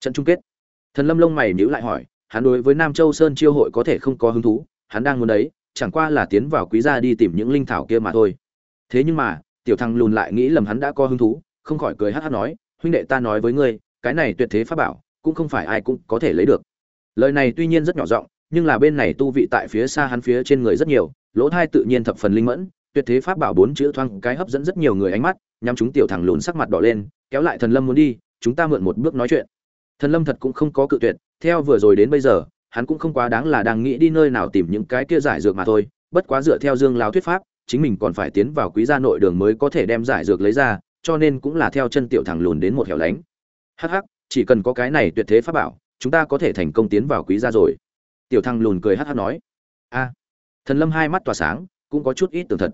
trận chung kết. Thần lâm lông mày nhíu lại hỏi, hắn đối với nam châu sơn chiêu hội có thể không có hứng thú, hắn đang muốn đấy, chẳng qua là tiến vào quý gia đi tìm những linh thảo kia mà thôi. Thế nhưng mà, tiểu thằng lùn lại nghĩ lầm hắn đã có hứng thú, không khỏi cười hắt hắt nói, huynh đệ ta nói với ngươi, cái này tuyệt thế pháp bảo, cũng không phải ai cũng có thể lấy được. Lời này tuy nhiên rất nhỏ giọng, nhưng là bên này tu vị tại phía xa hắn phía trên người rất nhiều, lỗ thai tự nhiên thập phần linh mẫn, tuyệt thế pháp bảo bốn chữ thoáng cái hấp dẫn rất nhiều người ánh mắt, nhắm chúng tiểu thằng lùn sắc mặt đỏ lên, kéo lại thần lâm muốn đi, chúng ta mượn một bước nói chuyện thần lâm thật cũng không có cự tuyệt, theo vừa rồi đến bây giờ, hắn cũng không quá đáng là đang nghĩ đi nơi nào tìm những cái kia giải dược mà thôi, bất quá dựa theo dương lão thuyết pháp, chính mình còn phải tiến vào quý gia nội đường mới có thể đem giải dược lấy ra, cho nên cũng là theo chân tiểu thằng lùn đến một hẻo lánh. Hắc hắc, chỉ cần có cái này tuyệt thế pháp bảo, chúng ta có thể thành công tiến vào quý gia rồi. Tiểu thằng lùn cười hắc hắc nói. A, thần lâm hai mắt tỏa sáng, cũng có chút ít tưởng thật.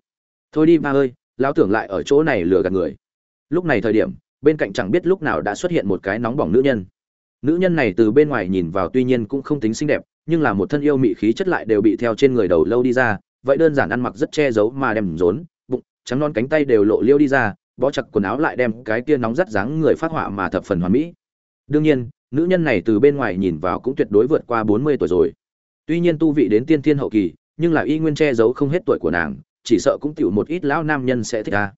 Thôi đi, ba ơi, lão tưởng lại ở chỗ này lừa gạt người. Lúc này thời điểm, bên cạnh chẳng biết lúc nào đã xuất hiện một cái nóng bỏng nữ nhân nữ nhân này từ bên ngoài nhìn vào tuy nhiên cũng không tính xinh đẹp, nhưng là một thân yêu mị khí chất lại đều bị theo trên người đầu lâu đi ra, vậy đơn giản ăn mặc rất che giấu mà đem rốn, bụng, trắng non cánh tay đều lộ liêu đi ra, bó chặt quần áo lại đem cái kia nóng rất dáng người phát họa mà thập phần hoàn mỹ. Đương nhiên, nữ nhân này từ bên ngoài nhìn vào cũng tuyệt đối vượt qua bốn mươi tuổi rồi. Tuy nhiên tu vị đến tiên thiên hậu kỳ, nhưng là y nguyên che giấu không hết tuổi của nàng, chỉ sợ cũng tiểu một ít lão nam nhân sẽ thích ta.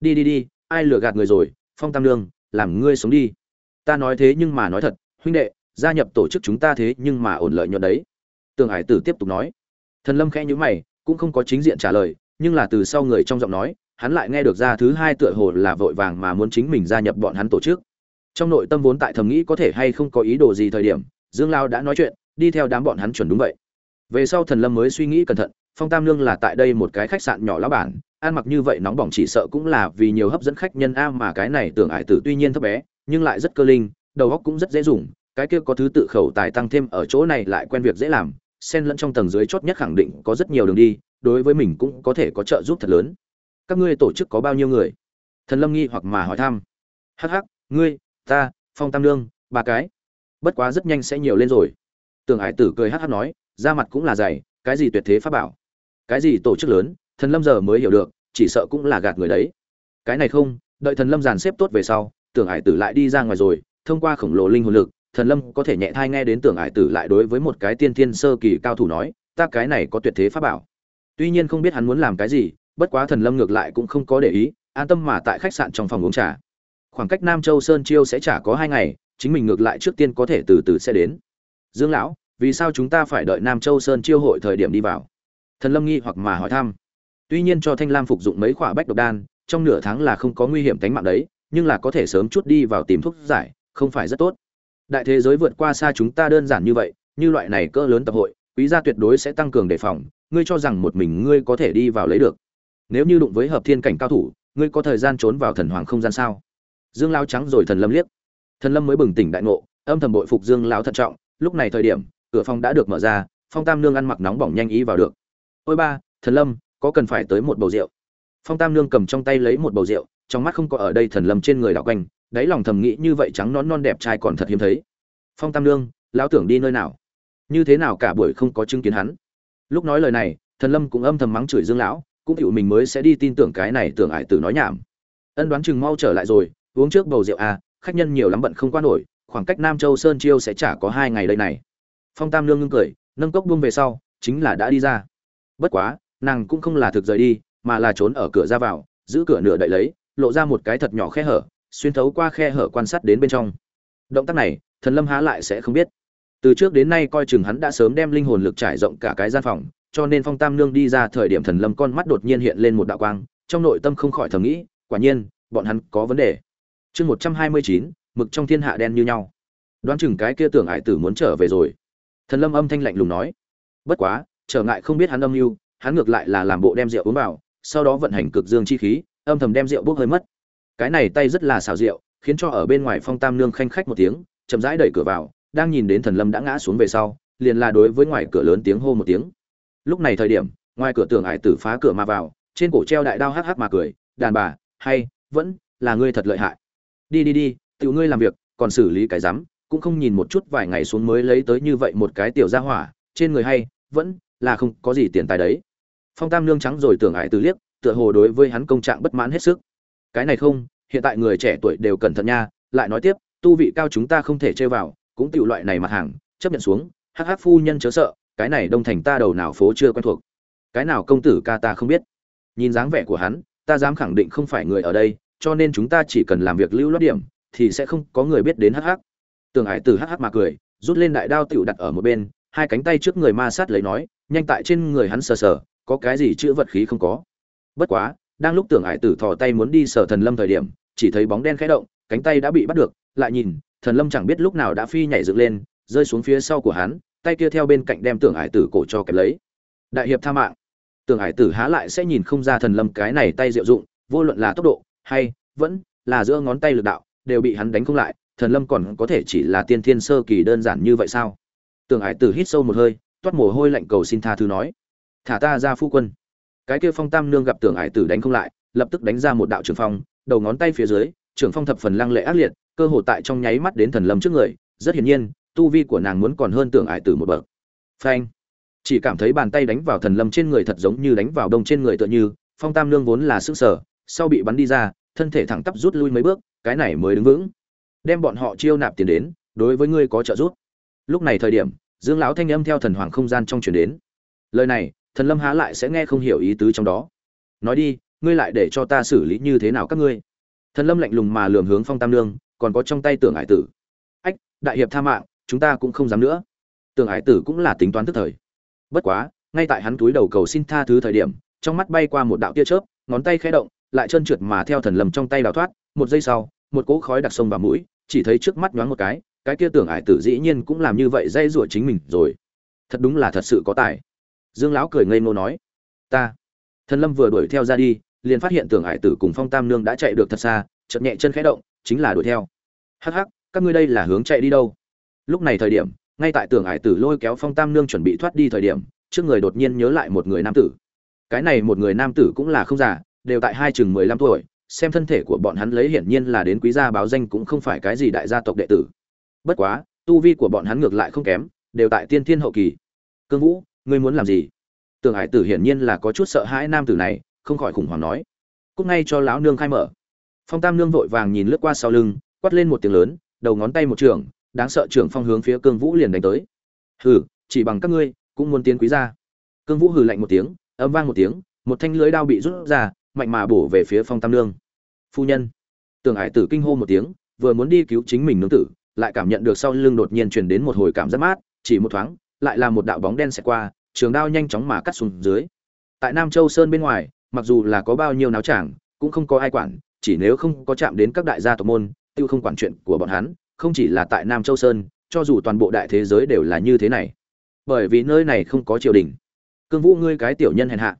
Đi đi đi, ai lừa gạt người rồi, phong tam lương làm ngươi sống đi. Ta nói thế nhưng mà nói thật huynh đệ, gia nhập tổ chức chúng ta thế nhưng mà ổn lợi nhuận đấy. Tường hải tử tiếp tục nói. Thần lâm khẽ nhíu mày, cũng không có chính diện trả lời, nhưng là từ sau người trong giọng nói, hắn lại nghe được ra thứ hai tựa hồ là vội vàng mà muốn chính mình gia nhập bọn hắn tổ chức. Trong nội tâm vốn tại thầm nghĩ có thể hay không có ý đồ gì thời điểm, dương lao đã nói chuyện, đi theo đám bọn hắn chuẩn đúng vậy. Về sau thần lâm mới suy nghĩ cẩn thận, phong tam lương là tại đây một cái khách sạn nhỏ lá bản, ăn mặc như vậy nóng bỏng chỉ sợ cũng là vì nhiều hấp dẫn khách nhân a mà cái này tưởng ải tử tuy nhiên thấp bé, nhưng lại rất cơ linh đầu óc cũng rất dễ dùng cái kia có thứ tự khẩu tài tăng thêm ở chỗ này lại quen việc dễ làm xen lẫn trong tầng dưới chót nhất khẳng định có rất nhiều đường đi đối với mình cũng có thể có trợ giúp thật lớn. Các ngươi tổ chức có bao nhiêu người? Thần lâm nghi hoặc mà hỏi thăm. Hắc hắc ngươi ta phong tam Nương, ba cái. Bất quá rất nhanh sẽ nhiều lên rồi. Tường hải tử cười hắc hắc nói da mặt cũng là dày cái gì tuyệt thế pháp bảo? Cái gì tổ chức lớn thần lâm giờ mới hiểu được chỉ sợ cũng là gạt người đấy. Cái này không đợi thần lâm dàn xếp tốt về sau tưởng hải tử lại đi ra ngoài rồi thông qua khổng lồ linh hồn lực, thần lâm có thể nhẹ thai nghe đến tưởng ải tử lại đối với một cái tiên thiên sơ kỳ cao thủ nói, ta cái này có tuyệt thế pháp bảo. Tuy nhiên không biết hắn muốn làm cái gì, bất quá thần lâm ngược lại cũng không có để ý, an tâm mà tại khách sạn trong phòng uống trà. Khoảng cách nam châu sơn chiêu sẽ trả có hai ngày, chính mình ngược lại trước tiên có thể từ từ sẽ đến. Dương lão, vì sao chúng ta phải đợi nam châu sơn chiêu hội thời điểm đi vào? Thần lâm nghi hoặc mà hỏi thăm. Tuy nhiên cho thanh lam phục dụng mấy khỏa bách độc đan, trong nửa tháng là không có nguy hiểm tính mạng đấy, nhưng là có thể sớm chút đi vào tìm thuốc giải không phải rất tốt. Đại thế giới vượt qua xa chúng ta đơn giản như vậy, như loại này cỡ lớn tập hội, quý gia tuyệt đối sẽ tăng cường đề phòng, ngươi cho rằng một mình ngươi có thể đi vào lấy được. Nếu như đụng với hợp thiên cảnh cao thủ, ngươi có thời gian trốn vào thần hoàng không gian sao? Dương lao trắng rồi thần lâm liếc. Thần lâm mới bừng tỉnh đại ngộ, âm thầm bội phục dương lao thận trọng, lúc này thời điểm, cửa phòng đã được mở ra, phong tam nương ăn mặc nóng bỏng nhanh ý vào được. Ôi ba, thần lâm, có cần phải tới một bầu rượu? Phong tam nương cầm trong tay lấy một bầu rượu, trong mắt không có ở đây thần lâm trên người đảo quanh đáy lòng thầm nghĩ như vậy trắng nón non đẹp trai còn thật hiếm thấy. Phong tam nương, lão tưởng đi nơi nào? Như thế nào cả buổi không có chứng kiến hắn? Lúc nói lời này, thần lâm cũng âm thầm mắng chửi dương lão, cũng chịu mình mới sẽ đi tin tưởng cái này tưởng ải tử nói nhảm. Ân đoán chừng mau trở lại rồi, uống trước bầu rượu à khách nhân nhiều lắm bận không qua nổi, khoảng cách nam châu sơn chiêu sẽ chả có hai ngày đây này. Phong tam nương ngưng cười, nâng cốc buông về sau, chính là đã đi ra. Bất quá, nàng cũng không là thực rời đi, mà là trốn ở cửa ra vào, giữ cửa nửa đậy lấy, lộ ra một cái thật nhỏ khe hở xuyên thấu qua khe hở quan sát đến bên trong. Động tác này, thần lâm há lại sẽ không biết. Từ trước đến nay coi chừng hắn đã sớm đem linh hồn lực trải rộng cả cái gian phòng, cho nên phong tam nương đi ra thời điểm thần lâm con mắt đột nhiên hiện lên một đạo quang, trong nội tâm không khỏi thầm nghĩ, quả nhiên, bọn hắn có vấn đề. Chương một trăm hai mươi chín, mực trong thiên hạ đen như nhau. Đoán chừng cái kia tưởng ải tử muốn trở về rồi. Thần lâm âm thanh lạnh lùng nói. Bất quá, trở ngại không biết hắn âm mưu, hắn ngược lại là làm bộ đem rượu uống vào, sau đó vận hành cực dương chi khí, âm thầm đem rượu bốc hơi mất cái này tay rất là xào rượu, khiến cho ở bên ngoài phong tam nương khanh khách một tiếng, chậm rãi đẩy cửa vào, đang nhìn đến thần lâm đã ngã xuống về sau, liền là đối với ngoài cửa lớn tiếng hô một tiếng. Lúc này thời điểm, ngoài cửa tường ải tử phá cửa mà vào, trên cổ treo đại đao hắc hắc mà cười, đàn bà, hay, vẫn là ngươi thật lợi hại. Đi đi đi, tiểu ngươi làm việc, còn xử lý cái rắm, cũng không nhìn một chút vài ngày xuống mới lấy tới như vậy một cái tiểu gia hỏa, trên người hay, vẫn là không có gì tiền tài đấy. Phong tam nương trắng rồi tưởng ải tử liếc, tựa hồ đối với hắn công trạng bất mãn hết sức cái này không, hiện tại người trẻ tuổi đều cẩn thận nha, lại nói tiếp, tu vị cao chúng ta không thể chơi vào, cũng tiểu loại này mặt hàng, chấp nhận xuống, hắc hắc phu nhân chớ sợ, cái này đông thành ta đầu nào phố chưa quen thuộc. Cái nào công tử ca ta không biết. Nhìn dáng vẻ của hắn, ta dám khẳng định không phải người ở đây, cho nên chúng ta chỉ cần làm việc lưu loát điểm, thì sẽ không có người biết đến hắc hắc. Tường hải từ hắc hắc mà cười, rút lên đại đao tiểu đặt ở một bên, hai cánh tay trước người ma sát lấy nói, nhanh tại trên người hắn sờ sờ, có cái gì chữ vật khí không có. Bất quá đang lúc tưởng hải tử thò tay muốn đi sở thần lâm thời điểm, chỉ thấy bóng đen khẽ động, cánh tay đã bị bắt được, lại nhìn, thần lâm chẳng biết lúc nào đã phi nhảy dựng lên, rơi xuống phía sau của hắn, tay kia theo bên cạnh đem tưởng hải tử cổ cho kẹp lấy. Đại hiệp tha mạng. Tưởng hải tử há lại sẽ nhìn không ra thần lâm cái này tay diệu dụng, vô luận là tốc độ, hay, vẫn, là giữa ngón tay lực đạo, đều bị hắn đánh không lại, thần lâm còn có thể chỉ là tiên thiên sơ kỳ đơn giản như vậy sao? Tưởng hải tử hít sâu một hơi, toát mồ hôi lạnh cầu xin tha thứ nói. Thả ta ra phu quân cái kia phong tam nương gặp tưởng hải tử đánh không lại, lập tức đánh ra một đạo trường phong, đầu ngón tay phía dưới, trường phong thập phần lăng lệ ác liệt, cơ hồ tại trong nháy mắt đến thần lâm trước người, rất hiển nhiên, tu vi của nàng muốn còn hơn tưởng hải tử một bậc. Phanh! Chỉ cảm thấy bàn tay đánh vào thần lâm trên người thật giống như đánh vào đông trên người tựa như, phong tam nương vốn là sức sở, sau bị bắn đi ra, thân thể thẳng tắp rút lui mấy bước, cái này mới đứng vững. Đem bọn họ chiêu nạp tiền đến, đối với ngươi có trợ giúp. Lúc này thời điểm, dương lão thanh âm theo thần hoàng không gian trong chuyển đến. Lời này thần lâm há lại sẽ nghe không hiểu ý tứ trong đó. Nói đi, ngươi lại để cho ta xử lý như thế nào các ngươi? Thần lâm lạnh lùng mà lườm hướng phong tam nương, còn có trong tay tưởng hải tử. Ách, đại hiệp tha mạng, chúng ta cũng không dám nữa. Tưởng hải tử cũng là tính toán tức thời. Bất quá, ngay tại hắn túi đầu cầu xin tha thứ thời điểm, trong mắt bay qua một đạo tia chớp, ngón tay khẽ động, lại trơn trượt mà theo thần lâm trong tay đào thoát. Một giây sau, một cỗ khói đặc sông vào mũi, chỉ thấy trước mắt nhoáng một cái cái kia tưởng hải tử dĩ nhiên cũng làm như vậy dây rủa chính mình rồi. Thật đúng là thật sự có tài dương lão cười ngây ngô nói, ta. Thần lâm vừa đuổi theo ra đi, liền phát hiện tưởng hải tử cùng phong tam nương đã chạy được thật xa, chợt nhẹ chân khẽ động, chính là đuổi theo. Hắc hắc, các ngươi đây là hướng chạy đi đâu? Lúc này thời điểm, ngay tại tưởng hải tử lôi kéo phong tam nương chuẩn bị thoát đi thời điểm, trước người đột nhiên nhớ lại một người nam tử. Cái này một người nam tử cũng là không già, đều tại hai chừng mười lăm tuổi, xem thân thể của bọn hắn lấy hiển nhiên là đến quý gia báo danh cũng không phải cái gì đại gia tộc đệ tử. Bất quá, tu vi của bọn hắn ngược lại không kém, đều tại tiên thiên hậu kỳ. Cương vũ ngươi muốn làm gì? Tưởng hải tử hiển nhiên là có chút sợ hãi nam tử này, không khỏi khủng hoảng nói. Cúc ngay cho lão nương khai mở. Phong tam nương vội vàng nhìn lướt qua sau lưng, quát lên một tiếng lớn, đầu ngón tay một trường, đáng sợ trưởng phong hướng phía cương vũ liền đánh tới. Hừ, chỉ bằng các ngươi, cũng muốn tiến quý gia. Cương vũ hừ lạnh một tiếng, âm vang một tiếng, một thanh lưới đao bị rút ra, mạnh mà bổ về phía phong tam nương. Phu nhân. Tưởng hải tử kinh hô một tiếng, vừa muốn đi cứu chính mình nương tử, lại cảm nhận được sau lưng đột nhiên truyền đến một hồi cảm giác mát, chỉ một thoáng lại là một đạo bóng đen xẹt qua, trường đao nhanh chóng mà cắt xuống dưới. Tại nam châu sơn bên ngoài, mặc dù là có bao nhiêu náo tràng, cũng không có ai quản, chỉ nếu không có chạm đến các đại gia tộc môn, tiêu không quản chuyện của bọn hắn, không chỉ là tại nam châu sơn, cho dù toàn bộ đại thế giới đều là như thế này. Bởi vì nơi này không có triều đình. Cương vũ ngươi cái tiểu nhân hèn hạ.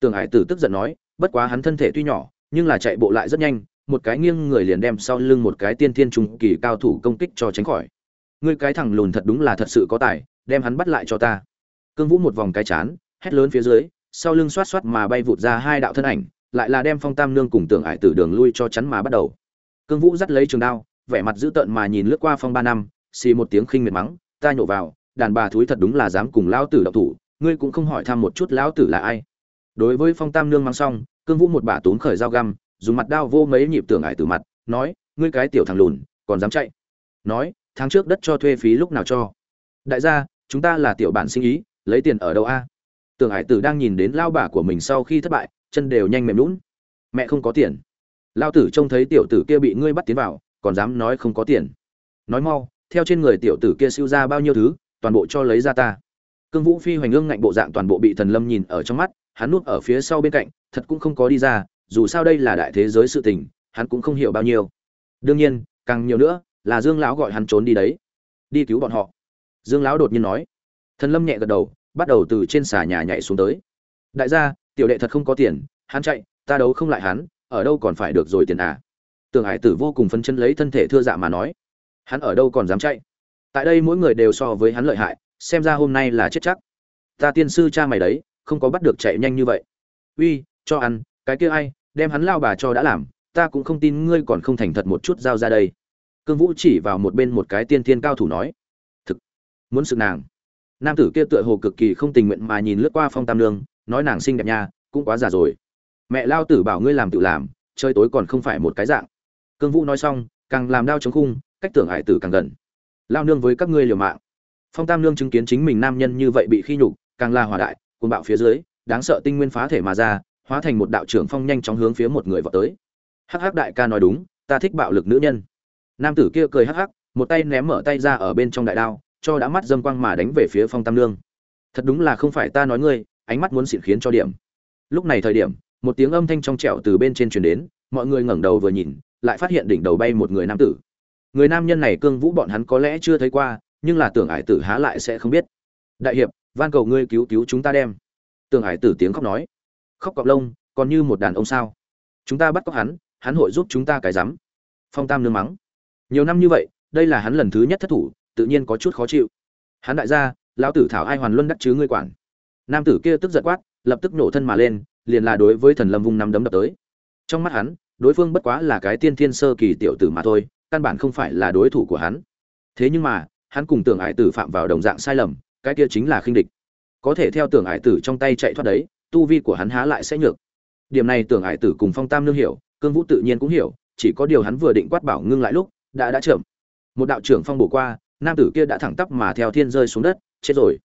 Tường hải tử tức giận nói, bất quá hắn thân thể tuy nhỏ, nhưng là chạy bộ lại rất nhanh, một cái nghiêng người liền đem sau lưng một cái tiên thiên trung kỳ cao thủ công kích cho tránh khỏi. Ngươi cái thằng lùn thật đúng là thật sự có tài đem hắn bắt lại cho ta. Cương vũ một vòng cái chán, hét lớn phía dưới, sau lưng xoát xoát mà bay vụt ra hai đạo thân ảnh, lại là đem phong tam nương cùng tưởng ải tử đường lui cho chắn mà bắt đầu. Cương vũ dắt lấy trường đao, vẻ mặt dữ tợn mà nhìn lướt qua phong ba năm, xì một tiếng khinh miệt mắng, ta nhổ vào, đàn bà thúi thật đúng là dám cùng lão tử độc thủ, ngươi cũng không hỏi thăm một chút lão tử là ai. Đối với phong tam nương mang xong, cương vũ một bà tốn khởi dao găm, dùng mặt đao vô mấy nhịp tưởng ải từ mặt, nói, ngươi cái tiểu thằng lùn, còn dám chạy? Nói, tháng trước đất cho thuê phí lúc nào cho? Đại gia chúng ta là tiểu bản sinh ý, lấy tiền ở đâu a? Tưởng hải tử đang nhìn đến lao bà của mình sau khi thất bại, chân đều nhanh mềm lún mẹ không có tiền. Lao tử trông thấy tiểu tử kia bị ngươi bắt tiến vào, còn dám nói không có tiền. Nói mau, theo trên người tiểu tử kia siêu ra bao nhiêu thứ, toàn bộ cho lấy ra ta. Cương vũ phi hoành ương ngạnh bộ dạng toàn bộ bị thần lâm nhìn ở trong mắt, hắn nuốt ở phía sau bên cạnh, thật cũng không có đi ra, dù sao đây là đại thế giới sự tình, hắn cũng không hiểu bao nhiêu. Đương nhiên, càng nhiều nữa, là dương lão gọi hắn trốn đi đấy. Đi cứu bọn họ dương lão đột nhiên nói. Thần lâm nhẹ gật đầu, bắt đầu từ trên xà nhà nhảy xuống tới. Đại gia, tiểu đệ thật không có tiền, hắn chạy, ta đấu không lại hắn, ở đâu còn phải được rồi tiền à? Tường hải tử vô cùng phấn chân lấy thân thể thưa dạ mà nói. Hắn ở đâu còn dám chạy? Tại đây mỗi người đều so với hắn lợi hại, xem ra hôm nay là chết chắc. Ta tiên sư cha mày đấy, không có bắt được chạy nhanh như vậy. Uy, cho ăn, cái kia ai, đem hắn lao bà cho đã làm, ta cũng không tin ngươi còn không thành thật một chút giao ra đây. Cương vũ chỉ vào một bên một cái tiên thiên cao thủ nói muốn sự nàng. Nam tử kia tựa hồ cực kỳ không tình nguyện mà nhìn lướt qua phong tam nương, nói nàng xinh đẹp nha cũng quá già rồi. Mẹ lao tử bảo ngươi làm tự làm chơi tối còn không phải một cái dạng. Cương vũ nói xong càng làm đao chống khung cách tưởng hải tử càng gần. Lao nương với các ngươi liều mạng. Phong tam nương chứng kiến chính mình nam nhân như vậy bị khi nhục càng la hòa đại cuồng bạo phía dưới đáng sợ tinh nguyên phá thể mà ra hóa thành một đạo trưởng phong nhanh chóng hướng phía một người vào tới. Hắc hắc đại ca nói đúng ta thích bạo lực nữ nhân. Nam tử kia cười hắc hắc một tay ném mở tay ra ở bên trong đại đao cho đã mắt dâm quang mà đánh về phía phong tam nương thật đúng là không phải ta nói ngươi, ánh mắt muốn xịn khiến cho điểm. Lúc này thời điểm, một tiếng âm thanh trong trẻo từ bên trên truyền đến, mọi người ngẩng đầu vừa nhìn, lại phát hiện đỉnh đầu bay một người nam tử. Người nam nhân này cương vũ bọn hắn có lẽ chưa thấy qua, nhưng là tưởng ải tử há lại sẽ không biết. Đại hiệp, van cầu ngươi cứu cứu chúng ta đem. Tưởng ải tử tiếng khóc nói. Khóc cọc lông, còn như một đàn ông sao? Chúng ta bắt cóc hắn hắn hội giúp chúng ta cái rắm. Phong tam nương mắng. Nhiều năm như vậy, đây là hắn lần thứ nhất thất thủ tự nhiên có chút khó chịu. Hắn đại gia, lão tử thảo ai hoàn luân đắc chứ ngươi quản. Nam tử kia tức giận quát, lập tức nổ thân mà lên, liền là đối với thần lâm vung năm đấm đập tới. Trong mắt hắn, đối phương bất quá là cái tiên thiên sơ kỳ tiểu tử mà thôi, căn bản không phải là đối thủ của hắn. Thế nhưng mà, hắn cùng tưởng ải tử phạm vào đồng dạng sai lầm, cái kia chính là khinh địch. Có thể theo tưởng ải tử trong tay chạy thoát đấy, tu vi của hắn há lại sẽ nhược. Điểm này tưởng ải tử cùng phong tam nương hiểu, cương vũ tự nhiên cũng hiểu, chỉ có điều hắn vừa định quát bảo ngưng lại lúc, đã đã chậm. Một đạo trưởng phong bổ qua nam tử kia đã thẳng tắp mà theo thiên rơi xuống đất, chết rồi.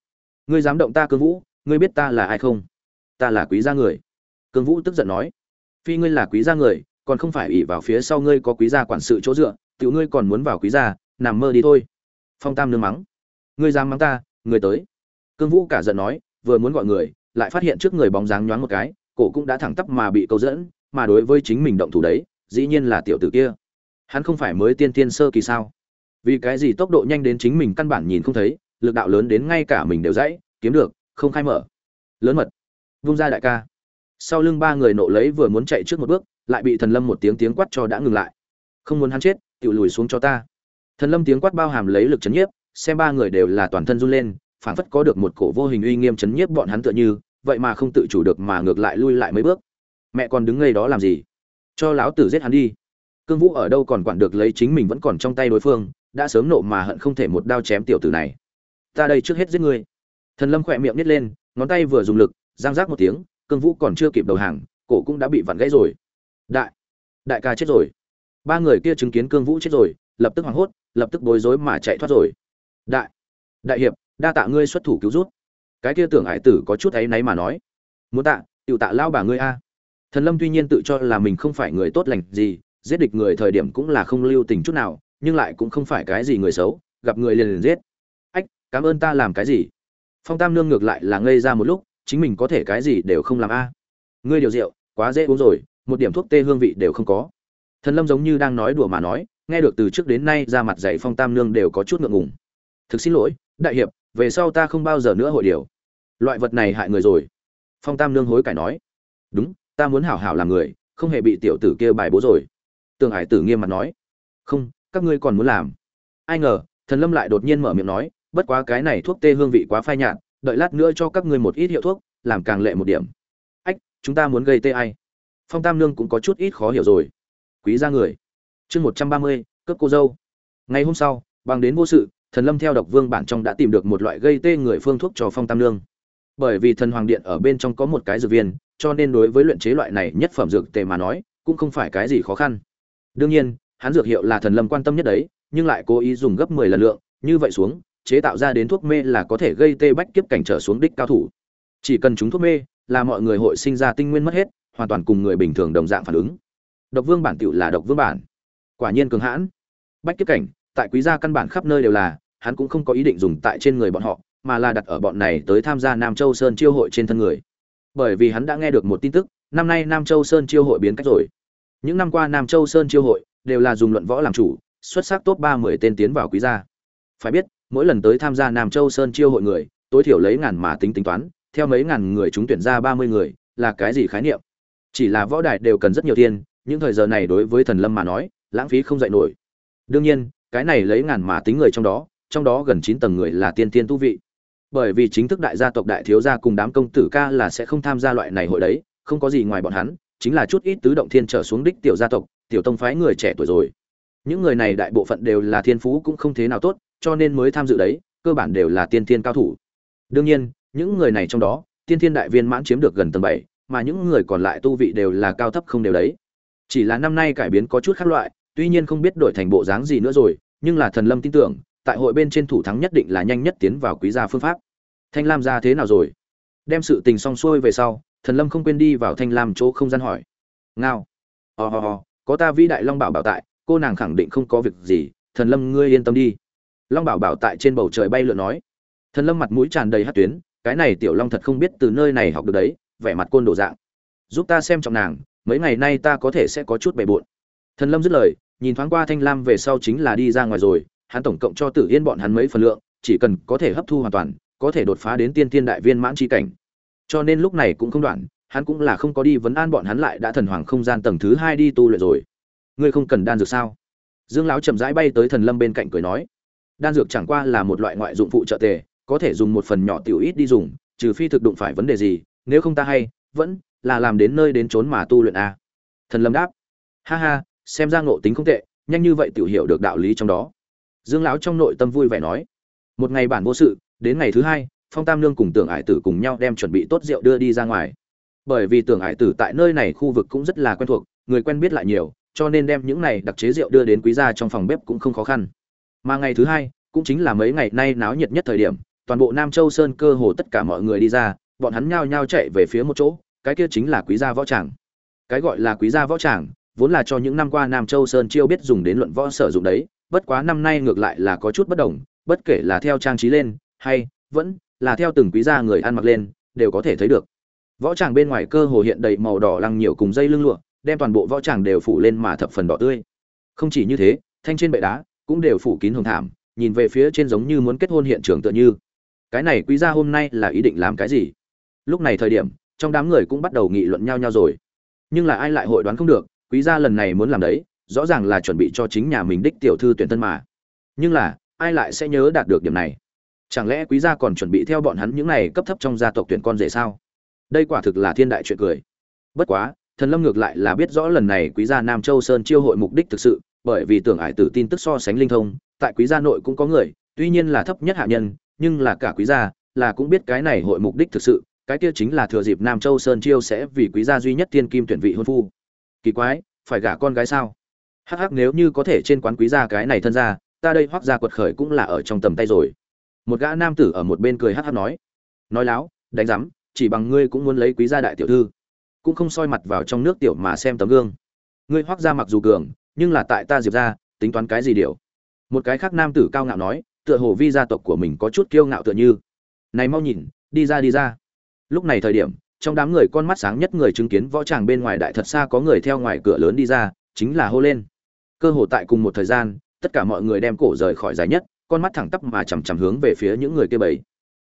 Ngươi dám động ta cương vũ, ngươi biết ta là ai không? Ta là quý gia người. Cương vũ tức giận nói. Phi ngươi là quý gia người, còn không phải ỷ vào phía sau ngươi có quý gia quản sự chỗ dựa, tiểu ngươi còn muốn vào quý gia, nằm mơ đi thôi. Phong tam nương mắng. Ngươi dám mắng ta, người tới. Cương vũ cả giận nói, vừa muốn gọi người, lại phát hiện trước người bóng dáng nhoáng một cái, cổ cũng đã thẳng tắp mà bị câu dẫn, mà đối với chính mình động thủ đấy, dĩ nhiên là tiểu tử kia. Hắn không phải mới tiên tiên sơ kỳ sao? Vì cái gì tốc độ nhanh đến chính mình căn bản nhìn không thấy, lực đạo lớn đến ngay cả mình đều dãy, kiếm được, không khai mở. Lớn mật. Vung ra đại ca. Sau lưng ba người nộ lấy vừa muốn chạy trước một bước, lại bị thần lâm một tiếng tiếng quát cho đã ngừng lại. Không muốn hắn chết tự lùi xuống cho ta. Thần lâm tiếng quát bao hàm lấy lực chấn nhiếp, xem ba người đều là toàn thân run lên, phảng phất có được một cổ vô hình uy nghiêm chấn nhiếp bọn hắn tựa như, vậy mà không tự chủ được mà ngược lại lui lại mấy bước. Mẹ còn đứng ngây đó làm gì? Cho lão tử giết hắn đi. Cương vũ ở đâu còn quản được lấy chính mình vẫn còn trong tay đối phương đã sớm nộ mà hận không thể một đao chém tiểu tử này. Ta đây trước hết giết ngươi. Thần lâm khỏe miệng nít lên, ngón tay vừa dùng lực, giang giác một tiếng, cương vũ còn chưa kịp đầu hàng, cổ cũng đã bị vặn gãy rồi. Đại đại ca chết rồi. Ba người kia chứng kiến cương vũ chết rồi, lập tức hoảng hốt, lập tức bối rối mà chạy thoát rồi. Đại đại hiệp, đa tạ ngươi xuất thủ cứu rút cái kia tưởng hải tử có chút ấy náy mà nói. Muốn tạ tự tạ lao bà ngươi a. Thần lâm tuy nhiên tự cho là mình không phải người tốt lành gì, giết địch người thời điểm cũng là không lưu tình chút nào nhưng lại cũng không phải cái gì người xấu, gặp người liền liền giết. Ách, cảm ơn ta làm cái gì? Phong tam nương ngược lại là ngây ra một lúc, chính mình có thể cái gì đều không làm a. Ngươi điều rượu, quá dễ uống rồi, một điểm thuốc tê hương vị đều không có. Thần lâm giống như đang nói đùa mà nói, nghe được từ trước đến nay ra mặt dạy phong tam nương đều có chút ngượng ngùng. Thực xin lỗi, đại hiệp, về sau ta không bao giờ nữa hội điều. Loại vật này hại người rồi. Phong tam nương hối cải nói. Đúng, ta muốn hảo hảo làm người, không hề bị tiểu tử kia bài bố rồi. Tường hải tử nghiêm mặt nói. Không các ngươi còn muốn làm. Ai ngờ, thần lâm lại đột nhiên mở miệng nói, bất quá cái này thuốc tê hương vị quá phai nhạt, đợi lát nữa cho các ngươi một ít hiệu thuốc, làm càng lệ một điểm. Ách, chúng ta muốn gây tê ai? Phong tam nương cũng có chút ít khó hiểu rồi. Quý gia người. Chương một trăm ba mươi, cướp cô dâu. Ngày hôm sau, bằng đến vô sự, thần lâm theo độc vương bản trong đã tìm được một loại gây tê người phương thuốc cho phong tam nương. Bởi vì thần hoàng điện ở bên trong có một cái dược viên, cho nên đối với luyện chế loại này nhất phẩm dược tề mà nói, cũng không phải cái gì khó khăn. Đương nhiên hắn dược hiệu là thần lâm quan tâm nhất đấy, nhưng lại cố ý dùng gấp mười lần lượng, như vậy xuống, chế tạo ra đến thuốc mê là có thể gây tê bách kiếp cảnh trở xuống đích cao thủ. Chỉ cần chúng thuốc mê là mọi người hội sinh ra tinh nguyên mất hết, hoàn toàn cùng người bình thường đồng dạng phản ứng. Độc vương bản tiểu là độc vương bản. Quả nhiên cường hãn. Bách kiếp cảnh, tại quý gia căn bản khắp nơi đều là, hắn cũng không có ý định dùng tại trên người bọn họ, mà là đặt ở bọn này tới tham gia nam châu sơn chiêu hội trên thân người. Bởi vì hắn đã nghe được một tin tức, năm nay nam châu sơn chiêu hội biến cách rồi. Những năm qua nam châu sơn chiêu hội đều là dùng luận võ làm chủ, xuất sắc top ba mươi tên tiến vào quý gia. Phải biết, mỗi lần tới tham gia nam châu sơn chiêu hội người, tối thiểu lấy ngàn mà tính tính toán, theo mấy ngàn người chúng tuyển ra ba mươi người, là cái gì khái niệm? Chỉ là võ đài đều cần rất nhiều tiền, những thời giờ này đối với thần lâm mà nói, lãng phí không dạy nổi. Đương nhiên, cái này lấy ngàn mà tính người trong đó trong đó gần chín tầng người là tiên tiên tu vị. Bởi vì chính thức đại gia tộc đại thiếu gia cùng đám công tử ca là sẽ không tham gia loại này hội đấy, không có gì ngoài bọn hắn, chính là chút ít tứ động thiên trở xuống đích tiểu gia tộc tiểu tông phái người trẻ tuổi rồi. Những người này đại bộ phận đều là thiên phú cũng không thế nào tốt, cho nên mới tham dự đấy, cơ bản đều là tiên thiên cao thủ. Đương nhiên, những người này trong đó, tiên thiên đại viên mãn chiếm được gần tầng bảy, mà những người còn lại tu vị đều là cao thấp không đều đấy. Chỉ là năm nay cải biến có chút khác loại, tuy nhiên không biết đổi thành bộ dáng gì nữa rồi, nhưng là thần lâm tin tưởng, tại hội bên trên thủ thắng nhất định là nhanh nhất tiến vào quý gia phương pháp. Thanh lam ra thế nào rồi? Đem sự tình xong xuôi về sau, thần lâm không quên đi vào thanh lam chỗ không gian hỏi. Ngao. Ò ho ho có ta vĩ đại long bảo bảo tại, cô nàng khẳng định không có việc gì, thần lâm ngươi yên tâm đi. Long bảo bảo tại trên bầu trời bay lượn nói. Thần lâm mặt mũi tràn đầy hát tuyến, cái này tiểu long thật không biết từ nơi này học được đấy, vẻ mặt côn đồ dạng. Giúp ta xem trọng nàng, mấy ngày nay ta có thể sẽ có chút bề bộn. Thần lâm dứt lời, nhìn thoáng qua thanh lam về sau chính là đi ra ngoài rồi, hắn tổng cộng cho tử yên bọn hắn mấy phần lượng, chỉ cần có thể hấp thu hoàn toàn, có thể đột phá đến tiên tiên đại viên mãn chi cảnh. Cho nên lúc này cũng không đoạn hắn cũng là không có đi vấn an bọn hắn lại đã thần hoàng không gian tầng thứ hai đi tu luyện rồi. Ngươi không cần đan dược sao? Dương lão chậm rãi bay tới thần lâm bên cạnh cười nói. Đan dược chẳng qua là một loại ngoại dụng phụ trợ tề, có thể dùng một phần nhỏ tiểu ít đi dùng, trừ phi thực đụng phải vấn đề gì, nếu không ta hay, vẫn là làm đến nơi đến trốn mà tu luyện a. Thần lâm đáp. Ha ha, xem ra ngộ tính không tệ, nhanh như vậy tiểu hiểu được đạo lý trong đó. Dương lão trong nội tâm vui vẻ nói. Một ngày bản vô sự, đến ngày thứ hai, phong tam lương cùng tưởng ải tử cùng nhau đem chuẩn bị tốt rượu đưa đi ra ngoài bởi vì tưởng hải tử tại nơi này khu vực cũng rất là quen thuộc, người quen biết lại nhiều, cho nên đem những này đặc chế rượu đưa đến quý gia trong phòng bếp cũng không khó khăn. Mà ngày thứ hai, cũng chính là mấy ngày nay náo nhiệt nhất thời điểm, toàn bộ nam châu sơn cơ hồ tất cả mọi người đi ra, bọn hắn nhao nhao chạy về phía một chỗ, cái kia chính là quý gia võ tràng. Cái gọi là quý gia võ tràng, vốn là cho những năm qua nam châu sơn chiêu biết dùng đến luận võ sử dụng đấy, bất quá năm nay ngược lại là có chút bất đồng, bất kể là theo trang trí lên, hay vẫn là theo từng quý gia người ăn mặc lên, đều có thể thấy được võ tràng bên ngoài cơ hồ hiện đầy màu đỏ lăng nhiều cùng dây lưng lụa, đem toàn bộ võ tràng đều phủ lên mà thập phần đỏ tươi. Không chỉ như thế, thanh trên bệ đá cũng đều phủ kín hồng thảm, nhìn về phía trên giống như muốn kết hôn hiện trường tựa như. Cái này quý gia hôm nay là ý định làm cái gì? Lúc này thời điểm, trong đám người cũng bắt đầu nghị luận nhau nhau rồi. Nhưng là ai lại hội đoán không được, quý gia lần này muốn làm đấy, rõ ràng là chuẩn bị cho chính nhà mình đích tiểu thư tuyển tân mà. Nhưng là, ai lại sẽ nhớ đạt được điểm này? Chẳng lẽ quý gia còn chuẩn bị theo bọn hắn những này cấp thấp trong gia tộc tuyển con rể sao? Đây quả thực là thiên đại chuyện cười. Bất quá, thần lâm ngược lại là biết rõ lần này quý gia nam châu sơn chiêu hội mục đích thực sự, bởi vì tưởng ải tử tin tức so sánh linh thông, tại quý gia nội cũng có người, tuy nhiên là thấp nhất hạ nhân, nhưng là cả quý gia là cũng biết cái này hội mục đích thực sự, cái kia chính là thừa dịp nam châu sơn chiêu sẽ vì quý gia duy nhất tiên kim tuyển vị hôn phu. Kỳ quái, phải gả con gái sao? Hắc hắc, nếu như có thể trên quán quý gia cái này thân ra ta đây hoác gia quật khởi cũng là ở trong tầm tay rồi. Một gã nam tử ở một bên cười hắc hắc nói. Nói láo, đánh rắm chỉ bằng ngươi cũng muốn lấy quý gia đại tiểu thư. Cũng không soi mặt vào trong nước tiểu mà xem tấm gương. Ngươi hoác ra mặc dù cường, nhưng là tại ta diệp ra tính toán cái gì điều? Một cái khác nam tử cao ngạo nói, tựa hồ vi gia tộc của mình có chút kiêu ngạo tựa như. Này mau nhìn, đi ra đi ra. Lúc này thời điểm, trong đám người con mắt sáng nhất người chứng kiến võ tràng bên ngoài đại thật xa có người theo ngoài cửa lớn đi ra, chính là hô lên. Cơ hồ tại cùng một thời gian, tất cả mọi người đem cổ rời khỏi dài nhất, con mắt thẳng tắp mà chằm chằm hướng về phía những người kia bảy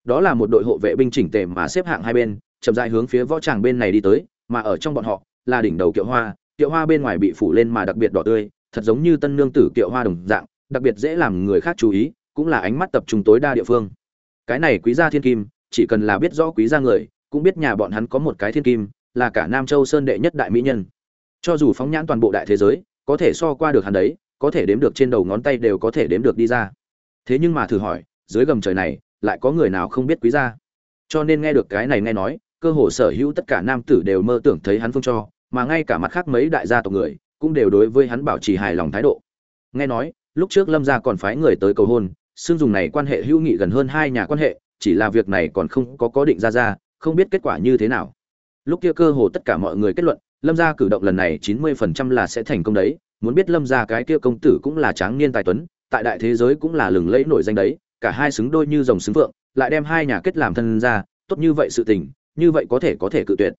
đó là một đội hộ vệ binh chỉnh tề mà xếp hạng hai bên, chậm rãi hướng phía võ tràng bên này đi tới, mà ở trong bọn họ, là đỉnh đầu kiệu hoa. Kiệu hoa bên ngoài bị phủ lên mà đặc biệt đỏ tươi, thật giống như tân nương tử kiệu hoa đồng dạng, đặc biệt dễ làm người khác chú ý, cũng là ánh mắt tập trung tối đa địa phương. Cái này quý gia thiên kim, chỉ cần là biết rõ quý gia người, cũng biết nhà bọn hắn có một cái thiên kim, là cả nam châu sơn đệ nhất đại mỹ nhân. Cho dù phóng nhãn toàn bộ đại thế giới, có thể so qua được hắn đấy, có thể đếm được trên đầu ngón tay đều có thể đếm được đi ra. Thế nhưng mà thử hỏi, dưới gầm trời này lại có người nào không biết quý gia. Cho nên nghe được cái này nghe nói, cơ hồ sở hữu tất cả nam tử đều mơ tưởng thấy hắn phương cho, mà ngay cả mặt khác mấy đại gia tộc người, cũng đều đối với hắn bảo trì hài lòng thái độ. Nghe nói, lúc trước lâm gia còn phái người tới cầu hôn xương dùng này quan hệ hữu nghị gần hơn hai nhà quan hệ, chỉ là việc này còn không có có định ra ra, không biết kết quả như thế nào. Lúc kia cơ hồ tất cả mọi người kết luận, lâm gia cử động lần này chín mươi phần trăm là sẽ thành công đấy, muốn biết lâm gia cái kia công tử cũng là tráng niên tài tuấn, tại đại thế giới cũng là lừng lẫy nổi danh đấy cả hai xứng đôi như rồng xứng vượng, lại đem hai nhà kết làm thân ra, tốt như vậy sự tình, như vậy có thể có thể cự tuyệt.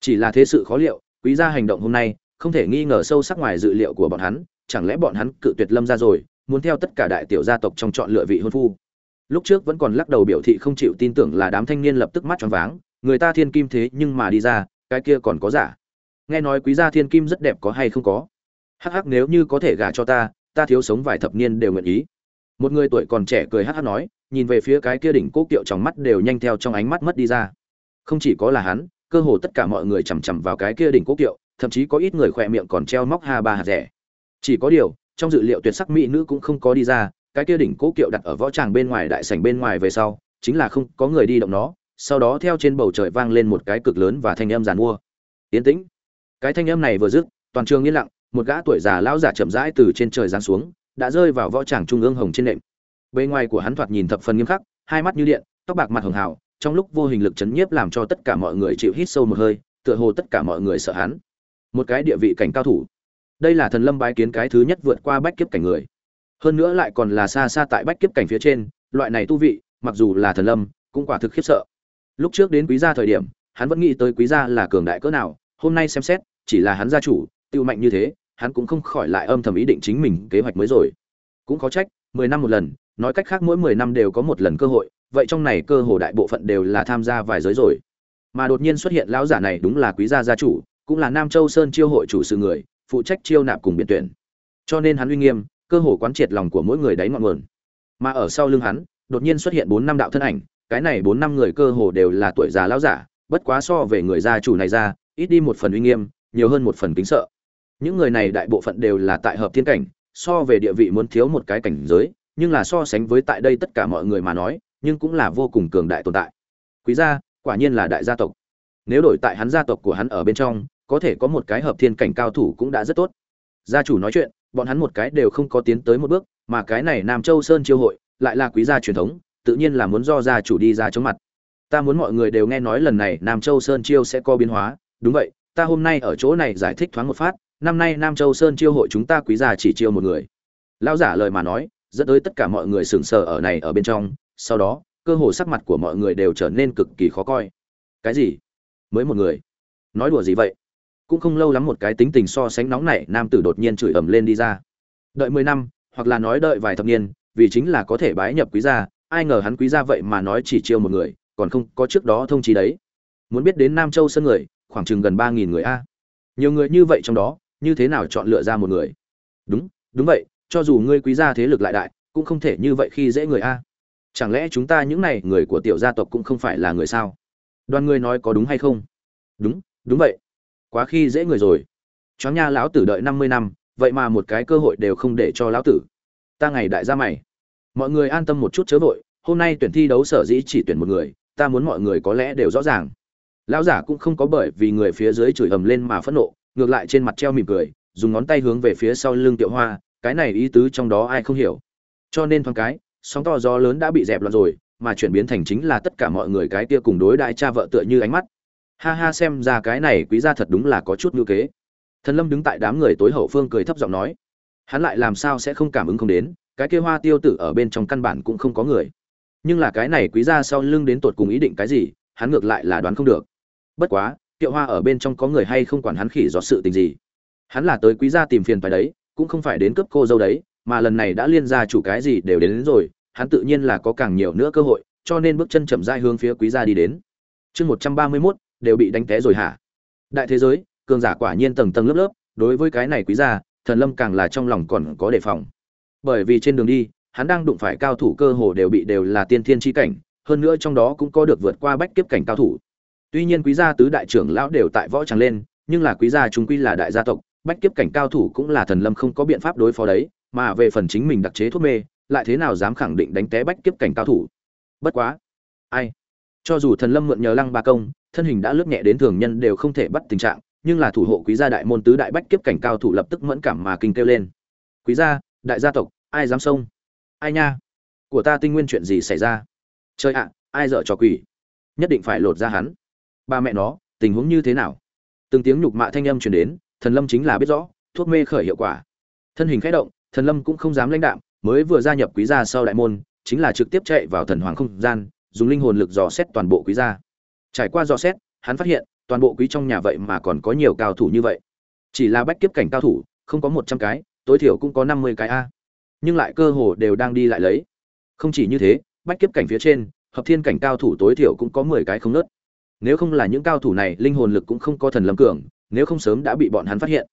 Chỉ là thế sự khó liệu, quý gia hành động hôm nay, không thể nghi ngờ sâu sắc ngoài dự liệu của bọn hắn, chẳng lẽ bọn hắn cự tuyệt lâm gia rồi, muốn theo tất cả đại tiểu gia tộc trong chọn lựa vị hôn phu. Lúc trước vẫn còn lắc đầu biểu thị không chịu tin tưởng là đám thanh niên lập tức mắt choáng váng, người ta thiên kim thế nhưng mà đi ra, cái kia còn có giả. Nghe nói quý gia thiên kim rất đẹp có hay không có? Hắc hắc, nếu như có thể gả cho ta ta thiếu sống vài thập niên đều nguyện ý một người tuổi còn trẻ cười hát hát nói, nhìn về phía cái kia đỉnh cố kiệu trong mắt đều nhanh theo trong ánh mắt mất đi ra. Không chỉ có là hắn, cơ hồ tất cả mọi người chằm chằm vào cái kia đỉnh cố kiệu, thậm chí có ít người khỏe miệng còn treo móc ha ba hạt rẻ. Chỉ có điều, trong dự liệu tuyệt sắc mỹ nữ cũng không có đi ra, cái kia đỉnh cố kiệu đặt ở võ tràng bên ngoài đại sảnh bên ngoài về sau, chính là không có người đi động nó, sau đó theo trên bầu trời vang lên một cái cực lớn và thanh âm giàn mua. Yến tĩnh. Cái thanh âm này vừa dứt, toàn trường yên lặng, một gã tuổi già lão giả chậm rãi từ trên trời giáng xuống đã rơi vào võ tràng trung ương hồng trên nệm. Bề ngoài của hắn thoạt nhìn thập phần nghiêm khắc, hai mắt như điện, tóc bạc mặt hường hào, trong lúc vô hình lực chấn nhiếp làm cho tất cả mọi người chịu hít sâu một hơi, tựa hồ tất cả mọi người sợ hắn. Một cái địa vị cảnh cao thủ. Đây là thần lâm bái kiến cái thứ nhất vượt qua bách kiếp cảnh người. Hơn nữa lại còn là xa xa tại bách kiếp cảnh phía trên, loại này tu vị, mặc dù là thần lâm, cũng quả thực khiếp sợ. Lúc trước đến quý gia thời điểm, hắn vẫn nghĩ tới quý gia là cường đại cỡ nào, hôm nay xem xét, chỉ là hắn gia chủ, tiêu mạnh như thế hắn cũng không khỏi lại âm thầm ý định chính mình kế hoạch mới rồi. Cũng có trách, mười năm một lần, nói cách khác mỗi mười năm đều có một lần cơ hội, vậy trong này cơ hồ đại bộ phận đều là tham gia vài giới rồi. Mà đột nhiên xuất hiện lão giả này đúng là quý gia gia chủ, cũng là nam châu sơn chiêu hội chủ sự người, phụ trách chiêu nạp cùng biện tuyển. Cho nên hắn uy nghiêm, cơ hồ quán triệt lòng của mỗi người đáy ngọn nguồn. Mà ở sau lưng hắn, đột nhiên xuất hiện bốn năm đạo thân ảnh, cái này bốn năm người cơ hồ đều là tuổi già lão giả, bất quá so về người gia chủ này ra, ít đi một phần uy nghiêm, nhiều hơn một phần kính sợ những người này đại bộ phận đều là tại hợp thiên cảnh, so về địa vị muốn thiếu một cái cảnh giới, nhưng là so sánh với tại đây tất cả mọi người mà nói, nhưng cũng là vô cùng cường đại tồn tại. Quý gia, quả nhiên là đại gia tộc. Nếu đổi tại hắn gia tộc của hắn ở bên trong, có thể có một cái hợp thiên cảnh cao thủ cũng đã rất tốt. Gia chủ nói chuyện, bọn hắn một cái đều không có tiến tới một bước, mà cái này nam châu sơn chiêu hội, lại là quý gia truyền thống, tự nhiên là muốn do gia chủ đi ra chống mặt. Ta muốn mọi người đều nghe nói lần này nam châu sơn chiêu sẽ có biến hóa. Đúng vậy, ta hôm nay ở chỗ này giải thích thoáng một phát năm nay nam châu sơn chiêu hội chúng ta quý gia chỉ chiêu một người. Lão giả lời mà nói, dẫn tới tất cả mọi người sừng sờ ở này ở bên trong, sau đó, cơ hồ sắc mặt của mọi người đều trở nên cực kỳ khó coi. Cái gì? Mới một người? Nói đùa gì vậy? Cũng không lâu lắm một cái tính tình so sánh nóng nảy, nam tử đột nhiên chửi ầm lên đi ra. Đợi mười năm, hoặc là nói đợi vài thập niên, vì chính là có thể bái nhập quý gia, ai ngờ hắn quý gia vậy mà nói chỉ chiêu một người, còn không có trước đó thông chí đấy. Muốn biết đến nam châu sân người, khoảng chừng gần ba nghìn người a. Nhiều người như vậy trong đó như thế nào chọn lựa ra một người? Đúng đúng vậy, cho dù ngươi quý gia thế lực lại đại, cũng không thể như vậy khi dễ người a. Chẳng lẽ chúng ta những này người của tiểu gia tộc cũng không phải là người sao? Đoàn ngươi nói có đúng hay không? Đúng đúng vậy. Quá khi dễ người rồi. Chó nha lão tử đợi năm mươi năm, vậy mà một cái cơ hội đều không để cho lão tử. Ta ngày đại gia mày. Mọi người an tâm một chút chớ vội, hôm nay tuyển thi đấu sở dĩ chỉ tuyển một người, ta muốn mọi người có lẽ đều rõ ràng. Lão giả cũng không có bởi vì người phía dưới chửi ầm lên mà phẫn nộ ngược lại trên mặt treo mỉm cười, dùng ngón tay hướng về phía sau lưng tiệu hoa, cái này ý tứ trong đó ai không hiểu. Cho nên thoáng cái, sóng to gió lớn đã bị dẹp loạn rồi, mà chuyển biến thành chính là tất cả mọi người cái kia cùng đối đại cha vợ tựa như ánh mắt. Ha ha, xem ra cái này quý gia thật đúng là có chút ngữ kế. Thần lâm đứng tại đám người tối hậu phương cười thấp giọng nói, hắn lại làm sao sẽ không cảm ứng không đến, cái kia hoa tiêu tử ở bên trong căn bản cũng không có người. Nhưng là cái này quý gia sau lưng đến tột cùng ý định cái gì, hắn ngược lại là đoán không được. Bất quá tiệu hoa ở bên trong có người hay không quản hắn khỉ do sự tình gì? Hắn là tới quý gia tìm phiền phải đấy cũng không phải đến cướp cô dâu đấy mà lần này đã liên ra chủ cái gì đều đến, đến rồi hắn tự nhiên là có càng nhiều nữa cơ hội cho nên bước chân chậm rãi hướng phía quý gia đi đến. Chương một trăm ba mươi mốt đều bị đánh té rồi hả? Đại thế giới cường giả quả nhiên tầng tầng lớp lớp đối với cái này quý gia thần lâm càng là trong lòng còn có đề phòng. Bởi vì trên đường đi hắn đang đụng phải cao thủ cơ hồ đều bị đều là tiên thiên chi cảnh hơn nữa trong đó cũng có được vượt qua bách kiếp cảnh cao thủ tuy nhiên quý gia tứ đại trưởng lão đều tại võ tràng lên, nhưng là quý gia chúng quy là đại gia tộc, bách kiếp cảnh cao thủ cũng là thần lâm không có biện pháp đối phó đấy, mà về phần chính mình đặc chế thuốc mê, lại thế nào dám khẳng định đánh té bách kiếp cảnh cao thủ? Bất quá, ai? Cho dù thần lâm mượn nhờ lăng ba công, thân hình đã lướt nhẹ đến thường nhân đều không thể bắt tình trạng, nhưng là thủ hộ quý gia đại môn tứ đại bách kiếp cảnh cao thủ lập tức mẫn cảm mà kinh kêu lên. Quý gia, đại gia tộc, ai dám xông? Ai nha? Của ta tinh nguyên chuyện gì xảy ra? Chơi ạ, ai dở trò quỷ? Nhất định phải lột ra hắn ba mẹ nó, tình huống như thế nào? Từng tiếng nhục mạ thanh âm truyền đến, thần lâm chính là biết rõ, thuốc mê khởi hiệu quả. Thân hình khẽ động, thần lâm cũng không dám lãnh đạm, mới vừa gia nhập quý gia sau đại môn, chính là trực tiếp chạy vào thần hoàng không gian, dùng linh hồn lực dò xét toàn bộ quý gia. Trải qua dò xét, hắn phát hiện, toàn bộ quý trong nhà vậy mà còn có nhiều cao thủ như vậy. Chỉ là bách kiếp cảnh cao thủ, không có một trăm cái, tối thiểu cũng có năm mươi cái a. Nhưng lại cơ hồ đều đang đi lại lấy. Không chỉ như thế, bách kiếp cảnh phía trên, hợp thiên cảnh cao thủ tối thiểu cũng có mười cái không nớt nếu không là những cao thủ này, linh hồn lực cũng không có thần lâm cường, nếu không sớm đã bị bọn hắn phát hiện.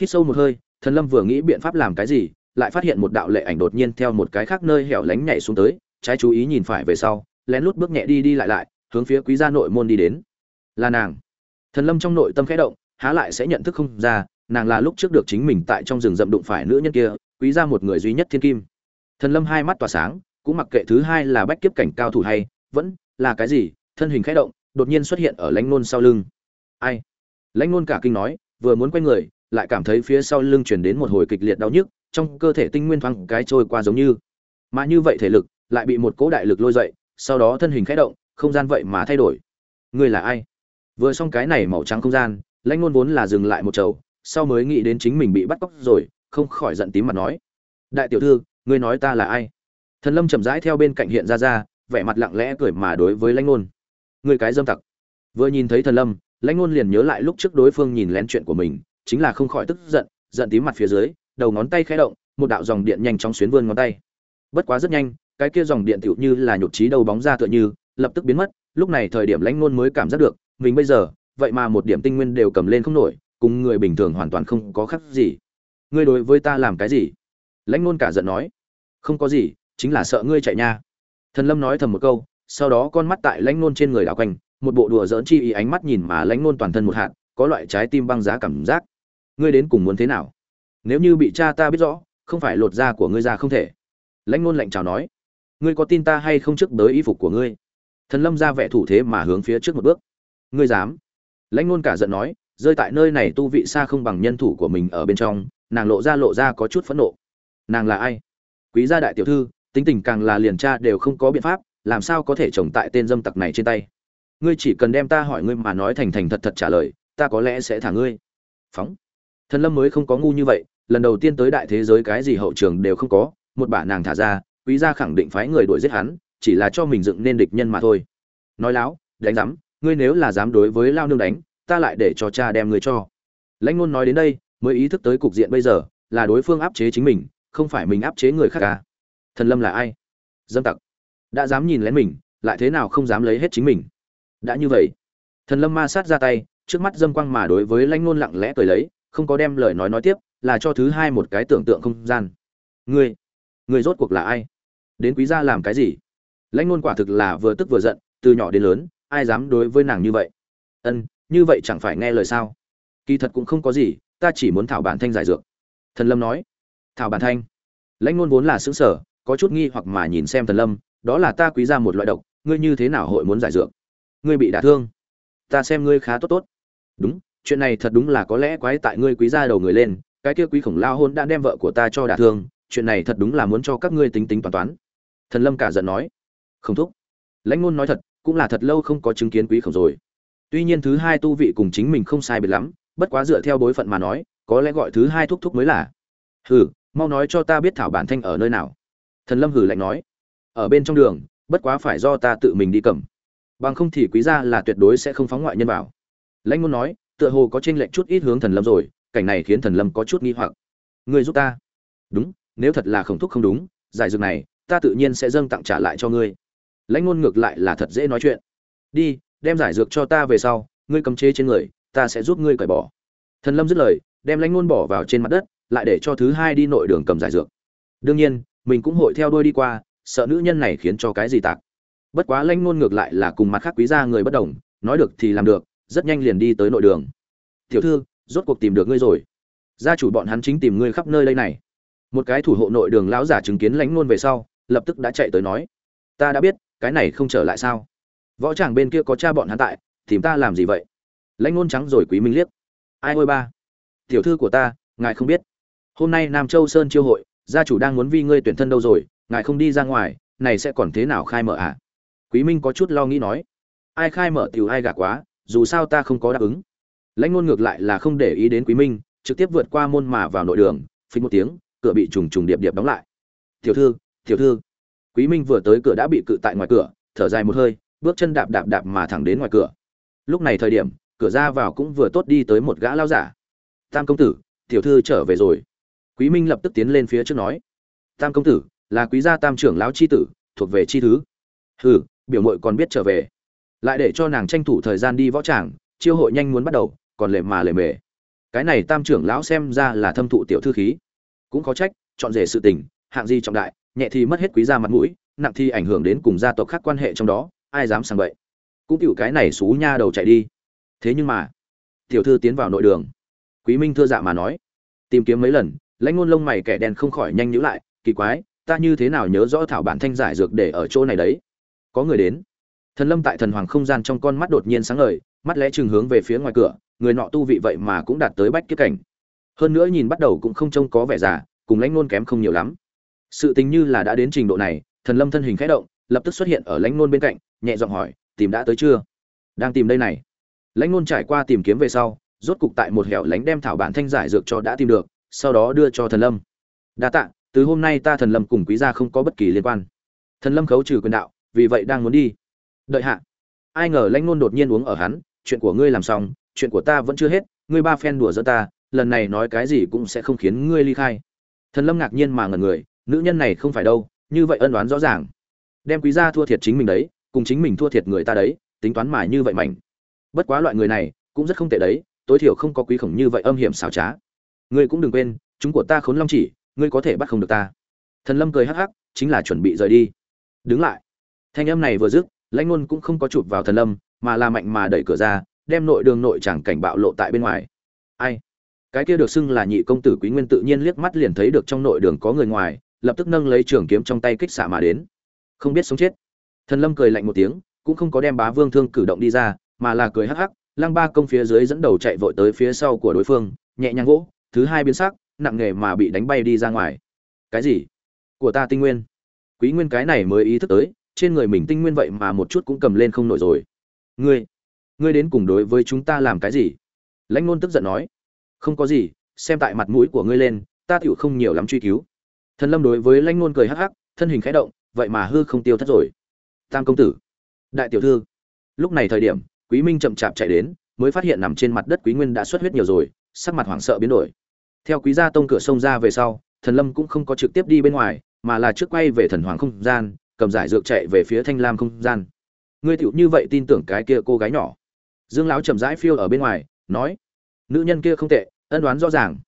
Hít sâu một hơi, thần lâm vừa nghĩ biện pháp làm cái gì, lại phát hiện một đạo lệ ảnh đột nhiên theo một cái khác nơi hẻo lánh nhảy xuống tới, trái chú ý nhìn phải về sau, lén lút bước nhẹ đi đi lại lại, hướng phía quý gia nội môn đi đến. Là nàng. Thần lâm trong nội tâm khẽ động, há lại sẽ nhận thức không ra, nàng là lúc trước được chính mình tại trong rừng rậm đụng phải nữ nhân kia, quý gia một người duy nhất thiên kim. Thần lâm hai mắt tỏa sáng, cũng mặc kệ thứ hai là bách kiếp cảnh cao thủ hay, vẫn là cái gì, thân hình khẽ động đột nhiên xuất hiện ở lãnh nôn sau lưng. Ai? Lãnh nôn cả kinh nói, vừa muốn quay người, lại cảm thấy phía sau lưng chuyển đến một hồi kịch liệt đau nhức, trong cơ thể tinh nguyên thoáng cái trôi qua giống như. Mà như vậy thể lực, lại bị một cỗ đại lực lôi dậy, sau đó thân hình khẽ động, không gian vậy mà thay đổi. Ngươi là ai? Vừa xong cái này màu trắng không gian, lãnh ngôn vốn là dừng lại một chầu, sau mới nghĩ đến chính mình bị bắt cóc rồi, không khỏi giận tím mặt nói. Đại tiểu thư, ngươi nói ta là ai? Thần lâm chậm rãi theo bên cạnh hiện ra ra, vẻ mặt lặng lẽ cười mà đối với lãnh ngôn người cái dâm tặc. Vừa nhìn thấy thần lâm, lãnh ngôn liền nhớ lại lúc trước đối phương nhìn lén chuyện của mình, chính là không khỏi tức giận giận tím mặt phía dưới, đầu ngón tay khẽ động, một đạo dòng điện nhanh chóng xuyến vươn ngón tay. Bất quá rất nhanh, cái kia dòng điện tựu như là nhột trí đầu bóng ra tựa như, lập tức biến mất, lúc này thời điểm lãnh ngôn mới cảm giác được, mình bây giờ, vậy mà một điểm tinh nguyên đều cầm lên không nổi, cùng người bình thường hoàn toàn không có khác gì. Ngươi đối với ta làm cái gì? Lãnh ngôn cả giận nói. Không có gì, chính là sợ ngươi chạy nha. Thần lâm nói thầm một câu sau đó con mắt tại lãnh nôn trên người đảo quanh, một bộ đùa dỡn chi ý ánh mắt nhìn mà lãnh nôn toàn thân một hạt, có loại trái tim băng giá cảm giác. Ngươi đến cùng muốn thế nào? Nếu như bị cha ta biết rõ, không phải lột da của ngươi ra không thể. Lãnh nôn lạnh chào nói. Ngươi có tin ta hay không trước tới y phục của ngươi? Thần lâm ra vẻ thủ thế mà hướng phía trước một bước. Ngươi dám? Lãnh nôn cả giận nói, rơi tại nơi này tu vị xa không bằng nhân thủ của mình ở bên trong, nàng lộ ra lộ ra có chút phẫn nộ. Nàng là ai? Quý gia đại tiểu thư, tính tình càng là liền cha đều không có biện pháp làm sao có thể trồng tại tên dâm tặc này trên tay? Ngươi chỉ cần đem ta hỏi ngươi mà nói thành thành thật thật trả lời ta có lẽ sẽ thả ngươi. Phóng. Thần lâm mới không có ngu như vậy lần đầu tiên tới đại thế giới cái gì hậu trường đều không có một bà nàng thả ra quý gia khẳng định phái người đuổi giết hắn chỉ là cho mình dựng nên địch nhân mà thôi. Nói láo đánh dám, ngươi nếu là dám đối với lao nương đánh ta lại để cho cha đem ngươi cho. Lãnh ngôn nói đến đây mới ý thức tới cục diện bây giờ là đối phương áp chế chính mình không phải mình áp chế người khác cả à. thần lâm là ai? Dâm tặc đã dám nhìn lén mình, lại thế nào không dám lấy hết chính mình. Đã như vậy, thần lâm ma sát ra tay, trước mắt dâm quang mà đối với lãnh ngôn lặng lẽ cười lấy, không có đem lời nói nói tiếp, là cho thứ hai một cái tưởng tượng không gian. Ngươi ngươi rốt cuộc là ai? Đến quý gia làm cái gì? Lãnh ngôn quả thực là vừa tức vừa giận, từ nhỏ đến lớn, ai dám đối với nàng như vậy? Ân, như vậy chẳng phải nghe lời sao? Kỳ thật cũng không có gì, ta chỉ muốn thảo bản thanh giải dược. Thần lâm nói. Thảo bản thanh. Lãnh ngôn vốn là xứng sở có chút nghi hoặc mà nhìn xem thần lâm đó là ta quý ra một loại độc, ngươi như thế nào hội muốn giải dược? Ngươi bị đả thương. Ta xem ngươi khá tốt tốt. Đúng, chuyện này thật đúng là có lẽ quái tại ngươi quý ra đầu người lên, cái kia quý khổng lao hôn đã đem vợ của ta cho đả thương, chuyện này thật đúng là muốn cho các ngươi tính tính toán toán. Thần lâm cả giận nói. Không thúc. Lãnh ngôn nói thật, cũng là thật lâu không có chứng kiến quý khổng rồi. Tuy nhiên thứ hai tu vị cùng chính mình không sai biệt lắm, bất quá dựa theo bối phận mà nói, có lẽ gọi thứ hai thúc thúc mới là. Hừ, mau nói cho ta biết thảo bản thanh ở nơi nào. Thần lâm hử lạnh nói ở bên trong đường, bất quá phải do ta tự mình đi cầm. Bằng không thì quý gia là tuyệt đối sẽ không phóng ngoại nhân vào. Lãnh ngôn nói, tựa hồ có tranh lệch chút ít hướng thần lâm rồi, cảnh này khiến thần lâm có chút nghi hoặc. Ngươi giúp ta. Đúng, nếu thật là khổng thúc không đúng, giải dược này, ta tự nhiên sẽ dâng tặng trả lại cho ngươi. Lãnh ngôn ngược lại là thật dễ nói chuyện. Đi, đem giải dược cho ta về sau, ngươi cầm chế trên người, ta sẽ giúp ngươi cởi bỏ. Thần lâm dứt lời, đem lãnh ngôn bỏ vào trên mặt đất, lại để cho thứ hai đi nội đường cầm giải dược. Đương nhiên, mình cũng hội theo đuôi đi qua sợ nữ nhân này khiến cho cái gì tạc. Bất quá lãnh ngôn ngược lại là cùng mặt khác quý gia người bất đồng, nói được thì làm được, rất nhanh liền đi tới nội đường. Tiểu thư, rốt cuộc tìm được ngươi rồi. Gia chủ bọn hắn chính tìm ngươi khắp nơi đây này. Một cái thủ hộ nội đường lão giả chứng kiến lãnh ngôn về sau, lập tức đã chạy tới nói, ta đã biết, cái này không trở lại sao? Võ tràng bên kia có cha bọn hắn tại, tìm ta làm gì vậy? Lãnh ngôn trắng rồi quý minh liếc. Ai ôi ba, tiểu thư của ta, ngài không biết. Hôm nay nam châu sơn chiêu hội, gia chủ đang muốn vi ngươi tuyển thân đâu rồi? Ngài không đi ra ngoài, này sẽ còn thế nào khai mở à quý minh có chút lo nghĩ nói. Ai khai mở tiểu ai gả quá, dù sao ta không có đáp ứng. Lãnh ngôn ngược lại là không để ý đến quý minh, trực tiếp vượt qua môn mà vào nội đường phình một tiếng, cửa bị trùng trùng điệp điệp đóng lại. Tiểu thư tiểu thư. Quý minh vừa tới cửa đã bị cự tại ngoài cửa, thở dài một hơi, bước chân đạp đạp đạp mà thẳng đến ngoài cửa. Lúc này thời điểm, cửa ra vào cũng vừa tốt đi tới một gã lao giả. Tam công tử, tiểu thư trở về rồi. Quý minh lập tức tiến lên phía trước nói. Tam công tử là quý gia tam trưởng lão chi tử, thuộc về chi thứ. Hừ, biểu muội còn biết trở về. Lại để cho nàng tranh thủ thời gian đi võ tràng, chiêu hội nhanh muốn bắt đầu, còn lệ mà lệ mề. Cái này tam trưởng lão xem ra là thâm thụ tiểu thư khí. Cũng có trách, chọn rể sự tình, hạng gì trọng đại, nhẹ thì mất hết quý gia mặt mũi, nặng thì ảnh hưởng đến cùng gia tộc khác quan hệ trong đó, ai dám sang vậy cũng tiểu cái này xú nha đầu chạy đi. Thế nhưng mà, tiểu thư tiến vào nội đường. Quý minh thưa dạ mà nói, tìm kiếm mấy lần, lãnh ngôn lông mày kẻ đen không khỏi nhanh nhíu lại, kỳ quái ta như thế nào nhớ rõ thảo bản thanh giải dược để ở chỗ này đấy? Có người đến. Thần lâm tại thần hoàng không gian trong con mắt đột nhiên sáng ngời, mắt lẽ chừng hướng về phía ngoài cửa, người nọ tu vị vậy mà cũng đạt tới bách kiếp cảnh. Hơn nữa nhìn bắt đầu cũng không trông có vẻ già, cùng lãnh nôn kém không nhiều lắm. Sự tình như là đã đến trình độ này, thần lâm thân hình khẽ động, lập tức xuất hiện ở lãnh nôn bên cạnh, nhẹ giọng hỏi, tìm đã tới chưa? Đang tìm đây này. Lãnh nôn trải qua tìm kiếm về sau, rốt cục tại một hẻo lánh đem thảo bản thanh giải dược cho đã tìm được, sau đó đưa cho thần lâm. Đa tạ từ hôm nay ta thần lâm cùng quý gia không có bất kỳ liên quan. Thần lâm khấu trừ quyền đạo, vì vậy đang muốn đi. Đợi hạ. Ai ngờ lãnh nôn đột nhiên uống ở hắn, chuyện của ngươi làm xong, chuyện của ta vẫn chưa hết, ngươi ba phen đùa giỡn ta, lần này nói cái gì cũng sẽ không khiến ngươi ly khai. Thần lâm ngạc nhiên mà ngẩn người, nữ nhân này không phải đâu, như vậy ân đoán rõ ràng. Đem quý gia thua thiệt chính mình đấy, cùng chính mình thua thiệt người ta đấy, tính toán mà như vậy mảnh. Bất quá loại người này, cũng rất không tệ đấy, tối thiểu không có quý khổng như vậy âm hiểm xảo trá. Ngươi cũng đừng quên, chúng của ta khốn long chỉ ngươi có thể bắt không được ta. Thần lâm cười hắc hắc, chính là chuẩn bị rời đi. Đứng lại. Thanh âm này vừa dứt, lãnh ngôn cũng không có chụp vào thần lâm, mà là mạnh mà đẩy cửa ra, đem nội đường nội chẳng cảnh bạo lộ tại bên ngoài. Ai? Cái kia được xưng là nhị công tử quý nguyên tự nhiên liếc mắt liền thấy được trong nội đường có người ngoài, lập tức nâng lấy trường kiếm trong tay kích xạ mà đến. Không biết sống chết. Thần lâm cười lạnh một tiếng, cũng không có đem bá vương thương cử động đi ra, mà là cười hắc hắc, lăng ba công phía dưới dẫn đầu chạy vội tới phía sau của đối phương, nhẹ nhàng gỗ thứ hai biến sắc nặng nghề mà bị đánh bay đi ra ngoài. Cái gì? Của ta tinh nguyên. Quý nguyên cái này mới ý thức tới, trên người mình tinh nguyên vậy mà một chút cũng cầm lên không nổi rồi. Ngươi ngươi đến cùng đối với chúng ta làm cái gì? Lãnh ngôn tức giận nói. Không có gì, xem tại mặt mũi của ngươi lên, ta tựu không nhiều lắm truy cứu. Thần lâm đối với lãnh ngôn cười hắc hắc, thân hình khẽ động, vậy mà hư không tiêu thất rồi. Tam công tử, đại tiểu thư. Lúc này thời điểm, quý minh chậm chạp chạy đến, mới phát hiện nằm trên mặt đất quý nguyên đã xuất huyết nhiều rồi, sắc mặt hoảng sợ biến đổi theo quý gia tông cửa sông ra về sau, thần lâm cũng không có trực tiếp đi bên ngoài, mà là trước quay về thần hoàng không gian, cầm giải dược chạy về phía thanh lam không gian. Ngươi tiểu như vậy tin tưởng cái kia cô gái nhỏ. Dương lão chậm rãi phiêu ở bên ngoài, nói, nữ nhân kia không tệ, ân đoán rõ ràng.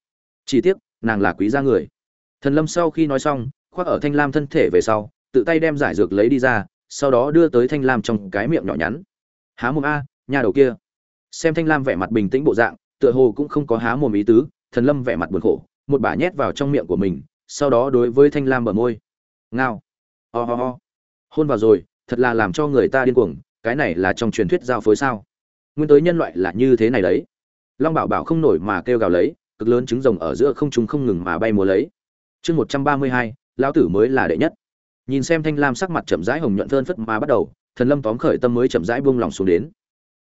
Chỉ tiếc, nàng là quý gia người. Thần lâm sau khi nói xong, khoác ở thanh lam thân thể về sau, tự tay đem giải dược lấy đi ra, sau đó đưa tới thanh lam trong cái miệng nhỏ nhắn. Há mồm a nhà đầu kia. Xem thanh lam vẻ mặt bình tĩnh bộ dạng, tựa hồ cũng không có há mồm ý tứ thần lâm vẻ mặt buồn khổ, một bả nhét vào trong miệng của mình, sau đó đối với thanh lam bờ môi. Ngao. Ho ho ho. Hôn vào rồi, thật là làm cho người ta điên cuồng, cái này là trong truyền thuyết giao phối sao? Nguyên tới nhân loại là như thế này đấy. Long bảo bảo không nổi mà kêu gào lấy, cực lớn trứng rồng ở giữa không trung không ngừng mà bay múa lấy. Chương một trăm ba mươi hai, lão tử mới là đệ nhất. Nhìn xem thanh lam sắc mặt chậm rãi hồng nhuận phơn phất mà bắt đầu, thần lâm tóm khởi tâm mới chậm rãi buông lòng xuống đến.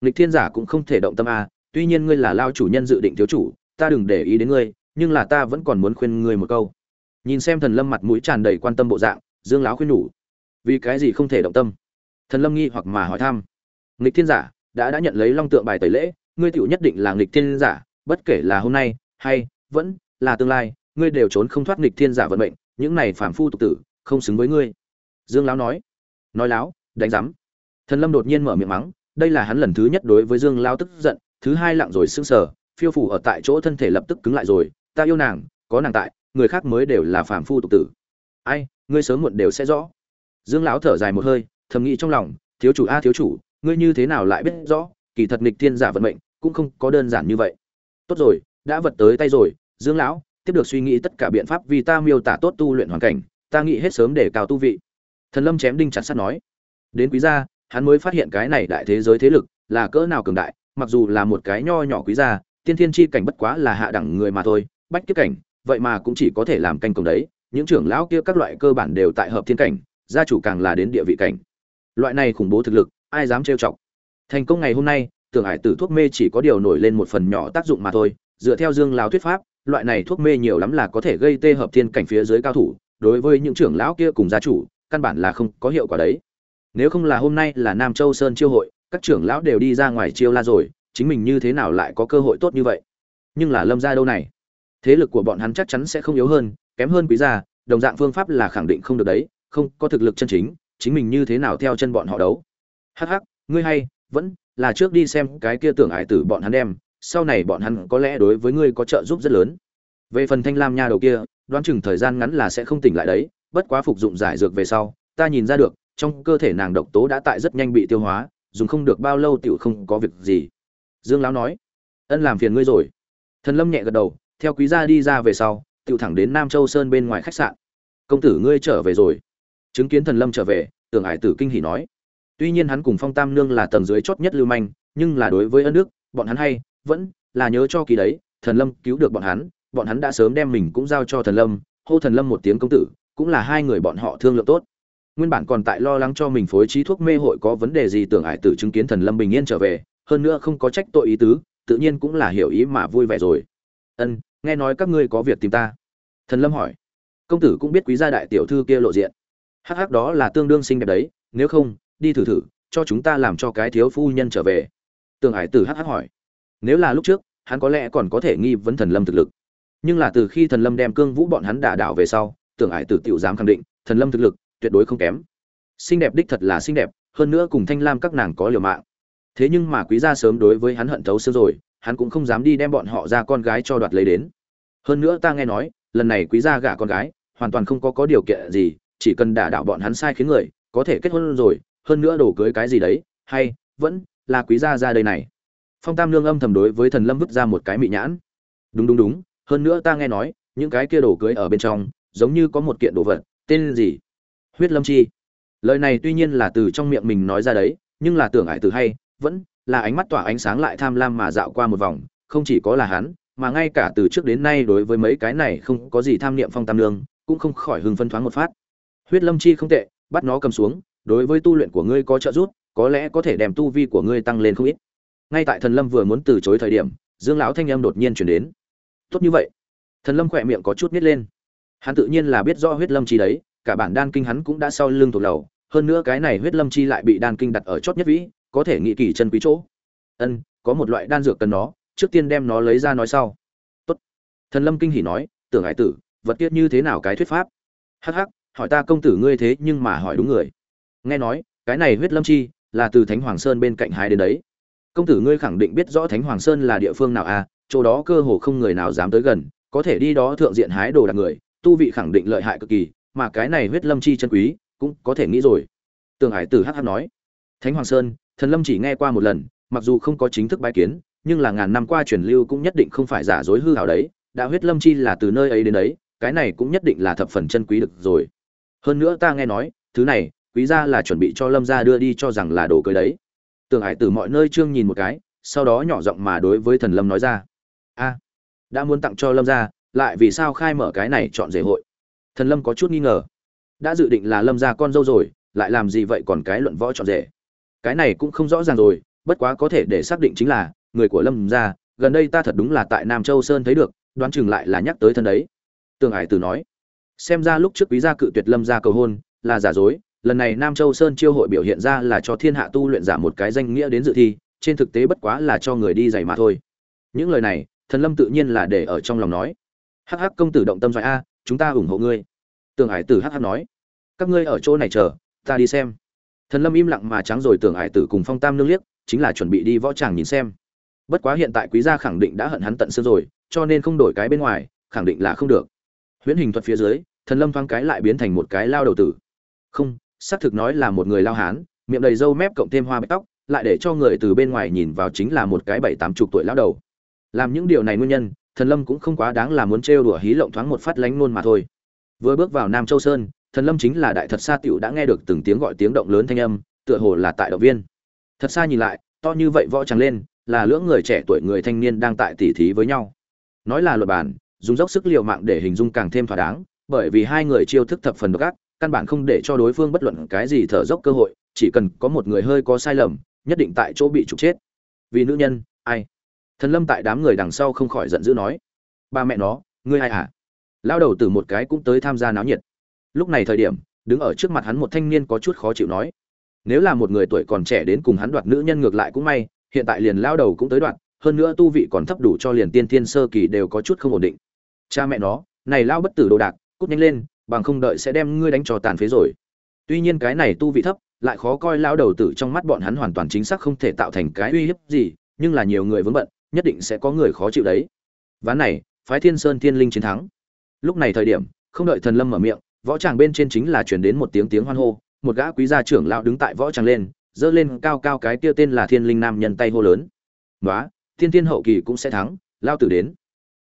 Nghịch thiên giả cũng không thể động tâm a, tuy nhiên ngươi là lao chủ nhân dự định thiếu chủ ta đừng để ý đến ngươi, nhưng là ta vẫn còn muốn khuyên ngươi một câu. Nhìn xem thần lâm mặt mũi tràn đầy quan tâm bộ dạng, dương láo khuyên nhủ. Vì cái gì không thể động tâm? Thần lâm nghi hoặc mà hỏi thăm. Nghịch thiên giả, đã đã nhận lấy long tượng bài tẩy lễ, ngươi tựu nhất định là nghịch thiên giả, bất kể là hôm nay, hay vẫn là tương lai, ngươi đều trốn không thoát nghịch thiên giả vận mệnh, những này phàm phu tục tử, không xứng với ngươi. Dương lão nói. Nói láo, đánh giám thần lâm đột nhiên mở miệng mắng, đây là hắn lần thứ nhất đối với dương lão tức giận, thứ hai lặng rồi sững sờ phiêu phủ ở tại chỗ thân thể lập tức cứng lại rồi, ta yêu nàng, có nàng tại, người khác mới đều là phàm phu tục tử. Ai, ngươi sớm muộn đều sẽ rõ. Dương lão thở dài một hơi, thầm nghĩ trong lòng, thiếu chủ a, thiếu chủ, ngươi như thế nào lại biết rõ, kỳ thật nghịch thiên giả vận mệnh cũng không có đơn giản như vậy. Tốt rồi, đã vật tới tay rồi, dương lão, tiếp được suy nghĩ tất cả biện pháp vì ta miêu tả tốt tu luyện hoàn cảnh, ta nghĩ hết sớm để cao tu vị. Thần lâm chém đinh chặt sắt nói. Đến quý gia, hắn mới phát hiện cái này đại thế giới thế lực là cỡ nào cường đại, mặc dù là một cái nho nhỏ quý gia tiên thiên chi cảnh bất quá là hạ đẳng người mà thôi, bách kiếp cảnh, vậy mà cũng chỉ có thể làm canh cổng đấy, những trưởng lão kia các loại cơ bản đều tại hợp thiên cảnh, gia chủ càng là đến địa vị cảnh. Loại này khủng bố thực lực, ai dám trêu chọc? Thành công ngày hôm nay, tưởng hải tử thuốc mê chỉ có điều nổi lên một phần nhỏ tác dụng mà thôi, dựa theo dương lão thuyết pháp, loại này thuốc mê nhiều lắm là có thể gây tê hợp thiên cảnh phía dưới cao thủ, đối với những trưởng lão kia cùng gia chủ, căn bản là không có hiệu quả đấy. Nếu không là hôm nay là nam châu sơn chiêu hội, các trưởng lão đều đi ra ngoài chiêu la rồi chính mình như thế nào lại có cơ hội tốt như vậy? Nhưng là lâm gia đâu này? Thế lực của bọn hắn chắc chắn sẽ không yếu hơn, kém hơn quý gia, đồng dạng phương pháp là khẳng định không được đấy, không, có thực lực chân chính chính mình như thế nào theo chân bọn họ đấu? Hắc hắc, ngươi hay, vẫn là trước đi xem cái kia tưởng ải tử bọn hắn đem, sau này bọn hắn có lẽ đối với ngươi có trợ giúp rất lớn. Về phần thanh lam nha đầu kia, đoán chừng thời gian ngắn là sẽ không tỉnh lại đấy, bất quá phục dụng giải dược về sau, ta nhìn ra được, trong cơ thể nàng độc tố đã tại rất nhanh bị tiêu hóa, dùng không được bao lâu tiểu không có việc gì dương lão nói, ân làm phiền ngươi rồi. Thần lâm nhẹ gật đầu, theo quý gia đi ra về sau, tiểu thẳng đến nam châu sơn bên ngoài khách sạn. Công tử ngươi trở về rồi. Chứng kiến thần lâm trở về, tưởng hải tử kinh hỉ nói. Tuy nhiên hắn cùng phong tam nương là tầng dưới chót nhất lưu manh, nhưng là đối với ân đức, bọn hắn hay vẫn là nhớ cho kỳ đấy, thần lâm cứu được bọn hắn bọn hắn đã sớm đem mình cũng giao cho thần lâm, hô thần lâm một tiếng công tử, cũng là hai người bọn họ thương lượng tốt. Nguyên bản còn tại lo lắng cho mình phối trí thuốc mê hội có vấn đề gì, tưởng Hải tử chứng kiến thần lâm bình yên trở về hơn nữa không có trách tội ý tứ, tự nhiên cũng là hiểu ý mà vui vẻ rồi. Ân, nghe nói các ngươi có việc tìm ta. Thần lâm hỏi. Công tử cũng biết quý gia đại tiểu thư kia lộ diện. Hắc hắc, đó là tương đương xinh đẹp đấy, nếu không, đi thử thử, cho chúng ta làm cho cái thiếu phu nhân trở về. Tường hải tử hắc hắc hỏi. Nếu là lúc trước, hắn có lẽ còn có thể nghi vấn thần lâm thực lực. Nhưng là từ khi thần lâm đem cương vũ bọn hắn đả đảo về sau tưởng hải tử tiểu dám khẳng định, thần lâm thực lực tuyệt đối không kém. Xinh đẹp đích thật là xinh đẹp, hơn nữa cùng thanh lam các nàng có liều mạng thế nhưng mà quý gia sớm đối với hắn hận thấu xưa rồi, hắn cũng không dám đi đem bọn họ ra con gái cho đoạt lấy đến. Hơn nữa ta nghe nói, lần này quý gia gả con gái, hoàn toàn không có có điều kiện gì, chỉ cần đả đạo bọn hắn sai khiến người, có thể kết hôn rồi, hơn nữa đổ cưới cái gì đấy, hay, vẫn là quý gia ra đây này. Phong tam lương âm thầm đối với thần lâm vứt ra một cái mị nhãn. Đúng đúng đúng, hơn nữa ta nghe nói, những cái kia đổ cưới ở bên trong, giống như có một kiện đồ vật, tên gì? Huyết lâm chi. Lời này tuy nhiên là từ trong miệng mình nói ra đấy, nhưng là tưởng ải từ hay vẫn là ánh mắt tỏa ánh sáng lại tham lam mà dạo qua một vòng, không chỉ có là hắn, mà ngay cả từ trước đến nay đối với mấy cái này không có gì tham niệm phong tam lương, cũng không khỏi hưng phân thoáng một phát. Huyết lâm chi không tệ, bắt nó cầm xuống, đối với tu luyện của ngươi có trợ giúp, có lẽ có thể đem tu vi của ngươi tăng lên không ít. Ngay tại thần lâm vừa muốn từ chối thời điểm, dương lão thanh âm đột nhiên truyền đến. Tốt như vậy. Thần lâm khỏe miệng có chút nít lên. Hắn tự nhiên là biết rõ huyết lâm chi đấy, cả bản đan kinh hắn cũng đã sau lưng thuộc lầu hơn nữa cái này huyết lâm chi lại bị đan kinh đặt ở chót nhất vĩ có thể nghĩ kỳ chân quý chỗ. Ân, có một loại đan dược cần nó, trước tiên đem nó lấy ra nói sau. Tốt. Thần lâm kinh hỉ nói, tưởng hải tử, vật tiết như thế nào cái thuyết pháp? Hắc hắc, hỏi ta công tử ngươi thế nhưng mà hỏi đúng người. Nghe nói, cái này huyết lâm chi là từ thánh hoàng sơn bên cạnh hai đến đấy. Công tử ngươi khẳng định biết rõ thánh hoàng sơn là địa phương nào à chỗ đó cơ hồ không người nào dám tới gần, có thể đi đó thượng diện hái đồ đặc người, tu vị khẳng định lợi hại cực kỳ, mà cái này huyết lâm chi chân quý cũng có thể nghĩ rồi. Tường hải tử hh nói. Thánh hoàng sơn thần lâm chỉ nghe qua một lần, mặc dù không có chính thức bái kiến, nhưng là ngàn năm qua truyền lưu cũng nhất định không phải giả dối hư hảo đấy, đã huyết lâm chi là từ nơi ấy đến đấy, cái này cũng nhất định là thập phần chân quý được rồi. Hơn nữa ta nghe nói, thứ này, quý gia là chuẩn bị cho lâm gia đưa đi cho rằng là đồ cưới đấy. Tường hải từ mọi nơi trương nhìn một cái, sau đó nhỏ giọng mà đối với thần lâm nói ra. A, đã muốn tặng cho lâm gia, lại vì sao khai mở cái này chọn rể hội? Thần lâm có chút nghi ngờ. Đã dự định là lâm gia con dâu rồi, lại làm gì vậy còn cái luận võ chọn rể? Cái này cũng không rõ ràng rồi, bất quá có thể để xác định chính là, người của lâm gia, gần đây ta thật đúng là tại nam châu sơn thấy được, đoán chừng lại là nhắc tới thân đấy. Tường hải từ nói. Xem ra lúc trước quý gia cự tuyệt lâm gia cầu hôn, là giả dối, lần này nam châu sơn chiêu hội biểu hiện ra là cho thiên hạ tu luyện giả một cái danh nghĩa đến dự thi, trên thực tế bất quá là cho người đi giày mà thôi. Những lời này, thần lâm tự nhiên là để ở trong lòng nói. Hắc hắc công tử động tâm doại a, chúng ta ủng hộ ngươi. Tường hải tử hắc hắc nói. Các ngươi ở chỗ này chờ, ta đi xem thần lâm im lặng mà trắng rồi tưởng hải tử cùng phong tam nương liếc, chính là chuẩn bị đi võ tràng nhìn xem. Bất quá hiện tại quý gia khẳng định đã hận hắn tận xương rồi, cho nên không đổi cái bên ngoài, khẳng định là không được. Huyễn hình thuật phía dưới, thần lâm thoáng cái lại biến thành một cái lao đầu tử. Không, xác thực nói là một người lao hán, miệng đầy râu mép cộng thêm hoa bạch tóc, lại để cho người từ bên ngoài nhìn vào chính là một cái bảy tám chục tuổi lão đầu. Làm những điều này nguyên nhân, thần lâm cũng không quá đáng là muốn trêu đùa hí lộng thoáng một phát lánh nôn mà thôi. Vừa bước vào nam châu sơn thần lâm chính là đại thật xa tiểu đã nghe được từng tiếng gọi tiếng động lớn thanh âm, tựa hồ là tại động viên. Thật xa nhìn lại, to như vậy võ trắng lên, là lưỡng người trẻ tuổi người thanh niên đang tại tỉ thí với nhau. Nói là luật bản, dùng dốc sức liều mạng để hình dung càng thêm thỏa đáng, bởi vì hai người chiêu thức thập phần độc ác, căn bản không để cho đối phương bất luận cái gì thở dốc cơ hội, chỉ cần có một người hơi có sai lầm, nhất định tại chỗ bị trục chết. Vì nữ nhân, ai? Thần lâm tại đám người đằng sau không khỏi giận dữ nói. Ba mẹ nó, ngươi ai à? Lao đầu từ một cái cũng tới tham gia náo nhiệt lúc này thời điểm, đứng ở trước mặt hắn một thanh niên có chút khó chịu nói, nếu là một người tuổi còn trẻ đến cùng hắn đoạt nữ nhân ngược lại cũng may, hiện tại liền lao đầu cũng tới đoạt, hơn nữa tu vị còn thấp đủ cho liền tiên thiên sơ kỳ đều có chút không ổn định. Cha mẹ nó, này lao bất tử đồ đạc, cút nhanh lên, bằng không đợi sẽ đem ngươi đánh trò tàn phế rồi. Tuy nhiên cái này tu vị thấp, lại khó coi lao đầu tử trong mắt bọn hắn hoàn toàn chính xác không thể tạo thành cái uy hiếp gì, nhưng là nhiều người vướng bận, nhất định sẽ có người khó chịu đấy. Ván này, phái thiên sơn thiên linh chiến thắng. Lúc này thời điểm, không đợi thần lâm mở miệng võ tràng bên trên chính là chuyển đến một tiếng tiếng hoan hô, một gã quý gia trưởng lão đứng tại võ tràng lên, giơ lên cao cao cái kia tên là thiên linh nam nhân tay hô lớn. Nói thiên thiên hậu kỳ cũng sẽ thắng lao tử đến.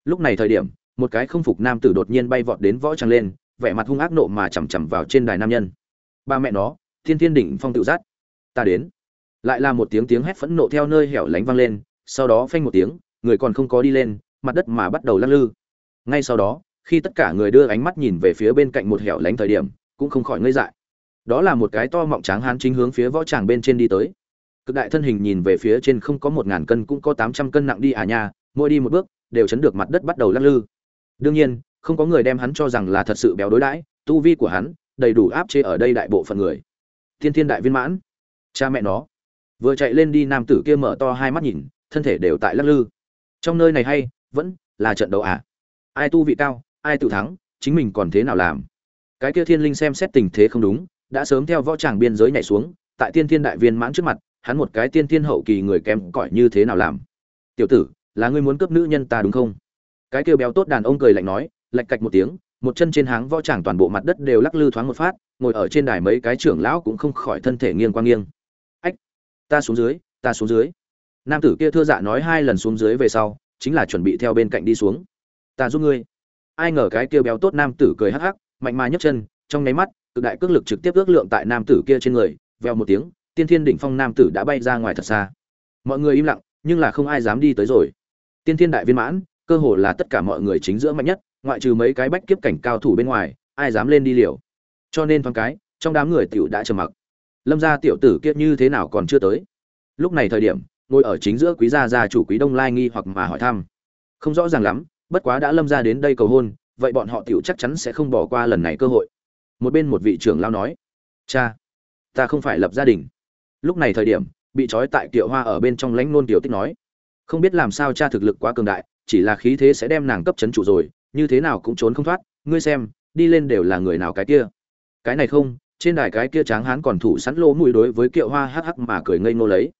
Lúc này thời điểm, một cái không phục nam tử đột nhiên bay vọt đến võ tràng lên, vẻ mặt hung ác nộ mà chằm chằm vào trên đài nam nhân. Ba mẹ nó, thiên thiên đỉnh phong tự giác, ta đến. Lại là một tiếng tiếng hét phẫn nộ theo nơi hẻo lánh vang lên, sau đó phanh một tiếng, người còn không có đi lên, mặt đất mà bắt đầu lắc lư. Ngay sau đó khi tất cả người đưa ánh mắt nhìn về phía bên cạnh một hẻo lánh thời điểm, cũng không khỏi ngây dại. Đó là một cái to mọng tráng hán chính hướng phía võ tràng bên trên đi tới. Cực đại thân hình nhìn về phía trên không có một ngàn cân cũng có tám trăm cân nặng đi à nha, mỗi đi một bước, đều chấn được mặt đất bắt đầu lắc lư. Đương nhiên, không có người đem hắn cho rằng là thật sự béo đối đãi, tu vi của hắn, đầy đủ áp chế ở đây đại bộ phận người. Thiên thiên đại viên mãn, cha mẹ nó. Vừa chạy lên đi, nam tử kia mở to hai mắt nhìn, thân thể đều tại lắc lư. Trong nơi này hay, vẫn là trận đấu à? Ai tu vị cao ai tự thắng, chính mình còn thế nào làm? Cái kia thiên linh xem xét tình thế không đúng, đã sớm theo võ tràng biên giới nhảy xuống, tại tiên thiên đại viên mãn trước mặt, hắn một cái tiên thiên hậu kỳ người kém cỏi như thế nào làm? Tiểu tử, là ngươi muốn cướp nữ nhân ta đúng không? Cái kia béo tốt đàn ông cười lạnh nói, lạch cạch một tiếng, một chân trên háng võ tràng toàn bộ mặt đất đều lắc lư thoáng một phát, ngồi ở trên đài mấy cái trưởng lão cũng không khỏi thân thể nghiêng qua nghiêng. Ách, ta xuống dưới, ta xuống dưới. Nam tử kia thưa dạ nói hai lần xuống dưới về sau, chính là chuẩn bị theo bên cạnh đi xuống. Ta giúp ngươi ai ngờ cái kia béo tốt nam tử cười hắc hắc, mạnh mà nhấc chân, trong nháy mắt, cực đại cước lực trực tiếp ước lượng tại nam tử kia trên người, vèo một tiếng, tiên thiên đỉnh phong nam tử đã bay ra ngoài thật xa. Mọi người im lặng, nhưng là không ai dám đi tới rồi. Tiên thiên đại viên mãn, cơ hồ là tất cả mọi người chính giữa mạnh nhất, ngoại trừ mấy cái bách kiếp cảnh cao thủ bên ngoài, ai dám lên đi liều. Cho nên thoáng cái, trong đám người tiểu đã trầm mặc. Lâm gia tiểu tử kia như thế nào còn chưa tới? Lúc này thời điểm, ngồi ở chính giữa quý gia gia chủ quý đông lai nghi hoặc mà hỏi thăm. Không rõ ràng lắm bất quá đã lâm ra đến đây cầu hôn, vậy bọn họ tiểu chắc chắn sẽ không bỏ qua lần này cơ hội. Một bên một vị trưởng lao nói, cha, ta không phải lập gia đình. Lúc này thời điểm, bị trói tại kiệu hoa ở bên trong lãnh nôn tiểu tích nói, không biết làm sao cha thực lực quá cường đại, chỉ là khí thế sẽ đem nàng cấp chấn chủ rồi, như thế nào cũng trốn không thoát, ngươi xem, đi lên đều là người nào cái kia. Cái này không, trên đài cái kia tráng hán còn thủ sẵn lỗ mũi đối với kiệu hoa hắc hắc mà cười ngây ngô lấy.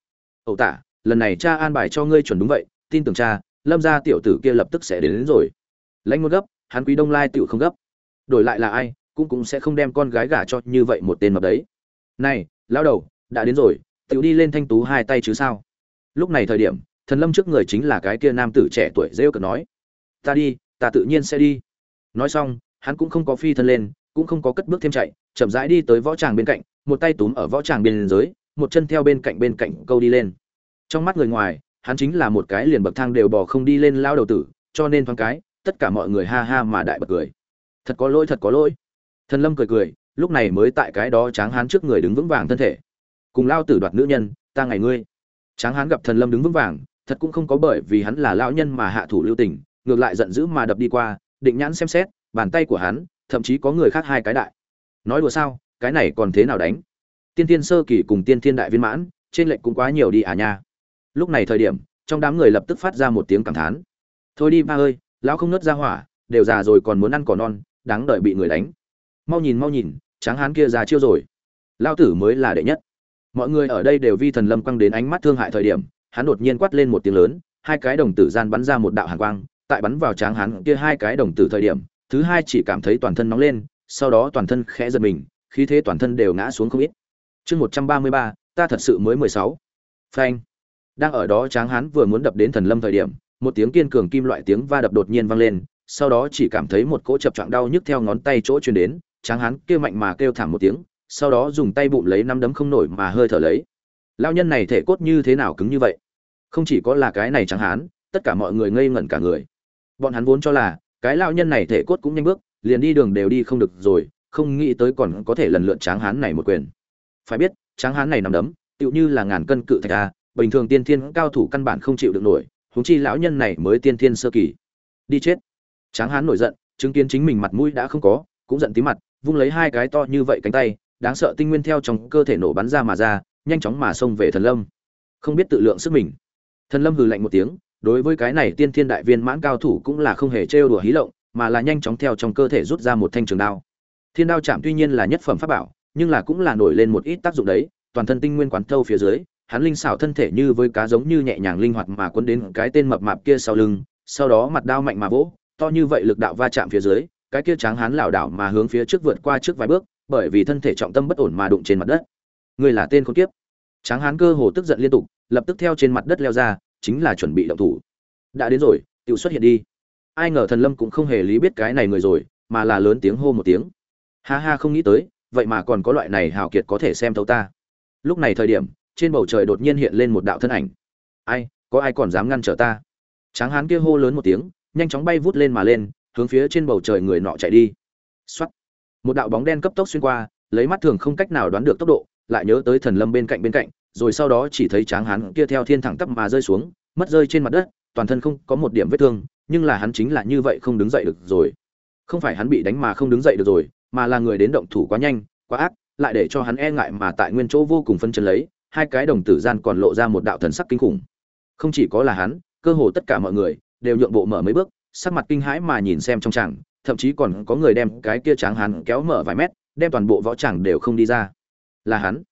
Ẩu tả, lần này cha an bài cho ngươi chuẩn đúng vậy, tin tưởng cha lâm gia tiểu tử kia lập tức sẽ đến, đến rồi. Lãnh ngôn gấp hắn quý đông lai tiểu không gấp. Đổi lại là ai cũng cũng sẽ không đem con gái gả cho như vậy một tên mập đấy. Này lão đầu đã đến rồi tiểu đi lên thanh tú hai tay chứ sao? Lúc này thời điểm thần lâm trước người chính là cái kia nam tử trẻ tuổi rêu cợt nói. Ta đi ta tự nhiên sẽ đi. Nói xong hắn cũng không có phi thân lên cũng không có cất bước thêm chạy chậm rãi đi tới võ tràng bên cạnh một tay túm ở võ tràng bên dưới một chân theo bên cạnh bên cạnh câu đi lên. Trong mắt người ngoài hắn chính là một cái liền bậc thang đều bỏ không đi lên lao đầu tử, cho nên thoáng cái, tất cả mọi người ha ha mà đại bật cười. Thật có lỗi, thật có lỗi. Thần lâm cười cười, lúc này mới tại cái đó tráng hán trước người đứng vững vàng thân thể. Cùng lao tử đoạt nữ nhân, ta ngày ngươi. Tráng hán gặp thần lâm đứng vững vàng, thật cũng không có bởi vì hắn là lão nhân mà hạ thủ lưu tình, ngược lại giận dữ mà đập đi qua, định nhãn xem xét, bàn tay của hắn, thậm chí có người khác hai cái đại. Nói đùa sao, cái này còn thế nào đánh? Tiên thiên sơ kỳ cùng tiên thiên đại viên mãn, trên lệnh cũng quá nhiều đi à nha lúc này thời điểm, trong đám người lập tức phát ra một tiếng cảm thán. Thôi đi ba ơi, lão không nớt ra hỏa, đều già rồi còn muốn ăn cỏ non, đáng đợi bị người đánh. Mau nhìn mau nhìn, tráng hán kia già chiêu rồi. Lao tử mới là đệ nhất. Mọi người ở đây đều vi thần lâm quăng đến ánh mắt thương hại thời điểm, hắn đột nhiên quát lên một tiếng lớn, hai cái đồng tử gian bắn ra một đạo hàn quang, tại bắn vào tráng hắn kia hai cái đồng tử thời điểm, thứ hai chỉ cảm thấy toàn thân nóng lên, sau đó toàn thân khẽ giật mình, khí thế toàn thân đều ngã xuống không ít. Chương một trăm ba mươi ba, ta thật sự mới mười sáu. Phanh đang ở đó tráng hán vừa muốn đập đến thần lâm thời điểm, một tiếng kiên cường kim loại tiếng va đập đột nhiên vang lên, sau đó chỉ cảm thấy một cỗ chập choạng đau nhức theo ngón tay chỗ truyền đến, tráng hán kêu mạnh mà kêu thảm một tiếng, sau đó dùng tay bụng lấy năm đấm không nổi mà hơi thở lấy. Lao nhân này thể cốt như thế nào cứng như vậy? Không chỉ có là cái này tráng hán, tất cả mọi người ngây ngẩn cả người. Bọn hắn vốn cho là, cái lao nhân này thể cốt cũng nhanh bước, liền đi đường đều đi không được rồi, không nghĩ tới còn có thể lần lượt tráng hán này một quyền. Phải biết, tráng hán này nằm đấm, tựu như là ngàn cân cự thạch a bình thường tiên thiên cao thủ căn bản không chịu được nổi, huống chi lão nhân này mới tiên thiên sơ kỳ. Đi chết. Tráng hán nổi giận, chứng kiến chính mình mặt mũi đã không có, cũng giận tí mặt, vung lấy hai cái to như vậy cánh tay, đáng sợ tinh nguyên theo trong cơ thể nổ bắn ra mà ra, nhanh chóng mà xông về thần lâm. Không biết tự lượng sức mình. Thần lâm hừ lạnh một tiếng, đối với cái này tiên thiên đại viên mãn cao thủ cũng là không hề trêu đùa hí lộng, mà là nhanh chóng theo trong cơ thể rút ra một thanh trường đao. Thiên đao chạm tuy nhiên là nhất phẩm pháp bảo, nhưng là cũng là nổi lên một ít tác dụng đấy, toàn thân tinh nguyên quán thâu phía dưới hắn linh xảo thân thể như với cá giống như nhẹ nhàng linh hoạt mà quấn đến cái tên mập mạp kia sau lưng, sau đó mặt đao mạnh mà vỗ, to như vậy lực đạo va chạm phía dưới, cái kia tráng hắn lảo đảo mà hướng phía trước vượt qua trước vài bước, bởi vì thân thể trọng tâm bất ổn mà đụng trên mặt đất. Người là tên con kiếp. Tráng hán cơ hồ tức giận liên tục, lập tức theo trên mặt đất leo ra, chính là chuẩn bị động thủ. Đã đến rồi tự xuất hiện đi. Ai ngờ thần lâm cũng không hề lý biết cái này người rồi, mà là lớn tiếng hô một tiếng. Ha ha, không nghĩ tới, vậy mà còn có loại này hào kiệt có thể xem thấu ta. Lúc này thời điểm trên bầu trời đột nhiên hiện lên một đạo thân ảnh. Ai, có ai còn dám ngăn trở ta? Tráng hán kia hô lớn một tiếng, nhanh chóng bay vút lên mà lên, hướng phía trên bầu trời người nọ chạy đi. Soát. một đạo bóng đen cấp tốc xuyên qua, lấy mắt thường không cách nào đoán được tốc độ, lại nhớ tới thần lâm bên cạnh bên cạnh, rồi sau đó chỉ thấy tráng Hán kia theo thiên thẳng tắp mà rơi xuống, mất rơi trên mặt đất, toàn thân không có một điểm vết thương, nhưng là hắn chính là như vậy không đứng dậy được rồi. Không phải hắn bị đánh mà không đứng dậy được rồi, mà là người đến động thủ quá nhanh, quá ác, lại để cho hắn e ngại mà tại nguyên chỗ vô cùng phân chân lấy hai cái đồng tử gian còn lộ ra một đạo thần sắc kinh khủng. Không chỉ có là hắn, cơ hồ tất cả mọi người đều nhượng bộ mở mấy bước, sắc mặt kinh hãi mà nhìn xem trong tràng, thậm chí còn có người đem cái kia tráng hắn kéo mở vài mét, đem toàn bộ võ tràng đều không đi ra. Là hắn.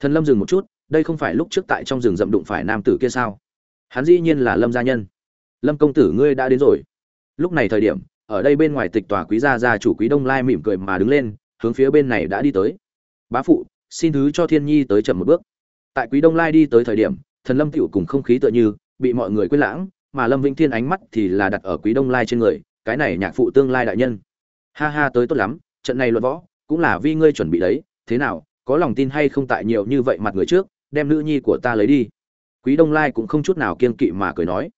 Thần lâm dừng một chút, đây không phải lúc trước tại trong rừng rậm đụng phải nam tử kia sao? Hắn dĩ nhiên là lâm gia nhân. Lâm công tử ngươi đã đến rồi. Lúc này thời điểm, ở đây bên ngoài tịch tòa quý gia gia chủ quý đông lai mỉm cười mà đứng lên, hướng phía bên này đã đi tới. Bá phụ, xin thứ cho thiên nhi tới chậm một bước tại quý đông lai đi tới thời điểm, thần lâm tựu cùng không khí tựa như bị mọi người quên lãng, mà lâm vĩnh thiên ánh mắt thì là đặt ở quý đông lai trên người, cái này nhạc phụ tương lai đại nhân. Ha ha, tới tốt lắm, trận này luận võ cũng là vi ngươi chuẩn bị đấy, thế nào, có lòng tin hay không tại nhiều như vậy mặt người trước, đem nữ nhi của ta lấy đi. Quý đông lai cũng không chút nào kiên kỵ mà cười nói.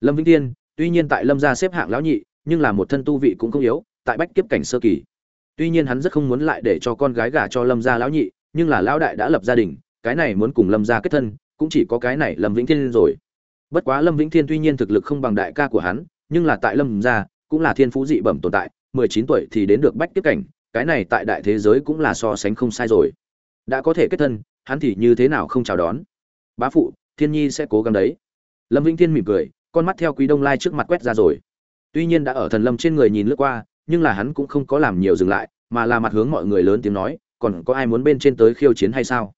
Lâm vĩnh thiên, tuy nhiên tại lâm gia xếp hạng lão nhị, nhưng là một thân tu vị cũng không yếu, tại bách kiếp cảnh sơ kỳ. Tuy nhiên hắn rất không muốn lại để cho con gái gả cho lâm gia lão nhị, nhưng là lão đại đã lập gia đình cái này muốn cùng lâm gia kết thân, cũng chỉ có cái này lâm vĩnh thiên rồi. Bất quá lâm vĩnh thiên tuy nhiên thực lực không bằng đại ca của hắn, nhưng là tại lâm gia, cũng là thiên phú dị bẩm tồn tại, mười chín tuổi thì đến được bách kiếp cảnh, cái này tại đại thế giới cũng là so sánh không sai rồi. Đã có thể kết thân, hắn thì như thế nào không chào đón? Bá phụ, thiên nhi sẽ cố gắng đấy. Lâm vĩnh thiên mỉm cười, con mắt theo quý đông lai trước mặt quét ra rồi. Tuy nhiên đã ở thần lâm trên người nhìn lướt qua, nhưng là hắn cũng không có làm nhiều dừng lại, mà là mặt hướng mọi người lớn tiếng nói, còn có ai muốn bên trên tới khiêu chiến hay sao?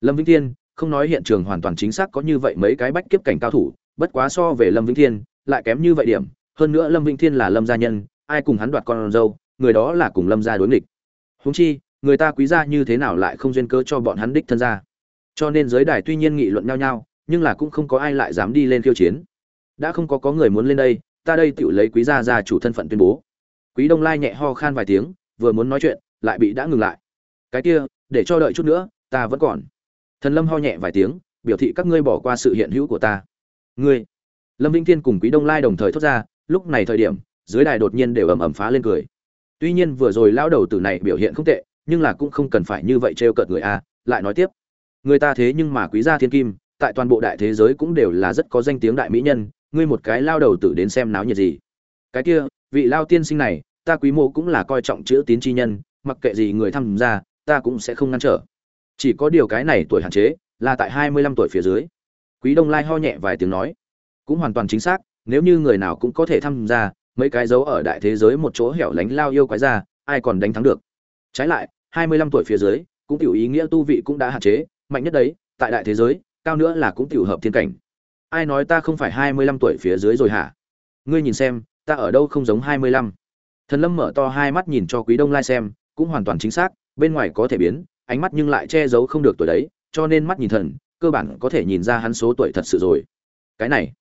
Lâm vĩnh thiên, không nói hiện trường hoàn toàn chính xác có như vậy mấy cái bách kiếp cảnh cao thủ, bất quá so về lâm vĩnh thiên, lại kém như vậy điểm. Hơn nữa lâm vĩnh thiên là lâm gia nhân, ai cùng hắn đoạt con dâu, người đó là cùng lâm gia đối nghịch. Húng chi, người ta quý gia như thế nào lại không duyên cớ cho bọn hắn đích thân ra. Cho nên giới đài tuy nhiên nghị luận nhau nhau, nhưng là cũng không có ai lại dám đi lên khiêu chiến. Đã không có có người muốn lên đây, ta đây tự lấy quý gia gia chủ thân phận tuyên bố. Quý đông lai nhẹ ho khan vài tiếng, vừa muốn nói chuyện, lại bị đã ngừng lại. Cái kia, để cho đợi chút nữa, ta vẫn còn thần lâm ho nhẹ vài tiếng, biểu thị các ngươi bỏ qua sự hiện hữu của ta. Ngươi. Lâm vĩnh thiên cùng quý đông lai đồng thời thốt ra, lúc này thời điểm, dưới đài đột nhiên đều ầm ầm phá lên cười. Tuy nhiên vừa rồi lão đầu tử này biểu hiện không tệ, nhưng là cũng không cần phải như vậy trêu cợt người a, lại nói tiếp. Người ta thế nhưng mà quý gia thiên kim, tại toàn bộ đại thế giới cũng đều là rất có danh tiếng đại mỹ nhân, ngươi một cái lao đầu tử đến xem náo nhiệt gì? Cái kia, vị lao tiên sinh này, ta quý mô cũng là coi trọng chữ tín chi nhân, mặc kệ gì người tham gia, ta cũng sẽ không ngăn trở chỉ có điều cái này tuổi hạn chế, là tại hai mươi lăm tuổi phía dưới. Quý đông lai ho nhẹ vài tiếng nói. Cũng hoàn toàn chính xác, nếu như người nào cũng có thể tham gia, mấy cái dấu ở đại thế giới một chỗ hẻo lánh lao yêu quái ra, ai còn đánh thắng được? Trái lại, hai mươi lăm tuổi phía dưới, cũng tiểu ý nghĩa tu vị cũng đã hạn chế, mạnh nhất đấy, tại đại thế giới, cao nữa là cũng tiểu hợp thiên cảnh. Ai nói ta không phải hai mươi lăm tuổi phía dưới rồi hả? Ngươi nhìn xem, ta ở đâu không giống hai mươi lăm? Thần lâm mở to hai mắt nhìn cho quý đông lai xem, cũng hoàn toàn chính xác, bên ngoài có thể biến ánh mắt nhưng lại che giấu không được tuổi đấy, cho nên mắt nhìn thần, cơ bản có thể nhìn ra hắn số tuổi thật sự rồi. Cái này,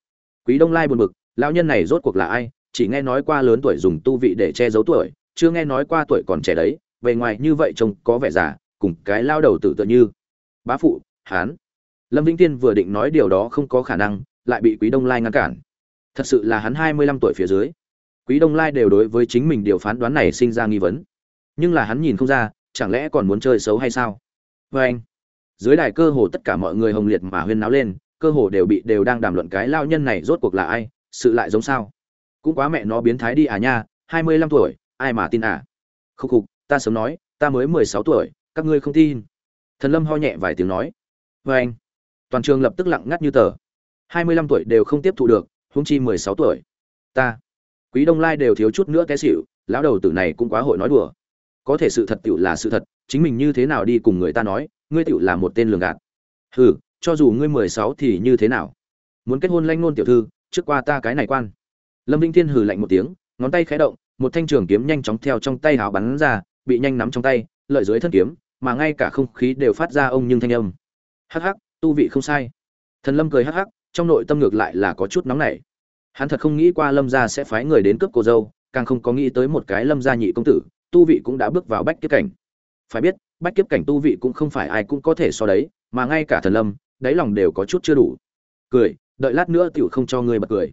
quý đông lai buồn bực, lão nhân này rốt cuộc là ai, chỉ nghe nói qua lớn tuổi dùng tu vị để che giấu tuổi, chưa nghe nói qua tuổi còn trẻ đấy về ngoài như vậy trông có vẻ già, cùng cái lao đầu tử tự như. Bá phụ, hán. Lâm vĩnh tiên vừa định nói điều đó không có khả năng, lại bị quý đông lai ngăn cản. Thật sự là hắn hai mươi lăm tuổi phía dưới. Quý đông lai đều đối với chính mình điều phán đoán này sinh ra nghi vấn. Nhưng là hắn nhìn không ra chẳng lẽ còn muốn chơi xấu hay sao? Vê anh. Dưới đài cơ hồ tất cả mọi người hồng liệt mà huyên náo lên, cơ hồ đều bị đều đang đàm luận cái lao nhân này rốt cuộc là ai, sự lại giống sao? Cũng quá mẹ nó biến thái đi à nha, hai mươi lăm tuổi, ai mà tin à? Khúc khục, ta sớm nói, ta mới mười sáu tuổi, các ngươi không tin. Thần lâm ho nhẹ vài tiếng nói. Vê anh. Toàn trường lập tức lặng ngắt như tờ. hai mươi lăm tuổi đều không tiếp thụ được, huống chi mười sáu tuổi. Ta. Quý đông lai đều thiếu chút nữa té xỉu, lão đầu tử này cũng quá hội nói đùa có thể sự thật tựu là sự thật, chính mình như thế nào đi cùng người ta nói, ngươi tựu là một tên lường gạt. Hừ, cho dù ngươi mười sáu thì như thế nào? Muốn kết hôn lanh ngôn tiểu thư, trước qua ta cái này quan. Lâm vĩnh thiên hừ lạnh một tiếng, ngón tay khẽ động, một thanh trường kiếm nhanh chóng theo trong tay hào bắn ra, bị nhanh nắm trong tay, lợi dưới thân kiếm, mà ngay cả không khí đều phát ra ông nhưng thanh âm. Hắc hắc, tu vị không sai. Thần lâm cười hắc hắc, trong nội tâm ngược lại là có chút nóng nảy. Hắn thật không nghĩ qua lâm gia sẽ phái người đến cướp cô dâu, càng không có nghĩ tới một cái lâm gia nhị công tử tu vị cũng đã bước vào bách kiếp cảnh. Phải biết, bách kiếp cảnh tu vị cũng không phải ai cũng có thể so đấy, mà ngay cả thần lâm, đáy lòng đều có chút chưa đủ. Cười, đợi lát nữa tiểu không cho ngươi bật cười.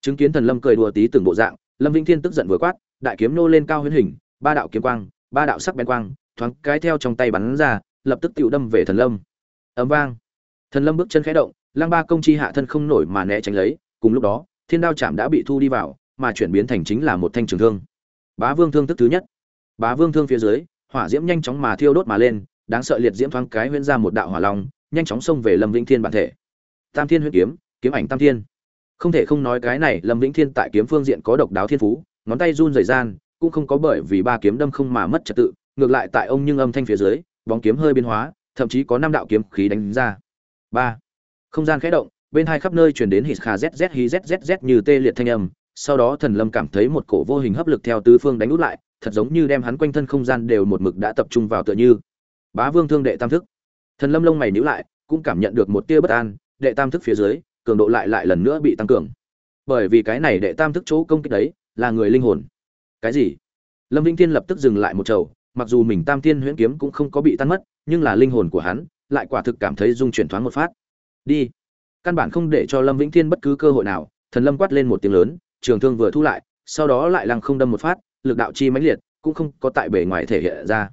Chứng kiến thần lâm cười đùa tí từng bộ dạng, lâm vĩnh thiên tức giận vừa quát, đại kiếm nô lên cao huyễn hình, ba đạo kiếm quang, ba đạo sắc bén quang, thoáng cái theo trong tay bắn ra, lập tức tựu đâm về thần lâm. Ấm vang. Thần lâm bước chân khẽ động, lăng ba công chi hạ thân không nổi mà né tránh lấy, cùng lúc đó, thiên đao chạm đã bị thu đi vào, mà chuyển biến thành chính là một thanh trường thương. Bá vương thương thức thứ nhất bá vương thương phía dưới, hỏa diễm nhanh chóng mà thiêu đốt mà lên, đáng sợ liệt diễm thoáng cái huyễn ra một đạo hỏa long, nhanh chóng xông về lâm vĩnh thiên bản thể. Tam thiên huyễn kiếm kiếm ảnh tam thiên. Không thể không nói cái này, lâm vĩnh thiên tại kiếm phương diện có độc đáo thiên phú, ngón tay run rẩy gian, cũng không có bởi vì ba kiếm đâm không mà mất trật tự, ngược lại tại ông nhưng âm thanh phía dưới, bóng kiếm hơi biến hóa, thậm chí có năm đạo kiếm khí đánh ra. Ba. Không gian khẽ động, bên hai khắp nơi truyền đến hít kha z hí zzz như tê liệt thanh âm sau đó thần lâm cảm thấy một cổ vô hình hấp lực theo tứ phương đánh út lại, thật giống như đem hắn quanh thân không gian đều một mực đã tập trung vào tựa như. Bá vương thương đệ tam thức. Thần lâm lông mày nhíu lại, cũng cảm nhận được một tia bất an, đệ tam thức phía dưới, cường độ lại lại lần nữa bị tăng cường. Bởi vì cái này đệ tam thức chỗ công kích đấy, là người linh hồn. Cái gì? Lâm vĩnh thiên lập tức dừng lại một chầu mặc dù mình tam thiên huyễn kiếm cũng không có bị tan mất, nhưng là linh hồn của hắn, lại quả thực cảm thấy dung chuyển thoáng một phát. Đi. Căn bản không để cho lâm vĩnh thiên bất cứ cơ hội nào, thần lâm quát lên một tiếng lớn trường thương vừa thu lại, sau đó lại lăng không đâm một phát, lực đạo chi mãnh liệt, cũng không có tại bề ngoài thể hiện ra.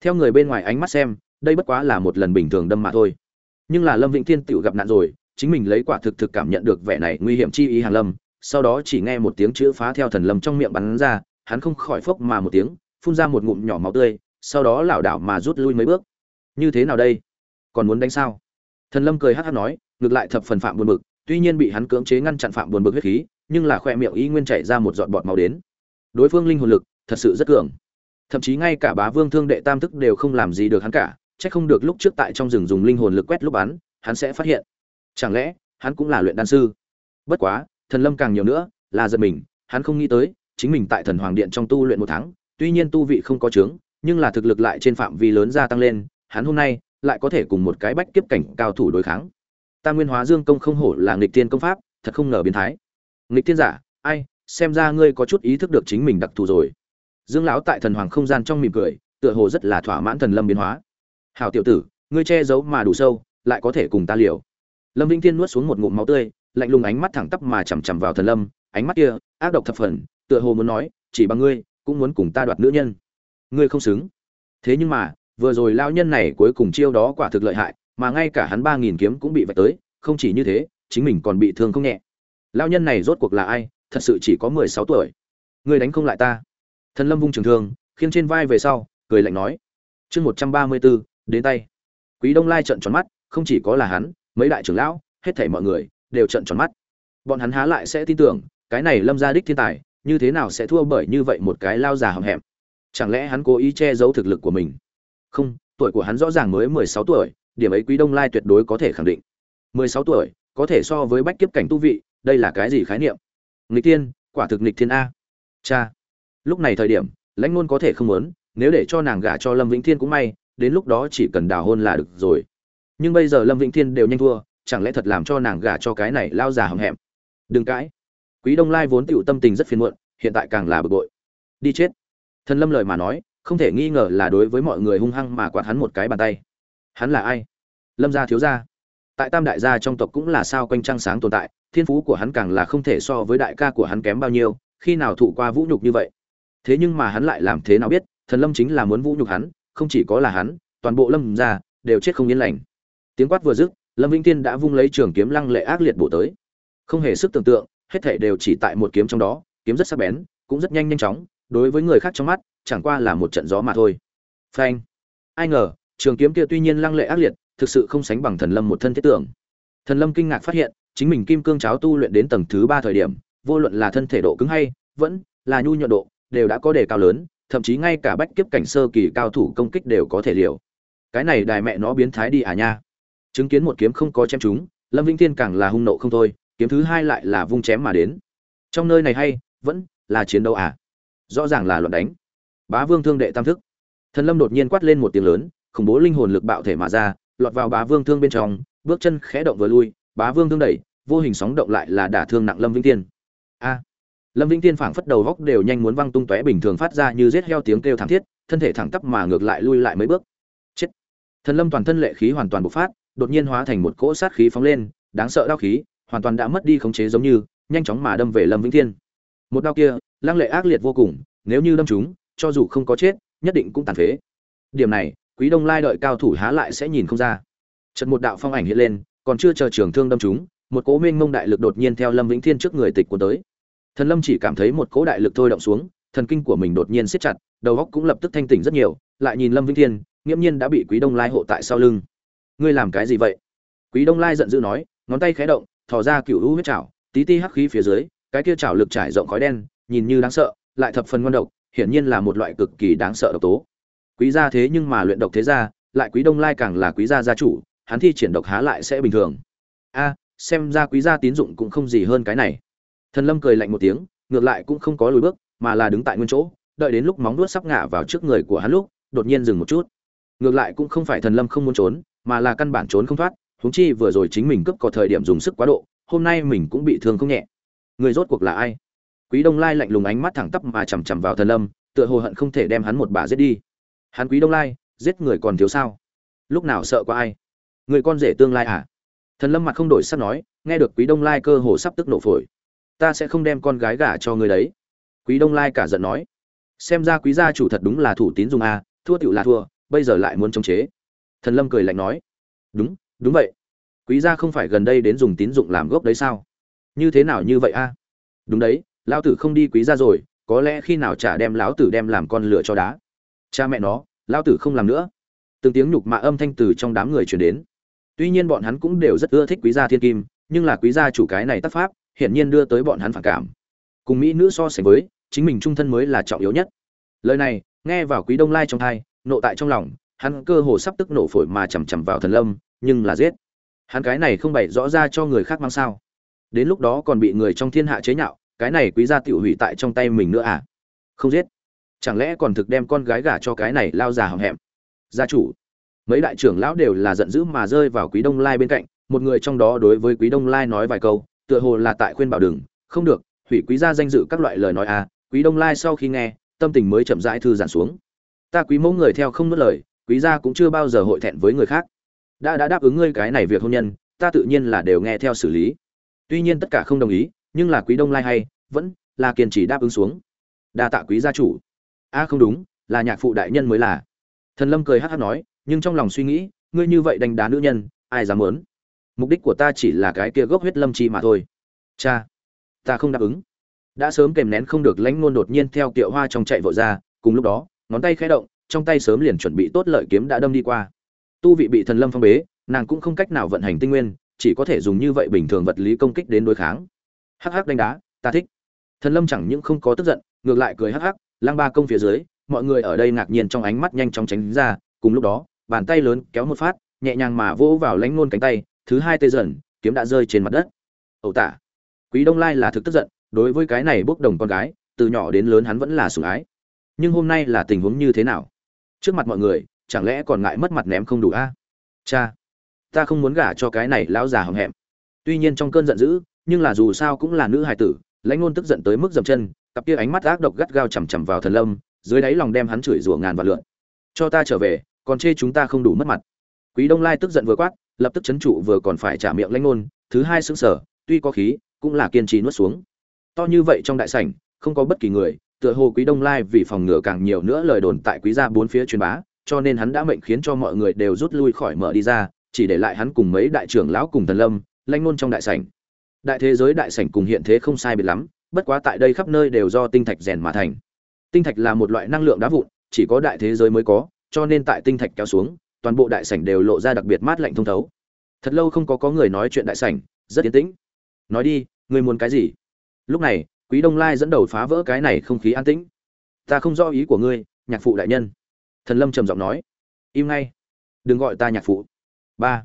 Theo người bên ngoài ánh mắt xem, đây bất quá là một lần bình thường đâm mà thôi. Nhưng là lâm vĩnh thiên tiểu gặp nạn rồi, chính mình lấy quả thực thực cảm nhận được vẻ này nguy hiểm chi ý hàng lâm, sau đó chỉ nghe một tiếng chữ phá theo thần lâm trong miệng bắn ra, hắn không khỏi phốc mà một tiếng, phun ra một ngụm nhỏ máu tươi, sau đó lảo đảo mà rút lui mấy bước. Như thế nào đây? Còn muốn đánh sao? Thần lâm cười hắc hắc nói, ngược lại thập phần phạm buồn bực, tuy nhiên bị hắn cưỡng chế ngăn chặn phạm buồn bực huyết khí nhưng là khoe miệng ý nguyên chảy ra một giọt bọt màu đến. Đối phương linh hồn lực, thật sự rất cường. Thậm chí ngay cả bá vương thương đệ tam thức đều không làm gì được hắn cả, chắc không được lúc trước tại trong rừng dùng linh hồn lực quét lúc bắn, hắn sẽ phát hiện. Chẳng lẽ, hắn cũng là luyện đan sư? Bất quá, thần lâm càng nhiều nữa, là giật mình, hắn không nghĩ tới, chính mình tại thần hoàng điện trong tu luyện một tháng, tuy nhiên tu vị không có chướng, nhưng là thực lực lại trên phạm vi lớn gia tăng lên, hắn hôm nay lại có thể cùng một cái bách kiếp cảnh cao thủ đối kháng. Tam nguyên hóa dương công không hổ là nghịch tiên công pháp, thật không ngờ biến thái nghịch Thiên giả, ai, xem ra ngươi có chút ý thức được chính mình đặc thù rồi. Dương lão tại thần hoàng không gian trong mỉm cười, tựa hồ rất là thỏa mãn thần lâm biến hóa. Hảo tiểu tử, ngươi che giấu mà đủ sâu, lại có thể cùng ta liều. Lâm vĩnh thiên nuốt xuống một ngụm máu tươi, lạnh lùng ánh mắt thẳng tắp mà chằm chằm vào thần lâm, ánh mắt kia, ác độc thập phần, tựa hồ muốn nói, chỉ bằng ngươi, cũng muốn cùng ta đoạt nữ nhân. Ngươi không xứng. Thế nhưng mà, vừa rồi lao nhân này cuối cùng chiêu đó quả thực lợi hại, mà ngay cả hắn ba nghìn kiếm cũng bị vạch tới, không chỉ như thế, chính mình còn bị thương không nhẹ lao nhân này rốt cuộc là ai? Thật sự chỉ có mười sáu tuổi. Ngươi đánh không lại ta. Thần lâm vung trường thương, khiêng trên vai về sau, cười lạnh nói. Chương một trăm ba mươi bốn đến tay. Quý đông lai trợn tròn mắt, không chỉ có là hắn, mấy đại trưởng lão, hết thảy mọi người, đều trợn tròn mắt. Bọn hắn há lại sẽ tin tưởng, cái này lâm gia đích thiên tài, như thế nào sẽ thua bởi như vậy một cái lao già hầm hẹm? Chẳng lẽ hắn cố ý che giấu thực lực của mình? Không, tuổi của hắn rõ ràng mới mười sáu tuổi, điểm ấy quý đông lai tuyệt đối có thể khẳng định. mười sáu tuổi, có thể so với bách kiếp cảnh tu vị đây là cái gì khái niệm? Nghịch tiên quả thực nghịch thiên a. Cha. Lúc này thời điểm, lãnh ngôn có thể không muốn, nếu để cho nàng gả cho lâm vĩnh thiên cũng may, đến lúc đó chỉ cần đào hôn là được rồi. Nhưng bây giờ lâm vĩnh thiên đều nhanh thua, chẳng lẽ thật làm cho nàng gả cho cái này lao già hầm hẹm? Đừng cãi. Quý đông lai vốn tựu tâm tình rất phiền muộn, hiện tại càng là bực bội. Đi chết. Thần lâm lời mà nói, không thể nghi ngờ là đối với mọi người hung hăng mà quạt hắn một cái bàn tay. Hắn là ai? Lâm gia thiếu gia. Tại tam đại gia trong tộc cũng là sao quanh trăng sáng tồn tại thiên phú của hắn càng là không thể so với đại ca của hắn kém bao nhiêu, khi nào thụ qua vũ nhục như vậy. Thế nhưng mà hắn lại làm thế nào biết, thần lâm chính là muốn vũ nhục hắn, không chỉ có là hắn, toàn bộ lâm gia đều chết không yên lành. Tiếng quát vừa dứt, lâm vĩnh tiên đã vung lấy trường kiếm lăng lệ ác liệt bổ tới. Không hề sức tưởng tượng, hết thảy đều chỉ tại một kiếm trong đó, kiếm rất sắc bén, cũng rất nhanh nhanh chóng, đối với người khác trong mắt, chẳng qua là một trận gió mà thôi. Phanh. Ai ngờ, trường kiếm kia tuy nhiên lăng lệ ác liệt, thực sự không sánh bằng thần lâm một thân thiết tưởng thần lâm kinh ngạc phát hiện, chính mình kim cương cháo tu luyện đến tầng thứ ba thời điểm, vô luận là thân thể độ cứng hay, vẫn là nhu nhuận độ, đều đã có đề cao lớn, thậm chí ngay cả bách kiếp cảnh sơ kỳ cao thủ công kích đều có thể liều. Cái này đài mẹ nó biến thái đi à nha. Chứng kiến một kiếm không có chém chúng lâm vĩnh thiên càng là hung nộ không thôi, kiếm thứ hai lại là vung chém mà đến. Trong nơi này hay, vẫn là chiến đấu à? Rõ ràng là luận đánh. Bá vương thương đệ tam thức. Thần lâm đột nhiên quát lên một tiếng lớn, khủng bố linh hồn lực bạo thể mà ra, lọt vào bá vương thương bên trong bước chân khẽ động vừa lui, bá vương thương đẩy, vô hình sóng động lại là đả thương nặng lâm vĩnh tiên. A! Lâm vĩnh tiên phảng phất đầu góc đều nhanh muốn văng tung tóe bình thường phát ra như rết heo tiếng kêu thảm thiết, thân thể thẳng tắp mà ngược lại lui lại mấy bước. Chết! Thần lâm toàn thân lệ khí hoàn toàn bộc phát, đột nhiên hóa thành một cỗ sát khí phóng lên, đáng sợ đao khí, hoàn toàn đã mất đi khống chế giống như, nhanh chóng mà đâm về lâm vĩnh thiên một đao kia, lăng lệ ác liệt vô cùng, nếu như đâm chúng, cho dù không có chết, nhất định cũng tàn phế. Điểm này, quý đông lai đợi cao thủ há lại sẽ nhìn không ra chợt một đạo phong ảnh hiện lên còn chưa chờ trường thương đâm trúng, một cỗ mênh mông đại lực đột nhiên theo lâm vĩnh thiên trước người tịch của tới. Thần lâm chỉ cảm thấy một cỗ đại lực thôi động xuống thần kinh của mình đột nhiên siết chặt đầu óc cũng lập tức thanh tỉnh rất nhiều lại nhìn lâm vĩnh thiên nghiêm nhiên đã bị quý đông lai hộ tại sau lưng. Ngươi làm cái gì vậy? Quý đông lai giận dữ nói ngón tay khẽ động thò ra cựu u huyết chảo tí ti hắc khí phía dưới cái kia chảo lực trải rộng khói đen nhìn như đáng sợ lại thập phần ngon độc hiển nhiên là một loại cực kỳ đáng sợ độc tố. Quý gia thế nhưng mà luyện độc thế gia lại quý đông lai càng là quý gia gia chủ hắn thi triển độc há lại sẽ bình thường. A, xem ra quý gia tín dụng cũng không gì hơn cái này. Thần lâm cười lạnh một tiếng, ngược lại cũng không có lùi bước, mà là đứng tại nguyên chỗ, đợi đến lúc móng vuốt sắp ngã vào trước người của hắn lúc, đột nhiên dừng một chút. Ngược lại cũng không phải thần lâm không muốn trốn, mà là căn bản trốn không thoát, huống chi vừa rồi chính mình cướp có thời điểm dùng sức quá độ, hôm nay mình cũng bị thương không nhẹ. Người rốt cuộc là ai? Quý đông lai lạnh lùng ánh mắt thẳng tắp mà chằm chằm vào thần lâm, tựa hồ hận không thể đem hắn một bà giết đi. Hắn quý đông lai, giết người còn thiếu sao? Lúc nào sợ có ai? Người con rể tương lai à? Thần lâm mặt không đổi sắc nói, nghe được quý đông lai cơ hồ sắp tức nổ phổi. Ta sẽ không đem con gái gả cho người đấy. Quý đông lai cả giận nói, xem ra quý gia chủ thật đúng là thủ tín dùng a thua tựu là thua, bây giờ lại muốn chống chế. Thần lâm cười lạnh nói, đúng đúng vậy. Quý gia không phải gần đây đến dùng tín dụng làm gốc đấy sao? Như thế nào như vậy a đúng đấy, lão tử không đi quý gia rồi, có lẽ khi nào trả đem lão tử đem làm con lửa cho đá. Cha mẹ nó, lão tử không làm nữa. Từng tiếng nhục mạ âm thanh từ trong đám người truyền đến tuy nhiên bọn hắn cũng đều rất ưa thích quý gia thiên kim nhưng là quý gia chủ cái này tác pháp hiển nhiên đưa tới bọn hắn phản cảm. Cùng mỹ nữ so sánh với chính mình trung thân mới là trọng yếu nhất. Lời này nghe vào quý đông lai trong tai, nộ tại trong lòng hắn cơ hồ sắp tức nổ phổi mà chầm chậm vào thần lâm nhưng là giết. Hắn cái này không bày rõ ra cho người khác mang sao. Đến lúc đó còn bị người trong thiên hạ chế nhạo cái này quý gia tiểu hủy tại trong tay mình nữa à? Không giết. Chẳng lẽ còn thực đem con gái gả cho cái này lao già hậm hẹm? Gia chủ mấy đại trưởng lão đều là giận dữ mà rơi vào quý đông lai bên cạnh, một người trong đó đối với quý đông lai nói vài câu, tựa hồ là tại khuyên bảo đừng, không được, hủy quý gia danh dự các loại lời nói à quý đông lai sau khi nghe, tâm tình mới chậm rãi thư giãn xuống. Ta quý mẫu người theo không nuốt lời, quý gia cũng chưa bao giờ hội thẹn với người khác. Đã đã đáp ứng ngươi cái này việc hôn nhân, ta tự nhiên là đều nghe theo xử lý. Tuy nhiên tất cả không đồng ý, nhưng là quý đông lai hay, vẫn là kiên trì đáp ứng xuống. Đa tạ quý gia chủ. A, không đúng, là nhạc phụ đại nhân mới là. Thần lâm cười hát hát nói nhưng trong lòng suy nghĩ, ngươi như vậy đánh đá nữ nhân, ai dám muốn? Mục đích của ta chỉ là cái kia gốc huyết lâm chi mà thôi. Cha, ta không đáp ứng. Đã sớm kèm nén không được lãnh ngôn đột nhiên theo kiệu hoa trong chạy vội ra, cùng lúc đó, ngón tay khẽ động, trong tay sớm liền chuẩn bị tốt lợi kiếm đã đâm đi qua. Tu vị bị thần lâm phong bế, nàng cũng không cách nào vận hành tinh nguyên, chỉ có thể dùng như vậy bình thường vật lý công kích đến đối kháng. Hắc hắc đánh đá, ta thích. Thần lâm chẳng những không có tức giận, ngược lại cười hắc hắc lang ba công phía dưới, mọi người ở đây ngạc nhiên trong ánh mắt nhanh chóng tránh ra, cùng lúc đó bàn tay lớn kéo một phát, nhẹ nhàng mà vỗ vào lãnh ngôn cánh tay, thứ hai tê dần, kiếm đã rơi trên mặt đất. Ẩu tả. Quý đông lai là thực tức giận, đối với cái này bốc đồng con gái, từ nhỏ đến lớn hắn vẫn là sủng ái. Nhưng hôm nay là tình huống như thế nào? Trước mặt mọi người, chẳng lẽ còn ngại mất mặt ném không đủ a? Cha, ta không muốn gả cho cái này lão già hầm hẹm tuy nhiên trong cơn giận dữ, nhưng là dù sao cũng là nữ hài tử, lãnh ngôn tức giận tới mức dậm chân, cặp kia ánh mắt ác độc gắt gao chằm chằm vào thần lâm, dưới đáy lòng đem hắn chửi rủa ngàn vạn lượn. Cho ta trở về còn chê chúng ta không đủ mất mặt. Quý đông lai tức giận vừa quát, lập tức chấn trụ vừa còn phải trả miệng lãnh ngôn, thứ hai sững sở tuy có khí, cũng là kiên trì nuốt xuống. To như vậy trong đại sảnh, không có bất kỳ người, tựa hồ quý đông lai vì phòng ngừa càng nhiều nữa lời đồn tại quý gia bốn phía truyền bá, cho nên hắn đã mệnh khiến cho mọi người đều rút lui khỏi mở đi ra, chỉ để lại hắn cùng mấy đại trưởng lão cùng thần lâm, lãnh ngôn trong đại sảnh. Đại thế giới đại sảnh cùng hiện thế không sai biệt lắm, bất quá tại đây khắp nơi đều do tinh thạch rèn mà thành. Tinh thạch là một loại năng lượng đá vụn, chỉ có đại thế giới mới có cho nên tại tinh thạch kéo xuống, toàn bộ đại sảnh đều lộ ra đặc biệt mát lạnh thông thấu. Thật lâu không có có người nói chuyện đại sảnh, rất yên tĩnh. Nói đi, ngươi muốn cái gì? Lúc này, quý đông lai dẫn đầu phá vỡ cái này không khí an tĩnh. Ta không rõ ý của ngươi, nhạc phụ đại nhân. Thần lâm trầm giọng nói. Im ngay. Đừng gọi ta nhạc phụ. Ba.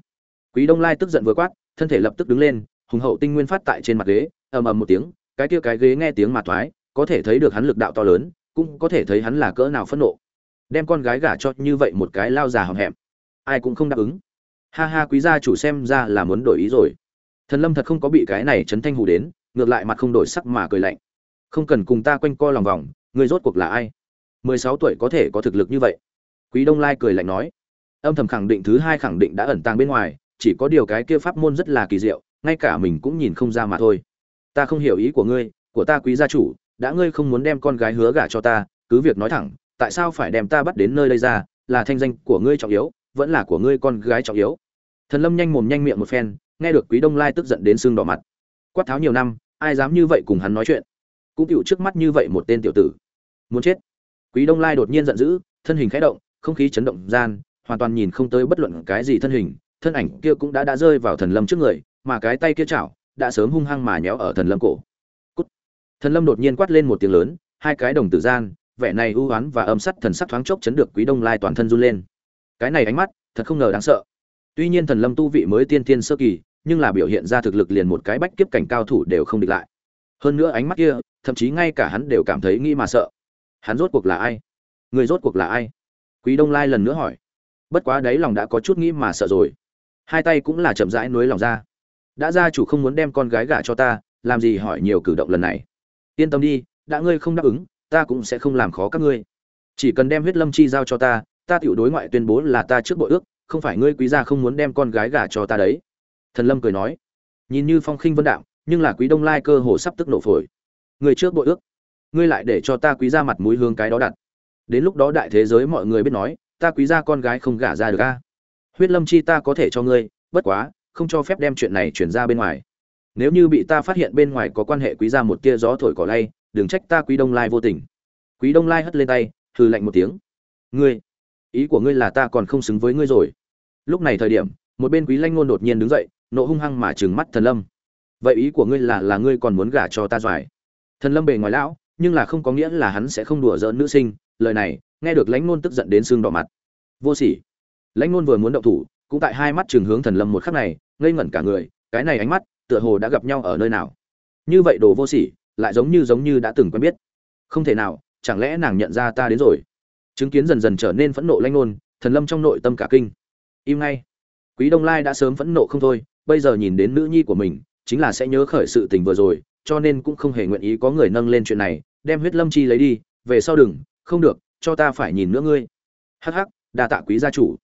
Quý đông lai tức giận vừa quát, thân thể lập tức đứng lên, hùng hậu tinh nguyên phát tại trên mặt ghế, ầm ầm một tiếng, cái kia cái ghế nghe tiếng mà thoái, có thể thấy được hắn lực đạo to lớn, cũng có thể thấy hắn là cỡ nào phẫn nộ đem con gái gả cho như vậy một cái lao già hầm hẹm. Ai cũng không đáp ứng. Ha ha, quý gia chủ xem ra là muốn đổi ý rồi. Thần lâm thật không có bị cái này chấn thanh hù đến, ngược lại mặt không đổi sắc mà cười lạnh. Không cần cùng ta quanh co lòng vòng, người rốt cuộc là ai? Mười sáu tuổi có thể có thực lực như vậy? Quý đông lai cười lạnh nói. Âm thầm khẳng định thứ hai khẳng định đã ẩn tàng bên ngoài, chỉ có điều cái kia pháp môn rất là kỳ diệu, ngay cả mình cũng nhìn không ra mà thôi. Ta không hiểu ý của ngươi, của ta quý gia chủ, đã ngươi không muốn đem con gái hứa gả cho ta, cứ việc nói thẳng tại sao phải đem ta bắt đến nơi đây ra, là thanh danh của ngươi trọng yếu, vẫn là của ngươi con gái trọng yếu. Thần lâm nhanh mồm nhanh miệng một phen, nghe được quý đông lai tức giận đến sưng đỏ mặt. Quát tháo nhiều năm, ai dám như vậy cùng hắn nói chuyện? Cũng chịu trước mắt như vậy một tên tiểu tử. Muốn chết. Quý đông lai đột nhiên giận dữ, thân hình khẽ động, không khí chấn động gian, hoàn toàn nhìn không tới bất luận cái gì thân hình. Thân ảnh kia cũng đã đã rơi vào thần lâm trước người, mà cái tay kia chảo đã sớm hung hăng mà nhéo ở thần lâm cổ. Cút. thần lâm đột nhiên quát lên một tiếng lớn, hai cái đồng tử gian vẻ này ưu oán và âm sắt thần sắc thoáng chốc chấn được quý đông lai toàn thân run lên. Cái này ánh mắt, thật không ngờ đáng sợ. Tuy nhiên thần lâm tu vị mới tiên tiên sơ kỳ, nhưng là biểu hiện ra thực lực liền một cái bách kiếp cảnh cao thủ đều không địch lại. Hơn nữa ánh mắt kia, thậm chí ngay cả hắn đều cảm thấy nghĩ mà sợ. Hắn rốt cuộc là ai? Người rốt cuộc là ai? Quý đông lai lần nữa hỏi. Bất quá đấy lòng đã có chút nghĩ mà sợ rồi. Hai tay cũng là chậm rãi nuối lòng ra. Đã gia chủ không muốn đem con gái gả cho ta, làm gì hỏi nhiều cử động lần này? Yên tâm đi, đã ngươi không đáp ứng ta cũng sẽ không làm khó các ngươi. Chỉ cần đem huyết lâm chi giao cho ta ta tiểu đối ngoại tuyên bố là ta trước bội ước, không phải ngươi quý gia không muốn đem con gái gả cho ta đấy. Thần lâm cười nói. Nhìn như phong khinh vân đạm, nhưng là quý đông lai cơ hồ sắp tức nổ phổi. Người trước bội ước, ngươi lại để cho ta quý gia mặt mũi hương cái đó đặt. Đến lúc đó đại thế giới mọi người biết nói, ta quý gia con gái không gả ra được a. Huyết lâm chi ta có thể cho ngươi, bất quá, không cho phép đem chuyện này chuyển ra bên ngoài. Nếu như bị ta phát hiện bên ngoài có quan hệ quý gia một tia gió thổi cỏ lay đừng trách ta quý đông lai vô tình. Quý đông lai hất lên tay, hừ lạnh một tiếng. Ngươi, ý của ngươi là ta còn không xứng với ngươi rồi. Lúc này thời điểm, một bên quý lanh ngôn đột nhiên đứng dậy, nộ hung hăng mà trừng mắt thần lâm. Vậy ý của ngươi là là ngươi còn muốn gả cho ta doài? Thần lâm bề ngoài lão, nhưng là không có nghĩa là hắn sẽ không đùa giỡn nữ sinh. Lời này, nghe được lãnh ngôn tức giận đến xương đỏ mặt. Vô sỉ. Lãnh ngôn vừa muốn động thủ, cũng tại hai mắt trường hướng thần lâm một khắc này, ngây ngẩn cả người, cái này ánh mắt, tựa hồ đã gặp nhau ở nơi nào? Như vậy đồ vô sỉ lại giống như giống như đã từng quen biết. Không thể nào, chẳng lẽ nàng nhận ra ta đến rồi? Chứng kiến dần dần trở nên phẫn nộ lanh nôn thần lâm trong nội tâm cả kinh. Im ngay. Quý đông lai đã sớm phẫn nộ không thôi, bây giờ nhìn đến nữ nhi của mình, chính là sẽ nhớ khởi sự tình vừa rồi, cho nên cũng không hề nguyện ý có người nâng lên chuyện này, đem huyết lâm chi lấy đi, về sau đừng, không được, cho ta phải nhìn nữa ngươi. Hắc hắc, đa tạ quý gia chủ.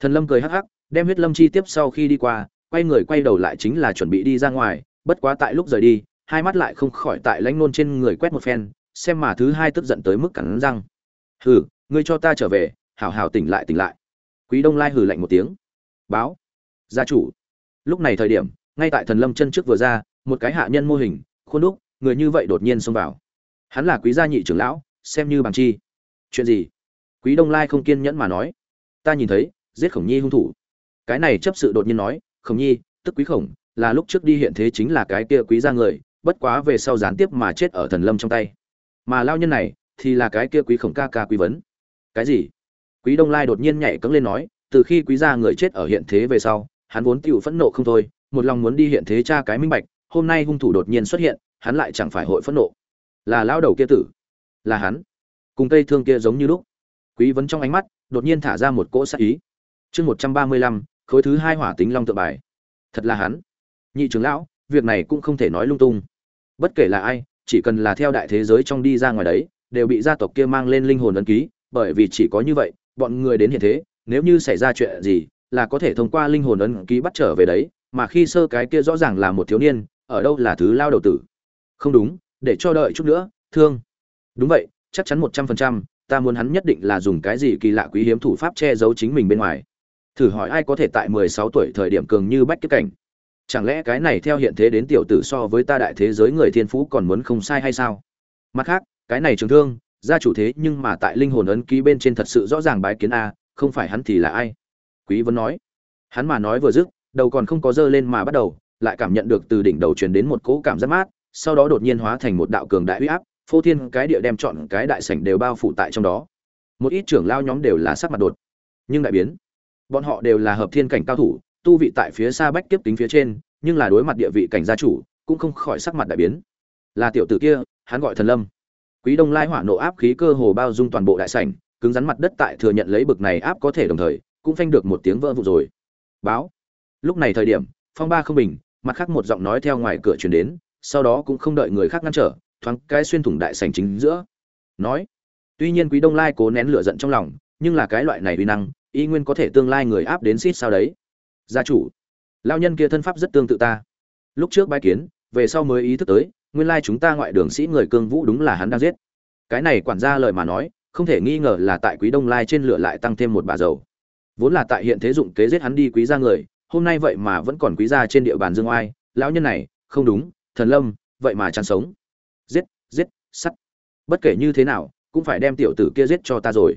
Thần lâm cười hắc hắc, đem huyết lâm chi tiếp sau khi đi qua, quay người quay đầu lại chính là chuẩn bị đi ra ngoài, bất quá tại lúc rời đi hai mắt lại không khỏi tại lãnh nôn trên người quét một phen, xem mà thứ hai tức giận tới mức cắn răng. Hừ, ngươi cho ta trở về, hảo hảo tỉnh lại tỉnh lại. Quý đông lai hừ lạnh một tiếng. Báo, gia chủ. Lúc này thời điểm, ngay tại thần lâm chân trước vừa ra, một cái hạ nhân mô hình, khuôn đúc, người như vậy đột nhiên xông vào. Hắn là quý gia nhị trưởng lão, xem như bằng chi. Chuyện gì? Quý đông lai không kiên nhẫn mà nói. Ta nhìn thấy, giết khổng nhi hung thủ. Cái này chấp sự đột nhiên nói, khổng nhi, tức quý khổng, là lúc trước đi hiện thế chính là cái kia quý gia người bất quá về sau gián tiếp mà chết ở thần lâm trong tay. Mà lao nhân này, thì là cái kia quý khổng ca ca quý vấn. Cái gì? Quý đông lai đột nhiên nhảy cẫng lên nói, từ khi quý gia người chết ở hiện thế về sau, hắn vốn tựu phẫn nộ không thôi, một lòng muốn đi hiện thế tra cái minh bạch, hôm nay hung thủ đột nhiên xuất hiện, hắn lại chẳng phải hội phẫn nộ. Là lao đầu kia tử. Là hắn. Cùng cây thương kia giống như lúc. Quý vấn trong ánh mắt, đột nhiên thả ra một cỗ sát ý. Chương một trăm ba mươi lăm, khối thứ hai hỏa tính long tự bài. Thật là hắn. Nhị trưởng lão, việc này cũng không thể nói lung tung bất kể là ai, chỉ cần là theo đại thế giới trong đi ra ngoài đấy, đều bị gia tộc kia mang lên linh hồn ấn ký, bởi vì chỉ có như vậy, bọn người đến hiện thế, nếu như xảy ra chuyện gì, là có thể thông qua linh hồn ấn ký bắt trở về đấy, mà khi sơ cái kia rõ ràng là một thiếu niên, ở đâu là thứ lao đầu tử. Không đúng, để cho đợi chút nữa, thương. Đúng vậy, chắc chắn một trăm phần trăm, ta muốn hắn nhất định là dùng cái gì kỳ lạ quý hiếm thủ pháp che giấu chính mình bên ngoài. Thử hỏi ai có thể tại mười sáu tuổi thời điểm cường như bách kiếp cảnh? Chẳng lẽ cái này theo hiện thế đến tiểu tử so với ta đại thế giới người thiên phú còn muốn không sai hay sao? Mặt khác, cái này trường thương, gia chủ thế nhưng mà tại linh hồn ấn ký bên trên thật sự rõ ràng bái kiến a, không phải hắn thì là ai? Quý vân nói. Hắn mà nói vừa dứt, đầu còn không có dơ lên mà bắt đầu, lại cảm nhận được từ đỉnh đầu truyền đến một cỗ cảm giác mát, sau đó đột nhiên hóa thành một đạo cường đại uy áp, phô thiên cái địa đem chọn cái đại sảnh đều bao phủ tại trong đó. Một ít trưởng lao nhóm đều là sắc mặt đột, nhưng đại biến. Bọn họ đều là hợp thiên cảnh cao thủ tu vị tại phía xa bách tiếp tính phía trên, nhưng là đối mặt địa vị cảnh gia chủ, cũng không khỏi sắc mặt đại biến. Là tiểu tử kia, hắn gọi thần lâm. Quý đông lai hỏa nộ áp khí cơ hồ bao dung toàn bộ đại sảnh, cứng rắn mặt đất tại thừa nhận lấy bực này áp có thể đồng thời, cũng phanh được một tiếng vỡ vụ rồi. Báo. Lúc này thời điểm, phong ba không bình, mặt khác một giọng nói theo ngoài cửa truyền đến, sau đó cũng không đợi người khác ngăn trở, thoáng cái xuyên thủng đại sảnh chính giữa. Nói. Tuy nhiên quý đông lai cố nén lửa giận trong lòng, nhưng là cái loại này uy năng, y nguyên có thể tương lai người áp đến xít sao đấy gia chủ lao nhân kia thân pháp rất tương tự ta. Lúc trước bái kiến, về sau mới ý thức tới, nguyên lai chúng ta ngoại đường sĩ người cương vũ đúng là hắn đang giết. Cái này quản gia lời mà nói, không thể nghi ngờ là tại quý đông lai trên lửa lại tăng thêm một bà dầu. Vốn là tại hiện thế dụng kế giết hắn đi quý gia người, hôm nay vậy mà vẫn còn quý gia trên địa bàn dương oai. Lão nhân này, không đúng, thần lâm, vậy mà chăn sống. Giết giết, sắt. Bất kể như thế nào, cũng phải đem tiểu tử kia giết cho ta rồi.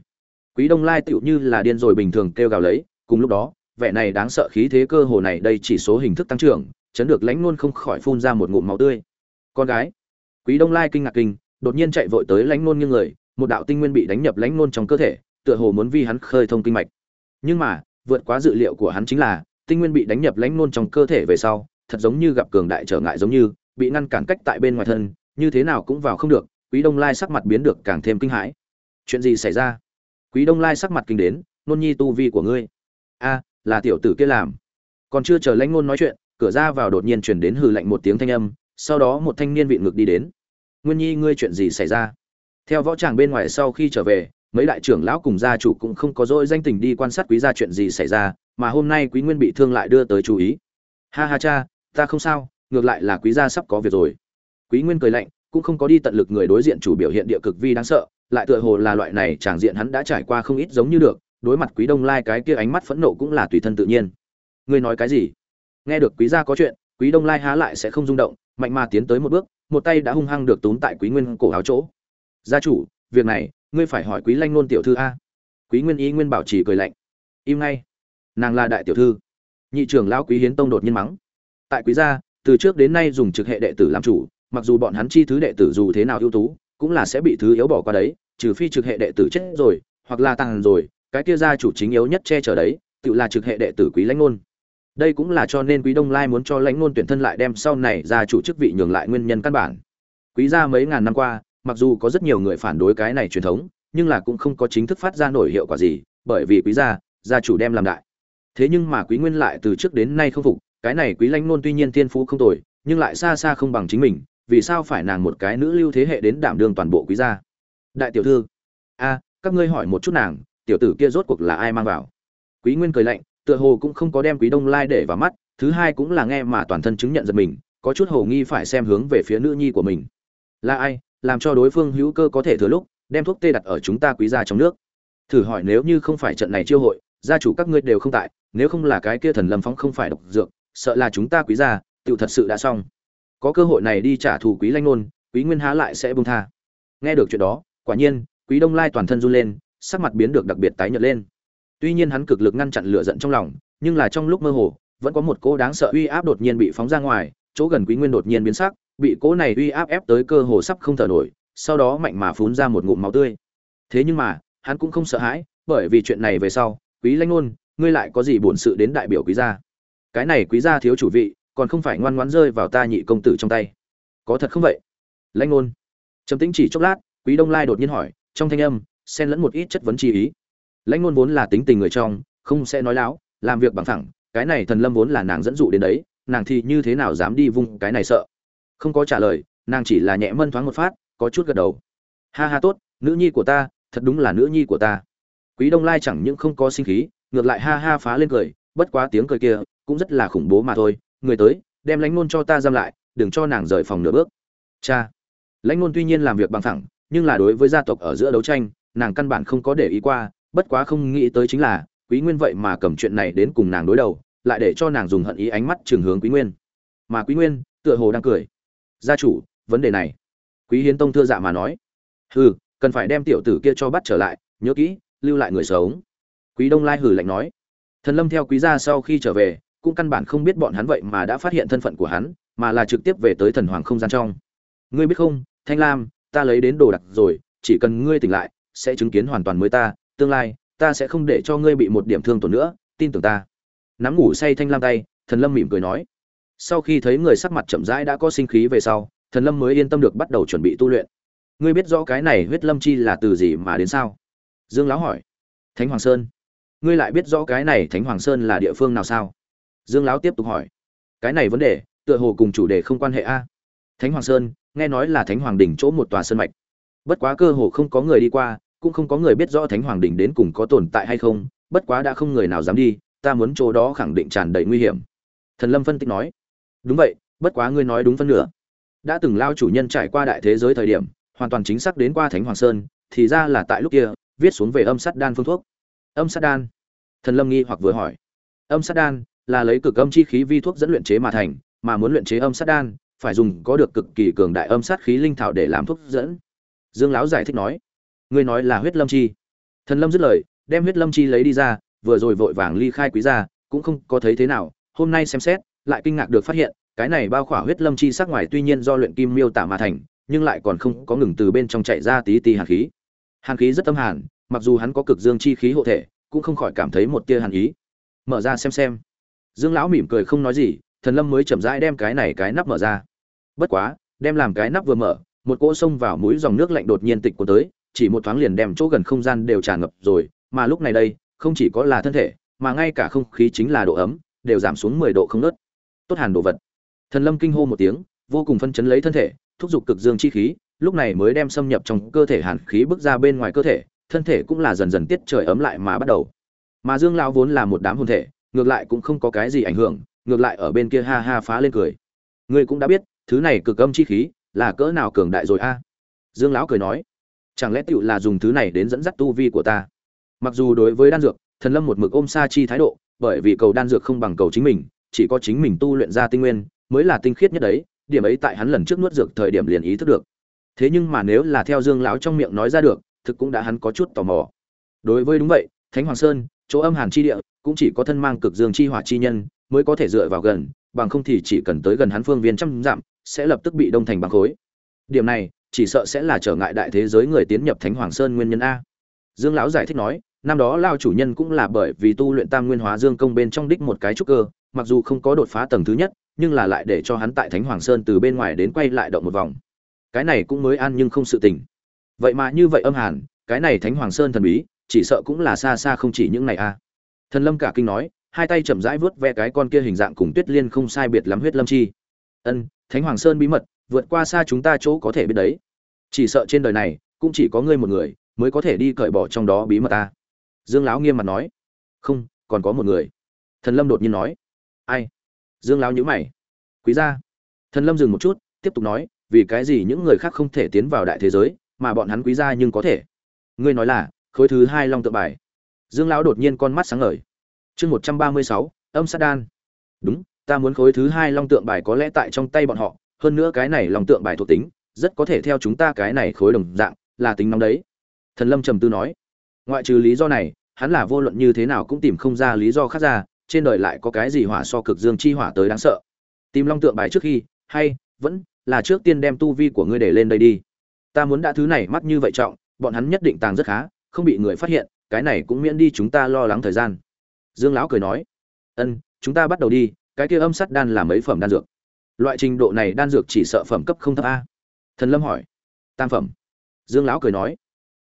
Quý đông lai tựu như là điên rồi bình thường kêu gào lấy, cùng lúc đó vẻ này đáng sợ khí thế cơ hồ này đây chỉ số hình thức tăng trưởng, chấn được lãnh nôn không khỏi phun ra một ngụm máu tươi. Con gái, quý đông lai kinh ngạc kinh, đột nhiên chạy vội tới lãnh nôn nghiêng người, một đạo tinh nguyên bị đánh nhập lãnh nôn trong cơ thể, tựa hồ muốn vi hắn khơi thông kinh mạch. Nhưng mà, vượt quá dự liệu của hắn chính là, tinh nguyên bị đánh nhập lãnh nôn trong cơ thể về sau, thật giống như gặp cường đại trở ngại giống như, bị ngăn cản cách tại bên ngoài thân, như thế nào cũng vào không được, quý đông lai sắc mặt biến được càng thêm kinh hãi. Chuyện gì xảy ra? Quý đông lai sắc mặt kinh đến, nôn nhi tu vi của ngươi. A là tiểu tử kia làm. Còn chưa chờ lãnh ngôn nói chuyện, cửa ra vào đột nhiên chuyển đến hừ lạnh một tiếng thanh âm, sau đó một thanh niên vịn ngực đi đến. Nguyên nhi, ngươi chuyện gì xảy ra? Theo võ tràng bên ngoài sau khi trở về, mấy đại trưởng lão cùng gia chủ cũng không có dỗi danh tình đi quan sát quý gia chuyện gì xảy ra, mà hôm nay quý nguyên bị thương lại đưa tới chú ý. Ha ha cha, ta không sao, ngược lại là quý gia sắp có việc rồi. Quý nguyên cười lạnh, cũng không có đi tận lực người đối diện chủ biểu hiện địa cực vi đáng sợ, lại tựa hồ là loại này tràng diện hắn đã trải qua không ít giống như được đối mặt quý đông lai cái kia ánh mắt phẫn nộ cũng là tùy thân tự nhiên. Ngươi nói cái gì? Nghe được quý gia có chuyện, quý đông lai há lại sẽ không rung động, mạnh mà tiến tới một bước, một tay đã hung hăng được túm tại quý nguyên cổ áo chỗ. Gia chủ, việc này, ngươi phải hỏi quý lanh nôn tiểu thư a. Quý nguyên ý nguyên bảo trì cười lạnh. Im ngay. Nàng là đại tiểu thư. Nhị trưởng lão quý hiến tông đột nhiên mắng. Tại quý gia, từ trước đến nay dùng trực hệ đệ tử làm chủ, mặc dù bọn hắn chi thứ đệ tử dù thế nào ưu tú, cũng là sẽ bị thứ yếu bỏ qua đấy, trừ phi trực hệ đệ tử chết rồi, hoặc là tàn rồi cái kia gia chủ chính yếu nhất che chở đấy, tự là trực hệ đệ tử quý lãnh ngôn đây cũng là cho nên quý đông lai muốn cho lãnh ngôn tuyển thân lại đem sau này gia chủ chức vị nhường lại nguyên nhân căn bản. Quý gia mấy ngàn năm qua, mặc dù có rất nhiều người phản đối cái này truyền thống, nhưng là cũng không có chính thức phát ra nổi hiệu quả gì, bởi vì quý gia gia chủ đem làm đại. Thế nhưng mà quý nguyên lại từ trước đến nay không phục, cái này quý lãnh ngôn tuy nhiên tiên phú không tồi, nhưng lại xa xa không bằng chính mình, vì sao phải nàng một cái nữ lưu thế hệ đến đảm đương toàn bộ quý gia? Đại tiểu thư, a, các ngươi hỏi một chút nàng tiểu tử kia rốt cuộc là ai mang vào? Quý nguyên cười lạnh, tựa hồ cũng không có đem quý đông lai để vào mắt, thứ hai cũng là nghe mà toàn thân chứng nhận giật mình, có chút hồ nghi phải xem hướng về phía nữ nhi của mình. Là ai, làm cho đối phương hữu cơ có thể thừa lúc, đem thuốc tê đặt ở chúng ta quý gia trong nước? Thử hỏi nếu như không phải trận này chiêu hội, gia chủ các ngươi đều không tại, nếu không là cái kia thần lâm phóng không phải độc dược, sợ là chúng ta quý gia tự thật sự đã xong. Có cơ hội này đi trả thù quý lanh nôn, quý nguyên há lại sẽ bông tha. Nghe được chuyện đó, quả nhiên, quý đông lai toàn thân run lên sắc mặt biến được đặc biệt tái nhợt lên. Tuy nhiên hắn cực lực ngăn chặn lửa giận trong lòng nhưng là trong lúc mơ hồ vẫn có một cô đáng sợ uy áp đột nhiên bị phóng ra ngoài chỗ gần quý nguyên đột nhiên biến sắc bị cỗ này uy áp ép tới cơ hồ sắp không thở nổi sau đó mạnh mà phun ra một ngụm máu tươi. Thế nhưng mà hắn cũng không sợ hãi bởi vì chuyện này về sau quý lãnh nôn, ngươi lại có gì buồn sự đến đại biểu quý gia? Cái này quý gia thiếu chủ vị còn không phải ngoan ngoãn rơi vào ta nhị công tử trong tay. Có thật không vậy? Lãnh nôn, trầm tĩnh chỉ chốc lát quý đông lai đột nhiên hỏi trong thanh âm xen lẫn một ít chất vấn chi ý. Lãnh ngôn vốn là tính tình người trong, không sẽ nói láo, làm việc bằng thẳng cái này thần lâm vốn là nàng dẫn dụ đến đấy, nàng thì như thế nào dám đi vung cái này sợ? Không có trả lời, nàng chỉ là nhẹ mân thoáng một phát, có chút gật đầu. Ha ha tốt, nữ nhi của ta, thật đúng là nữ nhi của ta. Quý đông lai chẳng những không có sinh khí, ngược lại ha ha phá lên cười, bất quá tiếng cười kia cũng rất là khủng bố mà thôi. Người tới, đem lãnh ngôn cho ta giam lại, đừng cho nàng rời phòng nửa bước. Cha. Lãnh ngôn tuy nhiên làm việc bằng thẳng nhưng là đối với gia tộc ở giữa đấu tranh nàng căn bản không có để ý qua, bất quá không nghĩ tới chính là, quý nguyên vậy mà cầm chuyện này đến cùng nàng đối đầu, lại để cho nàng dùng hận ý ánh mắt trường hướng quý nguyên. Mà quý nguyên, tựa hồ đang cười. Gia chủ, vấn đề này. Quý hiến tông thưa dạ mà nói. Hừ, cần phải đem tiểu tử kia cho bắt trở lại, nhớ kỹ, lưu lại người sống. Quý đông lai hử lạnh nói. Thần lâm theo quý gia sau khi trở về, cũng căn bản không biết bọn hắn vậy mà đã phát hiện thân phận của hắn, mà là trực tiếp về tới thần hoàng không gian trong. Ngươi biết không, thanh lam, ta lấy đến đồ đặc rồi, chỉ cần ngươi tỉnh lại sẽ chứng kiến hoàn toàn mới ta, tương lai, ta sẽ không để cho ngươi bị một điểm thương tổn nữa, tin tưởng ta. Nắm ngủ say thanh lam tay, thần lâm mỉm cười nói. Sau khi thấy người sắc mặt chậm rãi đã có sinh khí về sau, thần lâm mới yên tâm được bắt đầu chuẩn bị tu luyện. Ngươi biết rõ cái này huyết lâm chi là từ gì mà đến sao? Dương lão hỏi. Thánh hoàng sơn. Ngươi lại biết rõ cái này thánh hoàng sơn là địa phương nào sao? Dương lão tiếp tục hỏi. Cái này vấn đề, tựa hồ cùng chủ đề không quan hệ a. Thánh hoàng sơn, nghe nói là thánh hoàng đỉnh chỗ một tòa sơn mạch. Bất quá cơ hồ không có người đi qua cũng không có người biết rõ thánh hoàng đỉnh đến cùng có tồn tại hay không, bất quá đã không người nào dám đi, ta muốn chỗ đó khẳng định tràn đầy nguy hiểm. Thần lâm phân tích nói. Đúng vậy, bất quá ngươi nói đúng phân nửa. Đã từng lao chủ nhân trải qua đại thế giới thời điểm, hoàn toàn chính xác đến qua thánh hoàng sơn, thì ra là tại lúc kia, viết xuống về âm sát đan phương thuốc. Âm sát đan? Thần lâm nghi hoặc vừa hỏi. Âm sát đan là lấy cực âm chi khí vi thuốc dẫn luyện chế mà thành, mà muốn luyện chế âm sát đan, phải dùng có được cực kỳ cường đại âm sát khí linh thảo để làm thuốc dẫn. Dương lão giải thích nói ngươi nói là huyết lâm chi. Thần lâm dứt lời, đem huyết lâm chi lấy đi ra, vừa rồi vội vàng ly khai quý gia, cũng không có thấy thế nào. Hôm nay xem xét, lại kinh ngạc được phát hiện, cái này bao khỏa huyết lâm chi sắc ngoài tuy nhiên do luyện kim miêu tả mà thành, nhưng lại còn không có ngừng từ bên trong chạy ra tí tí hàn khí. Hàn khí rất tâm hàn, mặc dù hắn có cực dương chi khí hộ thể, cũng không khỏi cảm thấy một tia hàn ý. Mở ra xem xem. Dương lão mỉm cười không nói gì, thần lâm mới chậm rãi đem cái này cái nắp mở ra. Bất quá, đem làm cái nắp vừa mở, một cỗ xông vào mũi dòng nước lạnh đột nhiên tịch của tới chỉ một thoáng liền đem chỗ gần không gian đều tràn ngập rồi, mà lúc này đây, không chỉ có là thân thể, mà ngay cả không khí chính là độ ấm, đều giảm xuống mười độ không nớt. Tốt hàn đồ vật. Thần lâm kinh hô một tiếng, vô cùng phân chấn lấy thân thể, thúc giục cực dương chi khí, lúc này mới đem xâm nhập trong cơ thể hàn khí bước ra bên ngoài cơ thể, thân thể cũng là dần dần tiết trời ấm lại mà bắt đầu. Mà dương lão vốn là một đám hồn thể, ngược lại cũng không có cái gì ảnh hưởng, ngược lại ở bên kia ha ha phá lên cười. Ngươi cũng đã biết, thứ này cực âm chi khí là cỡ nào cường đại rồi a? Dương lão cười nói chẳng lẽ tựu là dùng thứ này đến dẫn dắt tu vi của ta? Mặc dù đối với đan dược, thần lâm một mực ôm sa chi thái độ, bởi vì cầu đan dược không bằng cầu chính mình, chỉ có chính mình tu luyện ra tinh nguyên mới là tinh khiết nhất đấy, điểm ấy tại hắn lần trước nuốt dược thời điểm liền ý thức được. Thế nhưng mà nếu là theo dương lão trong miệng nói ra được, thực cũng đã hắn có chút tò mò. Đối với đúng vậy, thánh hoàng sơn, chỗ âm hàn chi địa, cũng chỉ có thân mang cực dương chi hỏa chi nhân mới có thể dựa vào gần, bằng không thì chỉ cần tới gần hắn phương viên trăm dặm, sẽ lập tức bị đông thành băng khối. Điểm này chỉ sợ sẽ là trở ngại đại thế giới người tiến nhập thánh hoàng sơn nguyên nhân a. Dương lão giải thích nói, năm đó lao chủ nhân cũng là bởi vì tu luyện tam nguyên hóa dương công bên trong đích một cái trúc cơ, mặc dù không có đột phá tầng thứ nhất, nhưng là lại để cho hắn tại thánh hoàng sơn từ bên ngoài đến quay lại động một vòng. Cái này cũng mới an nhưng không sự tình. Vậy mà như vậy âm hàn, cái này thánh hoàng sơn thần bí, chỉ sợ cũng là xa xa không chỉ những này a. Thần lâm cả kinh nói, hai tay chậm rãi vớt ve cái con kia hình dạng cùng tuyết liên không sai biệt lắm huyết lâm chi. Ân, thánh hoàng sơn bí mật vượt qua xa chúng ta chỗ có thể biết đấy. Chỉ sợ trên đời này, cũng chỉ có ngươi một người, mới có thể đi cởi bỏ trong đó bí mật ta. Dương lão nghiêm mặt nói. Không, còn có một người. Thần lâm đột nhiên nói. Ai? Dương lão nhíu mày. Quý gia. Thần lâm dừng một chút, tiếp tục nói, vì cái gì những người khác không thể tiến vào đại thế giới, mà bọn hắn quý gia nhưng có thể? Ngươi nói là, khối thứ hai long tượng bài. Dương lão đột nhiên con mắt sáng ngời. Chương một trăm ba mươi sáu, âm sát đan. Đúng, ta muốn khối thứ hai long tượng bài có lẽ tại trong tay bọn họ hơn nữa cái này long tượng bài thuộc tính, rất có thể theo chúng ta cái này khối đồng dạng, là tính nóng đấy. Thần lâm trầm tư nói. Ngoại trừ lý do này, hắn là vô luận như thế nào cũng tìm không ra lý do khác ra, trên đời lại có cái gì hỏa so cực dương chi hỏa tới đáng sợ. Tìm long tượng bài trước khi, hay, vẫn là trước tiên đem tu vi của ngươi để lên đây đi. Ta muốn đã thứ này mắt như vậy trọng, bọn hắn nhất định tàng rất khá, không bị người phát hiện, cái này cũng miễn đi chúng ta lo lắng thời gian. Dương lão cười nói. Ân, chúng ta bắt đầu đi, cái kia âm sắt đan là mấy phẩm đan dược? Loại trình độ này đan dược chỉ sợ phẩm cấp không thấp a. Thần lâm hỏi. Tam phẩm. Dương lão cười nói.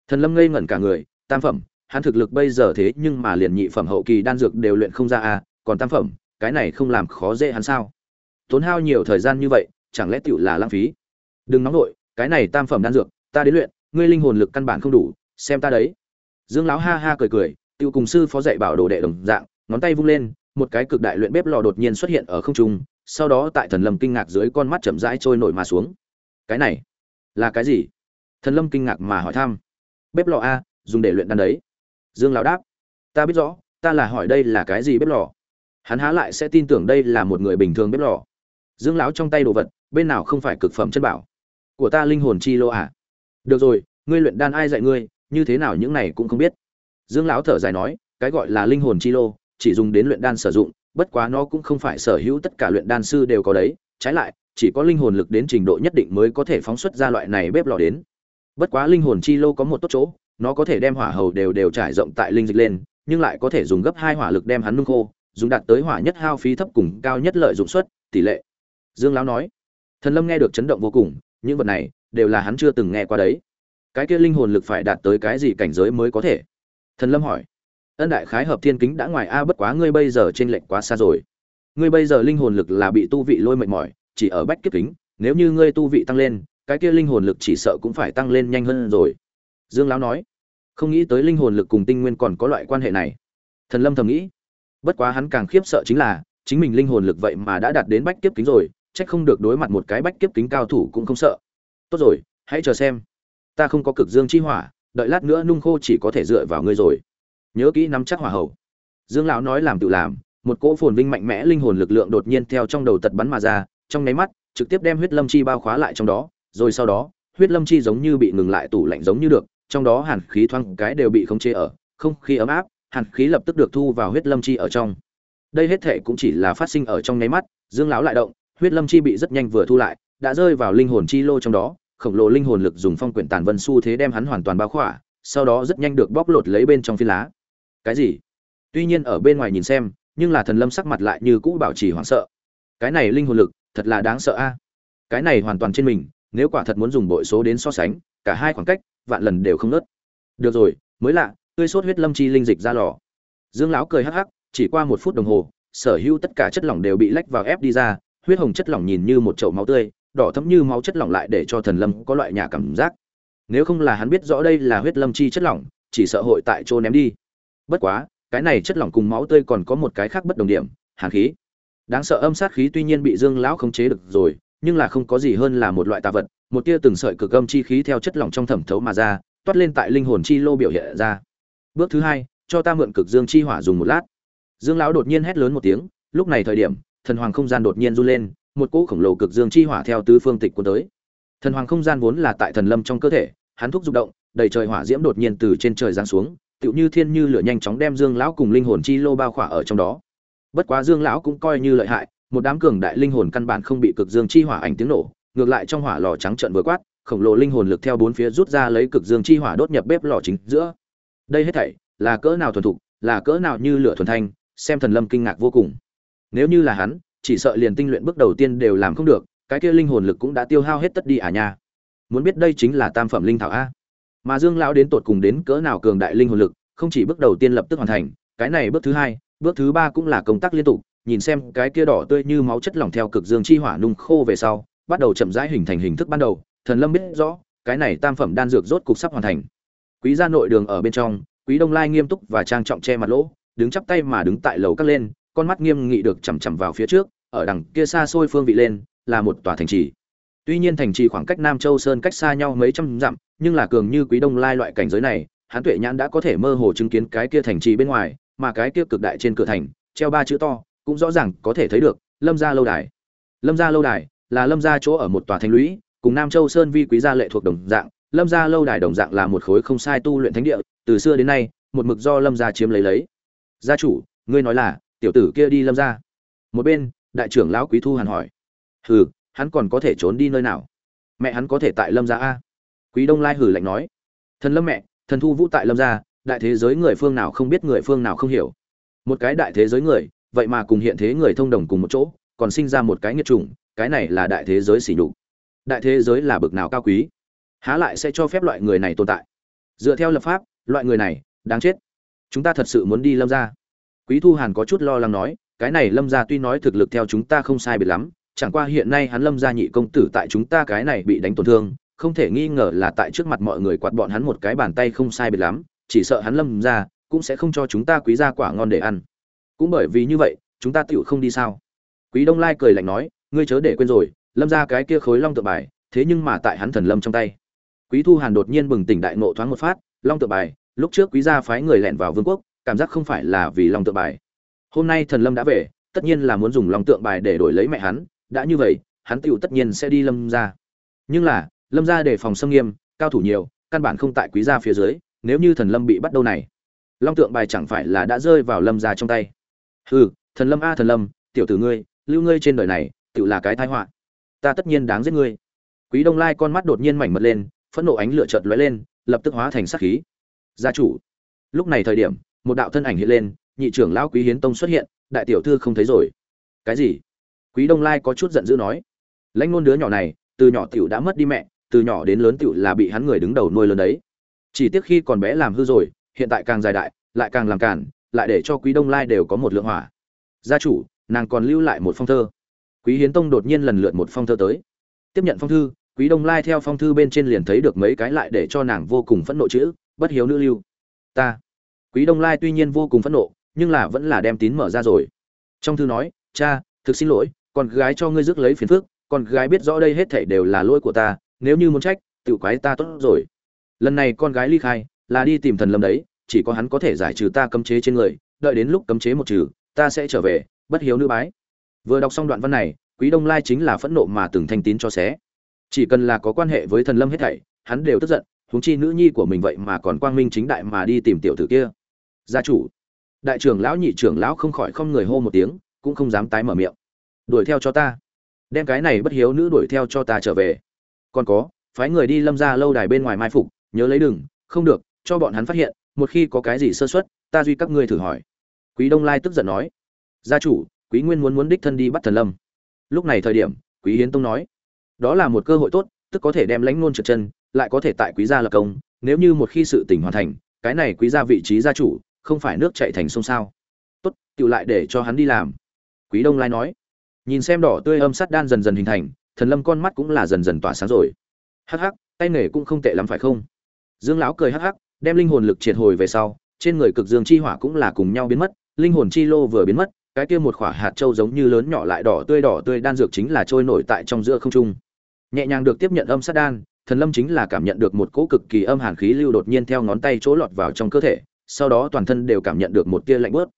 Thần lâm ngây ngẩn cả người, tam phẩm, hắn thực lực bây giờ thế nhưng mà liền nhị phẩm hậu kỳ đan dược đều luyện không ra a, còn tam phẩm, cái này không làm khó dễ hắn sao? Tốn hao nhiều thời gian như vậy, chẳng lẽ tựu là lãng phí? Đừng nóng nổi cái này tam phẩm đan dược, ta đến luyện, ngươi linh hồn lực căn bản không đủ, xem ta đấy. Dương lão ha ha cười cười, tiêu cùng sư phó dạy bảo đồ đệ đồng dạng, ngón tay vung lên, một cái cực đại luyện bếp lò đột nhiên xuất hiện ở không trung sau đó tại thần lâm kinh ngạc dưới con mắt chậm rãi trôi nổi mà xuống. Cái này là cái gì? Thần lâm kinh ngạc mà hỏi thăm. Bếp lò a, dùng để luyện đan đấy. Dương lão đáp. Ta biết rõ, ta là hỏi đây là cái gì bếp lò? Hắn há lại sẽ tin tưởng đây là một người bình thường bếp lò. Dương lão trong tay đồ vật, bên nào không phải cực phẩm chân bảo? Của ta linh hồn chi lô à? Được rồi, ngươi luyện đan ai dạy ngươi, như thế nào những này cũng không biết. Dương lão thở dài nói, cái gọi là linh hồn chi lô, chỉ dùng đến luyện đan sử dụng bất quá nó cũng không phải sở hữu tất cả luyện đan sư đều có đấy, trái lại, chỉ có linh hồn lực đến trình độ nhất định mới có thể phóng xuất ra loại này bếp lò đến. Bất quá linh hồn chi lô có một tốt chỗ, nó có thể đem hỏa hầu đều đều trải rộng tại linh dịch lên, nhưng lại có thể dùng gấp hai hỏa lực đem hắn nung khô, dùng đạt tới hỏa nhất hao phí thấp cùng cao nhất lợi dụng suất, tỷ lệ. Dương lão nói, thần lâm nghe được chấn động vô cùng, những vật này đều là hắn chưa từng nghe qua đấy. Cái kia linh hồn lực phải đạt tới cái gì cảnh giới mới có thể? Thần lâm hỏi ân đại khái hợp thiên kính đã ngoài a bất quá ngươi bây giờ trên lệnh quá xa rồi. Ngươi bây giờ linh hồn lực là bị tu vị lôi mệt mỏi, chỉ ở bách kiếp kính, nếu như ngươi tu vị tăng lên, cái kia linh hồn lực chỉ sợ cũng phải tăng lên nhanh hơn rồi. Dương lão nói, không nghĩ tới linh hồn lực cùng tinh nguyên còn có loại quan hệ này. Thần lâm thầm nghĩ, bất quá hắn càng khiếp sợ chính là, chính mình linh hồn lực vậy mà đã đạt đến bách kiếp kính rồi trách không được đối mặt một cái bách kiếp kính cao thủ cũng không sợ. Tốt rồi, hãy chờ xem. Ta không có cực dương chi hỏa, đợi lát nữa nung khô chỉ có thể dựa vào ngươi rồi nhớ kỹ nắm chắc hỏa hậu dương lão nói làm tự làm, một cỗ phồn vinh mạnh mẽ linh hồn lực lượng đột nhiên theo trong đầu tật bắn mà ra, trong nháy mắt, trực tiếp đem huyết lâm chi bao khóa lại trong đó, rồi sau đó, huyết lâm chi giống như bị ngừng lại, tủ lạnh giống như được, trong đó hàn khí thoang cái đều bị khống chế ở, không khí ấm áp, hàn khí lập tức được thu vào huyết lâm chi ở trong. Đây hết thể cũng chỉ là phát sinh ở trong nháy mắt, dương lão lại động, huyết lâm chi bị rất nhanh vừa thu lại, đã rơi vào linh hồn chi lô trong đó, khổng lồ linh hồn lực dùng phong quyển tàn vân su thế đem hắn hoàn toàn bao khỏa, sau đó rất nhanh được bóc lột lấy bên trong phi lá cái gì? Tuy nhiên ở bên ngoài nhìn xem, nhưng là thần lâm sắc mặt lại như cũ bảo trì hoảng sợ. Cái này linh hồn lực, thật là đáng sợ a. Cái này hoàn toàn trên mình, nếu quả thật muốn dùng bội số đến so sánh, cả hai khoảng cách, vạn lần đều không nớt. Được rồi, mới lạ, tươi sốt huyết lâm chi linh dịch ra lò. Dương lão cười hắc hắc, chỉ qua một phút đồng hồ, sở hữu tất cả chất lỏng đều bị lách vào ép đi ra, huyết hồng chất lỏng nhìn như một chậu máu tươi, đỏ thẫm như máu chất lỏng lại để cho thần lâm có loại nhà cảm giác. Nếu không là hắn biết rõ đây là huyết lâm chi chất lỏng, chỉ sợ hội tại chỗ ném đi bất quá, cái này chất lỏng cùng máu tươi còn có một cái khác bất đồng điểm, hàn khí. Đáng sợ âm sát khí tuy nhiên bị dương lão khống chế được rồi, nhưng là không có gì hơn là một loại tà vật, một tia từng sợi cực âm chi khí theo chất lỏng trong thẩm thấu mà ra, toát lên tại linh hồn chi lô biểu hiện ra. Bước thứ hai, cho ta mượn cực dương chi hỏa dùng một lát. Dương lão đột nhiên hét lớn một tiếng, lúc này thời điểm, thần hoàng không gian đột nhiên run lên, một cỗ khổng lồ cực dương chi hỏa theo tứ phương tịch cuốn tới. Thần hoàng không gian vốn là tại thần lâm trong cơ thể, hắn thúc dục động, đầy trời hỏa diễm đột nhiên từ trên trời giáng xuống tựu như thiên như lửa nhanh chóng đem dương lão cùng linh hồn chi lô bao khỏa ở trong đó. Bất quá dương lão cũng coi như lợi hại, một đám cường đại linh hồn căn bản không bị cực dương chi hỏa ảnh tiếng nổ, ngược lại trong hỏa lò trắng trận vừa quát, khổng lồ linh hồn lực theo bốn phía rút ra lấy cực dương chi hỏa đốt nhập bếp lò chính giữa. Đây hết thảy, là cỡ nào thuần thục, là cỡ nào như lửa thuần thanh, xem thần lâm kinh ngạc vô cùng. Nếu như là hắn, chỉ sợ liền tinh luyện bước đầu tiên đều làm không được, cái kia linh hồn lực cũng đã tiêu hao hết tất đi à nha. Muốn biết đây chính là tam phẩm linh thảo a mà dương lão đến tột cùng đến cỡ nào cường đại linh hồn lực, không chỉ bước đầu tiên lập tức hoàn thành, cái này bước thứ hai, bước thứ ba cũng là công tác liên tục, nhìn xem cái kia đỏ tươi như máu chất lỏng theo cực dương chi hỏa nung khô về sau, bắt đầu chậm rãi hình thành hình thức ban đầu, thần lâm biết rõ, cái này tam phẩm đan dược rốt cục sắp hoàn thành. Quý gia nội đường ở bên trong, quý đông lai nghiêm túc và trang trọng che mặt lỗ, đứng chắp tay mà đứng tại lầu các lên, con mắt nghiêm nghị được chằm chằm vào phía trước, ở đằng kia xa xôi phương vị lên, là một tòa thành trì tuy nhiên thành trì khoảng cách nam châu sơn cách xa nhau mấy trăm dặm, nhưng là cường như quý đông lai loại cảnh giới này, hắn tuệ nhãn đã có thể mơ hồ chứng kiến cái kia thành trì bên ngoài, mà cái kia cực đại trên cửa thành, treo ba chữ to, cũng rõ ràng có thể thấy được, lâm gia lâu đài. Lâm gia lâu đài là lâm gia chỗ ở một tòa thành lũy, cùng nam châu sơn vi quý gia lệ thuộc đồng dạng, lâm gia lâu đài đồng dạng là một khối không sai tu luyện thánh địa, từ xưa đến nay, một mực do lâm gia chiếm lấy lấy. Gia chủ, ngươi nói là, tiểu tử kia đi lâm gia. Một bên, đại trưởng lão quý thu hàn hỏi. Hừ hắn còn có thể trốn đi nơi nào? Mẹ hắn có thể tại lâm gia a? Quý đông lai hử lạnh nói. Thần lâm mẹ, thần thu vũ tại lâm gia, đại thế giới người phương nào không biết người phương nào không hiểu. Một cái đại thế giới người, vậy mà cùng hiện thế người thông đồng cùng một chỗ, còn sinh ra một cái nghiệt chủng, cái này là đại thế giới xỉ nhục. Đại thế giới là bực nào cao quý? Há lại sẽ cho phép loại người này tồn tại? Dựa theo lập pháp, loại người này, đáng chết. Chúng ta thật sự muốn đi lâm ra quý thu hàn có chút lo lắng nói, cái này lâm ra tuy nói thực lực theo chúng ta không sai biệt lắm chẳng qua hiện nay hắn lâm Gia nhị công tử tại chúng ta cái này bị đánh tổn thương, không thể nghi ngờ là tại trước mặt mọi người quạt bọn hắn một cái bàn tay không sai biệt lắm, chỉ sợ hắn lâm Gia cũng sẽ không cho chúng ta quý gia quả ngon để ăn. Cũng bởi vì như vậy, chúng ta tựu không đi sao? Quý đông lai cười lạnh nói, ngươi chớ để quên rồi, lâm ra cái kia khối long tự bài, thế nhưng mà tại hắn thần lâm trong tay. Quý thu hàn đột nhiên bừng tỉnh đại ngộ thoáng một phát, long tự bài, lúc trước quý gia phái người lẻn vào vương quốc, cảm giác không phải là vì long tự bài. Hôm nay thần lâm đã về, tất nhiên là muốn dùng long tượng bài để đổi lấy mẹ hắn đã như vậy hắn tiểu tất nhiên sẽ đi lâm gia, nhưng là lâm gia để phòng xâm nghiêm cao thủ nhiều căn bản không tại quý gia phía dưới nếu như thần lâm bị bắt đâu này long tượng bài chẳng phải là đã rơi vào lâm gia trong tay. Hừ thần lâm a thần lâm tiểu tử ngươi lưu ngươi trên đời này tiểu là cái tai họa. Ta tất nhiên đáng giết ngươi. Quý đông lai con mắt đột nhiên mảnh mật lên phẫn nộ ánh lửa chợt lóe lên lập tức hóa thành sát khí. Gia chủ. Lúc này thời điểm một đạo thân ảnh hiện lên nhị trưởng lão quý hiến tông xuất hiện đại tiểu thư không thấy rồi. Cái gì? Quý đông lai có chút giận dữ nói, lãnh ngôn đứa nhỏ này, từ nhỏ tiểu đã mất đi mẹ, từ nhỏ đến lớn tiểu là bị hắn người đứng đầu nuôi lớn đấy. Chỉ tiếc khi còn bé làm hư rồi, hiện tại càng dài đại, lại càng làm cản lại để cho quý đông lai đều có một lượng hỏa. Gia chủ, nàng còn lưu lại một phong thơ. Quý hiến tông đột nhiên lần lượt một phong thơ tới. Tiếp nhận phong thư, quý đông lai theo phong thư bên trên liền thấy được mấy cái lại để cho nàng vô cùng phẫn nộ chữ, bất hiếu nữ lưu. Ta. Quý đông lai tuy nhiên vô cùng phẫn nộ, nhưng là vẫn là đem tín mở ra rồi. Trong thư nói, cha thực xin lỗi, con gái cho ngươi rước lấy phiền phức, con gái biết rõ đây hết thảy đều là lỗi của ta, nếu như muốn trách, tự quái ta tốt rồi. Lần này con gái ly khai, là đi tìm thần lâm đấy, chỉ có hắn có thể giải trừ ta cấm chế trên người, đợi đến lúc cấm chế một trừ, ta sẽ trở về, bất hiếu nữ bái. Vừa đọc xong đoạn văn này, quý đông lai chính là phẫn nộ mà từng thanh tín cho xé. Chỉ cần là có quan hệ với thần lâm hết thảy, hắn đều tức giận, huống chi nữ nhi của mình vậy mà còn quang minh chính đại mà đi tìm tiểu tử kia. Gia chủ. Đại trưởng lão, nhị trưởng lão không khỏi không người hô một tiếng cũng không dám tái mở miệng. Đuổi theo cho ta. Đem cái này bất hiếu nữ đuổi theo cho ta trở về. Còn có, phái người đi lâm ra lâu đài bên ngoài mai phục, nhớ lấy đừng, không được, cho bọn hắn phát hiện, một khi có cái gì sơ xuất ta duy các ngươi thử hỏi. Quý đông lai tức giận nói. Gia chủ, quý nguyên muốn muốn đích thân đi bắt thần lâm. Lúc này thời điểm, quý hiến tông nói. Đó là một cơ hội tốt, tức có thể đem lãnh ngôn trượt chân, lại có thể tại quý gia lập công, nếu như một khi sự tình hoàn thành, cái này quý gia vị trí gia chủ, không phải nước chạy thành sông sao. Tốt tự lại để cho hắn đi làm quý đông lai nói, nhìn xem đỏ tươi âm sắt đan dần dần hình thành, thần lâm con mắt cũng là dần dần tỏa sáng rồi. Hắc hắc, tay nghề cũng không tệ lắm phải không? Dương lão cười hắc hắc, đem linh hồn lực triệt hồi về sau, trên người cực dương chi hỏa cũng là cùng nhau biến mất, linh hồn chi lô vừa biến mất, cái kia một quả hạt châu giống như lớn nhỏ lại đỏ tươi đỏ tươi đan dược chính là trôi nổi tại trong giữa không trung. Nhẹ nhàng được tiếp nhận âm sát đan, thần lâm chính là cảm nhận được một cỗ cực kỳ âm hàn khí lưu đột nhiên theo ngón tay chỗ lọt vào trong cơ thể, sau đó toàn thân đều cảm nhận được một tia lạnh bớt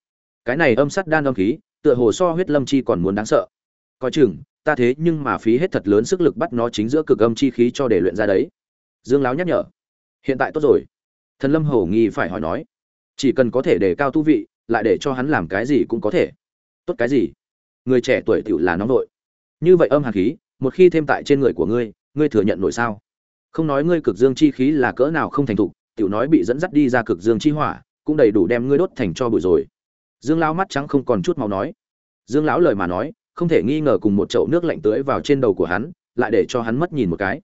cái này âm sát đan âm khí tựa hồ so huyết lâm chi còn muốn đáng sợ. Coi chừng, ta thế nhưng mà phí hết thật lớn sức lực bắt nó chính giữa cực âm chi khí cho để luyện ra đấy. Dương láo nhắc nhở. Hiện tại tốt rồi. Thần lâm hầu nghi phải hỏi nói. Chỉ cần có thể đề cao tu vị, lại để cho hắn làm cái gì cũng có thể. Tốt cái gì? Người trẻ tuổi tiểu là nóng nội như vậy âm hàn khí, một khi thêm tại trên người của ngươi ngươi thừa nhận nổi sao? Không nói ngươi cực dương chi khí là cỡ nào không thành thục, tiểu nói bị dẫn dắt đi ra cực dương chi hỏa, cũng đầy đủ đem ngươi đốt thành cho bụi rồi dương lão mắt trắng không còn chút màu nói. Dương lão lời mà nói, không thể nghi ngờ cùng một chậu nước lạnh tưới vào trên đầu của hắn, lại để cho hắn mất nhìn một cái.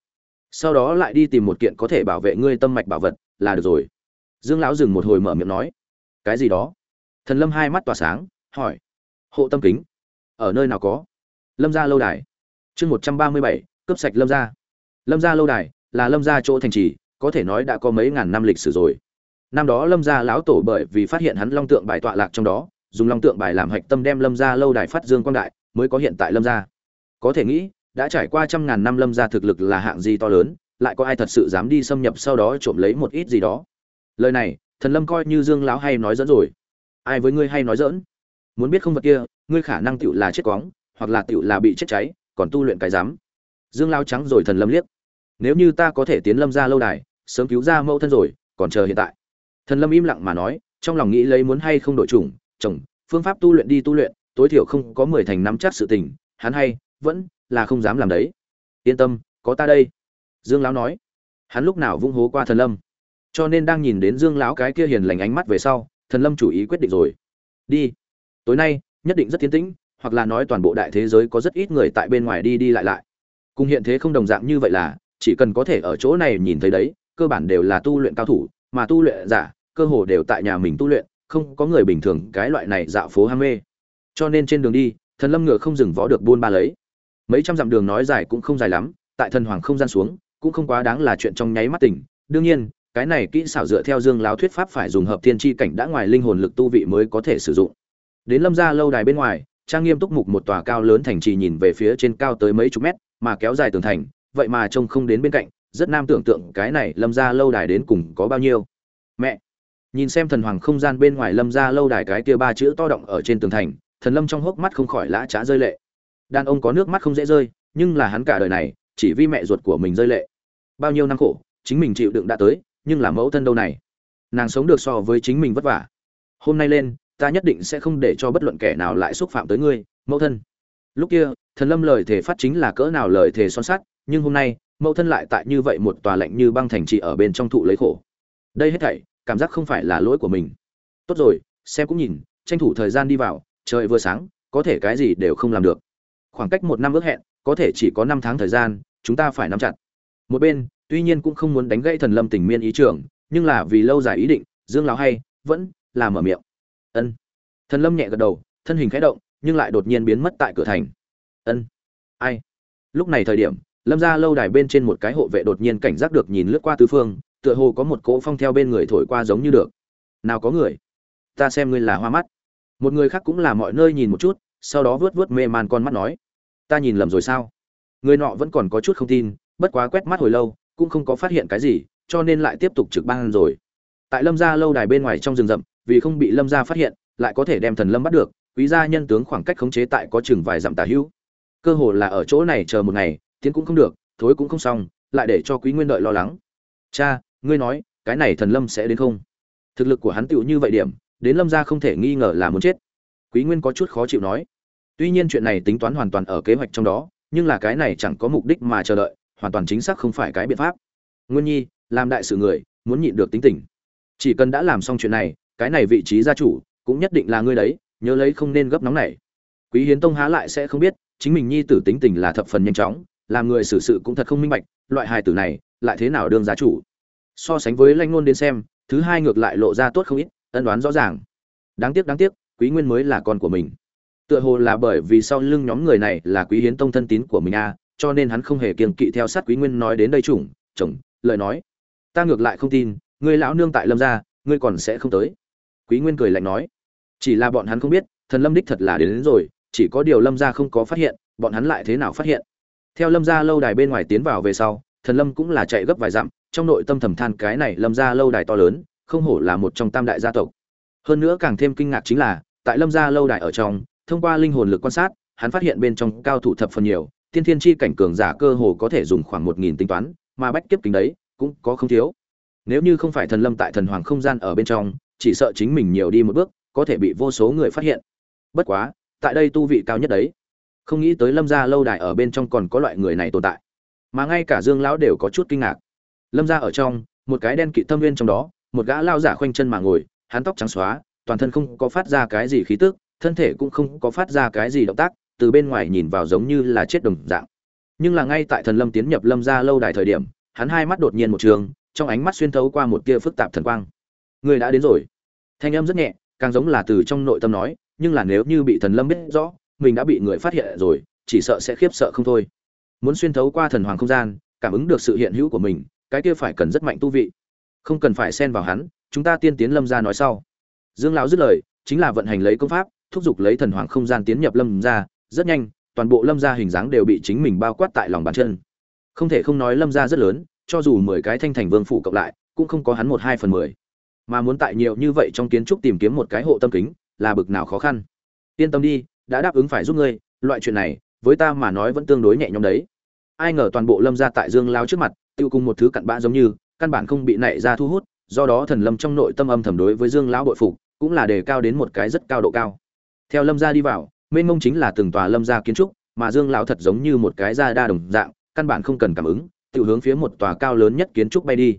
Sau đó lại đi tìm một kiện có thể bảo vệ ngươi tâm mạch bảo vật, là được rồi. Dương lão dừng một hồi mở miệng nói. Cái gì đó? Thần lâm hai mắt tỏa sáng, hỏi. Hộ tâm kính. Ở nơi nào có? Lâm gia lâu đài. Chương một trăm ba mươi bảy, cướp sạch lâm gia. Lâm gia lâu đài là lâm gia chỗ thành trì, có thể nói đã có mấy ngàn năm lịch sử rồi năm đó lâm gia lão tổ bởi vì phát hiện hắn long tượng bài tọa lạc trong đó, dùng long tượng bài làm hạch tâm đem lâm gia lâu đài phát dương quang đại, mới có hiện tại lâm gia. Có thể nghĩ, đã trải qua trăm ngàn năm lâm gia thực lực là hạng gì to lớn, lại có ai thật sự dám đi xâm nhập sau đó trộm lấy một ít gì đó. Lời này, thần lâm coi như dương lão hay nói dẫn rồi. Ai với ngươi hay nói dỡn muốn biết không vật kia, ngươi khả năng tựu là chết quóng, hoặc là tựu là bị chết cháy, còn tu luyện cái dám. Dương lao trắng rồi thần lâm liếc. Nếu như ta có thể tiến lâm ra lâu đài, sớm cứu ra mẫu thân rồi, còn chờ hiện tại thần lâm im lặng mà nói, trong lòng nghĩ lấy muốn hay không đổi chủng, chồng, phương pháp tu luyện đi tu luyện, tối thiểu không có mười thành nắm chắc sự tình, hắn hay, vẫn là không dám làm đấy. Yên tâm, có ta đây. Dương lão nói. Hắn lúc nào vung hố qua thần lâm. Cho nên đang nhìn đến dương lão cái kia hiền lành ánh mắt về sau, thần lâm chủ ý quyết định rồi. Đi. Tối nay, nhất định rất tiến tĩnh, hoặc là nói toàn bộ đại thế giới có rất ít người tại bên ngoài đi đi lại lại. Cùng hiện thế không đồng dạng như vậy là, chỉ cần có thể ở chỗ này nhìn thấy đấy, cơ bản đều là tu luyện cao thủ mà tu luyện giả, cơ hồ đều tại nhà mình tu luyện, không có người bình thường cái loại này dạo phố ham mê. Cho nên trên đường đi, thần lâm ngựa không dừng võ được buôn ba lấy. Mấy trăm dặm đường nói dài cũng không dài lắm, tại thần hoàng không gian xuống, cũng không quá đáng là chuyện trong nháy mắt tỉnh. Đương nhiên, cái này kỹ xảo dựa theo dương láo thuyết pháp phải dùng hợp thiên tri cảnh đã ngoài linh hồn lực tu vị mới có thể sử dụng. Đến lâm gia lâu đài bên ngoài, trang nghiêm túc mục một tòa cao lớn thành trì nhìn về phía trên cao tới mấy chục mét, mà kéo dài tường thành, vậy mà trông không đến bên cạnh rất nam tưởng tượng cái này lâm gia lâu đài đến cùng có bao nhiêu. Mẹ, nhìn xem thần hoàng không gian bên ngoài lâm gia lâu đài cái kia ba chữ to động ở trên tường thành, thần lâm trong hốc mắt không khỏi lã trá rơi lệ. Đàn ông có nước mắt không dễ rơi, nhưng là hắn cả đời này, chỉ vì mẹ ruột của mình rơi lệ. Bao nhiêu năm khổ, chính mình chịu đựng đã tới, nhưng là mẫu thân đâu này? Nàng sống được so với chính mình vất vả. Hôm nay lên, ta nhất định sẽ không để cho bất luận kẻ nào lại xúc phạm tới ngươi, mẫu thân. Lúc kia, thần lâm lời thể phát chính là cỡ nào lời thể son sắt, nhưng hôm nay mẫu thân lại tại như vậy một tòa lạnh như băng thành trì ở bên trong thụ lấy khổ. Đây hết thảy, cảm giác không phải là lỗi của mình. Tốt rồi, xem cũng nhìn, tranh thủ thời gian đi vào, trời vừa sáng, có thể cái gì đều không làm được. Khoảng cách một năm ước hẹn, có thể chỉ có năm tháng thời gian, chúng ta phải nắm chặt. Một bên, tuy nhiên cũng không muốn đánh gãy thần lâm tình miên ý trưởng nhưng là vì lâu dài ý định, dương lão hay, vẫn là mở miệng. Ân. Thần lâm nhẹ gật đầu, thân hình khẽ động, nhưng lại đột nhiên biến mất tại cửa thành. Ân. Ai? Lúc này thời điểm lâm ra lâu đài bên trên một cái hộ vệ đột nhiên cảnh giác được nhìn lướt qua tứ phương, tựa hồ có một cỗ phong theo bên người thổi qua giống như được. Nào có người? Ta xem ngươi là hoa mắt. Một người khác cũng là mọi nơi nhìn một chút, sau đó vớt vớt mê man con mắt nói, ta nhìn lầm rồi sao? Người nọ vẫn còn có chút không tin, bất quá quét mắt hồi lâu, cũng không có phát hiện cái gì, cho nên lại tiếp tục trực ban rồi. Tại lâm gia lâu đài bên ngoài trong rừng rậm, vì không bị lâm gia phát hiện, lại có thể đem thần lâm bắt được, quý gia nhân tướng khoảng cách khống chế tại có chừng vài dặm tà hữu. Cơ hồ là ở chỗ này chờ một ngày tiến cũng không được, thối cũng không xong, lại để cho quý nguyên đợi lo lắng. Cha, ngươi nói, cái này thần lâm sẽ đến không? Thực lực của hắn tựu như vậy điểm, đến lâm gia không thể nghi ngờ là muốn chết. Quý nguyên có chút khó chịu nói. Tuy nhiên chuyện này tính toán hoàn toàn ở kế hoạch trong đó, nhưng là cái này chẳng có mục đích mà chờ đợi, hoàn toàn chính xác không phải cái biện pháp. Nguyên nhi, làm đại sự người, muốn nhịn được tính tình. Chỉ cần đã làm xong chuyện này, cái này vị trí gia chủ, cũng nhất định là ngươi đấy, nhớ lấy không nên gấp nóng này. Quý hiến tông há lại sẽ không biết, chính mình nhi tử tính tình là thập phần nhanh chóng làm người xử sự cũng thật không minh bạch loại hài tử này lại thế nào đương giá chủ? So sánh với lanh ngôn đến xem thứ hai ngược lại lộ ra tốt không ít ân đoán rõ ràng. Đáng tiếc đáng tiếc quý nguyên mới là con của mình. Tựa hồ là bởi vì sau lưng nhóm người này là quý hiến tông thân tín của mình a cho nên hắn không hề kiêng kỵ theo sát quý nguyên nói đến đây chủng chồng lời nói. Ta ngược lại không tin ngươi lão nương tại lâm gia ngươi còn sẽ không tới. Quý nguyên cười lạnh nói. Chỉ là bọn hắn không biết thần lâm đích thật là đến, đến rồi chỉ có điều lâm gia không có phát hiện bọn hắn lại thế nào phát hiện? Theo lâm gia lâu đài bên ngoài tiến vào về sau, thần lâm cũng là chạy gấp vài dặm, trong nội tâm thầm than cái này lâm gia lâu đài to lớn, không hổ là một trong tam đại gia tộc. Hơn nữa càng thêm kinh ngạc chính là, tại lâm gia lâu đài ở trong, thông qua linh hồn lực quan sát, hắn phát hiện bên trong cao thủ thập phần nhiều, tiên thiên chi cảnh cường giả cơ hồ có thể dùng khoảng một nghìn tính toán, mà bách kiếp kính đấy, cũng có không thiếu. Nếu như không phải thần lâm tại thần hoàng không gian ở bên trong, chỉ sợ chính mình nhiều đi một bước, có thể bị vô số người phát hiện. Bất quá, tại đây tu vị cao nhất đấy không nghĩ tới lâm gia lâu đài ở bên trong còn có loại người này tồn tại. Mà ngay cả dương lão đều có chút kinh ngạc. Lâm gia ở trong, một cái đen kỵ thâm viên trong đó, một gã lao giả khoanh chân mà ngồi, hắn tóc trắng xóa, toàn thân không có phát ra cái gì khí tức, thân thể cũng không có phát ra cái gì động tác, từ bên ngoài nhìn vào giống như là chết đồng dạng. Nhưng là ngay tại thần lâm tiến nhập lâm gia lâu đài thời điểm, hắn hai mắt đột nhiên một trường, trong ánh mắt xuyên thấu qua một tia phức tạp thần quang. Người đã đến rồi. Thanh âm rất nhẹ, càng giống là từ trong nội tâm nói, nhưng là nếu như bị thần lâm biết rõ mình đã bị người phát hiện rồi, chỉ sợ sẽ khiếp sợ không thôi. Muốn xuyên thấu qua thần hoàng không gian, cảm ứng được sự hiện hữu của mình, cái kia phải cần rất mạnh tu vị. Không cần phải xen vào hắn, chúng ta tiên tiến lâm ra nói sau. Dương lão dứt lời, chính là vận hành lấy công pháp, thúc giục lấy thần hoàng không gian tiến nhập lâm ra, rất nhanh, toàn bộ lâm ra hình dáng đều bị chính mình bao quát tại lòng bàn chân. Không thể không nói lâm ra rất lớn, cho dù mười cái thanh thành vương phủ cộng lại, cũng không có hắn một hai phần mười. Mà muốn tại nhiều như vậy trong kiến trúc tìm kiếm một cái hộ tâm kính, là bực nào khó khăn. Yên tâm đi đã đáp ứng phải giúp ngươi, loại chuyện này, với ta mà nói vẫn tương đối nhẹ nhõm đấy. Ai ngờ toàn bộ lâm ra tại dương lao trước mặt, tiêu cùng một thứ cặn bã giống như, căn bản không bị nảy ra thu hút, do đó thần lâm trong nội tâm âm thầm đối với dương lão bội phục, cũng là đề cao đến một cái rất cao độ cao. Theo lâm gia đi vào, mênh mông chính là từng tòa lâm gia kiến trúc, mà dương lão thật giống như một cái da đa đồng dạng, căn bản không cần cảm ứng, tự hướng phía một tòa cao lớn nhất kiến trúc bay đi.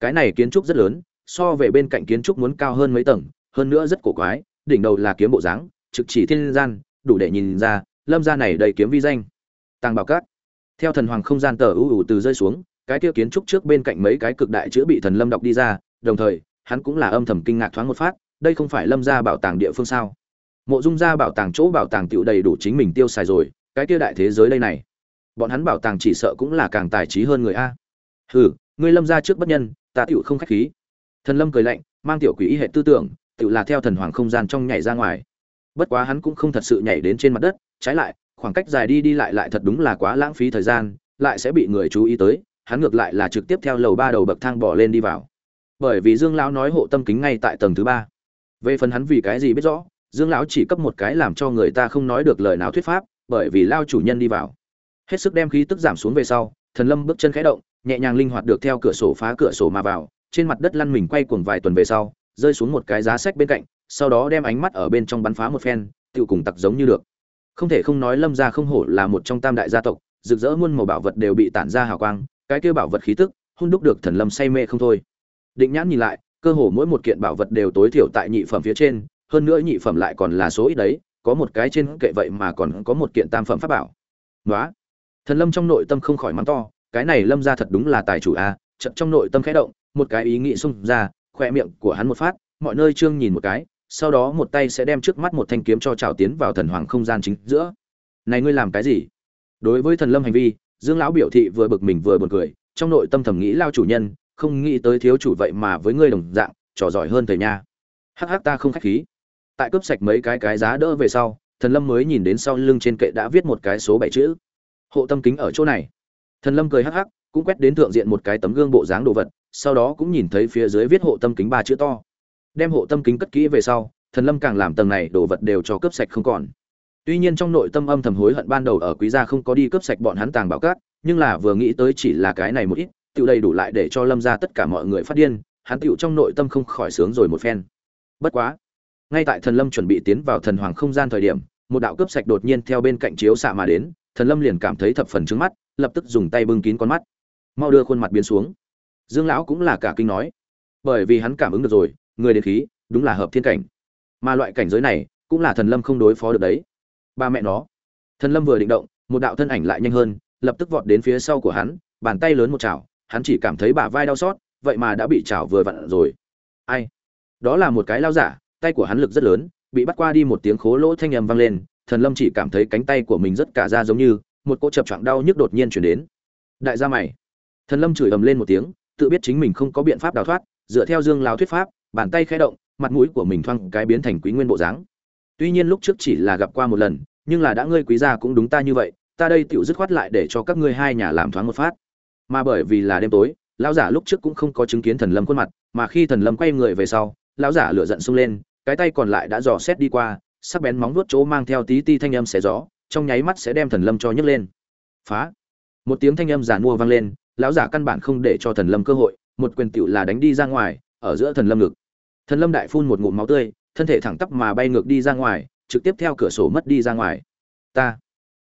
Cái này kiến trúc rất lớn, so về bên cạnh kiến trúc muốn cao hơn mấy tầng, hơn nữa rất cổ quái, đỉnh đầu là kiếm bộ dáng trực chỉ thiên gian, đủ để nhìn ra, lâm gia này đầy kiếm vi danh. Tàng bảo cát. Theo thần hoàng không gian tờ ưu ủ từ rơi xuống, cái kia kiến trúc trước bên cạnh mấy cái cực đại chữa bị thần lâm đọc đi ra, đồng thời, hắn cũng là âm thầm kinh ngạc thoáng một phát, đây không phải lâm gia bảo tàng địa phương sao? Mộ dung gia bảo tàng chỗ bảo tàng tựu đầy đủ chính mình tiêu xài rồi, cái kia đại thế giới đây này. Bọn hắn bảo tàng chỉ sợ cũng là càng tài trí hơn người a. Hừ, ngươi lâm gia trước bất nhân, ta tiểu không khách khí. Thần lâm cười lạnh, mang tiểu quỷ y hệ tư tưởng tựu là theo thần hoàng không gian trong nhảy ra ngoài bất quá hắn cũng không thật sự nhảy đến trên mặt đất, trái lại, khoảng cách dài đi đi lại lại thật đúng là quá lãng phí thời gian, lại sẽ bị người chú ý tới, hắn ngược lại là trực tiếp theo lầu ba đầu bậc thang bỏ lên đi vào. Bởi vì dương lão nói hộ tâm kính ngay tại tầng thứ ba. Về phần hắn vì cái gì biết rõ, dương lão chỉ cấp một cái làm cho người ta không nói được lời nào thuyết pháp, bởi vì lao chủ nhân đi vào. Hết sức đem khí tức giảm xuống về sau, thần lâm bước chân khẽ động, nhẹ nhàng linh hoạt được theo cửa sổ phá cửa sổ mà vào, trên mặt đất lăn mình quay cuồng vài tuần về sau, rơi xuống một cái giá sách bên cạnh sau đó đem ánh mắt ở bên trong bắn phá một phen tự cùng tặc giống như được. Không thể không nói lâm gia không hổ là một trong tam đại gia tộc rực rỡ muôn màu bảo vật đều bị tản ra hào quang cái kia bảo vật khí tức hôn đúc được thần lâm say mê không thôi. Định nhãn nhìn lại cơ hồ mỗi một kiện bảo vật đều tối thiểu tại nhị phẩm phía trên hơn nữa nhị phẩm lại còn là số ít đấy có một cái trên kệ vậy mà còn có một kiện tam phẩm pháp bảo. Nói thần lâm trong nội tâm không khỏi mắng to cái này lâm ra thật đúng là tài chủ a à, chợt trong nội tâm khẽ động một cái ý nghĩ xung ra khoe miệng của hắn một phát mọi nơi trương nhìn một cái sau đó một tay sẽ đem trước mắt một thanh kiếm cho trào tiến vào thần hoàng không gian chính giữa. Này ngươi làm cái gì? Đối với thần lâm hành vi, dương lão biểu thị vừa bực mình vừa buồn cười, trong nội tâm thầm nghĩ lao chủ nhân, không nghĩ tới thiếu chủ vậy mà với ngươi đồng dạng, trò giỏi hơn thầy nha. Hắc hắc ta không khách khí. Tại cướp sạch mấy cái cái giá đỡ về sau, thần lâm mới nhìn đến sau lưng trên kệ đã viết một cái số bảy chữ. Hộ tâm kính ở chỗ này. Thần lâm cười hắc hắc, cũng quét đến thượng diện một cái tấm gương bộ dáng đồ vật, sau đó cũng nhìn thấy phía dưới viết hộ tâm kính ba chữ to đem hộ tâm kính cất kỹ về sau, thần lâm càng làm tầng này đồ vật đều cho cướp sạch không còn. Tuy nhiên trong nội tâm âm thầm hối hận ban đầu ở quý gia không có đi cướp sạch bọn hắn tàng bảo cát nhưng là vừa nghĩ tới chỉ là cái này một ít tựu đầy đủ lại để cho lâm ra tất cả mọi người phát điên, hắn tựu trong nội tâm không khỏi sướng rồi một phen. Bất quá, ngay tại thần lâm chuẩn bị tiến vào thần hoàng không gian thời điểm, một đạo cướp sạch đột nhiên theo bên cạnh chiếu xạ mà đến, thần lâm liền cảm thấy thập phần trứng mắt, lập tức dùng tay bưng kín con mắt. Mau đưa khuôn mặt biến xuống. Dương lão cũng là cả kinh nói, bởi vì hắn cảm ứng được rồi người đến khí, đúng là hợp thiên cảnh. Mà loại cảnh giới này, cũng là thần lâm không đối phó được đấy. Ba mẹ nó. Thần lâm vừa định động, một đạo thân ảnh lại nhanh hơn, lập tức vọt đến phía sau của hắn, bàn tay lớn một chảo, hắn chỉ cảm thấy bả vai đau xót, vậy mà đã bị chảo vừa vặn rồi. Ai? Đó là một cái lao giả, tay của hắn lực rất lớn, bị bắt qua đi một tiếng khố lỗ thanh âm vang lên, thần lâm chỉ cảm thấy cánh tay của mình rất cả ra giống như, một cỗ chập choạng đau nhức đột nhiên chuyển đến. Đại gia mày. Thần lâm chửi ầm lên một tiếng, tự biết chính mình không có biện pháp đào thoát, dựa theo dương lao thuyết pháp bàn tay khẽ động, mặt mũi của mình thoang cái biến thành quý nguyên bộ dáng. Tuy nhiên lúc trước chỉ là gặp qua một lần, nhưng là đã ngươi quý gia cũng đúng ta như vậy, ta đây tiểu dứt khoát lại để cho các ngươi hai nhà làm thoáng một phát. Mà bởi vì là đêm tối, lão giả lúc trước cũng không có chứng kiến thần lâm khuôn mặt, mà khi thần lâm quay người về sau, lão giả lửa giận sung lên, cái tay còn lại đã dò xét đi qua, sắc bén móng vuốt chỗ mang theo tí ti thanh âm xé gió, trong nháy mắt sẽ đem thần lâm cho nhấc lên. Phá! Một tiếng thanh âm giản mua vang lên, lão giả căn bản không để cho thần lâm cơ hội, một quyền tiểu là đánh đi ra ngoài, ở giữa thần lâm ngực thần lâm đại phun một ngụm máu tươi, thân thể thẳng tắp mà bay ngược đi ra ngoài, trực tiếp theo cửa sổ mất đi ra ngoài. Ta.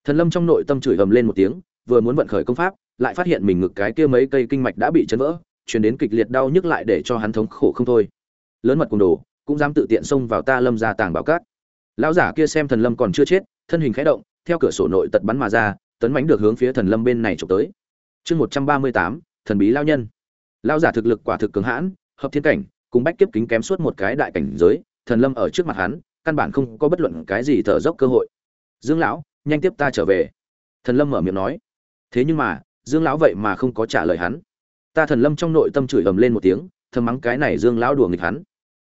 Thần lâm trong nội tâm chửi ầm lên một tiếng, vừa muốn vận khởi công pháp, lại phát hiện mình ngực cái kia mấy cây kinh mạch đã bị chấn vỡ chuyển đến kịch liệt đau nhức lại để cho hắn thống khổ không thôi. Lớn mật cùng đồ, cũng dám tự tiện xông vào ta lâm ra tàng bảo cát. Lão giả kia xem thần lâm còn chưa chết, thân hình khẽ động, theo cửa sổ nội tật bắn mà ra, tấn mãnh được hướng phía thần lâm bên này trộm tới. Chương một trăm ba mươi tám, thần bí lao nhân. Lao giả thực lực quả thực cường hãn, hợp thiên cảnh cùng bách kiếp kính kém suốt một cái đại cảnh giới, thần lâm ở trước mặt hắn, căn bản không có bất luận cái gì thở dốc cơ hội. Dương lão, nhanh tiếp ta trở về. Thần lâm mở miệng nói. Thế nhưng mà, dương lão vậy mà không có trả lời hắn. Ta thần lâm trong nội tâm chửi ầm lên một tiếng, thầm mắng cái này dương lão đùa nghịch hắn.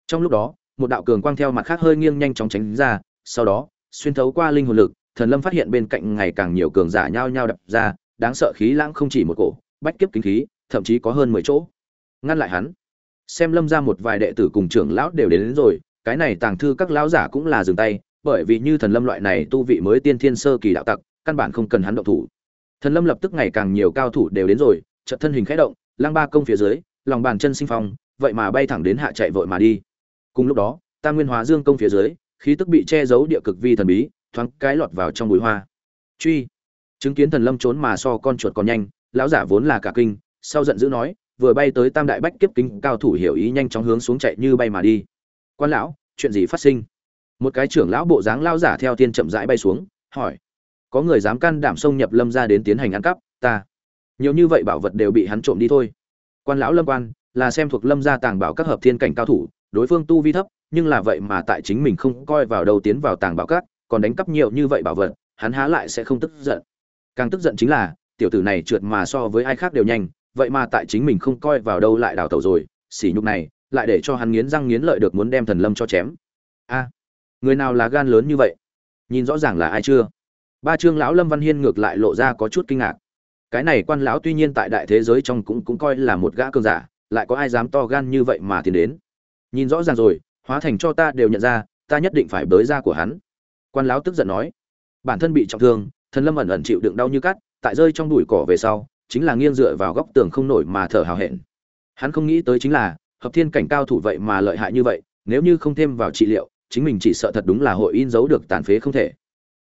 Trong lúc đó, một đạo cường quang theo mặt khác hơi nghiêng nhanh chóng tránh ra, sau đó, xuyên thấu qua linh hồn lực, thần lâm phát hiện bên cạnh ngày càng nhiều cường giả nhao nhao đập ra, đáng sợ khí lãng không chỉ một cổ, bách kiếp kính khí, thậm chí có hơn mười chỗ. Ngăn lại hắn xem lâm ra một vài đệ tử cùng trưởng lão đều đến, đến rồi cái này tàng thư các lão giả cũng là dừng tay bởi vì như thần lâm loại này tu vị mới tiên thiên sơ kỳ đạo tặc căn bản không cần hắn động thủ. Thần lâm lập tức ngày càng nhiều cao thủ đều đến rồi trận thân hình khẽ động lăng ba công phía dưới lòng bàn chân sinh phong vậy mà bay thẳng đến hạ chạy vội mà đi. Cùng lúc đó tam nguyên hóa dương công phía dưới khí tức bị che giấu địa cực vi thần bí thoáng cái lọt vào trong bụi hoa. Truy. Chứng kiến thần lâm trốn mà so con chuột còn nhanh lão giả vốn là cả kinh sau giận dữ nói vừa bay tới tam đại bách kiếp kính, cao thủ hiểu ý nhanh chóng hướng xuống chạy như bay mà đi. Quan lão, chuyện gì phát sinh? Một cái trưởng lão bộ dáng lao giả theo tiên chậm rãi bay xuống, hỏi. Có người dám can đảm xông nhập lâm ra đến tiến hành ăn cắp, ta. Nhiều như vậy bảo vật đều bị hắn trộm đi thôi. Quan lão lâm quan, là xem thuộc lâm gia tàng bảo các hợp thiên cảnh cao thủ, đối phương tu vi thấp, nhưng là vậy mà tại chính mình không coi vào đầu tiến vào tàng bảo các, còn đánh cắp nhiều như vậy bảo vật, hắn há lại sẽ không tức giận. Càng tức giận chính là, tiểu tử này trượt mà so với ai khác đều nhanh vậy mà tại chính mình không coi vào đâu lại đào tẩu rồi, sỉ nhục này, lại để cho hắn nghiến răng nghiến lợi được muốn đem thần lâm cho chém. A, người nào là gan lớn như vậy? Nhìn rõ ràng là ai chưa? Ba trương lão lâm văn hiên ngược lại lộ ra có chút kinh ngạc. Cái này quan lão tuy nhiên tại đại thế giới trong cũng cũng coi là một gã cường giả, lại có ai dám to gan như vậy mà tiến đến? Nhìn rõ ràng rồi, hóa thành cho ta đều nhận ra, ta nhất định phải bới ra của hắn. Quan lão tức giận nói. Bản thân bị trọng thương, thần lâm ẩn ẩn chịu đựng đau như cắt, tại rơi trong đùi cỏ về sau chính là nghiêng dựa vào góc tường không nổi mà thở hào hẹn. Hắn không nghĩ tới chính là, hợp thiên cảnh cao thủ vậy mà lợi hại như vậy, nếu như không thêm vào trị liệu, chính mình chỉ sợ thật đúng là hội in dấu được tàn phế không thể.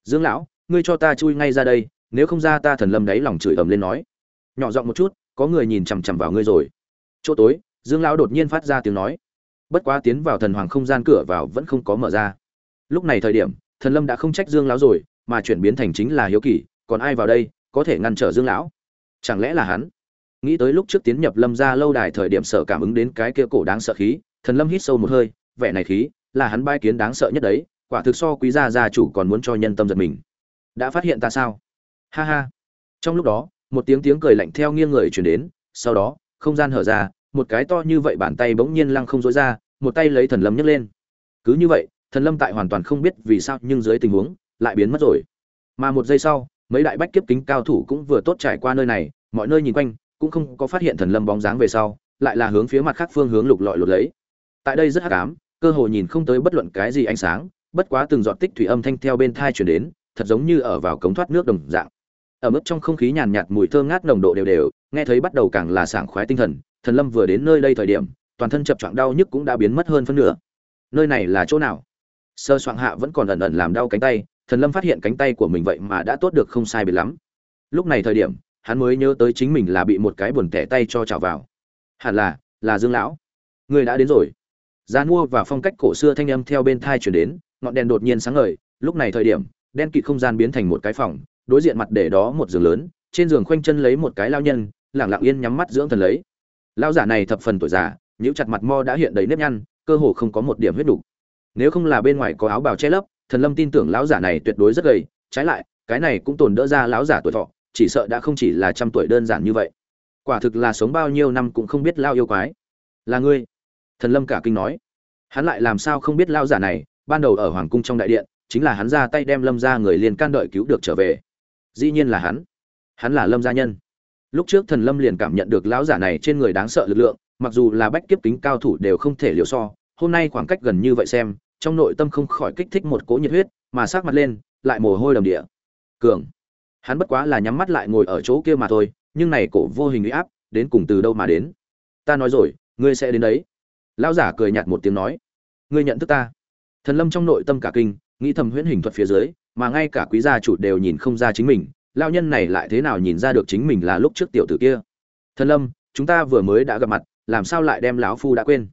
Dương lão, ngươi cho ta chui ngay ra đây, nếu không ra ta thần lâm đáy lòng chửi ầm lên nói. Nhỏ giọng một chút, có người nhìn chằm chằm vào ngươi rồi. Chỗ tối, dương lão đột nhiên phát ra tiếng nói. Bất quá tiến vào thần hoàng không gian cửa vào vẫn không có mở ra. Lúc này thời điểm, thần lâm đã không trách dương lão rồi, mà chuyển biến thành chính là hiếu kỳ, còn ai vào đây có thể ngăn trở dương lão? Chẳng lẽ là hắn? Nghĩ tới lúc trước tiến nhập lâm ra lâu đài thời điểm sợ cảm ứng đến cái kia cổ đáng sợ khí, thần lâm hít sâu một hơi, vẻ này khí là hắn bai kiến đáng sợ nhất đấy, quả thực so quý gia gia chủ còn muốn cho nhân tâm giật mình. Đã phát hiện ta sao? Ha ha. Trong lúc đó, một tiếng tiếng cười lạnh theo nghiêng người chuyển đến, sau đó, không gian hở ra, một cái to như vậy bàn tay bỗng nhiên lăng không dối ra, một tay lấy thần lâm nhấc lên. Cứ như vậy, thần lâm tại hoàn toàn không biết vì sao nhưng dưới tình huống, lại biến mất rồi. Mà một giây sau mấy đại bách kiếp kính cao thủ cũng vừa tốt trải qua nơi này, mọi nơi nhìn quanh, cũng không có phát hiện thần lâm bóng dáng về sau, lại là hướng phía mặt khác phương hướng lục lọi lột lấy. Tại đây rất hắc ám, cơ hồ nhìn không tới bất luận cái gì ánh sáng, bất quá từng giọt tích thủy âm thanh theo bên thai chuyển đến, thật giống như ở vào cống thoát nước đồng dạng. Ở mức trong không khí nhàn nhạt mùi thơm ngát nồng độ đều đều, nghe thấy bắt đầu càng là sảng khoái tinh thần thần lâm vừa đến nơi đây thời điểm, toàn thân chập choạng đau nhức cũng đã biến mất hơn phân nửa. Nơi này là chỗ nào? Sơ soạn hạ vẫn còn ẩn ẩn làm đau cánh tay thần lâm phát hiện cánh tay của mình vậy mà đã tốt được không sai biệt lắm. Lúc này thời điểm, hắn mới nhớ tới chính mình là bị một cái buồn tẻ tay cho chảo vào. Hẳn là là dương lão. Người đã đến rồi. Gian mua và phong cách cổ xưa thanh âm theo bên thai chuyển đến, ngọn đèn đột nhiên sáng ngời, lúc này thời điểm, đen kịt không gian biến thành một cái phòng, đối diện mặt để đó một giường lớn, trên giường khoanh chân lấy một cái lao nhân lẳng lặng yên nhắm mắt dưỡng thần lấy. Lao giả này thập phần tuổi già, nhíu chặt mặt mo đã hiện đầy nếp nhăn, cơ hồ không có một điểm huyết đủ. Nếu không là bên ngoài có áo bào che lấp thần lâm tin tưởng lão giả này tuyệt đối rất gầy, trái lại, cái này cũng tồn đỡ ra lão giả tuổi thọ, chỉ sợ đã không chỉ là trăm tuổi đơn giản như vậy. Quả thực là sống bao nhiêu năm cũng không biết lao yêu quái. Là ngươi? Thần lâm cả kinh nói. Hắn lại làm sao không biết lao giả này, ban đầu ở hoàng cung trong đại điện, chính là hắn ra tay đem lâm ra người liền can đợi cứu được trở về. Dĩ nhiên là hắn. Hắn là lâm gia nhân. Lúc trước thần lâm liền cảm nhận được lão giả này trên người đáng sợ lực lượng, mặc dù là bách kiếp kính cao thủ đều không thể liều so, hôm nay khoảng cách gần như vậy xem trong nội tâm không khỏi kích thích một cỗ nhiệt huyết, mà sát mặt lên, lại mồ hôi đầm địa. Cường. Hắn bất quá là nhắm mắt lại ngồi ở chỗ kia mà thôi, nhưng này cổ vô hình uy áp, đến cùng từ đâu mà đến? Ta nói rồi, ngươi sẽ đến đấy. Lão giả cười nhạt một tiếng nói. Ngươi nhận thức ta. Thần lâm trong nội tâm cả kinh, nghĩ thầm huyễn hình thuật phía dưới, mà ngay cả quý gia chủ đều nhìn không ra chính mình, lão nhân này lại thế nào nhìn ra được chính mình là lúc trước tiểu tử kia? Thần lâm, chúng ta vừa mới đã gặp mặt, làm sao lại đem lão phu đã quên?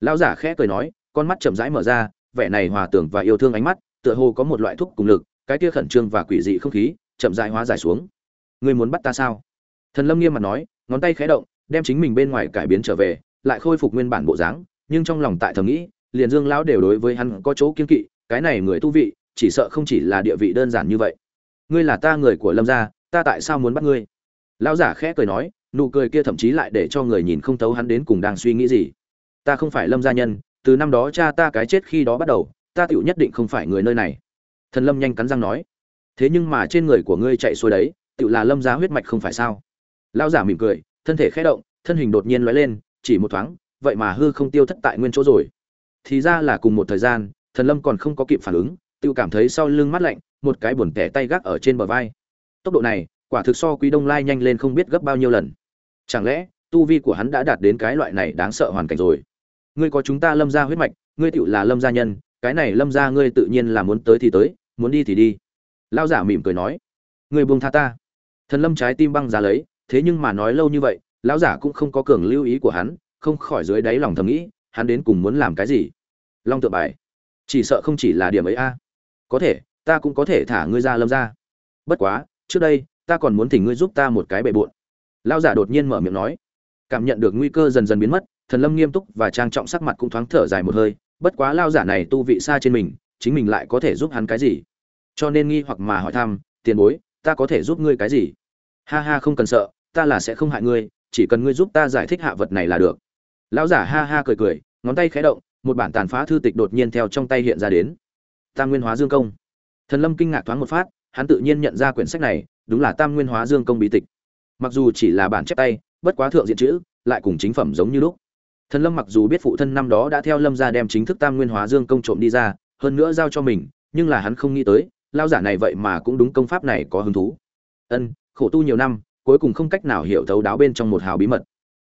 Lão giả khẽ cười nói, con mắt chậm rãi mở ra vẻ này hòa tưởng và yêu thương ánh mắt, tựa hồ có một loại thúc cùng lực, cái kia khẩn trương và quỷ dị không khí, chậm rãi hóa giải xuống. Ngươi muốn bắt ta sao? Thần lâm nghiêm mặt nói, ngón tay khẽ động, đem chính mình bên ngoài cải biến trở về, lại khôi phục nguyên bản bộ dáng, nhưng trong lòng tại thầm nghĩ, liền dương lão đều đối với hắn có chỗ kiên kỵ, cái này người tu vị, chỉ sợ không chỉ là địa vị đơn giản như vậy. Ngươi là ta người của lâm gia, ta tại sao muốn bắt ngươi? Lão giả khẽ cười nói, nụ cười kia thậm chí lại để cho người nhìn không thấu hắn đến cùng đang suy nghĩ gì. Ta không phải lâm gia nhân từ năm đó cha ta cái chết khi đó bắt đầu, ta tựu nhất định không phải người nơi này. Thần lâm nhanh cắn răng nói, thế nhưng mà trên người của ngươi chạy xuôi đấy, tựu là lâm gia huyết mạch không phải sao? Lão giả mỉm cười, thân thể khẽ động, thân hình đột nhiên lóe lên, chỉ một thoáng, vậy mà hư không tiêu thất tại nguyên chỗ rồi. Thì ra là cùng một thời gian, thần lâm còn không có kịp phản ứng tự cảm thấy sau lưng mát lạnh, một cái buồn tẻ tay gác ở trên bờ vai. Tốc độ này, quả thực so quý đông lai nhanh lên không biết gấp bao nhiêu lần. Chẳng lẽ, tu vi của hắn đã đạt đến cái loại này đáng sợ hoàn cảnh rồi? Ngươi có chúng ta lâm gia huyết mạch, ngươi tựu là lâm gia nhân, cái này lâm gia ngươi tự nhiên là muốn tới thì tới, muốn đi thì đi. Lao giả mỉm cười nói, ngươi buông tha ta. Thần lâm trái tim băng giá lấy, thế nhưng mà nói lâu như vậy, lão giả cũng không có cường lưu ý của hắn, không khỏi dưới đáy lòng thầm nghĩ, hắn đến cùng muốn làm cái gì? Long tượng bài, chỉ sợ không chỉ là điểm ấy a. Có thể, ta cũng có thể thả ngươi ra lâm ra bất quá, trước đây, ta còn muốn thỉnh ngươi giúp ta một cái bệ bộn. Lao giả đột nhiên mở miệng nói, cảm nhận được nguy cơ dần dần biến mất thần lâm nghiêm túc và trang trọng sắc mặt cũng thoáng thở dài một hơi, bất quá lao giả này tu vị xa trên mình, chính mình lại có thể giúp hắn cái gì? Cho nên nghi hoặc mà hỏi thăm, tiền bối, ta có thể giúp ngươi cái gì? Ha ha, không cần sợ, ta là sẽ không hại ngươi, chỉ cần ngươi giúp ta giải thích hạ vật này là được. Lão giả ha ha cười cười, ngón tay khẽ động, một bản tàn phá thư tịch đột nhiên theo trong tay hiện ra đến. Tam nguyên hóa dương công. Thần lâm kinh ngạc thoáng một phát, hắn tự nhiên nhận ra quyển sách này, đúng là tam nguyên hóa dương công bí tịch. Mặc dù chỉ là bản chép tay, bất quá thượng diện chữ, lại cùng chính phẩm giống như lúc thần lâm mặc dù biết phụ thân năm đó đã theo lâm ra đem chính thức tam nguyên hóa dương công trộm đi ra, hơn nữa giao cho mình, nhưng là hắn không nghĩ tới lao giả này vậy mà cũng đúng công pháp này có hứng thú. Ân, khổ tu nhiều năm, cuối cùng không cách nào hiểu thấu đáo bên trong một hào bí mật.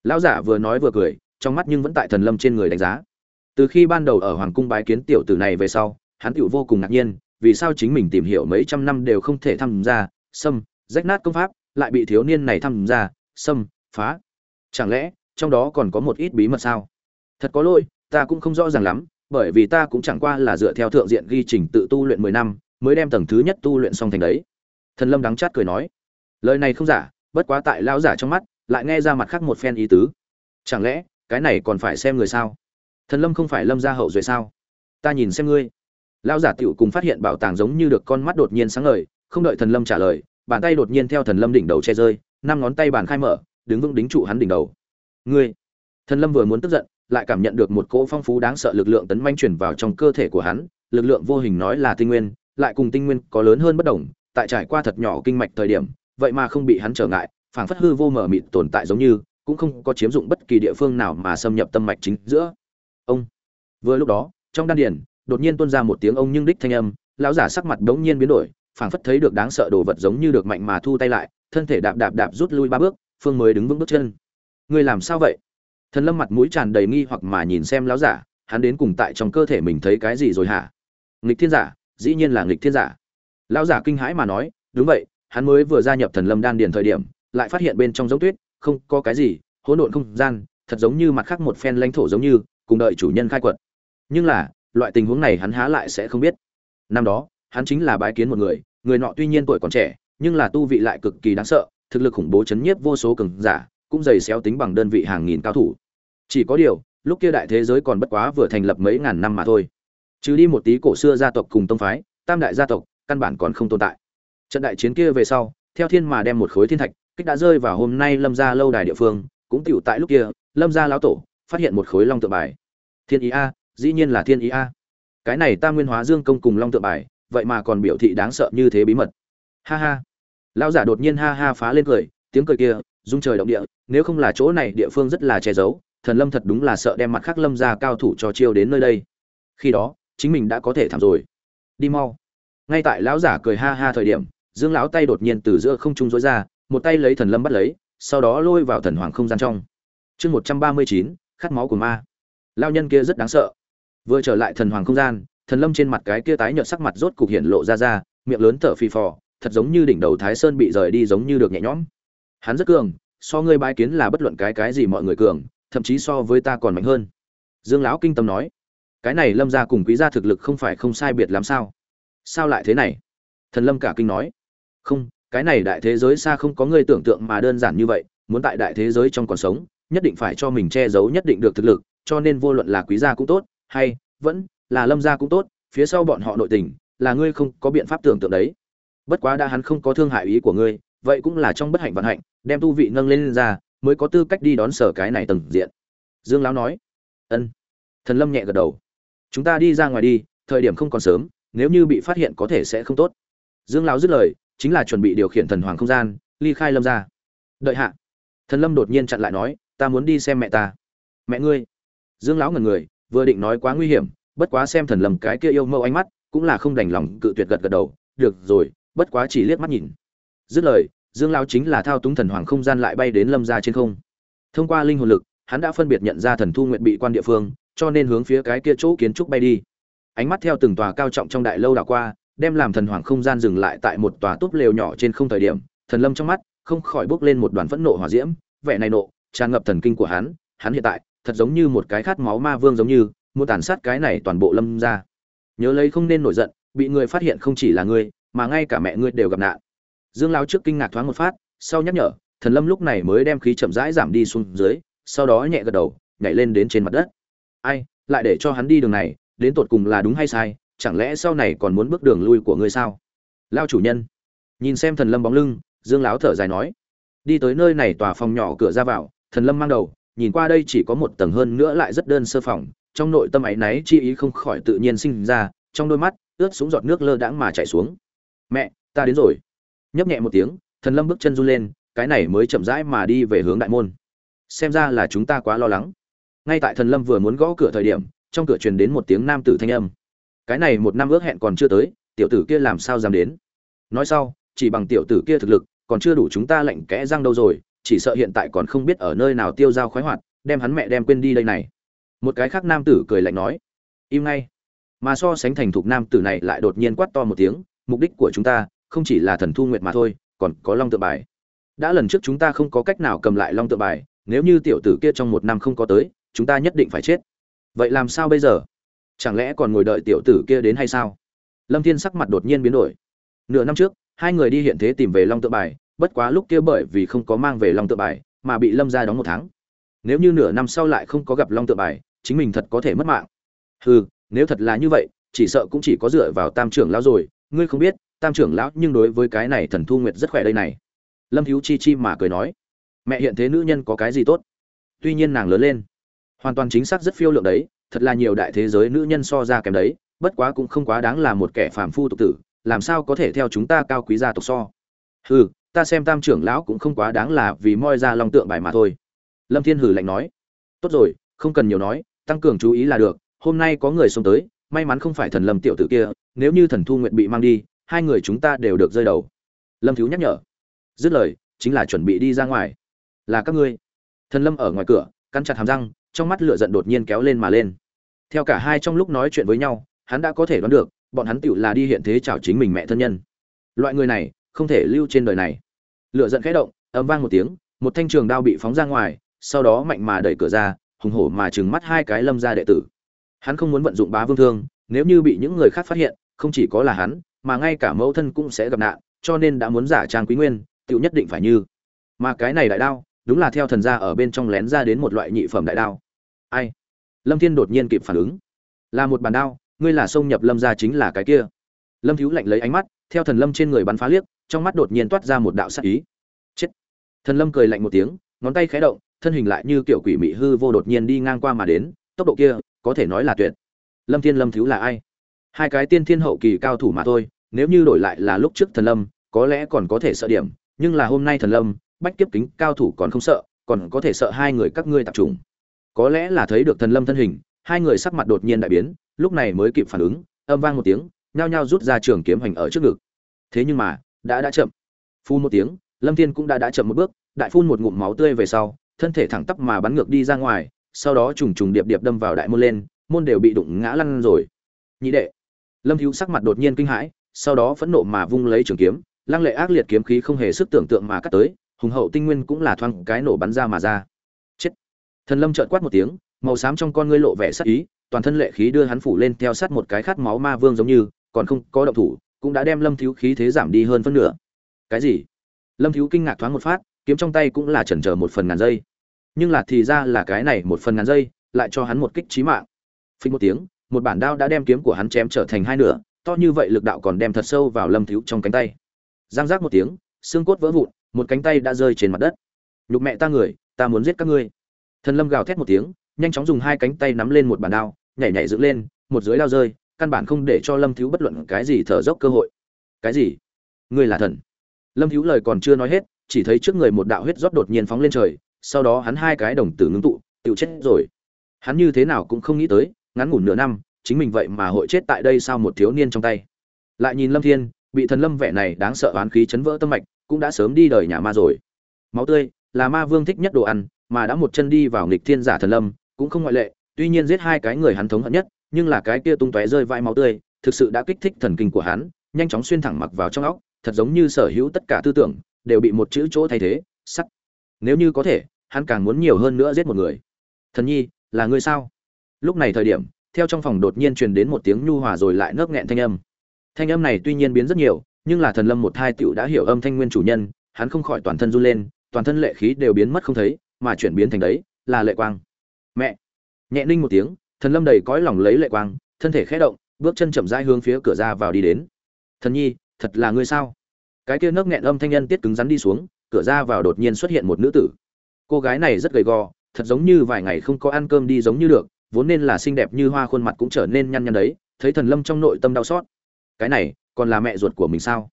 Lão giả vừa nói vừa cười, trong mắt nhưng vẫn tại thần lâm trên người đánh giá. Từ khi ban đầu ở hoàng cung bái kiến tiểu tử này về sau, hắn tựu vô cùng ngạc nhiên, vì sao chính mình tìm hiểu mấy trăm năm đều không thể tham gia, xâm, rách nát công pháp, lại bị thiếu niên này tham gia, xâm, phá. Chẳng lẽ trong đó còn có một ít bí mật sao? Thật có lỗi, ta cũng không rõ ràng lắm, bởi vì ta cũng chẳng qua là dựa theo thượng diện ghi trình tự tu luyện mười năm, mới đem tầng thứ nhất tu luyện xong thành đấy. Thần lâm đắng chát cười nói. Lời này không giả, bất quá tại lão giả trong mắt, lại nghe ra mặt khác một phen ý tứ. Chẳng lẽ, cái này còn phải xem người sao? Thần lâm không phải lâm gia hậu duệ sao? Ta nhìn xem ngươi. Lão giả tiểu cùng phát hiện bảo tàng giống như được con mắt đột nhiên sáng ngời, không đợi thần lâm trả lời, bàn tay đột nhiên theo thần lâm đỉnh đầu che rơi, năm ngón tay bàn khai mở, đứng vững đính trụ hắn đỉnh đầu ngươi. Thần lâm vừa muốn tức giận, lại cảm nhận được một cỗ phong phú đáng sợ lực lượng tấn manh chuyển vào trong cơ thể của hắn, lực lượng vô hình nói là tinh nguyên, lại cùng tinh nguyên có lớn hơn bất đồng, tại trải qua thật nhỏ kinh mạch thời điểm, vậy mà không bị hắn trở ngại, phảng phất hư vô mở mịt tồn tại giống như, cũng không có chiếm dụng bất kỳ địa phương nào mà xâm nhập tâm mạch chính giữa. Ông. Vừa lúc đó, trong đan điền, đột nhiên tuôn ra một tiếng ông nhưng đích thanh âm, lão giả sắc mặt đống nhiên biến đổi, phảng phất thấy được đáng sợ đồ vật giống như được mạnh mà thu tay lại, thân thể đạp đạp đạp rút lui ba bước, phương mới đứng vững bước chân ngươi làm sao vậy? Thần lâm mặt mũi tràn đầy nghi hoặc mà nhìn xem lão giả, hắn đến cùng tại trong cơ thể mình thấy cái gì rồi hả? Nghịch thiên giả, dĩ nhiên là nghịch thiên giả. Lão giả kinh hãi mà nói, đúng vậy, hắn mới vừa gia nhập thần lâm đan điền thời điểm, lại phát hiện bên trong giống tuyết, không có cái gì, hỗn độn không gian, thật giống như mặt khác một phen lãnh thổ giống như, cùng đợi chủ nhân khai quật. Nhưng là, loại tình huống này hắn há lại sẽ không biết. Năm đó, hắn chính là bái kiến một người người nọ tuy nhiên tuổi còn trẻ, nhưng là tu vị lại cực kỳ đáng sợ, thực lực khủng bố chấn nhiếp vô số cường giả cũng dày xéo tính bằng đơn vị hàng nghìn cao thủ. Chỉ có điều, lúc kia đại thế giới còn bất quá vừa thành lập mấy ngàn năm mà thôi. Trừ đi một tí cổ xưa gia tộc cùng tông phái, tam đại gia tộc, căn bản còn không tồn tại. Trận đại chiến kia về sau, theo thiên mà đem một khối thiên thạch, kích đã rơi vào hôm nay lâm gia lâu đài địa phương, cũng tiểu tại lúc kia, lâm gia lão tổ phát hiện một khối long tượng bài. Thiên ý a, dĩ nhiên là thiên ý a. Cái này tam nguyên hóa dương công cùng long tượng bài, vậy mà còn biểu thị đáng sợ như thế bí mật. Ha ha. Lão giả đột nhiên ha ha phá lên cười, tiếng cười kia Dung trời động địa, nếu không là chỗ này địa phương rất là che giấu, thần lâm thật đúng là sợ đem mặt khác lâm gia cao thủ cho chiêu đến nơi đây. Khi đó, chính mình đã có thể thảm rồi. Đi mau. Ngay tại lão giả cười ha ha thời điểm, dương lão tay đột nhiên từ giữa không trung rối ra, một tay lấy thần lâm bắt lấy, sau đó lôi vào thần hoàng không gian trong. Chương một trăm ba mươi chín, khát máu của ma. Lao nhân kia rất đáng sợ. Vừa trở lại thần hoàng không gian, thần lâm trên mặt cái kia tái nhợt sắc mặt rốt cục hiện lộ ra ra, miệng lớn thở phì phò, thật giống như đỉnh đầu thái sơn bị rời đi giống như được nhẹ nhõm hắn rất cường, so ngươi bái kiến là bất luận cái cái gì mọi người cường, thậm chí so với ta còn mạnh hơn. Dương lão kinh tâm nói, cái này lâm gia cùng quý gia thực lực không phải không sai biệt làm sao? Sao lại thế này? Thần lâm cả kinh nói, không, cái này đại thế giới xa không có người tưởng tượng mà đơn giản như vậy, muốn tại đại thế giới trong còn sống, nhất định phải cho mình che giấu nhất định được thực lực, cho nên vô luận là quý gia cũng tốt, hay vẫn là lâm gia cũng tốt, phía sau bọn họ nội tình, là ngươi không có biện pháp tưởng tượng đấy. Bất quá đã hắn không có thương hại ý của ngươi vậy cũng là trong bất hạnh vận hạnh đem tu vị nâng lên, lên ra mới có tư cách đi đón sở cái này tầng diện. Dương lão nói. Ân. Thần lâm nhẹ gật đầu. Chúng ta đi ra ngoài đi thời điểm không còn sớm nếu như bị phát hiện có thể sẽ không tốt. Dương lão dứt lời chính là chuẩn bị điều khiển thần hoàng không gian ly khai lâm ra đợi hạ. Thần lâm đột nhiên chặn lại nói ta muốn đi xem mẹ ta. Mẹ ngươi? Dương lão ngẩn người vừa định nói quá nguy hiểm bất quá xem thần lâm cái kia yêu mâu ánh mắt cũng là không đành lòng cự tuyệt gật gật đầu. Được rồi bất quá chỉ liếc mắt nhìn dứt lời, dương lao chính là thao túng thần hoàng không gian lại bay đến lâm ra trên không. Thông qua linh hồn lực, hắn đã phân biệt nhận ra thần thu nguyện bị quan địa phương, cho nên hướng phía cái kia chỗ kiến trúc bay đi. Ánh mắt theo từng tòa cao trọng trong đại lâu đảo qua, đem làm thần hoàng không gian dừng lại tại một tòa túp lều nhỏ trên không thời điểm, thần lâm trong mắt, không khỏi bốc lên một đoàn phẫn nộ hỏa diễm, vẻ này nộ, tràn ngập thần kinh của hắn hắn hiện tại, thật giống như một cái khát máu ma vương giống như, muốn tàn sát cái này toàn bộ lâm ra nhớ lấy không nên nổi giận, bị người phát hiện không chỉ là ngươi, mà ngay cả mẹ ngươi đều gặp nạn dương lao trước kinh ngạc thoáng một phát, sau nhắc nhở, thần lâm lúc này mới đem khí chậm rãi giảm đi xuống dưới, sau đó nhẹ gật đầu, nhảy lên đến trên mặt đất. Ai, lại để cho hắn đi đường này, đến tột cùng là đúng hay sai, chẳng lẽ sau này còn muốn bước đường lui của ngươi sao? Lao chủ nhân. Nhìn xem thần lâm bóng lưng, dương láo thở dài nói. Đi tới nơi này tòa phòng nhỏ cửa ra vào, thần lâm mang đầu, nhìn qua đây chỉ có một tầng hơn nữa lại rất đơn sơ phòng, trong nội tâm áy náy chi ý không khỏi tự nhiên sinh ra, trong đôi mắt, ướt xuống giọt nước lơ đãng mà chảy xuống. Mẹ, ta đến rồi nhấp nhẹ một tiếng, thần lâm bước chân run lên, cái này mới chậm rãi mà đi về hướng đại môn. Xem ra là chúng ta quá lo lắng. Ngay tại thần lâm vừa muốn gõ cửa thời điểm, trong cửa truyền đến một tiếng nam tử thanh âm. Cái này một năm ước hẹn còn chưa tới, tiểu tử kia làm sao dám đến? Nói sau, chỉ bằng tiểu tử kia thực lực, còn chưa đủ chúng ta lệnh kẽ răng đâu rồi, chỉ sợ hiện tại còn không biết ở nơi nào tiêu dao khoái hoạt, đem hắn mẹ đem quên đi đây này. Một cái khác nam tử cười lạnh nói, im ngay. Mà so sánh thành thục nam tử này lại đột nhiên quát to một tiếng, mục đích của chúng ta không chỉ là thần thu nguyệt mà thôi, còn có long tượng bài. Đã lần trước chúng ta không có cách nào cầm lại long tượng bài, nếu như tiểu tử kia trong một năm không có tới, chúng ta nhất định phải chết. Vậy làm sao bây giờ? Chẳng lẽ còn ngồi đợi tiểu tử kia đến hay sao? Lâm thiên sắc mặt đột nhiên biến đổi. Nửa năm trước, hai người đi hiện thế tìm về long tượng bài, bất quá lúc kia bởi vì không có mang về long tượng bài, mà bị lâm ra đóng một tháng. Nếu như nửa năm sau lại không có gặp long tượng bài, chính mình thật có thể mất mạng. Hừ, nếu thật là như vậy, chỉ sợ cũng chỉ có dựa vào tam trưởng lão rồi, ngươi không biết tam trưởng lão nhưng đối với cái này thần thu nguyệt rất khỏe đây này. Lâm thiếu chi chi mà cười nói, mẹ hiện thế nữ nhân có cái gì tốt? Tuy nhiên nàng lớn lên, hoàn toàn chính xác rất phiêu lượng đấy, thật là nhiều đại thế giới nữ nhân so ra kém đấy, bất quá cũng không quá đáng là một kẻ phàm phu tục tử, làm sao có thể theo chúng ta cao quý gia tộc so? Hừ, ta xem tam trưởng lão cũng không quá đáng là vì moi ra long tượng bài mà thôi. Lâm thiên hử lạnh nói, tốt rồi, không cần nhiều nói, tăng cường chú ý là được, hôm nay có người xông tới, may mắn không phải thần lâm tiểu tử kia, nếu như thần thu nguyện bị mang đi hai người chúng ta đều được rơi đầu. Lâm thiếu nhắc nhở. Dứt lời, chính là chuẩn bị đi ra ngoài. Là các ngươi. Thần lâm ở ngoài cửa, cắn chặt hàm răng, trong mắt lửa giận đột nhiên kéo lên mà lên. Theo cả hai trong lúc nói chuyện với nhau, hắn đã có thể đoán được, bọn hắn tựu là đi hiện thế chào chính mình mẹ thân nhân. Loại người này, không thể lưu trên đời này. Lửa giận khẽ động ấm vang một tiếng, một thanh trường đao bị phóng ra ngoài, sau đó mạnh mà đẩy cửa ra, hùng hổ mà trừng mắt hai cái lâm gia đệ tử. Hắn không muốn vận dụng bá vương thương, nếu như bị những người khác phát hiện, không chỉ có là hắn mà ngay cả mẫu thân cũng sẽ gặp nạn, cho nên đã muốn giả trang quý nguyên, tiểu nhất định phải như. Mà cái này đại đao, đúng là theo thần gia ở bên trong lén ra đến một loại nhị phẩm đại đao. Ai? Lâm thiên đột nhiên kịp phản ứng. Là một bàn đao, ngươi là xông nhập lâm gia chính là cái kia. Lâm thiếu lạnh lấy ánh mắt, theo thần lâm trên người bắn phá liếc, trong mắt đột nhiên toát ra một đạo sắc ý. Chết! Thần lâm cười lạnh một tiếng, ngón tay khẽ động, thân hình lại như kiểu quỷ mị hư vô đột nhiên đi ngang qua mà đến, tốc độ kia, có thể nói là tuyệt. Lâm thiên lâm thiếu là ai? Hai cái tiên thiên hậu kỳ cao thủ mà thôi nếu như đổi lại là lúc trước thần lâm, có lẽ còn có thể sợ điểm, nhưng là hôm nay thần lâm, bách kiếp kính cao thủ còn không sợ, còn có thể sợ hai người các ngươi tập trung có lẽ là thấy được thần lâm thân hình, hai người sắc mặt đột nhiên đại biến, lúc này mới kịp phản ứng, âm vang một tiếng, nhao nhao rút ra trường kiếm hành ở trước ngực. Thế nhưng mà, đã đã chậm. Phun một tiếng, lâm thiên cũng đã đã chậm một bước, đại phun một ngụm máu tươi về sau, thân thể thẳng tắp mà bắn ngược đi ra ngoài, sau đó trùng trùng điệp điệp đâm vào đại môn lên, môn đều bị đụng ngã lăn rồi. Nhị đệ. Lâm thiếu sắc mặt đột nhiên kinh hãi sau đó phẫn nộ mà vung lấy trường kiếm, lăng lệ ác liệt kiếm khí không hề sức tưởng tượng mà cắt tới, hùng hậu tinh nguyên cũng là thoang cái nổ bắn ra mà ra. Chết. Thần lâm trợn quát một tiếng, màu xám trong con ngươi lộ vẻ sắc ý, toàn thân lệ khí đưa hắn phủ lên theo sát một cái khát máu ma vương giống như, còn không có động thủ, cũng đã đem lâm thiếu khí thế giảm đi hơn phân nửa. Cái gì? Lâm thiếu kinh ngạc thoáng một phát, kiếm trong tay cũng là chần chờ một phần ngàn giây. Nhưng là thì ra là cái này một phần ngàn giây, lại cho hắn một kích trí mạng. Phình một tiếng, một bản đao đã đem kiếm của hắn chém trở thành hai nửa to như vậy lực đạo còn đem thật sâu vào lâm thiếu trong cánh tay. Giang giác một tiếng, xương cốt vỡ vụn, một cánh tay đã rơi trên mặt đất. Nhục mẹ ta người, ta muốn giết các ngươi. Thần lâm gào thét một tiếng, nhanh chóng dùng hai cánh tay nắm lên một bàn đao, nhảy nhảy dựng lên, một dưới đao rơi, căn bản không để cho lâm thiếu bất luận cái gì thở dốc cơ hội. Cái gì? Ngươi là thần? Lâm thiếu lời còn chưa nói hết, chỉ thấy trước người một đạo huyết rót đột nhiên phóng lên trời, sau đó hắn hai cái đồng tử ngưng tụ tự chết rồi. Hắn như thế nào cũng không nghĩ tới, ngắn ngủn nửa năm chính mình vậy mà hội chết tại đây sao một thiếu niên trong tay. Lại nhìn lâm thiên, bị thần lâm vẻ này đáng sợ oán khí chấn vỡ tâm mạch, cũng đã sớm đi đời nhà ma rồi. Máu tươi là ma vương thích nhất đồ ăn, mà đã một chân đi vào nghịch thiên giả thần lâm, cũng không ngoại lệ, tuy nhiên giết hai cái người hắn thống hận nhất, nhưng là cái kia tung tóe rơi vãi máu tươi, thực sự đã kích thích thần kinh của hắn, nhanh chóng xuyên thẳng mặc vào trong óc, thật giống như sở hữu tất cả tư tưởng đều bị một chữ chỗ thay thế, sắt. Nếu như có thể, hắn càng muốn nhiều hơn nữa giết một người. Thần nhi, là ngươi sao? Lúc này thời điểm theo trong phòng đột nhiên truyền đến một tiếng nhu hòa rồi lại ngớp nghẹn thanh âm. Thanh âm này tuy nhiên biến rất nhiều, nhưng là thần lâm một hai tiểu đã hiểu âm thanh nguyên chủ nhân, hắn không khỏi toàn thân run lên, toàn thân lệ khí đều biến mất không thấy, mà chuyển biến thành đấy, là lệ quang. Mẹ! Nhẹ ninh một tiếng, thần lâm đầy cõi lòng lấy lệ quang, thân thể khẽ động, bước chân chậm rãi hướng phía cửa ra vào đi đến. Thần nhi, thật là ngươi sao? Cái kia nấc nghẹn âm thanh nhân tiết cứng rắn đi xuống, cửa ra vào đột nhiên xuất hiện một nữ tử. Cô gái này rất gầy gò, thật giống như vài ngày không có ăn cơm đi giống như được vốn nên là xinh đẹp như hoa khuôn mặt cũng trở nên nhăn nhăn đấy, thấy thần lâm trong nội tâm đau xót. Cái này, còn là mẹ ruột của mình sao?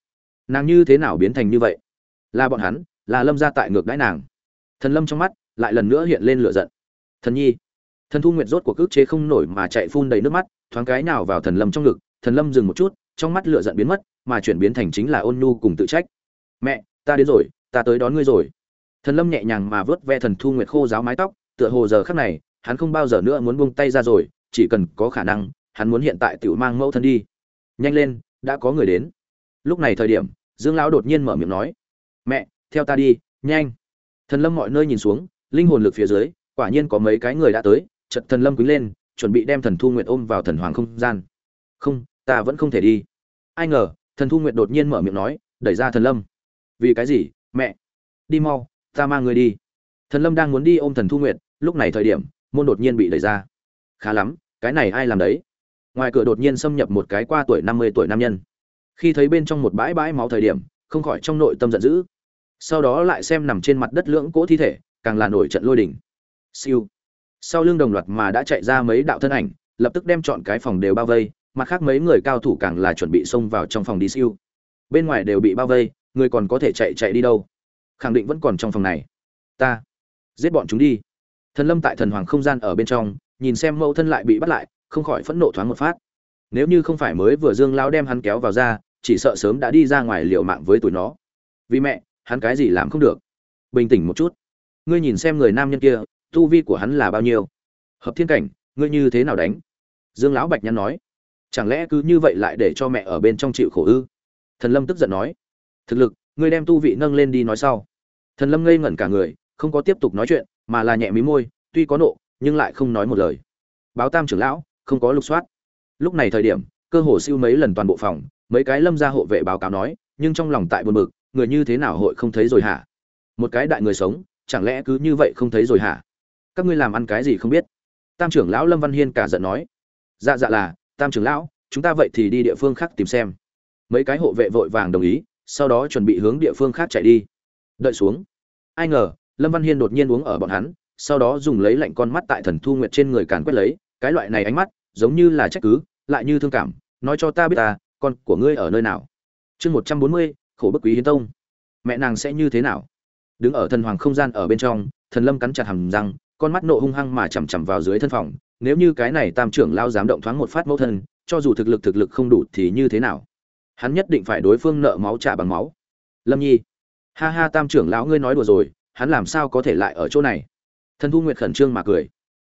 Nàng như thế nào biến thành như vậy? Là bọn hắn, là lâm gia tại ngược đãi nàng. Thần lâm trong mắt, lại lần nữa hiện lên lửa giận. Thần nhi. Thần thu nguyệt rốt của cước chế không nổi mà chạy phun đầy nước mắt, thoáng cái nào vào thần lâm trong ngực. Thần lâm dừng một chút, trong mắt lửa giận biến mất, mà chuyển biến thành chính là ôn nhu cùng tự trách. Mẹ, ta đến rồi, ta tới đón ngươi rồi. Thần lâm nhẹ nhàng mà vớt ve thần thu nguyệt khô giáo mái tóc, tựa hồ giờ khắc này hắn không bao giờ nữa muốn buông tay ra rồi, chỉ cần có khả năng, hắn muốn hiện tại tự mang mẫu thân đi. Nhanh lên, đã có người đến. Lúc này thời điểm, dương lão đột nhiên mở miệng nói, mẹ, theo ta đi, nhanh. Thần lâm mọi nơi nhìn xuống, linh hồn lực phía dưới, quả nhiên có mấy cái người đã tới, chợt thần lâm quý lên, chuẩn bị đem thần thu nguyệt ôm vào thần hoàng không gian. Không, ta vẫn không thể đi. Ai ngờ, thần thu nguyệt đột nhiên mở miệng nói, đẩy ra thần lâm. Vì cái gì, mẹ? Đi mau, ta mang người đi. Thần lâm đang muốn đi ôm thần thu nguyệt, lúc này thời điểm môn đột nhiên bị đẩy ra. Khá lắm, cái này ai làm đấy? Ngoài cửa đột nhiên xâm nhập một cái qua tuổi năm mươi tuổi nam nhân. Khi thấy bên trong một bãi bãi máu thời điểm, không khỏi trong nội tâm giận dữ. Sau đó lại xem nằm trên mặt đất lưỡng cỗ thi thể, càng là nổi trận lôi đỉnh siêu. Sau lưng đồng loạt mà đã chạy ra mấy đạo thân ảnh, lập tức đem chọn cái phòng đều bao vây, mặt khác mấy người cao thủ càng là chuẩn bị xông vào trong phòng đi siêu. Bên ngoài đều bị bao vây, người còn có thể chạy chạy đi đâu? Khẳng định vẫn còn trong phòng này. Ta. Giết bọn chúng đi thần lâm tại thần hoàng không gian ở bên trong, nhìn xem mẫu thân lại bị bắt lại, không khỏi phẫn nộ thoáng một phát. Nếu như không phải mới vừa dương lao đem hắn kéo vào ra, chỉ sợ sớm đã đi ra ngoài liều mạng với tụi nó. Vì mẹ, hắn cái gì làm không được? Bình tĩnh một chút. Ngươi nhìn xem người nam nhân kia, tu vi của hắn là bao nhiêu? Hợp thiên cảnh, ngươi như thế nào đánh? Dương lão bạch nhăn nói. Chẳng lẽ cứ như vậy lại để cho mẹ ở bên trong chịu khổ ư? Thần lâm tức giận nói. Thực lực, ngươi đem tu vị nâng lên đi nói sau. Thần lâm ngây ngẩn cả người, không có tiếp tục nói chuyện mà là nhẹ mí môi, tuy có nộ, nhưng lại không nói một lời. Báo tam trưởng lão, không có lục soát. Lúc này thời điểm, cơ hồ siêu mấy lần toàn bộ phòng, mấy cái lâm gia hộ vệ báo cáo nói, nhưng trong lòng tại buồn bực, người như thế nào hội không thấy rồi hả? Một cái đại người sống, chẳng lẽ cứ như vậy không thấy rồi hả? Các ngươi làm ăn cái gì không biết? Tam trưởng lão lâm văn hiên cả giận nói. Dạ dạ là, tam trưởng lão, chúng ta vậy thì đi địa phương khác tìm xem. Mấy cái hộ vệ vội vàng đồng ý, sau đó chuẩn bị hướng địa phương khác chạy đi. Đợi xuống. Ai ngờ lâm văn hiên đột nhiên uống ở bọn hắn, sau đó dùng lấy lạnh con mắt tại thần thu nguyệt trên người càn quét lấy, cái loại này ánh mắt, giống như là trách cứ, lại như thương cảm, nói cho ta biết ta, con của ngươi ở nơi nào? Chương một trăm bốn mươi, khổ bức quý hiến tông. Mẹ nàng sẽ như thế nào? Đứng ở thần hoàng không gian ở bên trong, thần lâm cắn chặt hầm răng, con mắt nộ hung hăng mà chằm chằm vào dưới thân phòng, nếu như cái này tam trưởng lao dám động thoáng một phát mẫu thân, cho dù thực lực thực lực không đủ thì như thế nào? Hắn nhất định phải đối phương nợ máu trả bằng máu. Lâm nhi. Ha ha tam trưởng lão, ngươi nói đùa rồi hắn làm sao có thể lại ở chỗ này? Thần thu nguyệt khẩn trương mà cười.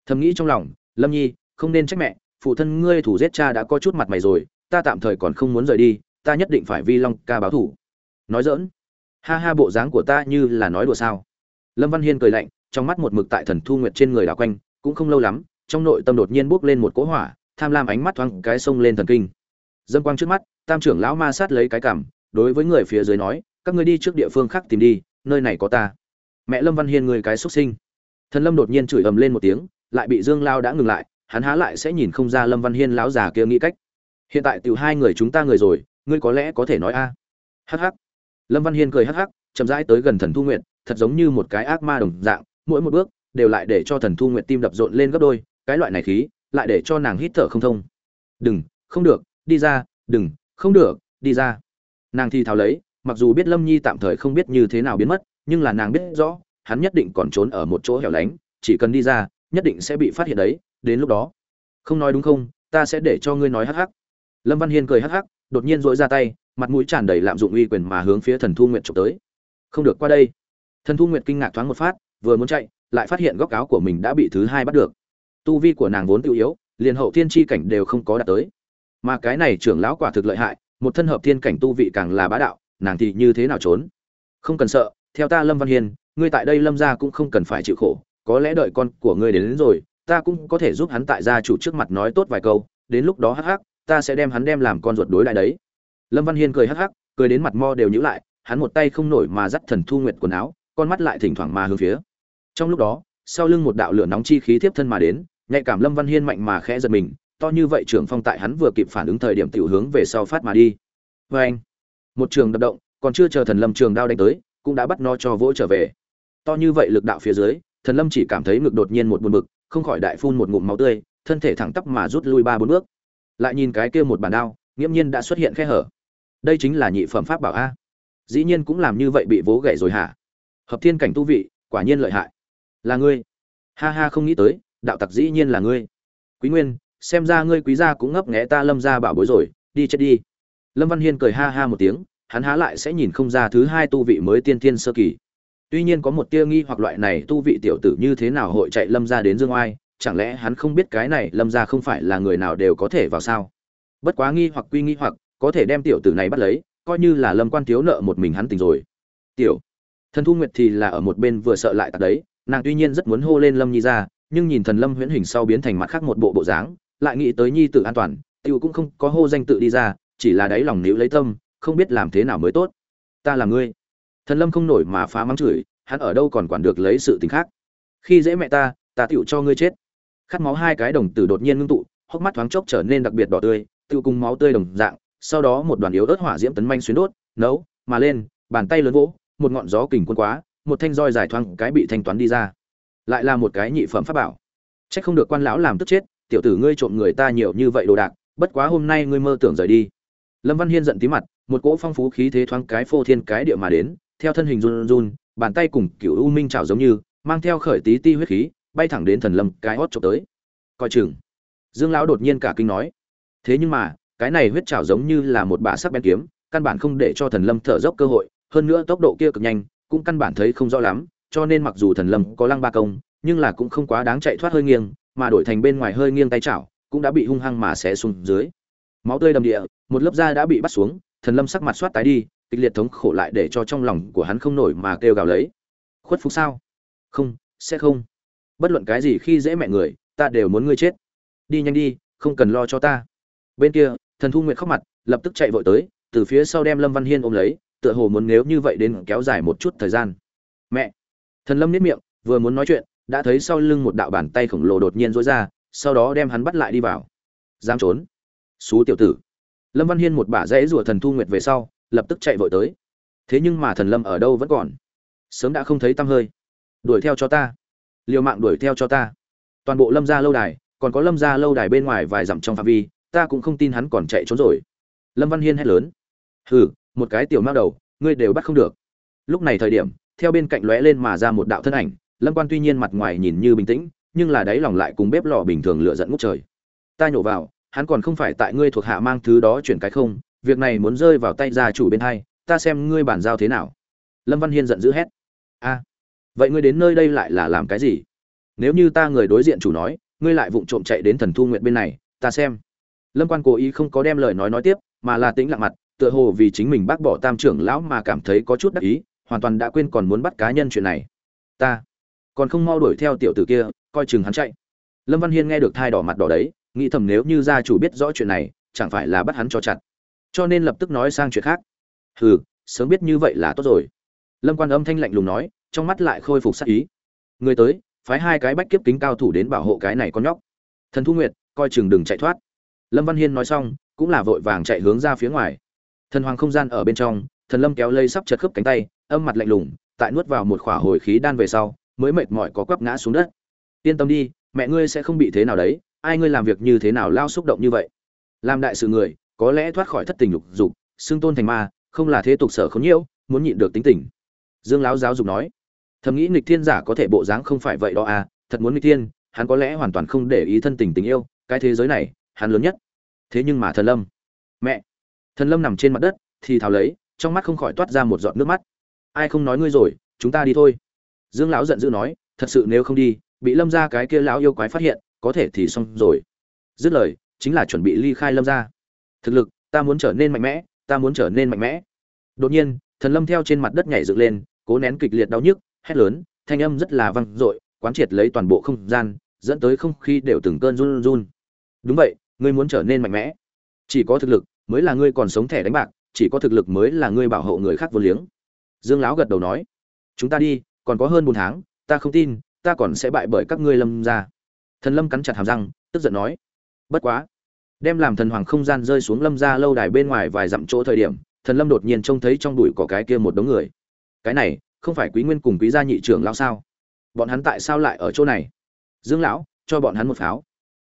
Thầm nghĩ trong lòng, lâm nhi, không nên trách mẹ, phụ thân ngươi thủ giết cha đã có chút mặt mày rồi, ta tạm thời còn không muốn rời đi, ta nhất định phải vi long ca báo thủ. Nói dỡn ha ha, bộ dáng của ta như là nói đùa sao? Lâm văn hiên cười lạnh, trong mắt một mực tại thần thu nguyệt trên người đảo quanh, cũng không lâu lắm, trong nội tâm đột nhiên bốc lên một cỗ hỏa, tham lam ánh mắt thoáng cái sông lên thần kinh. Dâm quang trước mắt, tam trưởng lão ma sát lấy cái cảm, đối với người phía dưới nói, các ngươi đi trước địa phương khác tìm đi, nơi này có ta mẹ lâm văn hiên người cái xuất sinh. Thần lâm đột nhiên chửi ầm lên một tiếng, lại bị dương lao đã ngừng lại, hắn há lại sẽ nhìn không ra lâm văn hiên lão già kia nghĩ cách. Hiện tại tiểu hai người chúng ta người rồi, ngươi có lẽ có thể nói a. À. hắc hắc. Lâm văn hiên cười hắc hắc, chậm rãi tới gần thần thu nguyện thật giống như một cái ác ma đồng dạng, mỗi một bước đều lại để cho thần thu nguyện tim đập rộn lên gấp đôi, cái loại này khí lại để cho nàng hít thở không thông. Đừng, không được, đi ra, đừng, không được, đi ra. Nàng thi thào lấy, mặc dù biết lâm nhi tạm thời không biết như thế nào biến mất nhưng là nàng biết rõ, hắn nhất định còn trốn ở một chỗ hẻo lánh, chỉ cần đi ra, nhất định sẽ bị phát hiện đấy, đến lúc đó. Không nói đúng không, ta sẽ để cho ngươi nói hắc hắc. Lâm văn hiên cười hắc hắc, đột nhiên dỗi ra tay, mặt mũi tràn đầy lạm dụng uy quyền mà hướng phía thần thu nguyện trộm tới. Không được qua đây. Thần thu nguyện kinh ngạc thoáng một phát, vừa muốn chạy, lại phát hiện góc áo của mình đã bị thứ hai bắt được. Tu vi của nàng vốn tự yếu, liền hậu thiên tri cảnh đều không có đạt tới. Mà cái này trưởng lão quả thực lợi hại, một thân hợp thiên cảnh tu vị càng là bá đạo, nàng thì như thế nào trốn? Không cần sợ theo ta lâm văn Hiền, ngươi tại đây lâm gia cũng không cần phải chịu khổ có lẽ đợi con của ngươi đến, đến rồi ta cũng có thể giúp hắn tại gia chủ trước mặt nói tốt vài câu đến lúc đó hắc hắc ta sẽ đem hắn đem làm con ruột đối lại đấy. Lâm văn hiên cười hắc hắc cười đến mặt mo đều nhữ lại hắn một tay không nổi mà dắt thần thu nguyệt quần áo con mắt lại thỉnh thoảng mà hướng phía. Trong lúc đó sau lưng một đạo lửa nóng chi khí tiếp thân mà đến nhạy cảm lâm văn hiên mạnh mà khẽ giật mình to như vậy trưởng phong tại hắn vừa kịp phản ứng thời điểm tiểu hướng về sau phát mà đi. Vê anh một trường đập động còn chưa chờ thần lâm trường đao đánh tới cũng đã bắt nó cho vỗ trở về. To như vậy lực đạo phía dưới, thần lâm chỉ cảm thấy ngực đột nhiên một buồn bực, không khỏi đại phun một ngụm máu tươi, thân thể thẳng tắp mà rút lui ba bốn bước. Lại nhìn cái kia một bàn đao, nghiễm nhiên đã xuất hiện khe hở. Đây chính là nhị phẩm pháp bảo a. Dĩ nhiên cũng làm như vậy bị vố gậy rồi hả? Hợp thiên cảnh tu vị, quả nhiên lợi hại. Là ngươi. Ha ha, không nghĩ tới, đạo tặc dĩ nhiên là ngươi. Quý nguyên, xem ra ngươi quý gia cũng ngấp nghé ta lâm gia bảo bối rồi, đi chết đi. Lâm văn hiên cười ha ha một tiếng hắn há lại sẽ nhìn không ra thứ hai tu vị mới tiên tiên sơ kỳ. Tuy nhiên có một tia nghi hoặc loại này tu vị tiểu tử như thế nào hội chạy lâm gia đến dương oai, chẳng lẽ hắn không biết cái này lâm gia không phải là người nào đều có thể vào sao? Bất quá nghi hoặc quy nghi hoặc, có thể đem tiểu tử này bắt lấy, coi như là lâm quan thiếu nợ một mình hắn tình rồi. Tiểu thần thu nguyệt thì là ở một bên vừa sợ lại tạc đấy, nàng tuy nhiên rất muốn hô lên lâm nhi ra, nhưng nhìn thần lâm huyễn hình sau biến thành mặt khác một bộ bộ dáng, lại nghĩ tới nhi tử an toàn tiểu cũng không có hô danh tự đi ra, chỉ là đáy lòng níu lấy tâm không biết làm thế nào mới tốt. Ta là ngươi. Thần lâm không nổi mà phá mắng chửi, hắn ở đâu còn quản được lấy sự tình khác? Khi dễ mẹ ta ta tựu cho ngươi chết. Khát máu hai cái đồng tử đột nhiên ngưng tụ, hốc mắt thoáng chốc trở nên đặc biệt đỏ tươi, tựu cùng máu tươi đồng dạng, sau đó một đoàn yếu ớt hỏa diễm tấn manh xuyến đốt, nấu, mà lên, bàn tay lớn vỗ, một ngọn gió kình quân quá, một thanh roi dài thoáng cái bị thanh toán đi ra. Lại là một cái nhị phẩm pháp bảo. Trách không được quan lão làm tức chết, tiểu tử ngươi trộm người ta nhiều như vậy đồ đạc, bất quá hôm nay ngươi mơ tưởng rời đi. Lâm văn hiên giận tí mặt một cỗ phong phú khí thế thoáng cái phô thiên cái địa mà đến, theo thân hình run run, bàn tay cùng kiểu u minh chảo giống như, mang theo khởi tí ti huyết khí, bay thẳng đến thần lâm cái hót trộm tới. Coi chừng. Dương lão đột nhiên cả kinh nói. Thế nhưng mà, cái này huyết chảo giống như là một bả sắc bén kiếm, căn bản không để cho thần lâm thở dốc cơ hội, hơn nữa tốc độ kia cực nhanh, cũng căn bản thấy không rõ lắm, cho nên mặc dù thần lâm có lăng ba công, nhưng là cũng không quá đáng chạy thoát hơi nghiêng, mà đổi thành bên ngoài hơi nghiêng tay chảo, cũng đã bị hung hăng mà xé xuống dưới. Máu tươi đầm địa, một lớp da đã bị bắt xuống thần lâm sắc mặt soát tái đi, kịch liệt thống khổ lại để cho trong lòng của hắn không nổi mà kêu gào lấy. Khuất phục sao? Không, sẽ không. Bất luận cái gì khi dễ mẹ người, ta đều muốn ngươi chết. Đi nhanh đi, không cần lo cho ta. Bên kia, thần thu nguyệt khóc mặt, lập tức chạy vội tới, từ phía sau đem lâm văn hiên ôm lấy, tựa hồ muốn nếu như vậy đến kéo dài một chút thời gian. Mẹ! Thần lâm nếp miệng, vừa muốn nói chuyện, đã thấy sau lưng một đạo bàn tay khổng lồ đột nhiên rối ra, sau đó đem hắn bắt lại đi vào. Dám trốn. Xú tiểu tử lâm văn hiên một bả rẽ rủa thần thu nguyệt về sau, lập tức chạy vội tới. Thế nhưng mà thần lâm ở đâu vẫn còn? Sớm đã không thấy tăm hơi. Đuổi theo cho ta. Liều mạng đuổi theo cho ta. Toàn bộ lâm gia lâu đài, còn có lâm gia lâu đài bên ngoài vài dặm trong phạm vi, ta cũng không tin hắn còn chạy trốn rồi. Lâm văn hiên hét lớn. Hừ, một cái tiểu mao đầu, ngươi đều bắt không được. Lúc này thời điểm, theo bên cạnh lóe lên mà ra một đạo thân ảnh, lâm quan tuy nhiên mặt ngoài nhìn như bình tĩnh, nhưng là đáy lòng lại cùng bếp lò bình thường lửa dẫn ngút trời. Ta nhổ vào hắn còn không phải tại ngươi thuộc hạ mang thứ đó chuyển cái không, việc này muốn rơi vào tay gia chủ bên hai, ta xem ngươi bản giao thế nào. Lâm văn hiên giận dữ hét. A, vậy ngươi đến nơi đây lại là làm cái gì? Nếu như ta người đối diện chủ nói, ngươi lại vụng trộm chạy đến thần thu nguyện bên này, ta xem. Lâm quan cố ý không có đem lời nói nói tiếp, mà là tĩnh lặng mặt, tựa hồ vì chính mình bác bỏ tam trưởng lão mà cảm thấy có chút đắc ý, hoàn toàn đã quên còn muốn bắt cá nhân chuyện này. Ta còn không mau đuổi theo tiểu tử kia, coi chừng hắn chạy. Lâm văn hiên nghe được thai đỏ mặt đỏ đấy nghĩ thầm nếu như gia chủ biết rõ chuyện này, chẳng phải là bắt hắn cho chặt. Cho nên lập tức nói sang chuyện khác. Hừ, sớm biết như vậy là tốt rồi. Lâm quan âm thanh lạnh lùng nói, trong mắt lại khôi phục sắc ý. Người tới, phái hai cái bách kiếp kính cao thủ đến bảo hộ cái này con nhóc. Thần thu nguyệt, coi chừng đừng chạy thoát. Lâm văn hiên nói xong, cũng là vội vàng chạy hướng ra phía ngoài. Thần hoàng không gian ở bên trong, thần lâm kéo lây sắp chật khớp cánh tay, âm mặt lạnh lùng, tại nuốt vào một khỏa hồi khí đan về sau, mới mệt mỏi có quắp ngã xuống đất. Yên tâm đi, mẹ ngươi sẽ không bị thế nào đấy ai ngươi làm việc như thế nào lao xúc động như vậy? Làm đại sự người, có lẽ thoát khỏi thất tình lục dục, xưng tôn thành ma, không là thế tục sở không nhiễu, muốn nhịn được tính tình. Dương lão giáo dục nói, thầm nghĩ nghịch thiên giả có thể bộ dáng không phải vậy đó à thật muốn nghịch thiên, hắn có lẽ hoàn toàn không để ý thân tình tình yêu, cái thế giới này, hắn lớn nhất. Thế nhưng mà thần lâm, mẹ, thần lâm nằm trên mặt đất, thì thào lấy, trong mắt không khỏi toát ra một giọt nước mắt. Ai không nói ngươi rồi, chúng ta đi thôi. Dương lão giận dữ nói, thật sự nếu không đi, bị lâm ra cái kia lão yêu quái phát hiện có thể thì xong rồi. Dứt lời, chính là chuẩn bị ly khai lâm ra thực lực, ta muốn trở nên mạnh mẽ, ta muốn trở nên mạnh mẽ. Đột nhiên, thần lâm theo trên mặt đất nhảy dựng lên, cố nén kịch liệt đau nhức, hét lớn, thanh âm rất là vang dội, quán triệt lấy toàn bộ không gian, dẫn tới không khí đều từng cơn run run. Đúng vậy, ngươi muốn trở nên mạnh mẽ. Chỉ có thực lực mới là ngươi còn sống thẻ đánh bạc, chỉ có thực lực mới là ngươi bảo hộ người khác vô liếng. Dương lão gật đầu nói, chúng ta đi, còn có hơn bốn tháng, ta không tin, ta còn sẽ bại bởi các ngươi lâm ra thần lâm cắn chặt hàm răng, tức giận nói, bất quá, đem làm thần hoàng không gian rơi xuống lâm ra lâu đài bên ngoài vài dặm chỗ thời điểm, thần lâm đột nhiên trông thấy trong bụi cỏ cái kia một đống người. Cái này, không phải quý nguyên cùng quý gia nhị trưởng lão sao? Bọn hắn tại sao lại ở chỗ này? Dương lão, cho bọn hắn một pháo.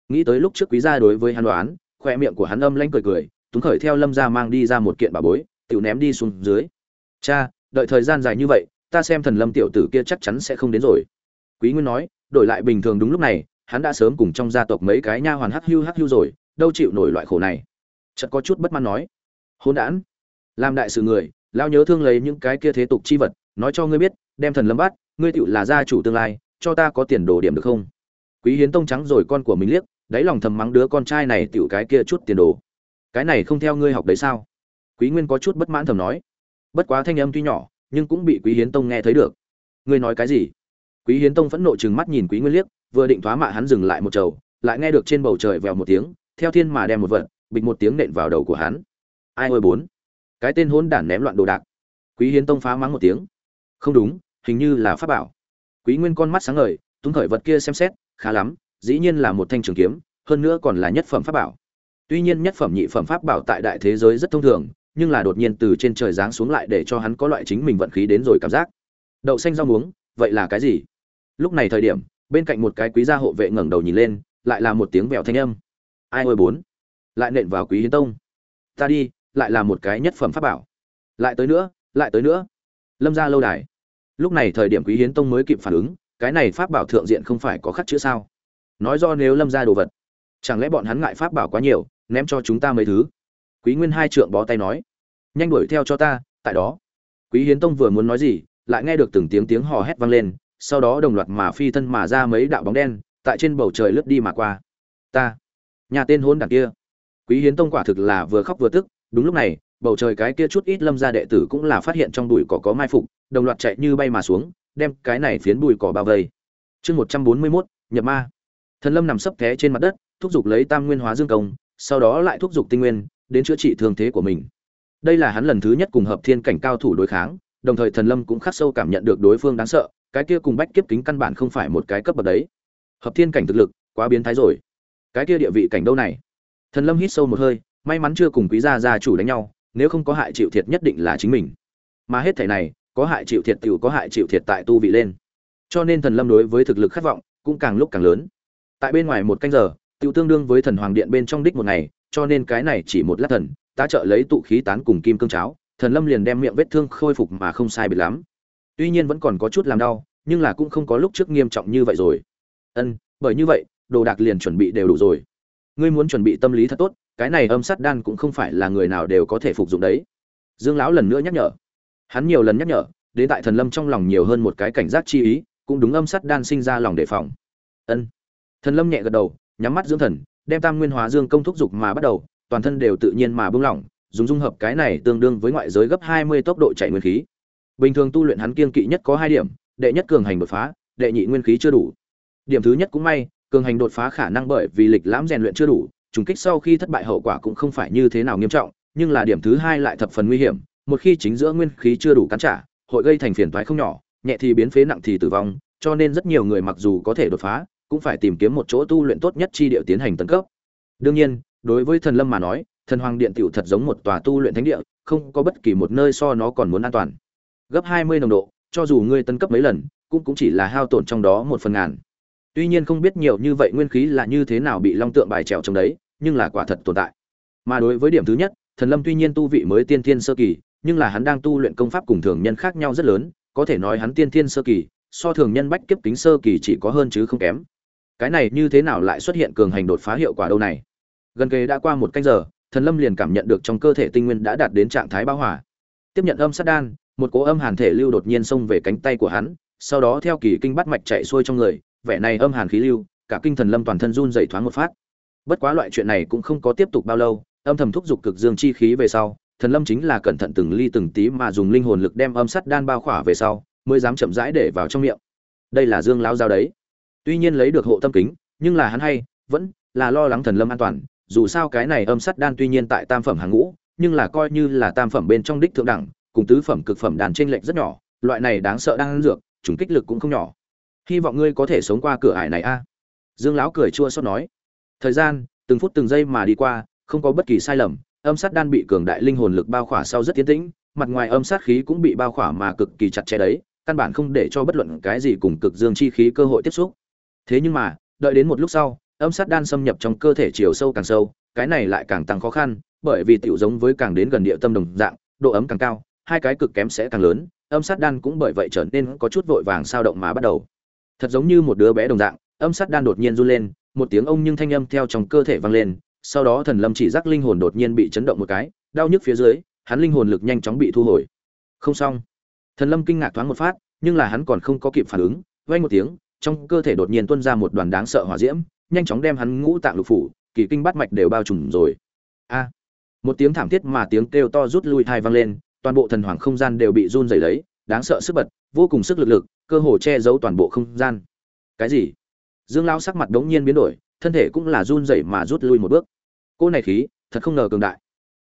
Nghĩ tới lúc trước quý gia đối với hắn đoán, khoe miệng của hắn âm lanh cười cười, túng khởi theo lâm gia mang đi ra một kiện bà bối tự ném đi xuống dưới. Cha, đợi thời gian dài như vậy, ta xem thần lâm tiểu tử kia chắc chắn sẽ không đến rồi. Quý nguyên nói, đổi lại bình thường đúng lúc này hắn đã sớm cùng trong gia tộc mấy cái nha hoàn hắc hưu hắc hưu rồi, đâu chịu nổi loại khổ này. Chợt có chút bất mãn nói hôn đản, làm đại sự người, lao nhớ thương lấy những cái kia thế tục chi vật, nói cho ngươi biết, đem thần lâm bắt, ngươi tựu là gia chủ tương lai, cho ta có tiền đồ điểm được không? Quý hiến tông trắng rồi con của mình liếc, đáy lòng thầm mắng đứa con trai này tựu cái kia chút tiền đồ. Cái này không theo ngươi học đấy sao? Quý nguyên có chút bất mãn thầm nói. Bất quá thanh âm tuy nhỏ, nhưng cũng bị quý hiến tông nghe thấy được. Ngươi nói cái gì? Quý hiến tông phẫn nộ chừng mắt nhìn quý nguyên liếc vừa định thoá mạ hắn dừng lại một chầu, lại nghe được trên bầu trời vèo một tiếng, theo thiên mà đem một vật, bịch một tiếng nện vào đầu của hắn. Ai ôi bốn. Cái tên hôn đản ném loạn đồ đạc. Quý hiến tông phá mắng một tiếng. Không đúng, hình như là pháp bảo. Quý nguyên con mắt sáng ngời tuấn khởi vật kia xem xét, khá lắm, dĩ nhiên là một thanh trường kiếm, hơn nữa còn là nhất phẩm pháp bảo. Tuy nhiên nhất phẩm nhị phẩm pháp bảo tại đại thế giới rất thông thường, nhưng là đột nhiên từ trên trời giáng xuống lại để cho hắn có loại chính mình vận khí đến rồi cảm giác. Đậu xanh rau muống, vậy là cái gì? Lúc này thời điểm bên cạnh một cái quý gia hộ vệ ngẩng đầu nhìn lên, lại là một tiếng vẹo thanh âm. Ai ôi bốn? Lại nện vào quý hiến tông. Ta đi, lại là một cái nhất phẩm pháp bảo. Lại tới nữa, lại tới nữa. Lâm ra lâu đài. Lúc này thời điểm quý hiến tông mới kịp phản ứng, cái này pháp bảo thượng diện không phải có khắc chữ sao? Nói do nếu lâm ra đồ vật, chẳng lẽ bọn hắn ngại pháp bảo quá nhiều, ném cho chúng ta mấy thứ? Quý nguyên hai trượng bó tay nói. Nhanh đuổi theo cho ta, tại đó. Quý hiến tông vừa muốn nói gì, lại nghe được từng tiếng tiếng hò hét vang lên sau đó đồng loạt mà phi thân mà ra mấy đạo bóng đen, tại trên bầu trời lướt đi mà qua. Ta, nhà tên hôn đảng kia. Quý hiến tông quả thực là vừa khóc vừa tức, đúng lúc này, bầu trời cái kia chút ít lâm gia đệ tử cũng là phát hiện trong bụi cỏ có mai phục, đồng loạt chạy như bay mà xuống, đem cái này phiến bụi cỏ bao vây. Chương một trăm bốn mươi mốt, nhập ma. Thần lâm nằm sấp té trên mặt đất, thúc giục lấy tam nguyên hóa dương công, sau đó lại thúc giục tinh nguyên đến chữa trị thương thế của mình. Đây là hắn lần thứ nhất cùng hợp thiên cảnh cao thủ đối kháng, đồng thời thần lâm cũng khắc sâu cảm nhận được đối phương đáng sợ cái kia cùng bách kiếp kính căn bản không phải một cái cấp bậc đấy. Hợp thiên cảnh thực lực, quá biến thái rồi. Cái kia địa vị cảnh đâu này? Thần lâm hít sâu một hơi, may mắn chưa cùng quý gia gia chủ đánh nhau, nếu không có hại chịu thiệt nhất định là chính mình. Mà hết thể này, có hại chịu thiệt tiểu, có hại chịu thiệt tại tu vị lên. Cho nên thần lâm đối với thực lực khát vọng cũng càng lúc càng lớn. Tại bên ngoài một canh giờ, tiểu tương đương với thần hoàng điện bên trong đích một ngày, cho nên cái này chỉ một lát thần ta trợ lấy tụ khí tán cùng kim cương cháo, thần lâm liền đem miệng vết thương khôi phục mà không sai biệt lắm tuy nhiên vẫn còn có chút làm đau, nhưng là cũng không có lúc trước nghiêm trọng như vậy rồi. Ân, bởi như vậy, đồ đạc liền chuẩn bị đều đủ rồi. Ngươi muốn chuẩn bị tâm lý thật tốt, cái này âm sát đan cũng không phải là người nào đều có thể phục dụng đấy. Dương lão lần nữa nhắc nhở. Hắn nhiều lần nhắc nhở, đến tại thần lâm trong lòng nhiều hơn một cái cảnh giác chi ý, cũng đúng âm sát đan sinh ra lòng đề phòng. Ân. Thần lâm nhẹ gật đầu, nhắm mắt dưỡng thần, đem tam nguyên hóa dương công thúc dục mà bắt đầu, toàn thân đều tự nhiên mà bung lỏng, dùng dung hợp cái này tương đương với ngoại giới gấp 20 tốc độ chạy nguyên khí bình thường tu luyện hắn kiên kỵ nhất có hai điểm, đệ nhất cường hành đột phá, đệ nhị nguyên khí chưa đủ. Điểm thứ nhất cũng may, cường hành đột phá khả năng bởi vì lịch lãm rèn luyện chưa đủ, trùng kích sau khi thất bại hậu quả cũng không phải như thế nào nghiêm trọng, nhưng là điểm thứ hai lại thập phần nguy hiểm, một khi chính giữa nguyên khí chưa đủ cắn trả, hội gây thành phiền toái không nhỏ, nhẹ thì biến phế nặng thì tử vong, cho nên rất nhiều người mặc dù có thể đột phá, cũng phải tìm kiếm một chỗ tu luyện tốt nhất chi địa tiến hành tấn cấp. Đương nhiên, đối với thần lâm mà nói, thần hoàng điện tiểu thật giống một tòa tu luyện thánh địa, không có bất kỳ một nơi so nó còn muốn an toàn gấp hai mươi nồng độ, cho dù ngươi tấn cấp mấy lần, cũng cũng chỉ là hao tổn trong đó một phần ngàn. Tuy nhiên không biết nhiều như vậy nguyên khí là như thế nào bị long tượng bài trèo trong đấy, nhưng là quả thật tồn tại. Mà đối với điểm thứ nhất, thần lâm tuy nhiên tu vị mới tiên thiên sơ kỳ, nhưng là hắn đang tu luyện công pháp cùng thường nhân khác nhau rất lớn, có thể nói hắn tiên thiên sơ kỳ, so thường nhân bách kiếp kính sơ kỳ chỉ có hơn chứ không kém. Cái này như thế nào lại xuất hiện cường hành đột phá hiệu quả đâu này? Gần kề đã qua một canh giờ, thần lâm liền cảm nhận được trong cơ thể tinh nguyên đã đạt đến trạng thái bão hỏa tiếp nhận âm sát đan một cỗ âm hàn thể lưu đột nhiên xông về cánh tay của hắn, sau đó theo kỳ kinh bắt mạch chạy xuôi trong người, vẻ này âm hàn khí lưu, cả kinh thần lâm toàn thân run rẩy thoáng một phát. Bất quá loại chuyện này cũng không có tiếp tục bao lâu, âm thầm thúc giục cực dương chi khí về sau, thần lâm chính là cẩn thận từng ly từng tí mà dùng linh hồn lực đem âm sắt đan bao khỏa về sau, mới dám chậm rãi để vào trong miệng. Đây là dương lão giao đấy. Tuy nhiên lấy được hộ tâm kính, nhưng là hắn hay, vẫn là lo lắng thần lâm an toàn, dù sao cái này âm sắt đan tuy nhiên tại tam phẩm hàng ngũ, nhưng là coi như là tam phẩm bên trong đích thượng đẳng cùng tứ phẩm cực phẩm đàn trên lệnh rất nhỏ, loại này đáng sợ đang ăn dược, trùng kích lực cũng không nhỏ. Hy vọng ngươi có thể sống qua cửa ải này a. Dương lão cười chua xót nói. Thời gian, từng phút từng giây mà đi qua, không có bất kỳ sai lầm, âm sát đan bị cường đại linh hồn lực bao khỏa sau rất tiến tĩnh, mặt ngoài âm sát khí cũng bị bao khỏa mà cực kỳ chặt chẽ đấy, căn bản không để cho bất luận cái gì cùng cực dương chi khí cơ hội tiếp xúc. Thế nhưng mà, đợi đến một lúc sau, âm sát đan xâm nhập trong cơ thể chiều sâu càng sâu, cái này lại càng tăng khó khăn, bởi vì tiểu giống với càng đến gần địa tâm đồng dạng, độ ấm càng cao hai cái cực kém sẽ càng lớn, âm sát đan cũng bởi vậy trở nên có chút vội vàng sao động mà bắt đầu. Thật giống như một đứa bé đồng dạng, âm sát đan đột nhiên run lên, một tiếng ông nhưng thanh âm theo trong cơ thể vang lên, sau đó thần lâm chỉ giác linh hồn đột nhiên bị chấn động một cái, đau nhức phía dưới, hắn linh hồn lực nhanh chóng bị thu hồi. Không xong. Thần lâm kinh ngạc thoáng một phát, nhưng là hắn còn không có kịp phản ứng vay một tiếng, trong cơ thể đột nhiên tuôn ra một đoàn đáng sợ hỏa diễm, nhanh chóng đem hắn ngũ tạng lục phủ, kỳ kinh bát mạch đều bao trùm rồi. A. Một tiếng thảm thiết mà tiếng kêu to rút lui thai vang lên toàn bộ thần hoàng không gian đều bị run rẩy lấy, đáng sợ sức bật, vô cùng sức lực lực, cơ hồ che giấu toàn bộ không gian. Cái gì? Dương lão sắc mặt đống nhiên biến đổi, thân thể cũng là run rẩy mà rút lui một bước. Cô này khí, thật không ngờ cường đại.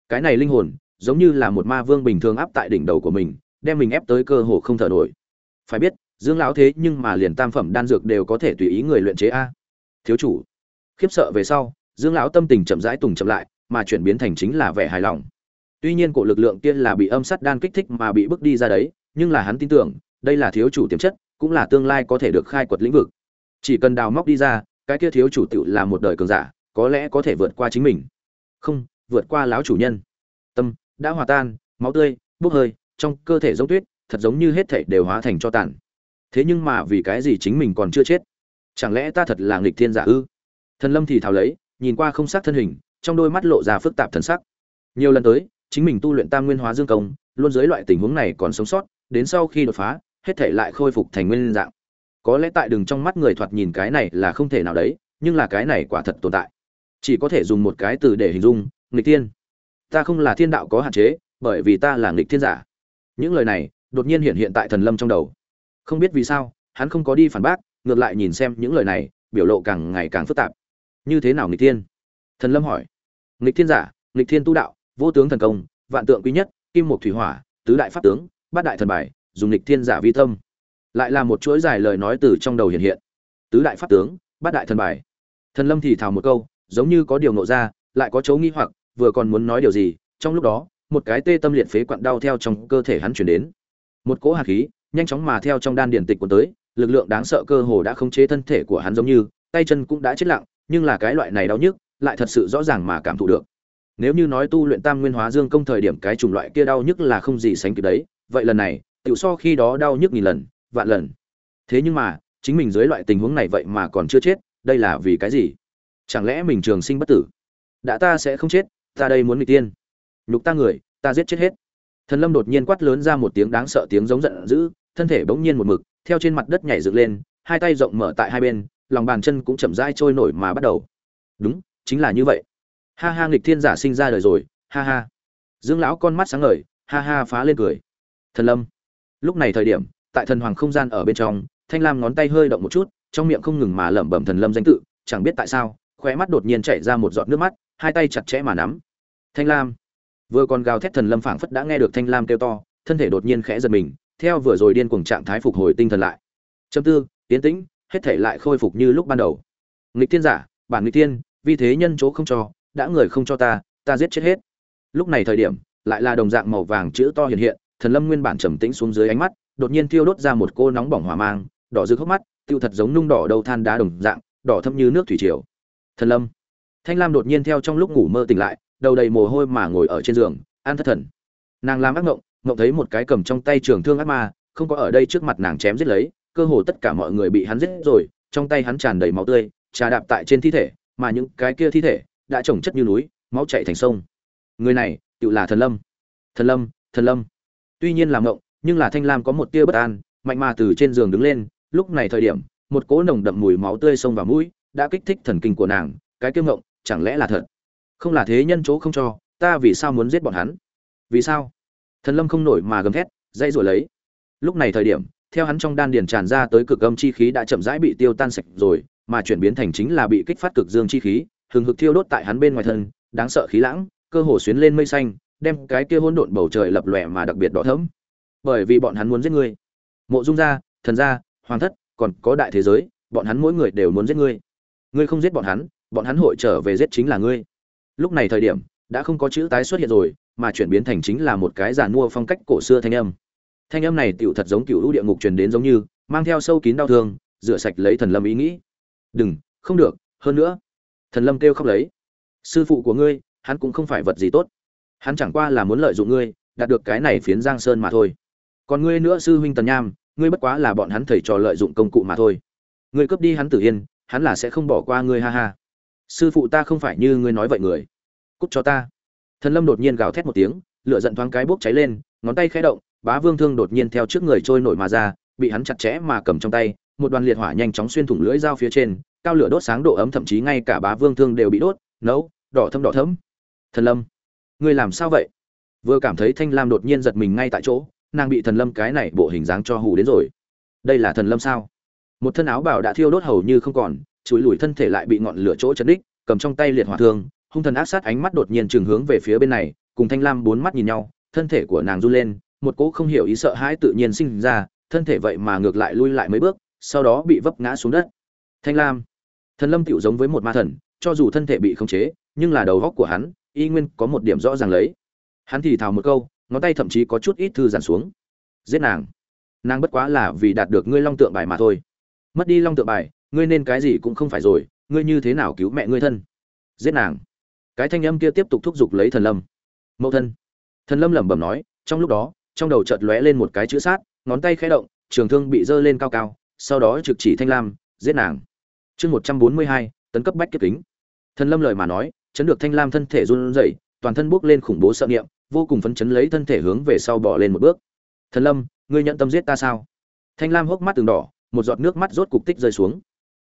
Cái này linh hồn, giống như là một ma vương bình thường áp tại đỉnh đầu của mình, đem mình ép tới cơ hồ không thở nổi. Phải biết, dương lão thế nhưng mà liền tam phẩm đan dược đều có thể tùy ý người luyện chế a. Thiếu chủ, khiếp sợ về sau, dương lão tâm tình chậm rãi tùng chậm lại, mà chuyển biến thành chính là vẻ hài lòng tuy nhiên cổ lực lượng kia là bị âm sắt đan kích thích mà bị bước đi ra đấy, nhưng là hắn tin tưởng, đây là thiếu chủ tiềm chất, cũng là tương lai có thể được khai quật lĩnh vực. Chỉ cần đào móc đi ra, cái kia thiếu chủ tựu là một đời cường giả, có lẽ có thể vượt qua chính mình. Không, vượt qua lão chủ nhân. Tâm đã hòa tan, máu tươi, bốc hơi, trong cơ thể giống tuyết, thật giống như hết thảy đều hóa thành cho tàn. Thế nhưng mà vì cái gì chính mình còn chưa chết? Chẳng lẽ ta thật là nghịch thiên giả ư? Thần lâm thì thào lấy, nhìn qua không sắc thân hình, trong đôi mắt lộ ra phức tạp thần sắc. Nhiều lần tới chính mình tu luyện tam nguyên hóa dương công, luôn dưới loại tình huống này còn sống sót, đến sau khi đột phá, hết thể lại khôi phục thành nguyên dạng. Có lẽ tại đường trong mắt người thoạt nhìn cái này là không thể nào đấy, nhưng là cái này quả thật tồn tại. Chỉ có thể dùng một cái từ để hình dung, nghịch thiên. Ta không là thiên đạo có hạn chế, bởi vì ta là nghịch thiên giả. Những lời này, đột nhiên hiện hiện tại thần lâm trong đầu. Không biết vì sao, hắn không có đi phản bác, ngược lại nhìn xem những lời này, biểu lộ càng ngày càng phức tạp. Như thế nào nghịch thiên? Thần lâm hỏi. Nghịch thiên giả, nghịch thiên tu đạo vô tướng thần công, vạn tượng quý nhất, kim một thủy hỏa, tứ đại pháp tướng, bát đại thần bài, dùng lịch thiên giả vi tâm. Lại là một chuỗi dài lời nói từ trong đầu hiện hiện. Tứ đại pháp tướng, bát đại thần bài. Thần lâm thì thào một câu, giống như có điều nộ ra, lại có chấu nghi hoặc, vừa còn muốn nói điều gì, trong lúc đó, một cái tê tâm liệt phế quặn đau theo trong cơ thể hắn chuyển đến. Một cỗ hạt khí, nhanh chóng mà theo trong đan điển tịch cuốn tới, lực lượng đáng sợ cơ hồ đã khống chế thân thể của hắn giống như, tay chân cũng đã chết lặng, nhưng là cái loại này đau nhức, lại thật sự rõ ràng mà cảm thụ được nếu như nói tu luyện tam nguyên hóa dương công thời điểm cái chủng loại kia đau nhức là không gì sánh kịp đấy, vậy lần này tự so khi đó đau nhức nghìn lần, vạn lần. Thế nhưng mà, chính mình dưới loại tình huống này vậy mà còn chưa chết, đây là vì cái gì? Chẳng lẽ mình trường sinh bất tử? Đã ta sẽ không chết, ta đây muốn bị tiên. Nhục ta người, ta giết chết hết. Thần lâm đột nhiên quát lớn ra một tiếng đáng sợ tiếng giống giận dữ, thân thể bỗng nhiên một mực, theo trên mặt đất nhảy dựng lên, hai tay rộng mở tại hai bên, lòng bàn chân cũng chậm rãi trôi nổi mà bắt đầu. Đúng, chính là như vậy ha ha nghịch thiên giả sinh ra đời rồi, ha ha. Dương lão con mắt sáng ngời, ha ha phá lên cười. Thần lâm. Lúc này thời điểm, tại thần hoàng không gian ở bên trong, thanh lam ngón tay hơi động một chút, trong miệng không ngừng mà lẩm bẩm thần lâm danh tự, chẳng biết tại sao, khóe mắt đột nhiên chảy ra một giọt nước mắt, hai tay chặt chẽ mà nắm. Thanh lam. Vừa còn gào thét thần lâm phảng phất đã nghe được thanh lam kêu to, thân thể đột nhiên khẽ giật mình, theo vừa rồi điên cuồng trạng thái phục hồi tinh thần lại. Châm tư tiến tĩnh, hết thể lại khôi phục như lúc ban đầu. Nghịch thiên giả, bản nghịch thiên vì thế nhân chỗ không cho đã người không cho ta ta giết chết hết. Lúc này thời điểm, lại là đồng dạng màu vàng chữ to hiện hiện, thần lâm nguyên bản trầm tĩnh xuống dưới ánh mắt, đột nhiên thiêu đốt ra một cô nóng bỏng hỏa mang, đỏ rực hốc mắt, tiêu thật giống nung đỏ đầu than đá đồng dạng, đỏ thâm như nước thủy triều. Thần lâm. Thanh lam đột nhiên theo trong lúc ngủ mơ tỉnh lại, đầu đầy mồ hôi mà ngồi ở trên giường, an thất thần. Nàng làm ác ngộng ngộng thấy một cái cầm trong tay trường thương ác ma, không có ở đây trước mặt nàng chém giết lấy, cơ hồ tất cả mọi người bị hắn giết rồi, trong tay hắn tràn đầy máu tươi, trà đạp tại trên thi thể, mà những cái kia thi thể đã trồng chất như núi, máu chảy thành sông. Người này tự là thần lâm. Thần lâm thần lâm. Tuy nhiên làm ngộng nhưng là thanh lam có một tia bất an, mạnh mà từ trên giường đứng lên, lúc này thời điểm, một cỗ nồng đậm mùi máu tươi sông vào mũi, đã kích thích thần kinh của nàng, cái kiêm ngộng chẳng lẽ là thật? Không là thế nhân chỗ không cho, ta vì sao muốn giết bọn hắn? Vì sao? Thần lâm không nổi mà gầm thét dây rồi lấy. Lúc này thời điểm, theo hắn trong đan điền tràn ra tới cực âm chi khí đã chậm rãi bị tiêu tan sạch rồi, mà chuyển biến thành chính là bị kích phát cực dương chi khí hừng hực thiêu đốt tại hắn bên ngoài thân, đáng sợ khí lãng, cơ hồ xuyến lên mây xanh, đem cái kia hỗn độn bầu trời lập lòe mà đặc biệt đỏ thẫm. Bởi vì bọn hắn muốn giết ngươi. Mộ dung gia, thần gia, hoàng thất, còn có đại thế giới, bọn hắn mỗi người đều muốn giết ngươi. Ngươi không giết bọn hắn bọn hắn hội trở về giết chính là ngươi. Lúc này thời điểm, đã không có chữ tái xuất hiện rồi, mà chuyển biến thành chính là một cái giàn mua phong cách cổ xưa thanh âm. Thanh âm này tiểu thật giống cựu lũ địa ngục truyền đến giống như, mang theo sâu kín đau thương, rửa sạch lấy thần lâm ý nghĩ. Đừng, không được, hơn nữa thần lâm kêu khóc lấy. Sư phụ của ngươi, hắn cũng không phải vật gì tốt. Hắn chẳng qua là muốn lợi dụng ngươi, đạt được cái này phiến giang sơn mà thôi. Còn ngươi nữa sư huynh tần nham, ngươi bất quá là bọn hắn thầy trò lợi dụng công cụ mà thôi. Ngươi cướp đi hắn tử yên, hắn là sẽ không bỏ qua ngươi, ha ha. Sư phụ ta không phải như ngươi nói vậy người. Cút cho ta. Thần lâm đột nhiên gào thét một tiếng, lửa giận thoáng cái bốc cháy lên, ngón tay khẽ động, bá vương thương đột nhiên theo trước người trôi nổi mà ra, bị hắn chặt chẽ mà cầm trong tay một đoàn liệt hỏa nhanh chóng xuyên thủng lưỡi dao phía trên, cao lửa đốt sáng độ ấm thậm chí ngay cả bá vương thương đều bị đốt, nấu, đỏ thâm đỏ thấm. Thần lâm, ngươi làm sao vậy? Vừa cảm thấy thanh lam đột nhiên giật mình ngay tại chỗ, nàng bị thần lâm cái này bộ hình dáng cho hù đến rồi. Đây là thần lâm sao? Một thân áo bào đã thiêu đốt hầu như không còn, chùi lùi thân thể lại bị ngọn lửa chỗ chấn đích, cầm trong tay liệt hỏa thương, hung thần ác sát ánh mắt đột nhiên trường hướng về phía bên này, cùng thanh lam bốn mắt nhìn nhau, thân thể của nàng run lên, một cỗ không hiểu ý sợ hãi tự nhiên sinh ra, thân thể vậy mà ngược lại lui lại mấy bước sau đó bị vấp ngã xuống đất. Thanh lam, thần lâm tựu giống với một ma thần, cho dù thân thể bị khống chế, nhưng là đầu góc của hắn, y nguyên có một điểm rõ ràng lấy. Hắn thì thào một câu, ngón tay thậm chí có chút ít thư giản xuống. Giết nàng. Nàng bất quá là vì đạt được ngươi long tượng bài mà thôi. Mất đi long tượng bài, ngươi nên cái gì cũng không phải rồi, ngươi như thế nào cứu mẹ ngươi thân? Giết nàng. Cái thanh âm kia tiếp tục thúc giục lấy thần lâm. Mẫu thân. Thần lâm lẩm bẩm nói, trong lúc đó, trong đầu chợt lóe lên một cái chữ sát, ngón tay khẽ động, trường thương bị giơ lên cao cao sau đó trực chỉ thanh lam, giết nàng. Chương một trăm bốn mươi hai, tấn cấp bách kiếp kính. Thần lâm lời mà nói, chấn được thanh lam thân thể run rẩy, toàn thân bước lên khủng bố sợ niệm, vô cùng phấn chấn lấy thân thể hướng về sau bỏ lên một bước. Thần lâm, ngươi nhận tâm giết ta sao? Thanh lam hốc mắt từng đỏ, một giọt nước mắt rốt cục tích rơi xuống.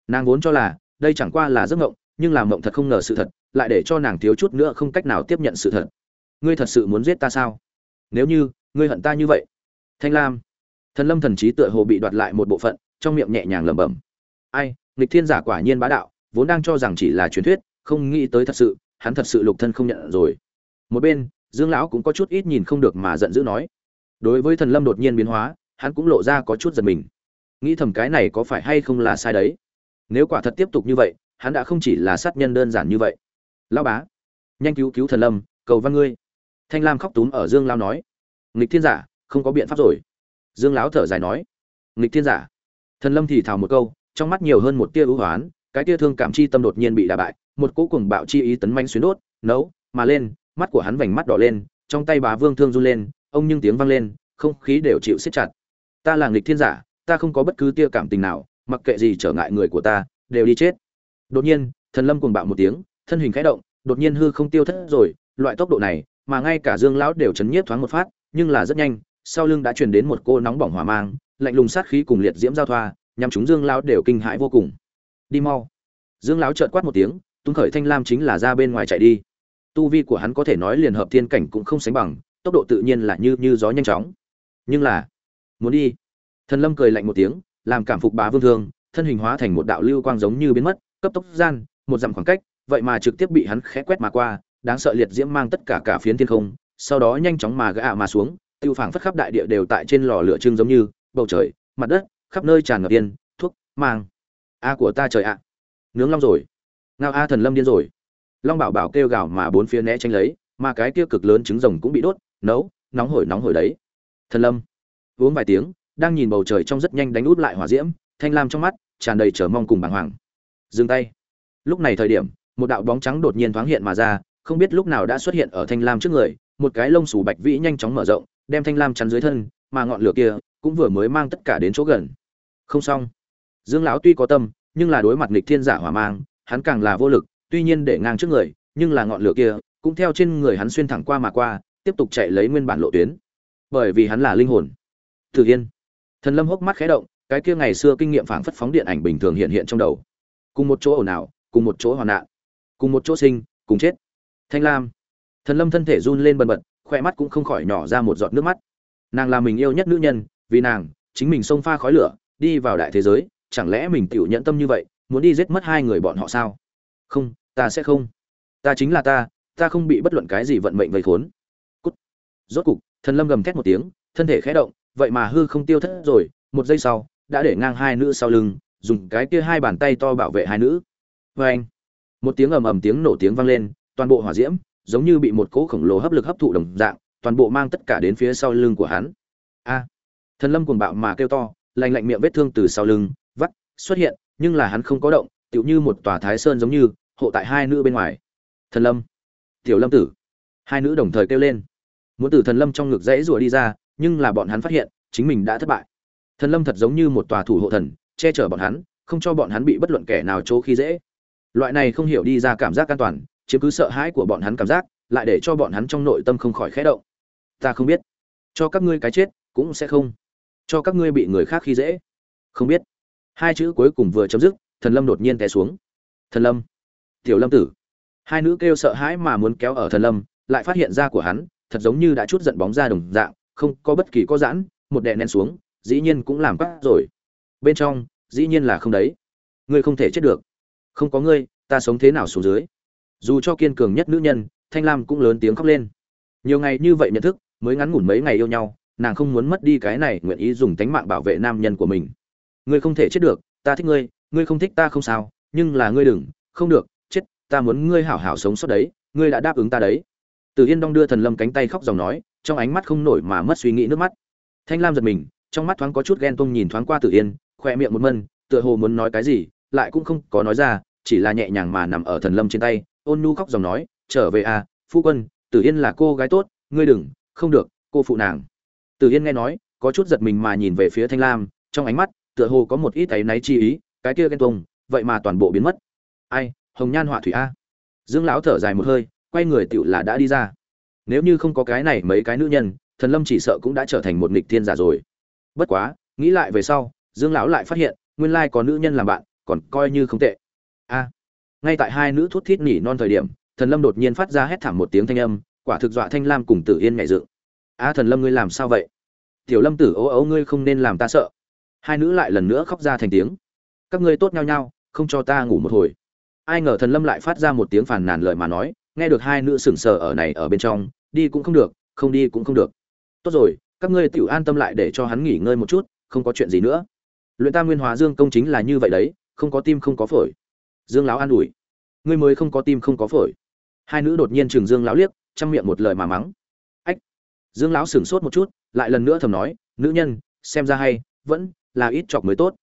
Nàng vốn cho là, đây chẳng qua là giấc mộng, nhưng làm mộng thật không ngờ sự thật, lại để cho nàng thiếu chút nữa không cách nào tiếp nhận sự thật. Ngươi thật sự muốn giết ta sao? Nếu như, ngươi hận ta như vậy. Thanh lam. Thần lâm thần trí tựa hồ bị đoạt lại một bộ phận trong miệng nhẹ nhàng lẩm bẩm. Ai, nghịch thiên giả quả nhiên bá đạo, vốn đang cho rằng chỉ là truyền thuyết, không nghĩ tới thật sự, hắn thật sự lục thân không nhận rồi. Một bên, dương lão cũng có chút ít nhìn không được mà giận dữ nói. Đối với thần lâm đột nhiên biến hóa, hắn cũng lộ ra có chút giật mình. Nghĩ thầm cái này có phải hay không là sai đấy? Nếu quả thật tiếp tục như vậy, hắn đã không chỉ là sát nhân đơn giản như vậy. Lao bá, nhanh cứu cứu thần lâm, cầu văn ngươi. Thanh lam khóc túm ở dương lao nói. Nghịch thiên giả, không có biện pháp rồi. Dương lão thở dài nói. Nghịch thiên giả thần lâm thì thào một câu, trong mắt nhiều hơn một tia ưu hoán, cái tia thương cảm chi tâm đột nhiên bị đả bại, một cỗ cùng bạo chi ý tấn manh xuyến đốt, nấu, mà lên, mắt của hắn vành mắt đỏ lên, trong tay bá vương thương run lên, ông nhưng tiếng vang lên, không khí đều chịu siết chặt. Ta là nghịch thiên giả, ta không có bất cứ tia cảm tình nào, mặc kệ gì trở ngại người của ta, đều đi chết. Đột nhiên, thần lâm cuồng bạo một tiếng, thân hình khẽ động, đột nhiên hư không tiêu thất rồi, loại tốc độ này, mà ngay cả dương lão đều chấn nhiếp thoáng một phát, nhưng là rất nhanh, sau lưng đã truyền đến một cô nóng bỏng hỏa mang lạnh lùng sát khí cùng liệt diễm giao thoa nhằm chúng dương lão đều kinh hãi vô cùng. Đi mau. Dương lão trợn quát một tiếng tung khởi thanh lam chính là ra bên ngoài chạy đi. Tu vi của hắn có thể nói liền hợp thiên cảnh cũng không sánh bằng, tốc độ tự nhiên là như như gió nhanh chóng. Nhưng là, muốn đi. Thần lâm cười lạnh một tiếng, làm cảm phục bá vương thương, thân hình hóa thành một đạo lưu quang giống như biến mất, cấp tốc gian, một dặm khoảng cách, vậy mà trực tiếp bị hắn khẽ quét mà qua, đáng sợ liệt diễm mang tất cả cả phiến thiên không, sau đó nhanh chóng mà gã mà xuống, tiêu phảng phất khắp đại địa đều tại trên lò lửa trưng giống như bầu trời, mặt đất, khắp nơi tràn ngập tiên thuốc, mang. A của ta trời ạ. Nướng long rồi. Ngao a thần lâm điên rồi. Long bảo bảo kêu gào mà bốn phía né tránh lấy, mà cái kia cực lớn trứng rồng cũng bị đốt, nấu, nóng hổi nóng hổi đấy. Thần lâm. Uống vài tiếng, đang nhìn bầu trời trong rất nhanh đánh út lại hỏa diễm, thanh lam trong mắt, tràn đầy chờ mong cùng bàng hoàng. Dừng tay. Lúc này thời điểm, một đạo bóng trắng đột nhiên thoáng hiện mà ra, không biết lúc nào đã xuất hiện ở thanh lam trước người, một cái lông xù bạch vĩ nhanh chóng mở rộng, đem thanh lam chắn dưới thân mà ngọn lửa kia cũng vừa mới mang tất cả đến chỗ gần. Không xong. Dương lão tuy có tâm, nhưng là đối mặt nghịch thiên giả hỏa mang, hắn càng là vô lực, tuy nhiên để ngang trước người, nhưng là ngọn lửa kia cũng theo trên người hắn xuyên thẳng qua mà qua, tiếp tục chạy lấy nguyên bản lộ tuyến. Bởi vì hắn là linh hồn. Thử yên. Thần lâm hốc mắt khẽ động, cái kia ngày xưa kinh nghiệm phảng phất phóng điện ảnh bình thường hiện hiện trong đầu. Cùng một chỗ ồn ào, cùng một chỗ hoạn nạn, cùng một chỗ sinh, cùng chết. Thanh lam. Thần lâm thân thể run lên bần bật khoe mắt cũng không khỏi nhỏ ra một giọt nước mắt nàng là mình yêu nhất nữ nhân, vì nàng, chính mình xông pha khói lửa, đi vào đại thế giới, chẳng lẽ mình tự nhẫn tâm như vậy, muốn đi giết mất hai người bọn họ sao? Không, ta sẽ không. Ta chính là ta ta không bị bất luận cái gì vận mệnh vây khốn. Cút. Rốt cục, thần lâm gầm thét một tiếng, thân thể khẽ động, vậy mà hư không tiêu thất rồi, một giây sau, đã để ngang hai nữ sau lưng, dùng cái kia hai bàn tay to bảo vệ hai nữ. Vê anh, một tiếng ầm ầm tiếng nổ tiếng vang lên, toàn bộ hỏa diễm, giống như bị một cỗ khổng lồ hấp lực hấp thụ đồng dạng toàn bộ mang tất cả đến phía sau lưng của hắn. A, thần lâm cuồng bạo mà kêu to, lạnh lạnh miệng vết thương từ sau lưng, vắt, xuất hiện, nhưng là hắn không có động, tựu như một tòa thái sơn giống như, hộ tại hai nữ bên ngoài. Thần lâm, tiểu lâm tử. Hai nữ đồng thời kêu lên. Muốn từ thần lâm trong ngực dãy rủa đi ra, nhưng là bọn hắn phát hiện, chính mình đã thất bại. Thần lâm thật giống như một tòa thủ hộ thần, che chở bọn hắn, không cho bọn hắn bị bất luận kẻ nào chỗ khi dễ. Loại này không hiểu đi ra cảm giác an toàn, chiếm cứ sợ hãi của bọn hắn cảm giác, lại để cho bọn hắn trong nội tâm không khỏi khẽ động ta không biết. Cho các ngươi cái chết, cũng sẽ không. Cho các ngươi bị người khác khi dễ, không biết. Hai chữ cuối cùng vừa chấm dứt, thần lâm đột nhiên té xuống. Thần lâm. Tiểu lâm tử. Hai nữ kêu sợ hãi mà muốn kéo ở thần lâm, lại phát hiện ra của hắn, thật giống như đã chút giận bóng ra đồng dạng, không có bất kỳ có giãn, một đè nén xuống, dĩ nhiên cũng làm bắt rồi. Bên trong, dĩ nhiên là không đấy. Ngươi không thể chết được. Không có ngươi, ta sống thế nào xuống dưới? Dù cho kiên cường nhất nữ nhân, thanh lam cũng lớn tiếng khóc lên. Nhiều ngày như vậy nhận thức mới ngắn ngủn mấy ngày yêu nhau, nàng không muốn mất đi cái này nguyện ý dùng tánh mạng bảo vệ nam nhân của mình. Ngươi không thể chết được, ta thích ngươi ngươi không thích ta không sao, nhưng là ngươi đừng, không được, chết, ta muốn ngươi hảo hảo sống sót đấy, ngươi đã đáp ứng ta đấy. Từ yên đong đưa thần lâm cánh tay khóc dòng nói, trong ánh mắt không nổi mà mất suy nghĩ nước mắt. Thanh lam giật mình, trong mắt thoáng có chút ghen tông nhìn thoáng qua tử yên khoe miệng một mân, tựa hồ muốn nói cái gì, lại cũng không có nói ra, chỉ là nhẹ nhàng mà nằm ở thần lâm trên tay, ôn nu khóc dòng nói, trở về à phu quân tử yên là cô gái tốt, ngươi đừng không được, cô phụ nàng. Từ yên nghe nói, có chút giật mình mà nhìn về phía thanh lam, trong ánh mắt, tựa hồ có một ít áy náy chi ý, cái kia ghen tuông, vậy mà toàn bộ biến mất. Ai, hồng nhan họa thủy a. Dương lão thở dài một hơi, quay người tựu là đã đi ra. Nếu như không có cái này mấy cái nữ nhân, thần lâm chỉ sợ cũng đã trở thành một nghịch thiên giả rồi. Bất quá, nghĩ lại về sau, dương lão lại phát hiện, nguyên lai có nữ nhân làm bạn, còn coi như không tệ. A. Ngay tại hai nữ thút thít nỉ non thời điểm, thần lâm đột nhiên phát ra hét thảm một tiếng thanh âm quả thực dọa thanh lam cùng tử yên nhảy dựng. A thần lâm ngươi làm sao vậy? Tiểu lâm tử ố ấu ngươi không nên làm ta sợ. Hai nữ lại lần nữa khóc ra thành tiếng. Các ngươi tốt nhau nhau, không cho ta ngủ một hồi. Ai ngờ thần lâm lại phát ra một tiếng phàn nàn lời mà nói, nghe được hai nữ sững sờ ở này ở bên trong, đi cũng không được, không đi cũng không được. Tốt rồi, các ngươi tiểu an tâm lại để cho hắn nghỉ ngơi một chút, không có chuyện gì nữa. Luyện tam nguyên hóa dương công chính là như vậy đấy, không có tim không có phổi. Dương lão an ủi. Ngươi mới không có tim không có phổi. Hai nữ đột nhiên trường dương lão liếc chăm miệng một lời mà mắng. Ách. Dương lão sửng sốt một chút, lại lần nữa thầm nói, nữ nhân, xem ra hay, vẫn là ít chọc mới tốt.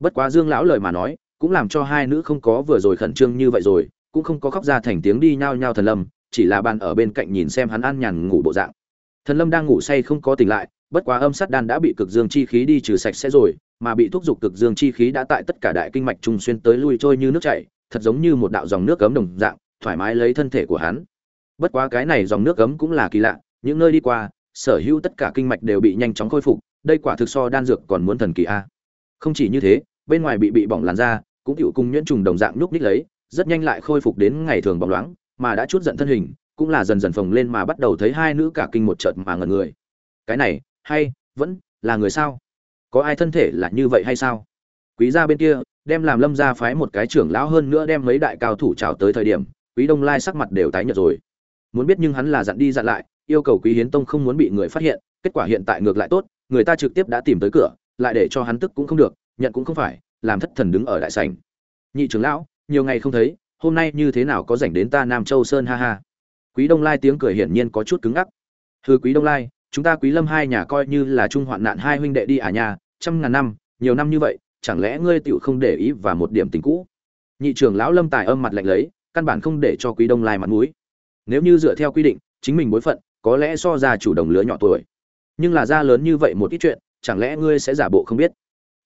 Bất quá dương lão lời mà nói, cũng làm cho hai nữ không có vừa rồi khẩn trương như vậy rồi, cũng không có khóc ra thành tiếng đi nhao nhao thần lâm, chỉ là bàn ở bên cạnh nhìn xem hắn an nhàn ngủ bộ dạng. Thần lâm đang ngủ say không có tỉnh lại, bất quá âm sát đan đã bị cực dương chi khí đi trừ sạch sẽ rồi, mà bị thúc giục cực dương chi khí đã tại tất cả đại kinh mạch trung xuyên tới lui trôi như nước chảy, thật giống như một đạo dòng nước cấm đồng dạng, thoải mái lấy thân thể của hắn bất quá cái này dòng nước cấm cũng là kỳ lạ, những nơi đi qua, sở hữu tất cả kinh mạch đều bị nhanh chóng khôi phục, đây quả thực so đan dược còn muốn thần kỳ a. Không chỉ như thế, bên ngoài bị bị bỏng làn da, cũng chịu cùng nhuyễn trùng đồng dạng nhúc ních lấy, rất nhanh lại khôi phục đến ngày thường bóng loáng, mà đã chút giận thân hình, cũng là dần dần phồng lên mà bắt đầu thấy hai nữ cả kinh một chợt mà ngẩn người. Cái này, hay, vẫn, là người sao? Có ai thân thể là như vậy hay sao? Quý gia bên kia, đem làm lâm gia phái một cái trưởng lão hơn nữa đem mấy đại cao thủ chào tới thời điểm, quý đông lai sắc mặt đều tái nhợt rồi muốn biết nhưng hắn là dặn đi dặn lại, yêu cầu quý hiến tông không muốn bị người phát hiện, kết quả hiện tại ngược lại tốt, người ta trực tiếp đã tìm tới cửa, lại để cho hắn tức cũng không được, nhận cũng không phải, làm thất thần đứng ở đại sảnh. Nhị trưởng lão, nhiều ngày không thấy, hôm nay như thế nào có rảnh đến ta nam châu sơn ha ha. Quý đông lai tiếng cười hiển nhiên có chút cứng ngắc. Thưa quý đông lai, chúng ta quý lâm hai nhà coi như là trung hoạn nạn hai huynh đệ đi à nhà trăm ngàn năm, nhiều năm như vậy, chẳng lẽ ngươi tựu không để ý và một điểm tình cũ? Nhị trưởng lão lâm tài âm mặt lạnh lấy, căn bản không để cho quý đông lai mặt mũi nếu như dựa theo quy định, chính mình bối phận, có lẽ so ra chủ đồng lứa nhỏ tuổi. Nhưng là ra lớn như vậy một ít chuyện, chẳng lẽ ngươi sẽ giả bộ không biết?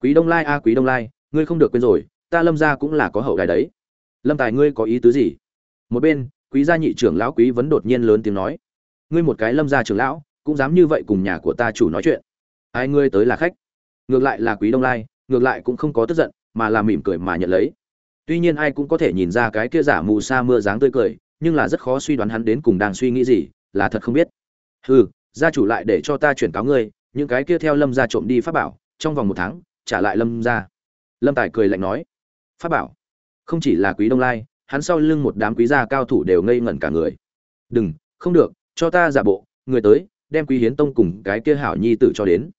Quý đông lai a, quý đông lai, ngươi không được quên rồi, ta lâm gia cũng là có hậu đài đấy. Lâm tài, ngươi có ý tứ gì? Một bên, quý gia nhị trưởng lão quý vấn đột nhiên lớn tiếng nói. Ngươi một cái lâm gia trưởng lão, cũng dám như vậy cùng nhà của ta chủ nói chuyện. Ai ngươi tới là khách? Ngược lại là quý đông lai, ngược lại cũng không có tức giận, mà là mỉm cười mà nhận lấy. Tuy nhiên ai cũng có thể nhìn ra cái kia giả mù sa mưa dáng tươi cười nhưng là rất khó suy đoán hắn đến cùng đang suy nghĩ gì, là thật không biết. Hừ, gia chủ lại để cho ta chuyển cáo ngươi, những cái kia theo lâm gia trộm đi pháp bảo, trong vòng một tháng, trả lại lâm gia. Lâm tài cười lạnh nói, pháp bảo? Không chỉ là quý đông lai, hắn sau lưng một đám quý gia cao thủ đều ngây ngẩn cả người. Đừng, không được, cho ta giả bộ, người tới, đem quý hiến tông cùng cái kia hảo nhi tử cho đến.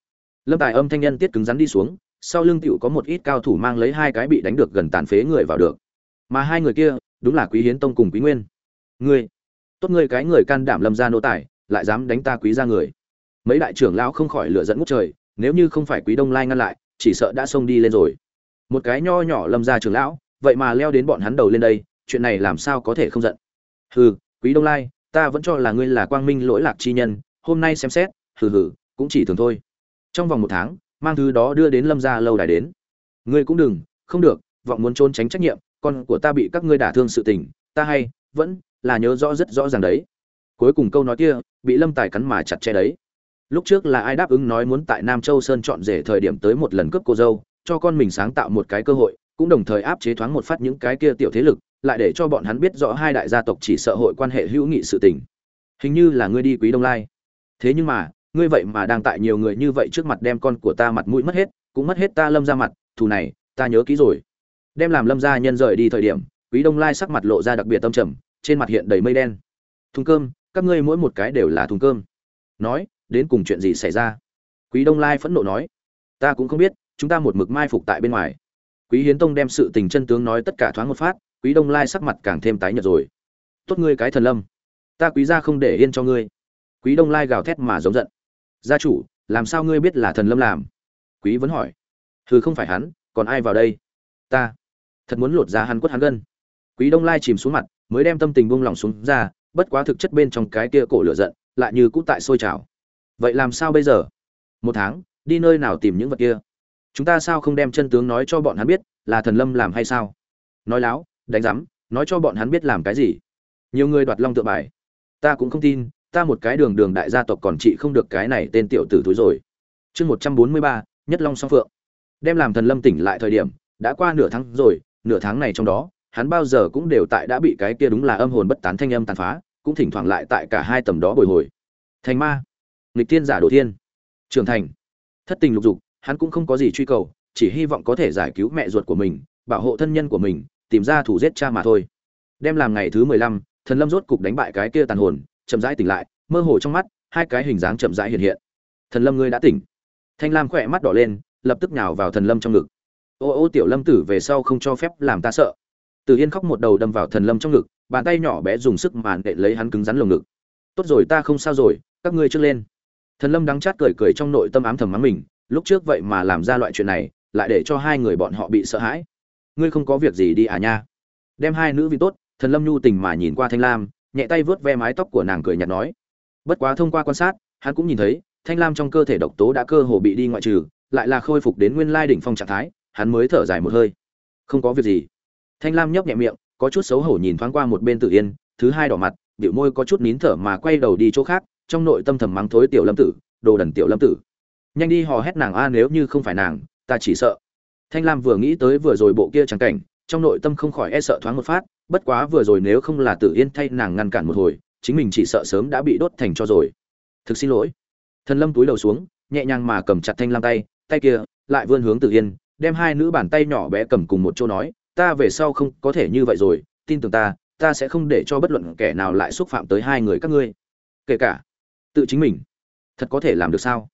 Lâm tài âm thanh nhân tiết cứng rắn đi xuống, sau lưng tiểu có một ít cao thủ mang lấy hai cái bị đánh được gần tàn phế người vào được. Mà hai người kia, đúng là quý hiến tông cùng quý nguyên ngươi, tốt ngươi cái người can đảm lâm ra nô tài, lại dám đánh ta quý ra người. Mấy đại trưởng lão không khỏi lửa dẫn ngút trời, nếu như không phải quý đông lai ngăn lại, chỉ sợ đã xông đi lên rồi. Một cái nho nhỏ lâm ra trưởng lão, vậy mà leo đến bọn hắn đầu lên đây, chuyện này làm sao có thể không giận? Hừ, quý đông lai, ta vẫn cho là ngươi là quang minh lỗi lạc chi nhân, hôm nay xem xét, hừ hừ, cũng chỉ thường thôi. Trong vòng một tháng, mang thứ đó đưa đến lâm gia lâu đài đến. Ngươi cũng đừng, không được, vọng muốn trốn tránh trách nhiệm, con của ta bị các ngươi đả thương sự tình, ta hay, vẫn là nhớ rõ rất rõ ràng đấy. Cuối cùng câu nói kia bị lâm tài cắn mà chặt che đấy. Lúc trước là ai đáp ứng nói muốn tại nam châu sơn chọn rể thời điểm tới một lần cướp cô dâu, cho con mình sáng tạo một cái cơ hội, cũng đồng thời áp chế thoáng một phát những cái kia tiểu thế lực, lại để cho bọn hắn biết rõ hai đại gia tộc chỉ sợ hội quan hệ hữu nghị sự tình. Hình như là ngươi đi quý đông lai. Thế nhưng mà, ngươi vậy mà đang tại nhiều người như vậy trước mặt đem con của ta mặt mũi mất hết, cũng mất hết ta lâm ra mặt, thù này, ta nhớ kỹ rồi. Đem làm lâm gia nhân rời đi thời điểm, quý đông lai sắc mặt lộ ra đặc biệt tâm trầm trên mặt hiện đầy mây đen. Thùng cơm, các ngươi mỗi một cái đều là thùng cơm. Nói, đến cùng chuyện gì xảy ra? Quý đông lai phẫn nộ nói, ta cũng không biết, chúng ta một mực mai phục tại bên ngoài. Quý hiến tông đem sự tình chân tướng nói tất cả thoáng một phát, quý đông lai sắc mặt càng thêm tái nhợt rồi. Tốt ngươi cái thần lâm, ta quý gia không để yên cho ngươi. Quý đông lai gào thét mà giống giận. Gia chủ, làm sao ngươi biết là thần lâm làm? Quý vẫn hỏi. Thứ không phải hắn, còn ai vào đây? Ta, thật muốn lột ra hắn quất hắn gân. Quý đông lai chìm xuống mặt mới đem tâm tình buông lỏng xuống ra, bất quá thực chất bên trong cái kia cổ lửa giận lại như cũ tại sôi trào. Vậy làm sao bây giờ? Một tháng, đi nơi nào tìm những vật kia? Chúng ta sao không đem chân tướng nói cho bọn hắn biết, là thần lâm làm hay sao? Nói láo, đánh rắm nói cho bọn hắn biết làm cái gì? Nhiều người đoạt long tự bài. Ta cũng không tin, ta một cái đường đường đại gia tộc còn trị không được cái này tên tiểu tử thối rồi. Chương một trăm bốn mươi ba, nhất long song phượng. Đem làm thần lâm tỉnh lại thời điểm, đã qua nửa tháng rồi, nửa tháng này trong đó hắn bao giờ cũng đều tại đã bị cái kia đúng là âm hồn bất tán thanh âm tàn phá, cũng thỉnh thoảng lại tại cả hai tầm đó bồi hồi. Thành ma. Nghịch thiên giả đồ thiên. Trưởng thành. Thất tình lục dục, hắn cũng không có gì truy cầu, chỉ hy vọng có thể giải cứu mẹ ruột của mình, bảo hộ thân nhân của mình, tìm ra thủ giết cha mà thôi. Đem làm ngày thứ mười lăm, thần lâm rốt cục đánh bại cái kia tàn hồn, chậm rãi tỉnh lại, mơ hồ trong mắt, hai cái hình dáng chậm rãi hiện hiện. Thần lâm ngươi đã tỉnh. Thanh lam khỏe mắt đỏ lên, lập tức nhào vào thần lâm trong ngực. Ô ô tiểu lâm tử về sau không cho phép làm ta sợ từ yên khóc một đầu đâm vào thần lâm trong ngực, bàn tay nhỏ bé dùng sức màn để lấy hắn cứng rắn lồng ngực. Tốt rồi, ta không sao rồi, các ngươi trước lên. Thần lâm đắng chát cười cười trong nội tâm ám thầm mắng mình, lúc trước vậy mà làm ra loại chuyện này, lại để cho hai người bọn họ bị sợ hãi. Ngươi không có việc gì đi à nha. Đem hai nữ vị tốt, thần lâm nhu tình mà nhìn qua thanh lam, nhẹ tay vuốt ve mái tóc của nàng cười nhạt nói. Bất quá thông qua quan sát, hắn cũng nhìn thấy, thanh lam trong cơ thể độc tố đã cơ hồ bị đi ngoại trừ, lại là khôi phục đến nguyên lai đỉnh phong trạng thái, hắn mới thở dài một hơi. Không có việc gì thanh lam nhấp nhẹ miệng, có chút xấu hổ nhìn thoáng qua một bên tự yên, thứ hai đỏ mặt, biểu môi có chút nín thở mà quay đầu đi chỗ khác, trong nội tâm thầm mắng thối tiểu lâm tử, đồ đần tiểu lâm tử. Nhanh đi hò hét nàng, a, nếu như không phải nàng, ta chỉ sợ. Thanh lam vừa nghĩ tới vừa rồi bộ kia trắng cảnh, trong nội tâm không khỏi e sợ thoáng một phát, bất quá vừa rồi nếu không là tự yên thay nàng ngăn cản một hồi, chính mình chỉ sợ sớm đã bị đốt thành cho rồi. Thực xin lỗi. Thần lâm túi đầu xuống, nhẹ nhàng mà cầm chặt thanh lam tay tay kia lại vươn hướng tự yên, đem hai nữ bàn tay nhỏ bé cầm cùng một chỗ nói ta về sau không có thể như vậy rồi, tin tưởng ta ta sẽ không để cho bất luận kẻ nào lại xúc phạm tới hai người các ngươi. Kể cả, tự chính mình, thật có thể làm được sao?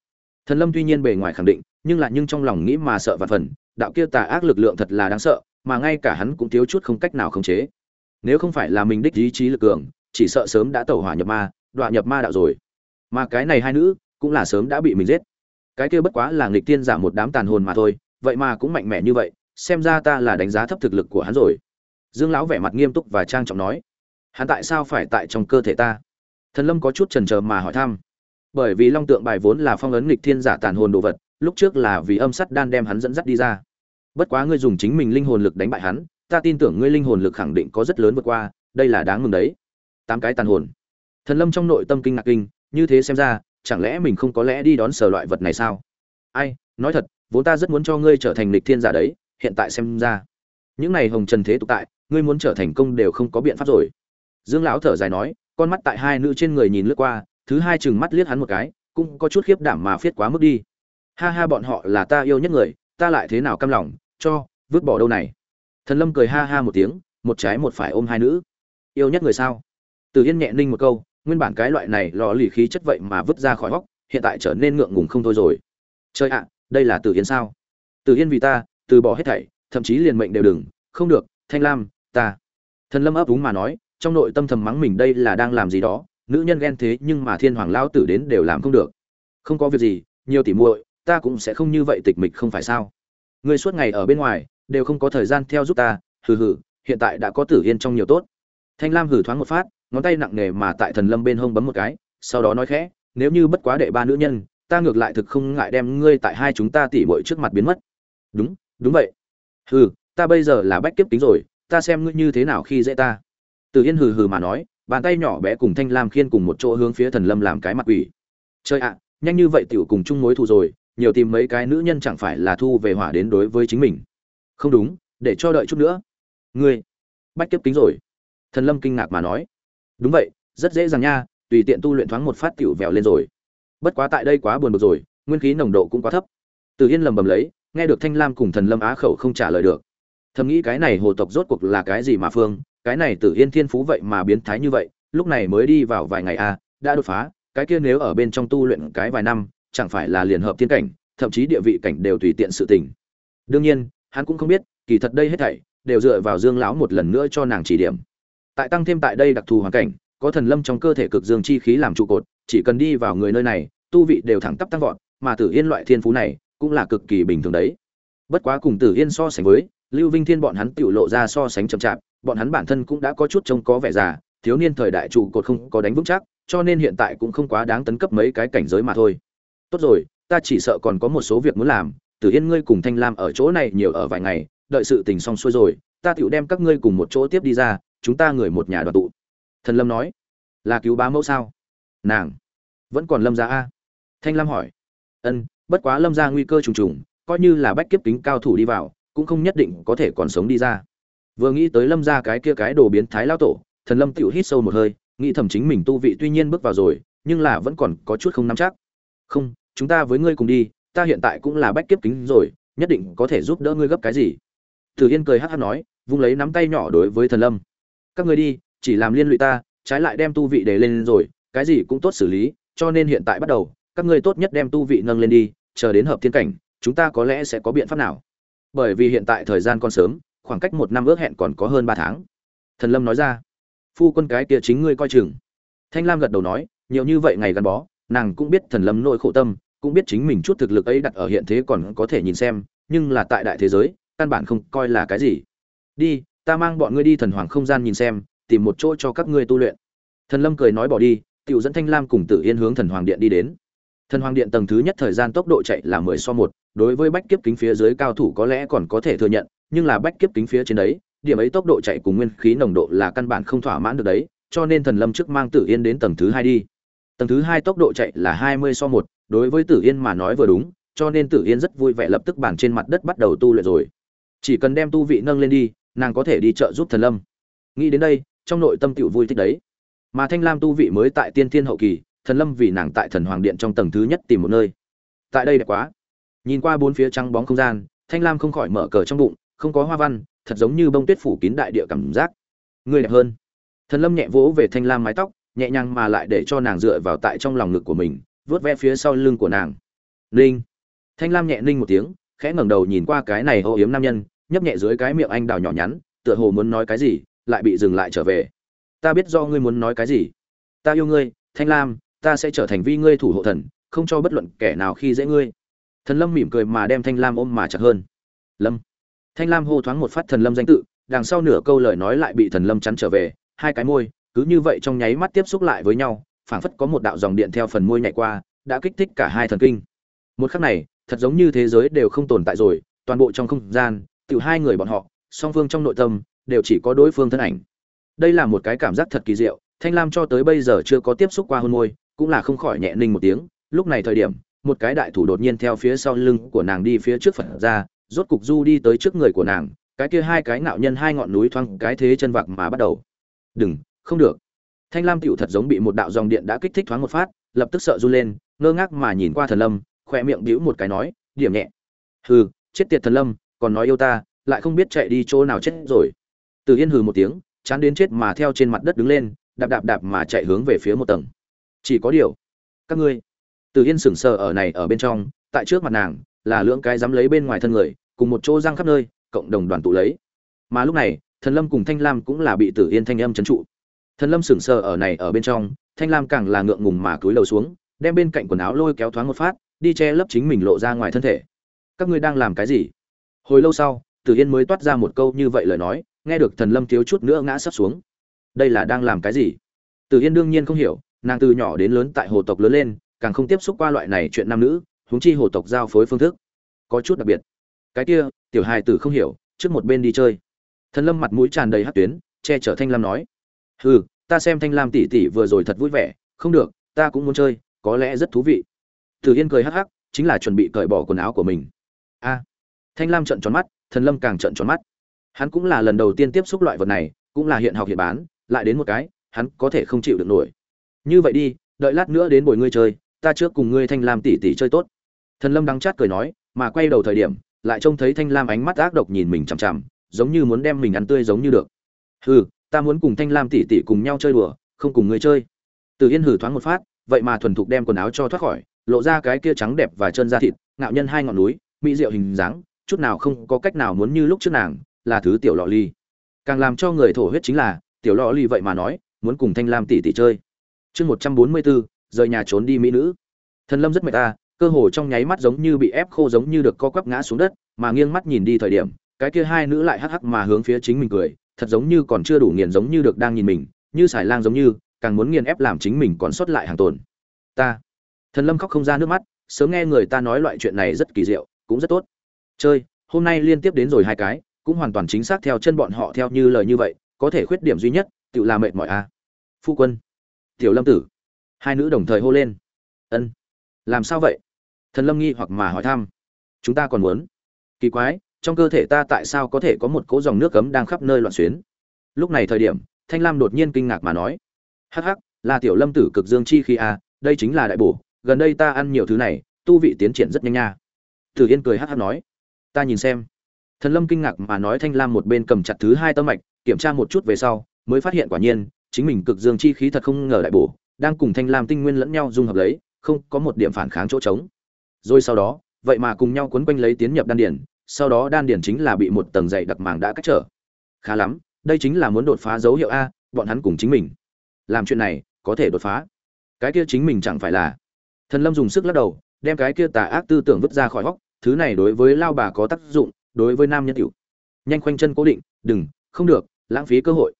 Thần lâm tuy nhiên bề ngoài khẳng định, nhưng lại nhưng trong lòng nghĩ mà sợ vạn phần, đạo kia tà ác lực lượng thật là đáng sợ, mà ngay cả hắn cũng thiếu chút không cách nào khống chế. Nếu không phải là mình đích ý chí lực cường, chỉ sợ sớm đã tẩu hỏa nhập ma đoạn nhập ma đạo rồi. Mà cái này hai nữ, cũng là sớm đã bị mình giết. Cái kia bất quá là nghịch tiên giả một đám tàn hồn mà thôi, vậy mà cũng mạnh mẽ như vậy xem ra ta là đánh giá thấp thực lực của hắn rồi. Dương lão vẻ mặt nghiêm túc và trang trọng nói. Hắn tại sao phải tại trong cơ thể ta? Thần lâm có chút chần chờ mà hỏi thăm. Bởi vì long tượng bài vốn là phong ấn nghịch thiên giả tàn hồn đồ vật, lúc trước là vì âm sắt đan đem hắn dẫn dắt đi ra. Bất quá ngươi dùng chính mình linh hồn lực đánh bại hắn, ta tin tưởng ngươi linh hồn lực khẳng định có rất lớn vượt qua, đây là đáng mừng đấy. Tám cái tàn hồn. Thần lâm trong nội tâm kinh ngạc kinh, như thế xem ra, chẳng lẽ mình không có lẽ đi đón sở loại vật này sao? Ai, nói thật, vốn ta rất muốn cho ngươi trở thành lịch thiên giả đấy hiện tại xem ra. Những này hồng trần thế tục tại, ngươi muốn trở thành công đều không có biện pháp rồi. Dương lão thở dài nói, con mắt tại hai nữ trên người nhìn lướt qua, thứ hai chừng mắt liếc hắn một cái, cũng có chút khiếp đảm mà phiết quá mức đi. Ha ha, bọn họ là ta yêu nhất người, ta lại thế nào căm lòng, cho, vứt bỏ đâu này. Thần lâm cười ha ha một tiếng, một trái một phải ôm hai nữ. Yêu nhất người sao? Từ yên nhẹ ninh một câu, nguyên bản cái loại này lò lì khí chất vậy mà vứt ra khỏi hốc hiện tại trở nên ngượng ngùng không thôi rồi. Chơi ạ, đây là từ yên sao? Từ yên vì ta từ bỏ hết thảy, thậm chí liền mệnh đều đừng. Không được, thanh lam, ta. Thần lâm ấp úng mà nói, trong nội tâm thầm mắng mình đây là đang làm gì đó. Nữ nhân ghen thế nhưng mà thiên hoàng lao tử đến đều làm không được. Không có việc gì, nhiều tỉ muội, ta cũng sẽ không như vậy tịch mịch không phải sao? Người suốt ngày ở bên ngoài, đều không có thời gian theo giúp ta. Hừ hừ, hiện tại đã có tử yên trong nhiều tốt. Thanh lam hừ thoáng một phát, ngón tay nặng nề mà tại thần lâm bên hông bấm một cái, sau đó nói khẽ, nếu như bất quá đệ ba nữ nhân, ta ngược lại thực không ngại đem ngươi tại hai chúng ta tỉ muội trước mặt biến mất. Đúng đúng vậy. Hừ, ta bây giờ là bách kiếp tính rồi, ta xem ngươi như thế nào khi dễ ta. Từ yên hừ hừ mà nói, bàn tay nhỏ bé cùng thanh lam khiên cùng một chỗ hướng phía thần lâm làm cái mặt quỷ. Chơi ạ, nhanh như vậy tiểu cùng chung mối thù rồi, nhiều tìm mấy cái nữ nhân chẳng phải là thu về hỏa đến đối với chính mình. Không đúng, để cho đợi chút nữa. Ngươi, bách kiếp tính rồi. Thần lâm kinh ngạc mà nói. Đúng vậy, rất dễ dàng nha, tùy tiện tu luyện thoáng một phát tiểu vẹo lên rồi. Bất quá tại đây quá buồn bực rồi, nguyên khí nồng độ cũng quá thấp. Từ yên lầm bầm lấy nghe được thanh lam cùng thần lâm á khẩu không trả lời được. Thầm nghĩ cái này hồ tộc rốt cuộc là cái gì mà phương cái này tử yên thiên phú vậy mà biến thái như vậy lúc này mới đi vào vài ngày a à, đã đột phá cái kia nếu ở bên trong tu luyện cái vài năm chẳng phải là liền hợp thiên cảnh thậm chí địa vị cảnh đều tùy tiện sự tình. Đương nhiên hắn cũng không biết kỳ thật đây hết thảy đều dựa vào dương lão một lần nữa cho nàng chỉ điểm. Tại tăng thêm tại đây đặc thù hoàn cảnh có thần lâm trong cơ thể cực dương chi khí làm trụ cột chỉ cần đi vào người nơi này tu vị đều thẳng tắp tăng vọt mà tử yên loại thiên phú này cũng là cực kỳ bình thường đấy. Bất quá cùng tử yên so sánh với, lưu vinh thiên bọn hắn tự lộ ra so sánh chậm chạp, bọn hắn bản thân cũng đã có chút trông có vẻ già, thiếu niên thời đại trụ cột không có đánh vững chắc, cho nên hiện tại cũng không quá đáng tấn cấp mấy cái cảnh giới mà thôi. Tốt rồi, ta chỉ sợ còn có một số việc muốn làm, tử yên ngươi cùng thanh lam ở chỗ này nhiều ở vài ngày, đợi sự tình xong xuôi rồi, ta tựu đem các ngươi cùng một chỗ tiếp đi ra, chúng ta người một nhà đoàn tụ. Thần lâm nói. Là cứu bá mẫu sao? Nàng. Vẫn còn lâm gia a? Thanh lam hỏi. Ân bất quá lâm gia nguy cơ trùng trùng coi như là bách kiếp kính cao thủ đi vào cũng không nhất định có thể còn sống đi ra. Vừa nghĩ tới lâm gia cái kia cái đồ biến thái lao tổ thần lâm tựu hít sâu một hơi nghĩ thầm chính mình tu vị tuy nhiên bước vào rồi nhưng là vẫn còn có chút không nắm chắc. Không chúng ta với ngươi cùng đi ta hiện tại cũng là bách kiếp kính rồi nhất định có thể giúp đỡ ngươi gấp cái gì. Thử Yên cười hát hát nói, vung lấy nắm tay nhỏ đối với Thần Lâm. Các ngươi đi, chỉ làm liên lụy ta, trái lại đem tu vị để lên rồi, cái gì cũng tốt xử lý, cho nên hiện tại bắt đầu, các ngươi tốt nhất đem tu vị nâng lên đi, chờ đến hợp thiên cảnh, chúng ta có lẽ sẽ có biện pháp nào. Bởi vì hiện tại thời gian còn sớm, khoảng cách một năm ước hẹn còn có hơn ba tháng. Thần Lâm nói ra. Phu quân cái kia chính ngươi coi chừng. Thanh Lam gật đầu nói, nhiều như vậy ngày gắn bó, nàng cũng biết Thần Lâm nỗi khổ tâm, cũng biết chính mình chút thực lực ấy đặt ở hiện thế còn có thể nhìn xem, nhưng là tại đại thế giới, căn bản không coi là cái gì đi ta mang bọn ngươi đi thần hoàng không gian nhìn xem tìm một chỗ cho các ngươi tu luyện thần lâm cười nói bỏ đi tiểu dẫn thanh lam cùng tử yên hướng thần hoàng điện đi đến thần hoàng điện tầng thứ nhất thời gian tốc độ chạy là mười so một, đối với bách kiếp kính phía dưới cao thủ có lẽ còn có thể thừa nhận, nhưng là bách kiếp kính phía trên đấy, điểm ấy tốc độ chạy cùng nguyên khí nồng độ là căn bản không thỏa mãn được đấy, cho nên thần lâm trước mang tử yên đến tầng thứ hai đi. Tầng thứ hai tốc độ chạy là hai mươi so một, đối với tử yên mà nói vừa đúng, cho nên tử yên rất vui vẻ lập tức bản trên mặt đất bắt đầu tu luyện rồi. Chỉ cần đem tu vị nâng lên đi, nàng có thể đi chợ giúp thần lâm. Nghĩ đến đây, trong nội tâm tiểu vui thích đấy. Mà thanh lam tu vị mới tại tiên thiên hậu kỳ thần lâm vì nàng tại thần hoàng điện trong tầng thứ nhất tìm một nơi. Tại đây đẹp quá. Nhìn qua bốn phía trắng bóng không gian, thanh lam không khỏi mở cờ trong bụng, không có hoa văn, thật giống như bông tuyết phủ kín đại địa cảm giác. Người đẹp hơn. Thần lâm nhẹ vỗ về thanh lam mái tóc, nhẹ nhàng mà lại để cho nàng dựa vào tại trong lòng ngực của mình vớt ve phía sau lưng của nàng. Ninh. Thanh lam nhẹ ninh một tiếng, khẽ ngẩng đầu nhìn qua cái này ô yếm nam nhân, nhấp nhẹ dưới cái miệng anh đào nhỏ nhắn, tựa hồ muốn nói cái gì, lại bị dừng lại trở về. Ta biết do ngươi muốn nói cái gì. Ta yêu ngươi, thanh lam ta sẽ trở thành vi ngươi thủ hộ thần không cho bất luận kẻ nào khi dễ ngươi. Thần lâm mỉm cười mà đem thanh lam ôm mà chặt hơn. Lâm. Thanh lam hô thoáng một phát thần lâm danh tự đằng sau nửa câu lời nói lại bị thần lâm chắn trở về hai cái môi cứ như vậy trong nháy mắt tiếp xúc lại với nhau phảng phất có một đạo dòng điện theo phần môi nhảy qua đã kích thích cả hai thần kinh. Một khắc này thật giống như thế giới đều không tồn tại rồi toàn bộ trong không gian tự hai người bọn họ, song phương trong nội tâm đều chỉ có đối phương thân ảnh. Đây là một cái cảm giác thật kỳ diệu, Thanh Lam cho tới bây giờ chưa có tiếp xúc qua hôn môi, cũng là không khỏi nhẹ ninh một tiếng, lúc này thời điểm, một cái đại thủ đột nhiên theo phía sau lưng của nàng đi phía trước phật ra, rốt cục du đi tới trước người của nàng, cái kia hai cái ngạo nhân hai ngọn núi thoang cái thế chân vạc mà bắt đầu. Đừng, không được. Thanh Lam tiểu thật giống bị một đạo dòng điện đã kích thích thoáng một phát, lập tức sợ run lên, ngơ ngác mà nhìn qua Thần Lâm, khoe miệng bĩu một cái nói, điểm nhẹ. Hừ, chết tiệt Thần Lâm, còn nói yêu ta lại không biết chạy đi chỗ nào chết rồi từ yên hừ một tiếng chán đến chết mà theo trên mặt đất đứng lên đạp đạp đạp mà chạy hướng về phía một tầng chỉ có điều. Các ngươi. Từ yên sững sờ ở này ở bên trong, tại trước mặt nàng, là lưỡng cái dám lấy bên ngoài thân người, cùng một chỗ răng khắp nơi, cộng đồng đoàn tụ lấy. Mà lúc này, thần lâm cùng thanh lam cũng là bị tử yên thanh âm chấn trụ. Thần lâm sững sờ ở này ở bên trong, thanh lam càng là ngượng ngùng mà cúi đầu xuống, đem bên cạnh quần áo lôi kéo thoáng một phát, đi che lấp chính mình lộ ra ngoài thân thể. Các ngươi đang làm cái gì? Hồi lâu sau tử yên mới toát ra một câu như vậy lời nói, nghe được thần lâm thiếu chút nữa ngã sắp xuống. Đây là đang làm cái gì? Tử yên đương nhiên không hiểu nàng từ nhỏ đến lớn tại hồ tộc lớn lên, càng không tiếp xúc qua loại này chuyện nam nữ, huống chi hồ tộc giao phối phương thức. Có chút đặc biệt. Cái kia, tiểu hài tử không hiểu, trước một bên đi chơi. Thần lâm mặt mũi tràn đầy hát tuyến, che chở thanh lam nói. Hừ, ta xem thanh lam tỷ tỷ vừa rồi thật vui vẻ. Không được, ta cũng muốn chơi, có lẽ rất thú vị. Tử yên cười hắc hắc, chính là chuẩn bị cởi bỏ quần áo của mình. A. Thanh lam trợn tròn mắt, thần lâm càng trợn tròn mắt. Hắn cũng là lần đầu tiên tiếp xúc loại vật này, cũng là hiện học hiện bán, lại đến một cái, hắn có thể không chịu được nổi như vậy đi, đợi lát nữa đến buổi ngươi chơi, ta trước cùng ngươi thanh lam tỷ tỷ chơi tốt. Thần lâm đắng chát cười nói, mà quay đầu thời điểm, lại trông thấy thanh lam ánh mắt ác độc nhìn mình chằm chằm, giống như muốn đem mình ăn tươi giống như được. Hừ, ta muốn cùng thanh lam tỷ tỷ cùng nhau chơi đùa, không cùng ngươi chơi. Từ yên hử thoáng một phát, vậy mà thuần thục đem quần áo cho thoát khỏi, lộ ra cái kia trắng đẹp và chân da thịt, ngạo nhân hai ngọn núi, mỹ diệu hình dáng, chút nào không có cách nào muốn như lúc trước nàng, là thứ tiểu lọ ly. Càng làm cho người thổ huyết chính là, tiểu lọ ly vậy mà nói, muốn cùng thanh lam tỷ tỷ chơi chương một trăm bốn mươi bốn rời nhà trốn đi mỹ nữ. Thần lâm rất mệt ta, cơ hồ trong nháy mắt giống như bị ép khô giống như được co quắp ngã xuống đất, mà nghiêng mắt nhìn đi thời điểm, cái kia hai nữ lại hắc hắc mà hướng phía chính mình cười, thật giống như còn chưa đủ nghiền giống như được đang nhìn mình, như xài lang giống như, càng muốn nghiền ép làm chính mình còn sót lại hàng tồn. Ta. Thần lâm khóc không ra nước mắt, sớm nghe người ta nói loại chuyện này rất kỳ diệu, cũng rất tốt. Chơi, hôm nay liên tiếp đến rồi hai cái, cũng hoàn toàn chính xác theo chân bọn họ theo như lời như vậy, có thể khuyết điểm duy nhất, tự là mệt mỏi a à. phu quân tiểu lâm tử. Hai nữ đồng thời hô lên. Ân. Làm sao vậy? Thần lâm nghi hoặc mà hỏi thăm. Chúng ta còn muốn. Kỳ quái, trong cơ thể ta tại sao có thể có một cỗ dòng nước cấm đang khắp nơi loạn xuyến? Lúc này thời điểm, thanh lam đột nhiên kinh ngạc mà nói. Hắc hắc, là tiểu lâm tử cực dương chi khi a à, đây chính là đại bổ, gần đây ta ăn nhiều thứ này, tu vị tiến triển rất nhanh nha. Tử yên cười hắc hắc nói. Ta nhìn xem. Thần lâm kinh ngạc mà nói thanh lam một bên cầm chặt thứ hai tâm mạch, kiểm tra một chút về sau, mới phát hiện quả nhiên chính mình cực dương chi khí thật không ngờ đại bổ, đang cùng thanh lam tinh nguyên lẫn nhau dung hợp lấy, không có một điểm phản kháng chỗ trống. Rồi sau đó, vậy mà cùng nhau quấn quanh lấy tiến nhập đan điển sau đó đan điển chính là bị một tầng dày đặc màng đã cách trở. Khá lắm, đây chính là muốn đột phá dấu hiệu a, bọn hắn cùng chính mình. Làm chuyện này, có thể đột phá. Cái kia chính mình chẳng phải là. Thần lâm dùng sức lắc đầu, đem cái kia tà ác tư tưởng vứt ra khỏi hốc thứ này đối với lao bà có tác dụng, đối với nam nhân tiểu. Nhanh khoanh chân cố định, đừng, không được, lãng phí cơ hội.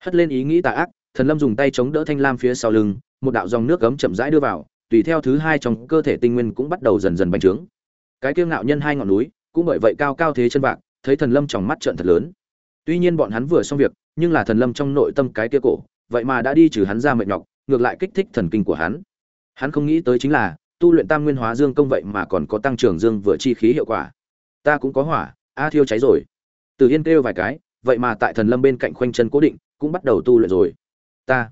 Hất lên ý nghĩ tà ác thần lâm dùng tay chống đỡ thanh lam phía sau lưng, một đạo dòng nước gấm chậm rãi đưa vào, tùy theo thứ hai trong cơ thể tinh nguyên cũng bắt đầu dần dần bành trướng. Cái kiêu ngạo nhân hai ngọn núi, cũng bởi vậy cao cao thế chân bạc thấy thần lâm trong mắt trợn thật lớn. Tuy nhiên bọn hắn vừa xong việc, nhưng là thần lâm trong nội tâm cái kia cổ, vậy mà đã đi trừ hắn ra mệt nhọc, ngược lại kích thích thần kinh của hắn. Hắn không nghĩ tới chính là, tu luyện tam nguyên hóa dương công vậy mà còn có tăng trưởng dương vừa chi khí hiệu quả. Ta cũng có hỏa, a thiêu cháy rồi. Từ yên kêu vài cái, vậy mà tại thần lâm bên cạnh khoanh chân cố định, cũng bắt đầu tu luyện rồi ta.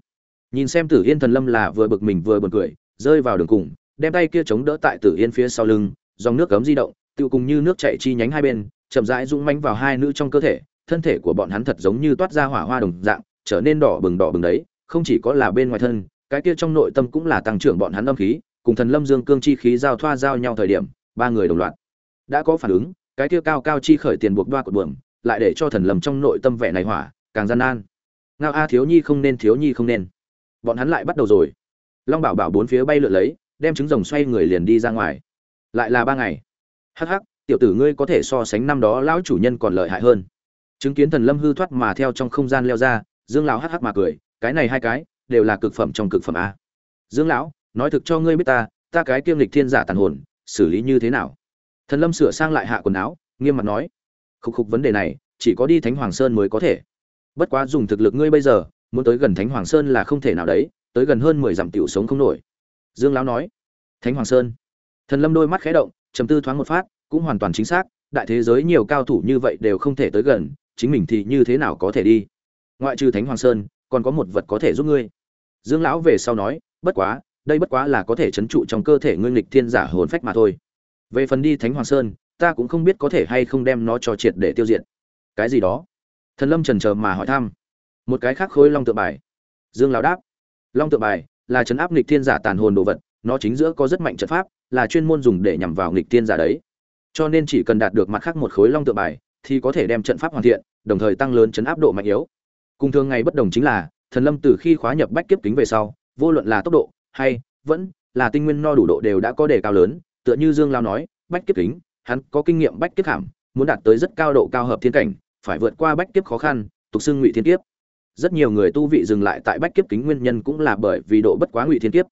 Nhìn xem tử yên thần lâm là vừa bực mình vừa buồn cười, rơi vào đường cùng, đem tay kia chống đỡ tại tử yên phía sau lưng, dòng nước cấm di động tự cùng như nước chảy chi nhánh hai bên, chậm rãi rung mánh vào hai nữ trong cơ thể, thân thể của bọn hắn thật giống như toát ra hỏa hoa đồng dạng, trở nên đỏ bừng đỏ bừng đấy, không chỉ có là bên ngoài thân, cái kia trong nội tâm cũng là tăng trưởng bọn hắn âm khí, cùng thần lâm dương cương chi khí giao thoa giao nhau thời điểm, ba người đồng loạt đã có phản ứng, cái kia cao cao chi khởi tiền buộc đoa của buồng lại để cho thần lâm trong nội tâm vẻ này hỏa, càng gian nan ngao a thiếu nhi không nên, thiếu nhi không nên. Bọn hắn lại bắt đầu rồi. Long bảo bảo bốn phía bay lượn lấy, đem trứng rồng xoay người liền đi ra ngoài. Lại là ba ngày. Hắc hắc, tiểu tử ngươi có thể so sánh năm đó lão chủ nhân còn lợi hại hơn. Chứng kiến thần lâm hư thoát mà theo trong không gian leo ra, dương lão hắc hắc mà cười, cái này hai cái, đều là cực phẩm trong cực phẩm a. Dương lão, nói thực cho ngươi biết ta ta cái kiêm lịch thiên giả tàn hồn, xử lý như thế nào? Thần lâm sửa sang lại hạ quần áo, nghiêm mặt nói, khục khục vấn đề này, chỉ có đi thánh hoàng sơn mới có thể bất quá dùng thực lực ngươi bây giờ, muốn tới gần thánh hoàng sơn là không thể nào đấy, tới gần hơn mười dặm tiểu sống không nổi. Dương lão nói. Thánh hoàng sơn. Thần lâm đôi mắt khẽ động, trầm tư thoáng một phát, cũng hoàn toàn chính xác, đại thế giới nhiều cao thủ như vậy đều không thể tới gần, chính mình thì như thế nào có thể đi? Ngoại trừ thánh hoàng sơn, còn có một vật có thể giúp ngươi. Dương lão về sau nói, bất quá, đây bất quá là có thể chấn trụ trong cơ thể ngươi nghịch thiên giả hồn phách mà thôi. Về phần đi thánh hoàng sơn, ta cũng không biết có thể hay không đem nó cho triệt để tiêu diệt. Cái gì đó? Thần lâm trần chờ mà hỏi thăm. Một cái khác khối long tượng bài. Dương lão đáp. Long tượng bài là chấn áp nghịch thiên giả tàn hồn đồ vật, nó chính giữa có rất mạnh trận pháp, là chuyên môn dùng để nhằm vào nghịch thiên giả đấy. Cho nên chỉ cần đạt được mặt khác một khối long tượng bài thì có thể đem trận pháp hoàn thiện, đồng thời tăng lớn chấn áp độ mạnh yếu. Cùng thường ngày bất đồng chính là, thần lâm từ khi khóa nhập bách kiếp kính về sau, vô luận là tốc độ hay vẫn là tinh nguyên no đủ độ đều đã có đề cao lớn. Tựa như dương lao nói, bách kiếp kính, hắn có kinh nghiệm bách kiếp hàm muốn đạt tới rất cao độ cao hợp thiên cảnh phải vượt qua bách kiếp khó khăn, tục xưng ngụy thiên kiếp. Rất nhiều người tu vị dừng lại tại bách kiếp kính nguyên nhân cũng là bởi vì độ bất quá ngụy thiên kiếp.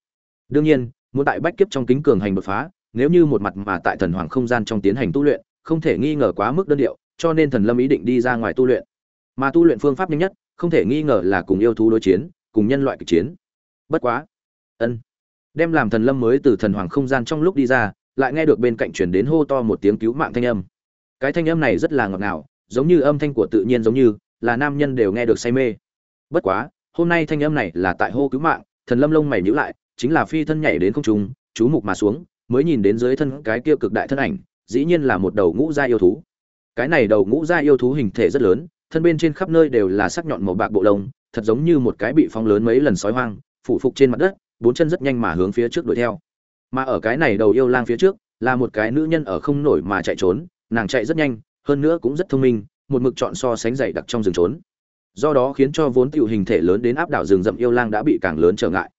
Đương nhiên, muốn tại bách kiếp trong kính cường hành đột phá, nếu như một mặt mà tại thần hoàng không gian trong tiến hành tu luyện, không thể nghi ngờ quá mức đơn điệu, cho nên thần lâm ý định đi ra ngoài tu luyện. Mà tu luyện phương pháp nhanh nhất, không thể nghi ngờ là cùng yêu thú đối chiến, cùng nhân loại kịch chiến. Bất quá, ân, đem làm thần lâm mới từ thần hoàng không gian trong lúc đi ra, lại nghe được bên cạnh truyền đến hô to một tiếng cứu mạng thanh âm. Cái thanh âm này rất là ngọt ngào giống như âm thanh của tự nhiên giống như, là nam nhân đều nghe được say mê. Bất quá, hôm nay thanh âm này là tại hô cứu mạng, thần lâm lông mày nhíu lại, chính là phi thân nhảy đến không trung, chú mục mà xuống, mới nhìn đến dưới thân cái kia cực đại thân ảnh, dĩ nhiên là một đầu ngũ gia yêu thú. Cái này đầu ngũ gia yêu thú hình thể rất lớn, thân bên trên khắp nơi đều là sắc nhọn màu bạc bộ lông, thật giống như một cái bị phong lớn mấy lần sói hoang, phủ phục trên mặt đất, bốn chân rất nhanh mà hướng phía trước đuổi theo. Mà ở cái này đầu yêu lang phía trước, là một cái nữ nhân ở không nổi mà chạy trốn, nàng chạy rất nhanh hơn nữa cũng rất thông minh, một mực chọn so sánh dày đặc trong rừng trốn. Do đó khiến cho vốn tiểu hình thể lớn đến áp đảo rừng rậm yêu lang đã bị càng lớn trở ngại.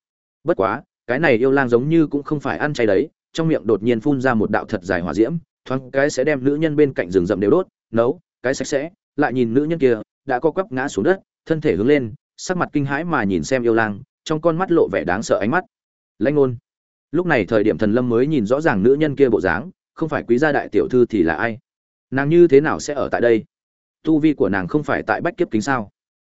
Bất quá, cái này yêu lang giống như cũng không phải ăn chay đấy, trong miệng đột nhiên phun ra một đạo thật dài hỏa diễm, thoáng cái sẽ đem nữ nhân bên cạnh rừng rậm đều đốt, nấu, cái sạch sẽ, lại nhìn nữ nhân kia, đã co quắp ngã xuống đất, thân thể hướng lên, sắc mặt kinh hãi mà nhìn xem yêu lang, trong con mắt lộ vẻ đáng sợ ánh mắt. Lãnh ngôn. Lúc này thời điểm thần lâm mới nhìn rõ ràng nữ nhân kia bộ dáng, không phải quý gia đại tiểu thư thì là ai nàng như thế nào sẽ ở tại đây? Tu vi của nàng không phải tại bách kiếp kính sao?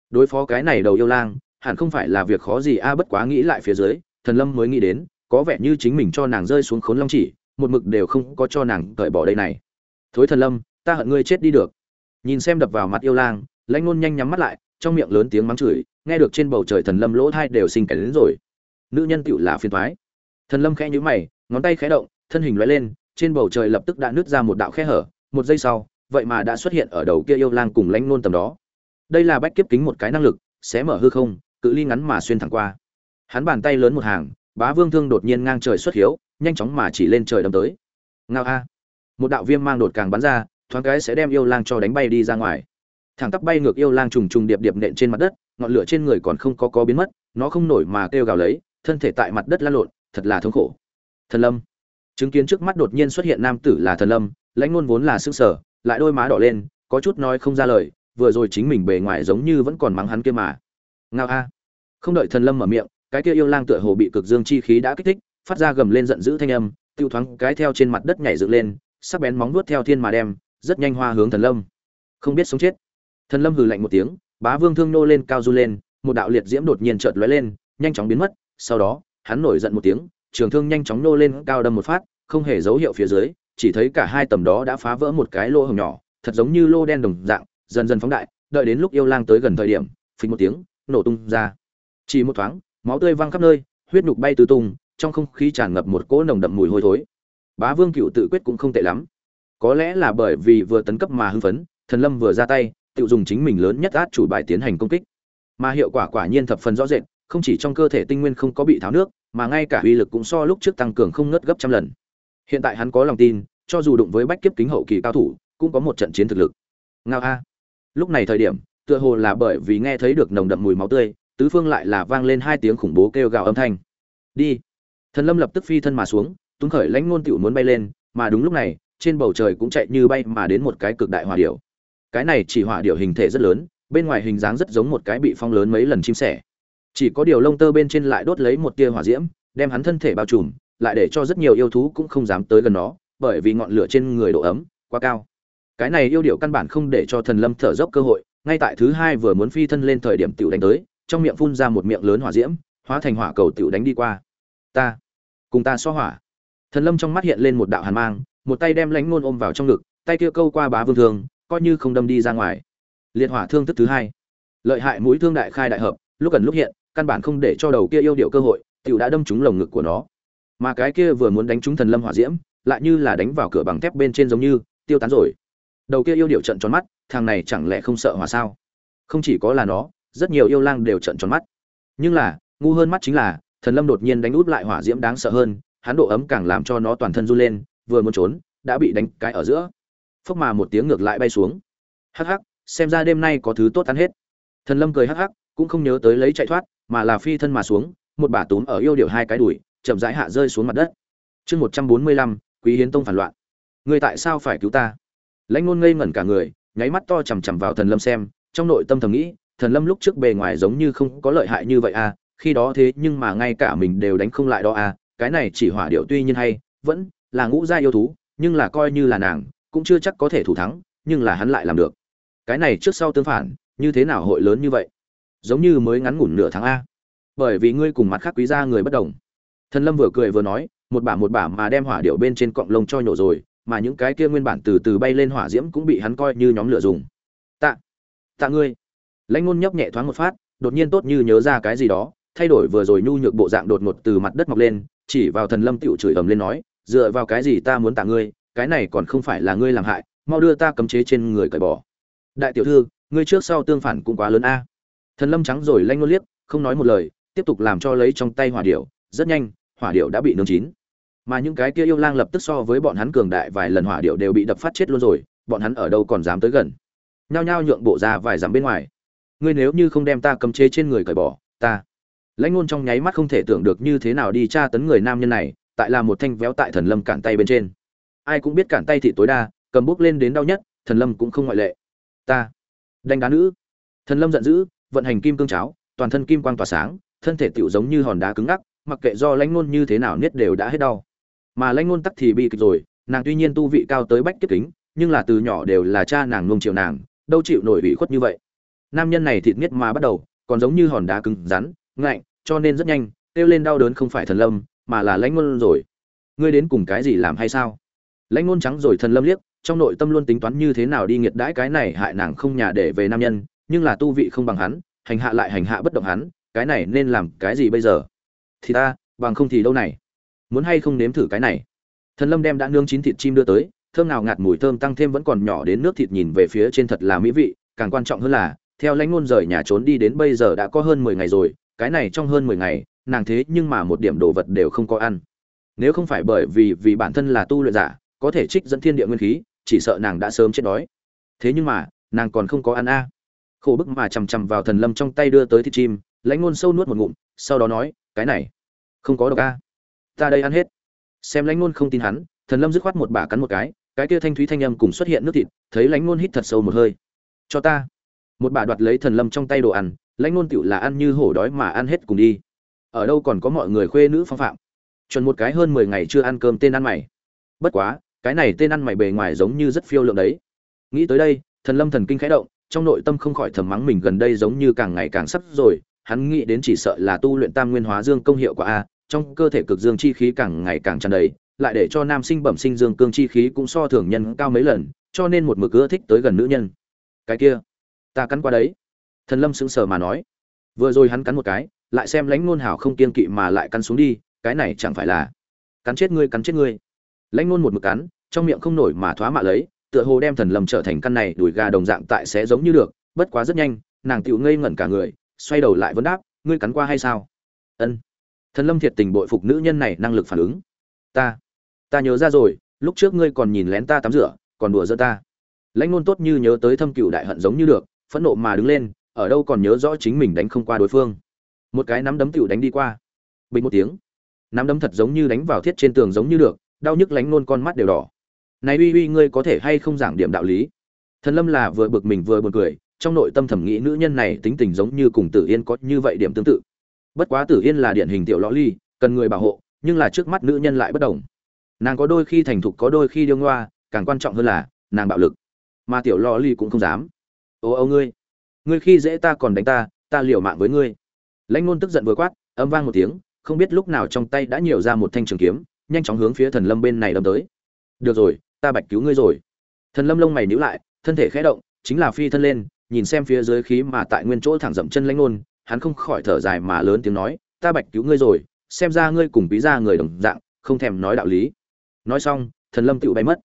Đối phó cái này đầu yêu lang, hẳn không phải là việc khó gì a, bất quá nghĩ lại phía dưới, thần lâm mới nghĩ đến, có vẻ như chính mình cho nàng rơi xuống khốn long chỉ, một mực đều không có cho nàng cởi bỏ đây này. Thối thần lâm, ta hận ngươi chết đi được. Nhìn xem đập vào mặt yêu lang, lãnh ngôn nhanh nhắm mắt lại, trong miệng lớn tiếng mắng chửi, nghe được trên bầu trời thần lâm lỗ thai đều sinh cảnh đến rồi. Nữ nhân tựu là phiền thoái thần lâm khẽ nhíu mày, ngón tay khẽ động, thân hình lóe lên, trên bầu trời lập tức đã nứt ra một đạo khe hở một giây sau, vậy mà đã xuất hiện ở đầu kia yêu lang cùng lãnh nôn tầm đó. Đây là bách kiếp kính một cái năng lực, sẽ mở hư không, cự ly ngắn mà xuyên thẳng qua. Hắn bàn tay lớn một hàng, bá vương thương đột nhiên ngang trời xuất hiếu, nhanh chóng mà chỉ lên trời đâm tới. Ngao a. Một đạo viêm mang đột càng bắn ra, thoáng cái sẽ đem yêu lang cho đánh bay đi ra ngoài. Thẳng tắp bay ngược yêu lang trùng trùng điệp điệp nện trên mặt đất, ngọn lửa trên người còn không có có biến mất, nó không nổi mà kêu gào lấy, thân thể tại mặt đất lăn lộn, thật là thống khổ. Thần lâm. Chứng kiến trước mắt đột nhiên xuất hiện nam tử là thần lâm lãnh ngôn vốn là sức sở, lại đôi má đỏ lên, có chút nói không ra lời, vừa rồi chính mình bề ngoài giống như vẫn còn mắng hắn kia mà. Ngao a. Không đợi thần lâm mở miệng, cái kia yêu lang tựa hồ bị cực dương chi khí đã kích thích, phát ra gầm lên giận dữ thanh âm, tiêu thoáng cái theo trên mặt đất nhảy dựng lên, sắc bén móng vuốt theo thiên mà đem, rất nhanh hoa hướng thần lâm. Không biết sống chết. Thần lâm hừ lạnh một tiếng, bá vương thương nô lên cao du lên, một đạo liệt diễm đột nhiên chợt lóe lên, nhanh chóng biến mất, sau đó, hắn nổi giận một tiếng, trường thương nhanh chóng nô lên cao đâm một phát, không hề dấu hiệu phía dưới chỉ thấy cả hai tầm đó đã phá vỡ một cái lỗ hồng nhỏ, thật giống như lô đen đồng dạng, dần dần phóng đại, đợi đến lúc yêu lang tới gần thời điểm, phình một tiếng, nổ tung ra. Chỉ một thoáng, máu tươi văng khắp nơi, huyết nhục bay tứ tung, trong không khí tràn ngập một cỗ nồng đậm mùi hôi thối. Bá vương cựu tự quyết cũng không tệ lắm. Có lẽ là bởi vì vừa tấn cấp mà hưng phấn, thần lâm vừa ra tay, tự dùng chính mình lớn nhất át chủ bài tiến hành công kích. Mà hiệu quả quả nhiên thập phần rõ rệt, không chỉ trong cơ thể tinh nguyên không có bị tháo nước, mà ngay cả uy lực cũng so lúc trước tăng cường không ngớt gấp trăm lần hiện tại hắn có lòng tin, cho dù đụng với bách kiếp kính hậu kỳ cao thủ, cũng có một trận chiến thực lực. Ngao a. Lúc này thời điểm, tựa hồ là bởi vì nghe thấy được nồng đậm mùi máu tươi, tứ phương lại là vang lên hai tiếng khủng bố kêu gào âm thanh. Đi. Thần lâm lập tức phi thân mà xuống túng khởi lãnh ngôn tiểu muốn bay lên, mà đúng lúc này, trên bầu trời cũng chạy như bay mà đến một cái cực đại hỏa điểu. Cái này chỉ hỏa điểu hình thể rất lớn, bên ngoài hình dáng rất giống một cái bị phong lớn mấy lần chim sẻ. Chỉ có điều lông tơ bên trên lại đốt lấy một tia hỏa diễm, đem hắn thân thể bao trùm lại để cho rất nhiều yêu thú cũng không dám tới gần nó, bởi vì ngọn lửa trên người độ ấm quá cao. Cái này yêu điệu căn bản không để cho thần lâm thở dốc cơ hội, ngay tại thứ hai vừa muốn phi thân lên thời điểm tiểu đánh tới, trong miệng phun ra một miệng lớn hỏa diễm, hóa thành hỏa cầu tiểu đánh đi qua. Ta, cùng ta so hỏa. Thần lâm trong mắt hiện lên một đạo hàn mang, một tay đem lãnh ngôn ôm vào trong ngực, tay kia câu qua bá vương thương, coi như không đâm đi ra ngoài. Liệt hỏa thương thức thứ hai. Lợi hại mũi thương đại khai đại hợp, lúc gần lúc hiện, căn bản không để cho đầu kia yêu điệu cơ hội, tiểu đã đâm trúng lồng ngực của nó mà cái kia vừa muốn đánh trúng thần lâm hỏa diễm, lại như là đánh vào cửa bằng thép bên trên giống như, tiêu tán rồi. Đầu kia yêu điệu trận tròn mắt, thằng này chẳng lẽ không sợ hỏa sao? Không chỉ có là nó, rất nhiều yêu lang đều trận tròn mắt. Nhưng là, ngu hơn mắt chính là, thần lâm đột nhiên đánh út lại hỏa diễm đáng sợ hơn, hắn độ ấm càng làm cho nó toàn thân run lên, vừa muốn trốn, đã bị đánh cái ở giữa. Phốc mà một tiếng ngược lại bay xuống. Hắc hắc, xem ra đêm nay có thứ tốt ăn hết. Thần lâm cười hắc hắc, cũng không nhớ tới lấy chạy thoát, mà là phi thân mà xuống, một bà túm ở yêu điệu hai cái đùi chậm rãi hạ rơi xuống mặt đất. Chương một trăm bốn mươi lăm, quý hiến tông phản loạn. Người tại sao phải cứu ta? Lãnh ngôn ngây ngẩn cả người, nháy mắt to chằm chằm vào thần lâm xem, trong nội tâm thầm nghĩ, thần lâm lúc trước bề ngoài giống như không có lợi hại như vậy à khi đó thế nhưng mà ngay cả mình đều đánh không lại đó à cái này chỉ hỏa điệu tuy nhiên hay, vẫn là ngũ gia yêu thú, nhưng là coi như là nàng, cũng chưa chắc có thể thủ thắng, nhưng là hắn lại làm được. Cái này trước sau tương phản, như thế nào hội lớn như vậy? Giống như mới ngắn ngủn nửa tháng a. Bởi vì ngươi cùng mặt khác quý gia người bất đồng thần lâm vừa cười vừa nói, một bả một bả mà đem hỏa điệu bên trên cọng lông cho nhổ rồi, mà những cái kia nguyên bản từ từ bay lên hỏa diễm cũng bị hắn coi như nhóm lửa dùng. Tạ tạ ngươi. Lãnh ngôn nhấp nhẹ thoáng một phát, đột nhiên tốt như nhớ ra cái gì đó, thay đổi vừa rồi nhu nhược bộ dạng đột ngột từ mặt đất mọc lên, chỉ vào thần lâm tựu chửi ầm lên nói, dựa vào cái gì ta muốn tạ ngươi, cái này còn không phải là ngươi làm hại, mau đưa ta cấm chế trên người cởi bỏ. Đại tiểu thư, ngươi trước sau tương phản cũng quá lớn a. Thần lâm trắng rồi lanh ngôn liếc, không nói một lời, tiếp tục làm cho lấy trong tay hỏa điệu rất nhanh hỏa điệu đã bị nướng chín. Mà những cái kia yêu lang lập tức so với bọn hắn cường đại vài lần hỏa điệu đều bị đập phát chết luôn rồi, bọn hắn ở đâu còn dám tới gần? Nhao nhao nhượng bộ ra vài dặm bên ngoài. Ngươi nếu như không đem ta cầm chế trên người cởi bỏ, ta. Lãnh ngôn trong nháy mắt không thể tưởng được như thế nào đi tra tấn người nam nhân này, tại là một thanh véo tại thần lâm cản tay bên trên. Ai cũng biết cản tay thị tối đa, cầm bút lên đến đau nhất, thần lâm cũng không ngoại lệ. Ta. Đánh đá nữ. Thần lâm giận dữ, vận hành kim cương cháo, toàn thân kim quang tỏa sáng, thân thể tựu giống như hòn đá cứng ngắc mặc kệ do lãnh ngôn như thế nào niết đều đã hết đau. Mà lãnh ngôn tắc thì bị kịch rồi, nàng tuy nhiên tu vị cao tới bách kiếp kính, nhưng là từ nhỏ đều là cha nàng nuông chiều nàng, đâu chịu nổi ủy khuất như vậy. Nam nhân này thịt miết mà bắt đầu, còn giống như hòn đá cứng rắn, ngạnh, cho nên rất nhanh, kêu lên đau đớn không phải thần lâm, mà là lãnh ngôn rồi. Ngươi đến cùng cái gì làm hay sao? Lãnh ngôn trắng rồi thần lâm liếc, trong nội tâm luôn tính toán như thế nào đi nghiệt đãi cái này hại nàng không nhà để về nam nhân, nhưng là tu vị không bằng hắn, hành hạ lại hành hạ bất động hắn, cái này nên làm cái gì bây giờ? Thì ta, bằng không thì đâu này? Muốn hay không nếm thử cái này? Thần lâm đem đã nướng chín thịt chim đưa tới, thơm nào ngạt mùi thơm tăng thêm vẫn còn nhỏ đến nước thịt nhìn về phía trên thật là mỹ vị, càng quan trọng hơn là, theo lãnh ngôn rời nhà trốn đi đến bây giờ đã có hơn mười ngày rồi, cái này trong hơn mười ngày, nàng thế nhưng mà một điểm đồ vật đều không có ăn. Nếu không phải bởi vì vì bản thân là tu luyện giả, có thể trích dẫn thiên địa nguyên khí, chỉ sợ nàng đã sớm chết đói. Thế nhưng mà, nàng còn không có ăn a. Khổ bức mà chằm chằm vào thần lâm trong tay đưa tới thịt chim, lãnh ngôn sâu nuốt một ngụm, sau đó nói, cái này không có độc a. Ta đây ăn hết. Xem lãnh ngôn không tin hắn, thần lâm dứt khoát một bả cắn một cái cái kia thanh thúy thanh âm cùng xuất hiện nước thịt, thấy lãnh ngôn hít thật sâu một hơi. Cho ta. Một bà đoạt lấy thần lâm trong tay đồ ăn, lãnh ngôn tựu là ăn như hổ đói mà ăn hết cùng đi. Ở đâu còn có mọi người khuê nữ phong phạm? Chuẩn một cái hơn mười ngày chưa ăn cơm tên ăn mày. Bất quá, cái này tên ăn mày bề ngoài giống như rất phiêu lượng đấy. Nghĩ tới đây, thần lâm thần kinh khẽ động, trong nội tâm không khỏi thầm mắng mình gần đây giống như càng ngày càng sắp rồi, hắn nghĩ đến chỉ sợ là tu luyện tam nguyên hóa dương công hiệu của a trong cơ thể cực dương chi khí càng ngày càng tràn đầy, lại để cho nam sinh bẩm sinh dương cương chi khí cũng so thường nhân cao mấy lần, cho nên một mực ưa thích tới gần nữ nhân. Cái kia, ta cắn qua đấy. Thần lâm sững sờ mà nói. Vừa rồi hắn cắn một cái, lại xem lãnh nôn hảo không kiên kỵ mà lại cắn xuống đi, cái này chẳng phải là cắn chết ngươi, cắn chết ngươi. Lãnh nôn một mực cắn, trong miệng không nổi mà thoá mạ lấy, tựa hồ đem thần lâm trở thành căn này đùi gà đồng dạng tại sẽ giống như được, bất quá rất nhanh, nàng tiểu ngây ngẩn cả người, xoay đầu lại vấn đáp, ngươi cắn qua hay sao? Ân thần lâm thiệt tình bội phục nữ nhân này năng lực phản ứng. Ta ta nhớ ra rồi, lúc trước ngươi còn nhìn lén ta tắm rửa, còn đùa giỡn ta. Lãnh Nôn tốt như nhớ tới thâm cựu đại hận giống như được, phẫn nộ mà đứng lên, ở đâu còn nhớ rõ chính mình đánh không qua đối phương. Một cái nắm đấm cựu đánh đi qua. Bình một tiếng. Nắm đấm thật giống như đánh vào thiết trên tường giống như được, đau nhức lánh nôn con mắt đều đỏ. Này uy uy, ngươi có thể hay không giảng điểm đạo lý? Thần lâm là vừa bực mình vừa buồn cười, trong nội tâm thẩm nghĩ nữ nhân này tính tình giống như cùng tử yên có như vậy điểm tương tự bất quá tử yên là điển hình tiểu lõ ly, cần người bảo hộ, nhưng là trước mắt nữ nhân lại bất đồng. Nàng có đôi khi thành thục, có đôi khi điêu ngoa, càng quan trọng hơn là nàng bạo lực. Mà tiểu lò ly cũng không dám. Ô ô ngươi ngươi khi dễ ta còn đánh ta ta liều mạng với ngươi. Lãnh ngôn tức giận vừa quát, âm vang một tiếng, không biết lúc nào trong tay đã nhiều ra một thanh trường kiếm, nhanh chóng hướng phía thần lâm bên này đâm tới. Được rồi, ta bạch cứu ngươi rồi. Thần lâm lông mày nhíu lại, thân thể khẽ động, chính là phi thân lên, nhìn xem phía dưới khí mà tại nguyên chỗ thẳng dậm chân lãnh ngôn hắn không khỏi thở dài mà lớn tiếng nói, ta bạch cứu ngươi rồi, xem ra ngươi cùng bí ra người đồng dạng, không thèm nói đạo lý. Nói xong, thần lâm tựu bay mất.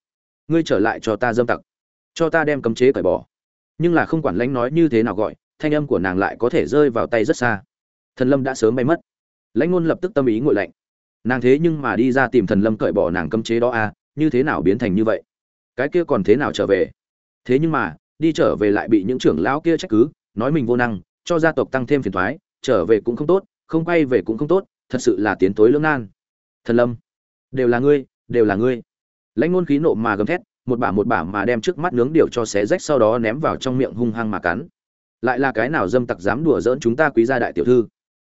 Ngươi trở lại cho ta dâm tặc, cho ta đem cấm chế cởi bỏ. Nhưng là không quản lãnh nói như thế nào gọi, thanh âm của nàng lại có thể rơi vào tay rất xa. Thần lâm đã sớm bay mất. Lãnh ngôn lập tức tâm ý ngội lạnh. Nàng thế nhưng mà đi ra tìm thần lâm cởi bỏ nàng cấm chế đó à như thế nào biến thành như vậy? Cái kia còn thế nào trở về? Thế nhưng mà, đi trở về lại bị những trưởng lão kia trách cứ, nói mình vô năng cho gia tộc tăng thêm phiền toái, trở về cũng không tốt không quay về cũng không tốt thật sự là tiến tối lưỡng nan. Thần lâm đều là ngươi đều là ngươi. Lãnh ngôn khí nộ mà gầm thét một bả một bả mà đem trước mắt nướng điều cho xé rách sau đó ném vào trong miệng hung hăng mà cắn. Lại là cái nào dâm tặc dám đùa giỡn chúng ta quý gia đại tiểu thư?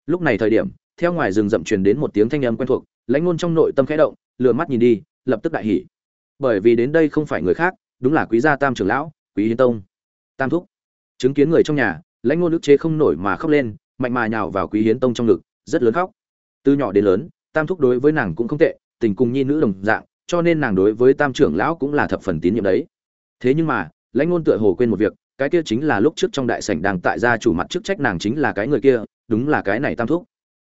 Lúc này thời điểm theo ngoài rừng rậm truyền đến một tiếng thanh âm quen thuộc lãnh ngôn trong nội tâm khẽ động lừa mắt nhìn đi lập tức đại hỉ. Bởi vì đến đây không phải người khác đúng là quý gia tam trưởng lão quý hiến tông. Tam thúc chứng kiến người trong nhà lãnh ngôn ức chế không nổi mà khóc lên, mạnh mà nhào vào quý hiến tông trong ngực, rất lớn khóc. Từ nhỏ đến lớn, tam thúc đối với nàng cũng không tệ, tình cùng nhi nữ đồng dạng, cho nên nàng đối với tam trưởng lão cũng là thập phần tín nhiệm đấy. Thế nhưng mà, lãnh ngôn tựa hồ quên một việc, cái kia chính là lúc trước trong đại sảnh đang tại gia chủ mặt chức trách nàng chính là cái người kia, đúng là cái này tam thúc.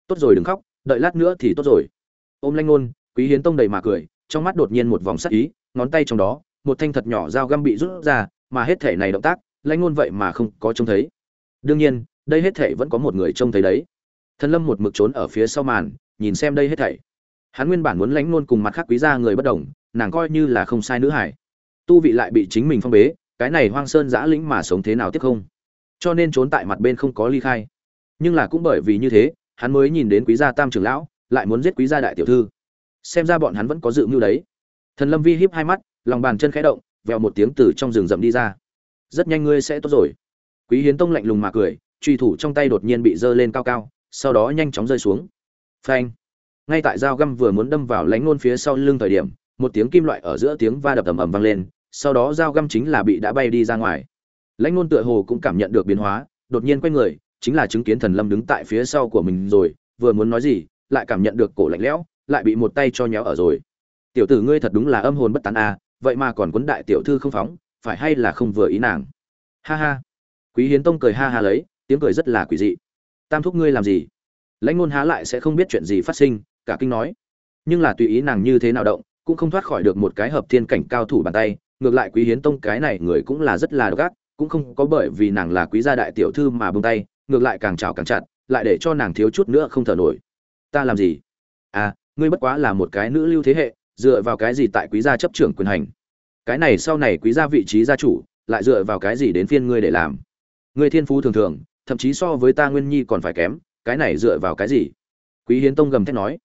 Tốt rồi đừng khóc, đợi lát nữa thì tốt rồi. Ôm lãnh ngôn, quý hiến tông đầy mà cười, trong mắt đột nhiên một vòng sắc ý, ngón tay trong đó, một thanh thật nhỏ dao găm bị rút ra, mà hết thể này động tác, lãnh ngôn vậy mà không có trông thấy đương nhiên, đây hết thảy vẫn có một người trông thấy đấy. Thần lâm một mực trốn ở phía sau màn, nhìn xem đây hết thảy. Hắn nguyên bản muốn lãnh ngôn cùng mặt khác quý gia người bất đồng, nàng coi như là không sai nữ hải tu vị lại bị chính mình phong bế, cái này hoang sơn giã lĩnh mà sống thế nào tiếp không? Cho nên trốn tại mặt bên không có ly khai. Nhưng là cũng bởi vì như thế, hắn mới nhìn đến quý gia tam trưởng lão, lại muốn giết quý gia đại tiểu thư. Xem ra bọn hắn vẫn có dự mưu đấy. Thần lâm vi híp hai mắt, lòng bàn chân khẽ động, vèo một tiếng từ trong rừng rậm đi ra. Rất nhanh ngươi sẽ tốt rồi quý hiến tông lạnh lùng mà cười, truy thủ trong tay đột nhiên bị giơ lên cao cao, sau đó nhanh chóng rơi xuống. Phanh! Ngay tại dao găm vừa muốn đâm vào lánh ngôn phía sau lưng thời điểm, một tiếng kim loại ở giữa tiếng va đập ầm ầm vang lên, sau đó dao găm chính là bị đã bay đi ra ngoài. Lãnh ngôn tựa hồ cũng cảm nhận được biến hóa, đột nhiên quay người, chính là chứng kiến thần lâm đứng tại phía sau của mình rồi, vừa muốn nói gì, lại cảm nhận được cổ lạnh lẽo, lại bị một tay cho nhéo ở rồi. Tiểu tử ngươi thật đúng là âm hồn bất tán à vậy mà còn quấn đại tiểu thư không phóng, phải hay là không vừa ý nàng? Ha ha! Quý hiến tông cười ha ha lấy, tiếng cười rất là quỷ dị. Tam thúc ngươi làm gì? Lãnh ngôn há lại sẽ không biết chuyện gì phát sinh, cả kinh nói. Nhưng là tùy ý nàng như thế nào động, cũng không thoát khỏi được một cái hợp thiên cảnh cao thủ bàn tay, ngược lại quý hiến tông cái này người cũng là rất là độc ác, cũng không có bởi vì nàng là quý gia đại tiểu thư mà bông tay, ngược lại càng chào càng chặt, lại để cho nàng thiếu chút nữa không thở nổi. Ta làm gì? À ngươi bất quá là một cái nữ lưu thế hệ, dựa vào cái gì tại quý gia chấp trưởng quyền hành? Cái này sau này quý gia vị trí gia chủ, lại dựa vào cái gì đến phiên ngươi để làm? Ngươi thiên phú thường thường, thậm chí so với ta nguyên nhi còn phải kém, cái này dựa vào cái gì? Quý hiến tông gầm thét nói.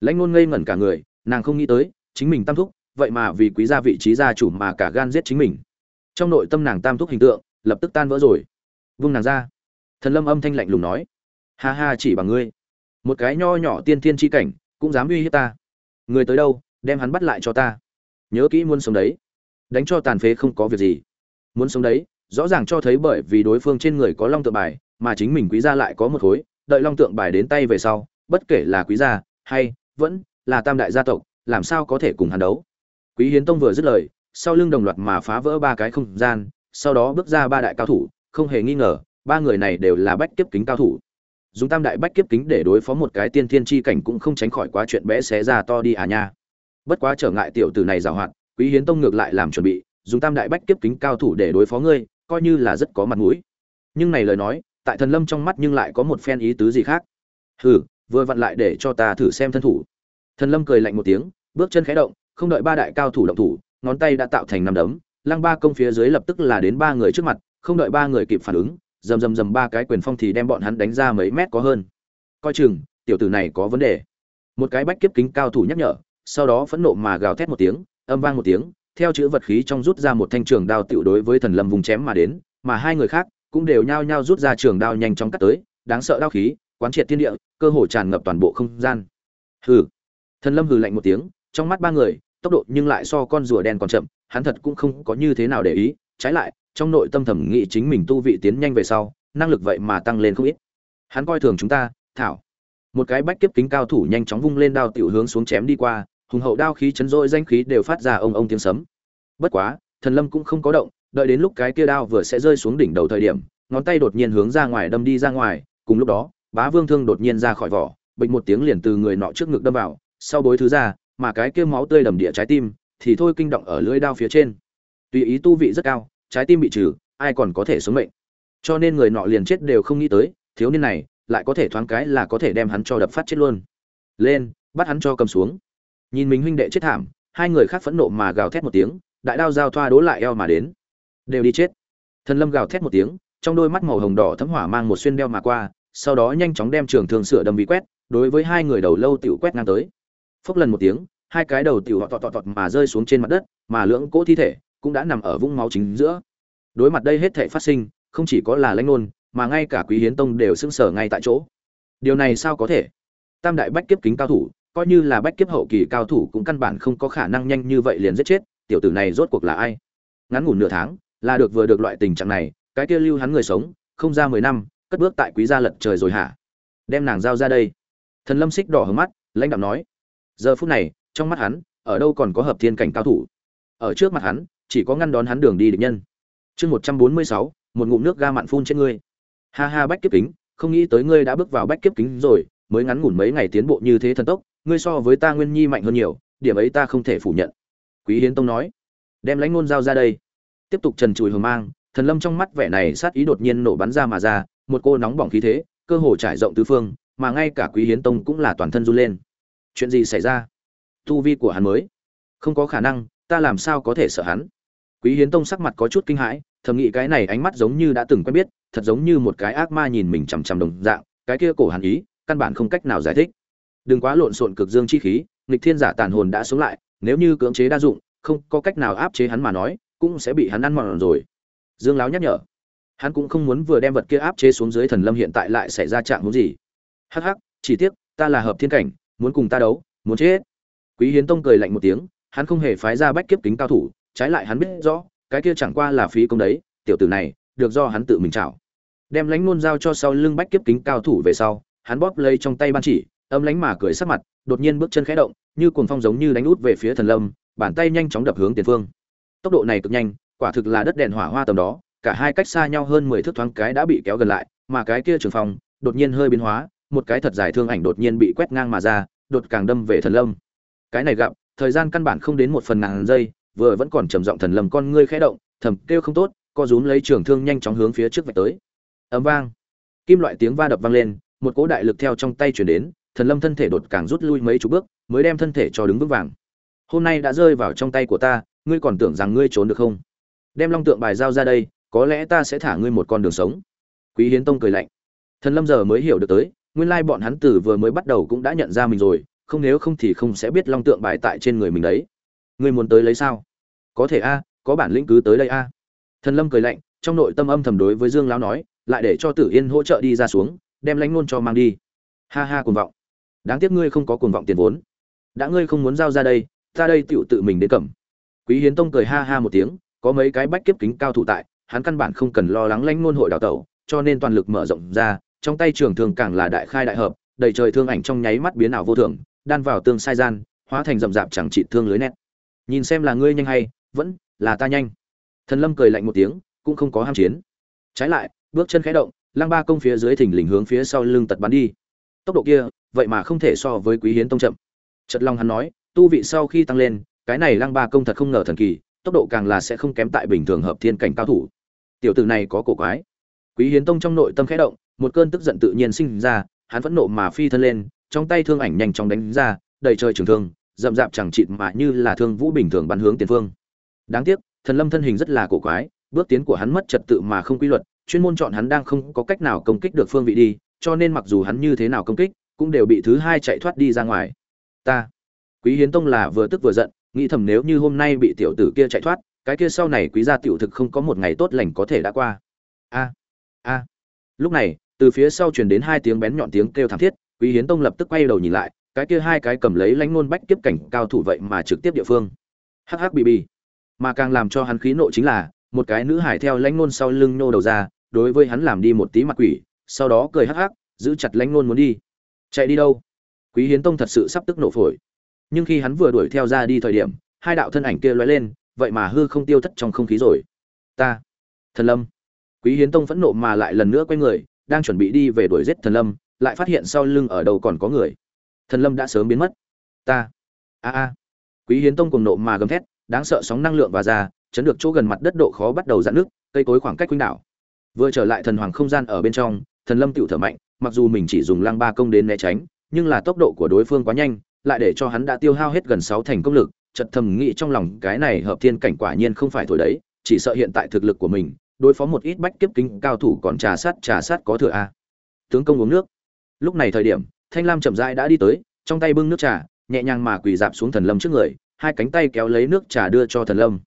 Lãnh ngôn ngây ngẩn cả người, nàng không nghĩ tới, chính mình tam thúc, vậy mà vì quý gia vị trí gia chủ mà cả gan giết chính mình. Trong nội tâm nàng tam thúc hình tượng, lập tức tan vỡ rồi. Vung nàng ra. Thần lâm âm thanh lạnh lùng nói. Ha ha, chỉ bằng ngươi. Một cái nho nhỏ tiên thiên chi cảnh, cũng dám uy hiếp ta. Người tới đâu, đem hắn bắt lại cho ta. Nhớ kỹ muốn sống đấy. Đánh cho tàn phế không có việc gì. Muốn sống đấy rõ ràng cho thấy bởi vì đối phương trên người có long tượng bài, mà chính mình quý gia lại có một khối, đợi long tượng bài đến tay về sau, bất kể là quý gia hay vẫn là tam đại gia tộc, làm sao có thể cùng hắn đấu. Quý hiến tông vừa dứt lời, sau lưng đồng loạt mà phá vỡ ba cái không gian, sau đó bước ra ba đại cao thủ, không hề nghi ngờ, ba người này đều là bách kiếp kính cao thủ. Dùng tam đại bách kiếp kính để đối phó một cái tiên thiên chi cảnh cũng không tránh khỏi quá chuyện bé xé ra to đi à nha. Bất quá trở ngại tiểu tử này giàu hoạt, quý hiến tông ngược lại làm chuẩn bị, dùng tam đại bách kiếp kính cao thủ để đối phó ngươi coi như là rất có mặt mũi. Nhưng này lời nói, tại thần lâm trong mắt nhưng lại có một phen ý tứ gì khác. Hừ, vừa vặn lại để cho ta thử xem thân thủ. Thần lâm cười lạnh một tiếng, bước chân khẽ động, không đợi ba đại cao thủ động thủ, ngón tay đã tạo thành năm đấm, lăng ba công phía dưới lập tức là đến ba người trước mặt, không đợi ba người kịp phản ứng, rầm rầm rầm ba cái quyền phong thì đem bọn hắn đánh ra mấy mét có hơn. Coi chừng, tiểu tử này có vấn đề. Một cái bách kiếp kính cao thủ nhắc nhở, sau đó phẫn nộ mà gào thét một tiếng, âm vang một tiếng theo chữ vật khí trong rút ra một thanh trường đao tiểu đối với thần lâm vùng chém mà đến, mà hai người khác cũng đều nhao nhao rút ra trường đao nhanh chóng cắt tới, đáng sợ đao khí, quán triệt thiên địa, cơ hồ tràn ngập toàn bộ không gian. Hừ. Thần lâm hừ lạnh một tiếng, trong mắt ba người, tốc độ nhưng lại so con rùa đen còn chậm, hắn thật cũng không có như thế nào để ý, trái lại, trong nội tâm thẩm nghĩ chính mình tu vị tiến nhanh về sau, năng lực vậy mà tăng lên không ít. Hắn coi thường chúng ta, thảo. Một cái bách kiếp kính cao thủ nhanh chóng vung lên đao tiểu hướng xuống chém đi qua hùng hậu đao khí chấn rỗi danh khí đều phát ra ông ông tiếng sấm. Bất quá, thần lâm cũng không có động, đợi đến lúc cái kia đao vừa sẽ rơi xuống đỉnh đầu thời điểm, ngón tay đột nhiên hướng ra ngoài đâm đi ra ngoài, cùng lúc đó, bá vương thương đột nhiên ra khỏi vỏ bệnh một tiếng liền từ người nọ trước ngực đâm vào, sau bối thứ ra, mà cái kia máu tươi đầm địa trái tim thì thôi kinh động ở lưỡi đao phía trên. Tùy ý tu vị rất cao, trái tim bị trừ, ai còn có thể sống mệnh. Cho nên người nọ liền chết đều không nghĩ tới, thiếu niên này lại có thể thoáng cái là có thể đem hắn cho đập phát chết luôn. Lên, bắt hắn cho cầm xuống nhìn mình huynh đệ chết thảm, hai người khác phẫn nộ mà gào thét một tiếng, đại đao giao thoa đố lại eo mà đến. Đều đi chết. Thần lâm gào thét một tiếng, trong đôi mắt màu hồng đỏ thấm hỏa mang một xuyên đeo mà qua, sau đó nhanh chóng đem trường thương sửa đâm bị quét, đối với hai người đầu lâu tiểu quét ngang tới. Phốc lần một tiếng, hai cái đầu tiểu họ tọt tọt tọt mà rơi xuống trên mặt đất, mà lưỡng cỗ thi thể cũng đã nằm ở vũng máu chính giữa. Đối mặt đây hết thảy phát sinh, không chỉ có là lãnh nôn, mà ngay cả quý hiến tông đều sững sờ ngay tại chỗ. Điều này sao có thể? Tam đại bách kiếp kính cao thủ coi như là bách kiếp hậu kỳ cao thủ cũng căn bản không có khả năng nhanh như vậy liền giết chết, tiểu tử này rốt cuộc là ai? Ngắn ngủn nửa tháng, là được vừa được loại tình trạng này, cái kia lưu hắn người sống, không ra mười năm, cất bước tại quý gia lật trời rồi hả? Đem nàng giao ra đây. Thần lâm xích đỏ hướng mắt, lãnh đạo nói. Giờ phút này, trong mắt hắn, ở đâu còn có hợp thiên cảnh cao thủ? Ở trước mặt hắn, chỉ có ngăn đón hắn đường đi địch nhân. Chương một trăm bốn mươi sáu, một ngụm nước ga mặn phun trên ngươi. Ha ha, bách kiếp kính, không nghĩ tới ngươi đã bước vào bách kiếp kính rồi, mới ngắn ngủn mấy ngày tiến bộ như thế thần tốc ngươi so với ta nguyên nhi mạnh hơn nhiều, điểm ấy ta không thể phủ nhận. Quý hiến tông nói. Đem lãnh ngôn giao ra đây. Tiếp tục trần trùi hờ mang, thần lâm trong mắt vẻ này sát ý đột nhiên nổ bắn ra mà ra, một cô nóng bỏng khí thế, cơ hồ trải rộng tứ phương, mà ngay cả quý hiến tông cũng là toàn thân run lên. Chuyện gì xảy ra? Tu vi của hắn mới. Không có khả năng, ta làm sao có thể sợ hắn? Quý hiến tông sắc mặt có chút kinh hãi, thầm nghĩ cái này ánh mắt giống như đã từng quen biết, thật giống như một cái ác ma nhìn mình chằm chằm đồng dạng, cái kia cổ hàn ý, căn bản không cách nào giải thích đừng quá lộn xộn cực dương chi khí, nghịch thiên giả tàn hồn đã sống lại, nếu như cưỡng chế đa dụng, không có cách nào áp chế hắn mà nói, cũng sẽ bị hắn ăn mòn rồi. Dương láo nhắc nhở. Hắn cũng không muốn vừa đem vật kia áp chế xuống dưới thần lâm hiện tại lại xảy ra trạng huống gì. Hắc hắc, chỉ tiếc, ta là hợp thiên cảnh, muốn cùng ta đấu, muốn chết. Quý hiến tông cười lạnh một tiếng, hắn không hề phái ra bách kiếp kính cao thủ, trái lại hắn biết rõ, cái kia chẳng qua là phí công đấy, tiểu tử này, được do hắn tự mình chảo. Đem lánh nôn giao cho sau lưng bách kiếp kính cao thủ về sau, hắn bóp lấy trong tay ban chỉ âm lánh mà cười sắc mặt, đột nhiên bước chân khẽ động, như cuồng phong giống như đánh út về phía thần lâm, bàn tay nhanh chóng đập hướng tiền phương. Tốc độ này cực nhanh, quả thực là đất đèn hỏa hoa tầm đó, cả hai cách xa nhau hơn mười thước thoáng cái đã bị kéo gần lại, mà cái kia trường phong, đột nhiên hơi biến hóa, một cái thật dài thương ảnh đột nhiên bị quét ngang mà ra, đột càng đâm về thần lâm. Cái này gặp, thời gian căn bản không đến một phần ngàn giây, vừa vẫn còn trầm giọng thần lâm con ngươi khẽ động, thầm kêu không tốt, co rúm lấy trường thương nhanh chóng hướng phía trước vạch tới. Ấm vang. Kim loại tiếng va đập vang lên, một cỗ đại lực theo trong tay chuyển đến thần lâm thân thể đột càng rút lui mấy chục bước, mới đem thân thể cho đứng vững vàng. Hôm nay đã rơi vào trong tay của ta, ngươi còn tưởng rằng ngươi trốn được không? Đem long tượng bài giao ra đây, có lẽ ta sẽ thả ngươi một con đường sống. Quý hiến tông cười lạnh. Thần lâm giờ mới hiểu được tới, nguyên lai bọn hắn tử vừa mới bắt đầu cũng đã nhận ra mình rồi, không nếu không thì không sẽ biết long tượng bài tại trên người mình đấy. Ngươi muốn tới lấy sao? Có thể a, có bản lĩnh cứ tới đây a. Thần lâm cười lạnh, trong nội tâm âm thầm đối với dương lão nói, lại để cho tử yên hỗ trợ đi ra xuống, đem lãnh nôn cho mang đi. Ha ha cuồng vọng đáng tiếc ngươi không có cuồng vọng tiền vốn. Đã ngươi không muốn giao ra đây, ta đây tựu tự mình đến cầm. Quý hiến tông cười ha ha một tiếng, có mấy cái bách kiếp kính cao thủ tại, hắn căn bản không cần lo lắng lãnh ngôn hội đào tẩu, cho nên toàn lực mở rộng ra, trong tay trường thường càng là đại khai đại hợp, đầy trời thương ảnh trong nháy mắt biến ảo vô thường, đan vào tương sai gian, hóa thành rậm rạp chẳng trị thương lưới nét. Nhìn xem là ngươi nhanh hay, vẫn là ta nhanh. Thần lâm cười lạnh một tiếng, cũng không có ham chiến. Trái lại, bước chân khẽ động, lăng ba công phía dưới thỉnh lình hướng phía sau lưng tật bắn đi. Tốc độ kia vậy mà không thể so với quý hiến tông chậm. Chật long hắn nói, tu vị sau khi tăng lên, cái này lăng ba công thật không ngờ thần kỳ, tốc độ càng là sẽ không kém tại bình thường hợp thiên cảnh cao thủ. Tiểu tử này có cổ quái. Quý hiến tông trong nội tâm khẽ động, một cơn tức giận tự nhiên sinh ra, hắn phẫn nộ mà phi thân lên, trong tay thương ảnh nhanh chóng đánh ra, đầy trời trường thương, rậm rạp chẳng chịt mà như là thương vũ bình thường bắn hướng tiền phương. Đáng tiếc, thần lâm thân hình rất là cổ quái, bước tiến của hắn mất trật tự mà không quy luật, chuyên môn chọn hắn đang không có cách nào công kích được phương vị đi, cho nên mặc dù hắn như thế nào công kích cũng đều bị thứ hai chạy thoát đi ra ngoài. Ta, quý hiến tông là vừa tức vừa giận, nghĩ thầm nếu như hôm nay bị tiểu tử kia chạy thoát, cái kia sau này quý gia tiểu thực không có một ngày tốt lành có thể đã qua. A a. Lúc này, từ phía sau truyền đến hai tiếng bén nhọn tiếng kêu thảm thiết, quý hiến tông lập tức quay đầu nhìn lại, cái kia hai cái cầm lấy lãnh ngôn bách kiếp cảnh cao thủ vậy mà trực tiếp địa phương. Hắc bì bì. Mà càng làm cho hắn khí nộ chính là, một cái nữ hải theo lãnh ngôn sau lưng nô đầu ra, đối với hắn làm đi một tí mặt quỷ, sau đó cười hắc hắc, giữ chặt lãnh ngôn muốn đi chạy đi đâu? Quý hiến tông thật sự sắp tức nổ phổi. Nhưng khi hắn vừa đuổi theo ra đi thời điểm, hai đạo thân ảnh kia lóe lên, vậy mà hư không tiêu thất trong không khí rồi. Ta, thần lâm. Quý hiến tông phẫn nộ mà lại lần nữa quay người, đang chuẩn bị đi về đuổi giết thần lâm, lại phát hiện sau lưng ở đầu còn có người. Thần lâm đã sớm biến mất. Ta, a a. Quý hiến tông cùng nộ mà gầm thét, đáng sợ sóng năng lượng và ra, chấn được chỗ gần mặt đất độ khó bắt đầu dạn nước, cây cối khoảng cách quýnh đảo. Vừa trở lại thần hoàng không gian ở bên trong, thần lâm tựu thở mạnh mặc dù mình chỉ dùng lăng ba công đến né tránh, nhưng là tốc độ của đối phương quá nhanh, lại để cho hắn đã tiêu hao hết gần sáu thành công lực chật thầm nghĩ trong lòng cái này hợp thiên cảnh quả nhiên không phải thổi đấy, chỉ sợ hiện tại thực lực của mình, đối phó một ít bách kiếp kính cao thủ còn trà sát trà sát có thừa a. Tướng công uống nước. Lúc này thời điểm, thanh lam chậm rãi đã đi tới, trong tay bưng nước trà, nhẹ nhàng mà quỳ dạp xuống thần lâm trước người, hai cánh tay kéo lấy nước trà đưa cho thần lâm.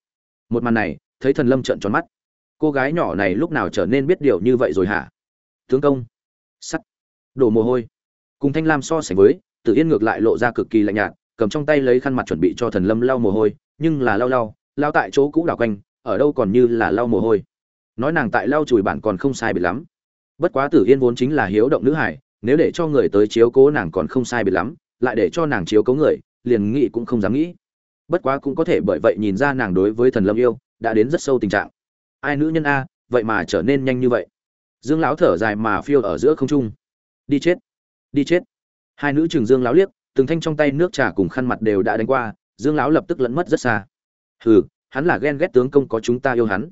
Một màn này, thấy thần lâm trợn tròn mắt. Cô gái nhỏ này lúc nào trở nên biết điều như vậy rồi hả? Tướng công sắt, đổ mồ hôi. Cùng thanh lam so sánh với tự yên ngược lại lộ ra cực kỳ lạnh nhạt, cầm trong tay lấy khăn mặt chuẩn bị cho thần lâm lau mồ hôi, nhưng là lau lau lau tại chỗ cũ đảo quanh, ở đâu còn như là lau mồ hôi. Nói nàng tại lau chùi bản còn không sai biệt lắm. Bất quá tử yên vốn chính là hiếu động nữ hải, nếu để cho người tới chiếu cố nàng còn không sai biệt lắm, lại để cho nàng chiếu cố người, liền nghĩ cũng không dám nghĩ. Bất quá cũng có thể bởi vậy nhìn ra nàng đối với thần lâm yêu, đã đến rất sâu tình trạng. Ai nữ nhân a, vậy mà trở nên nhanh như vậy? Dương lão thở dài mà phiêu ở giữa không trung. Đi chết đi chết. Hai nữ trường dương lão liếc, từng thanh trong tay nước trà cùng khăn mặt đều đã đánh qua, dương lão lập tức lẫn mất rất xa. Hừ, hắn là ghen ghét tướng công có chúng ta yêu hắn.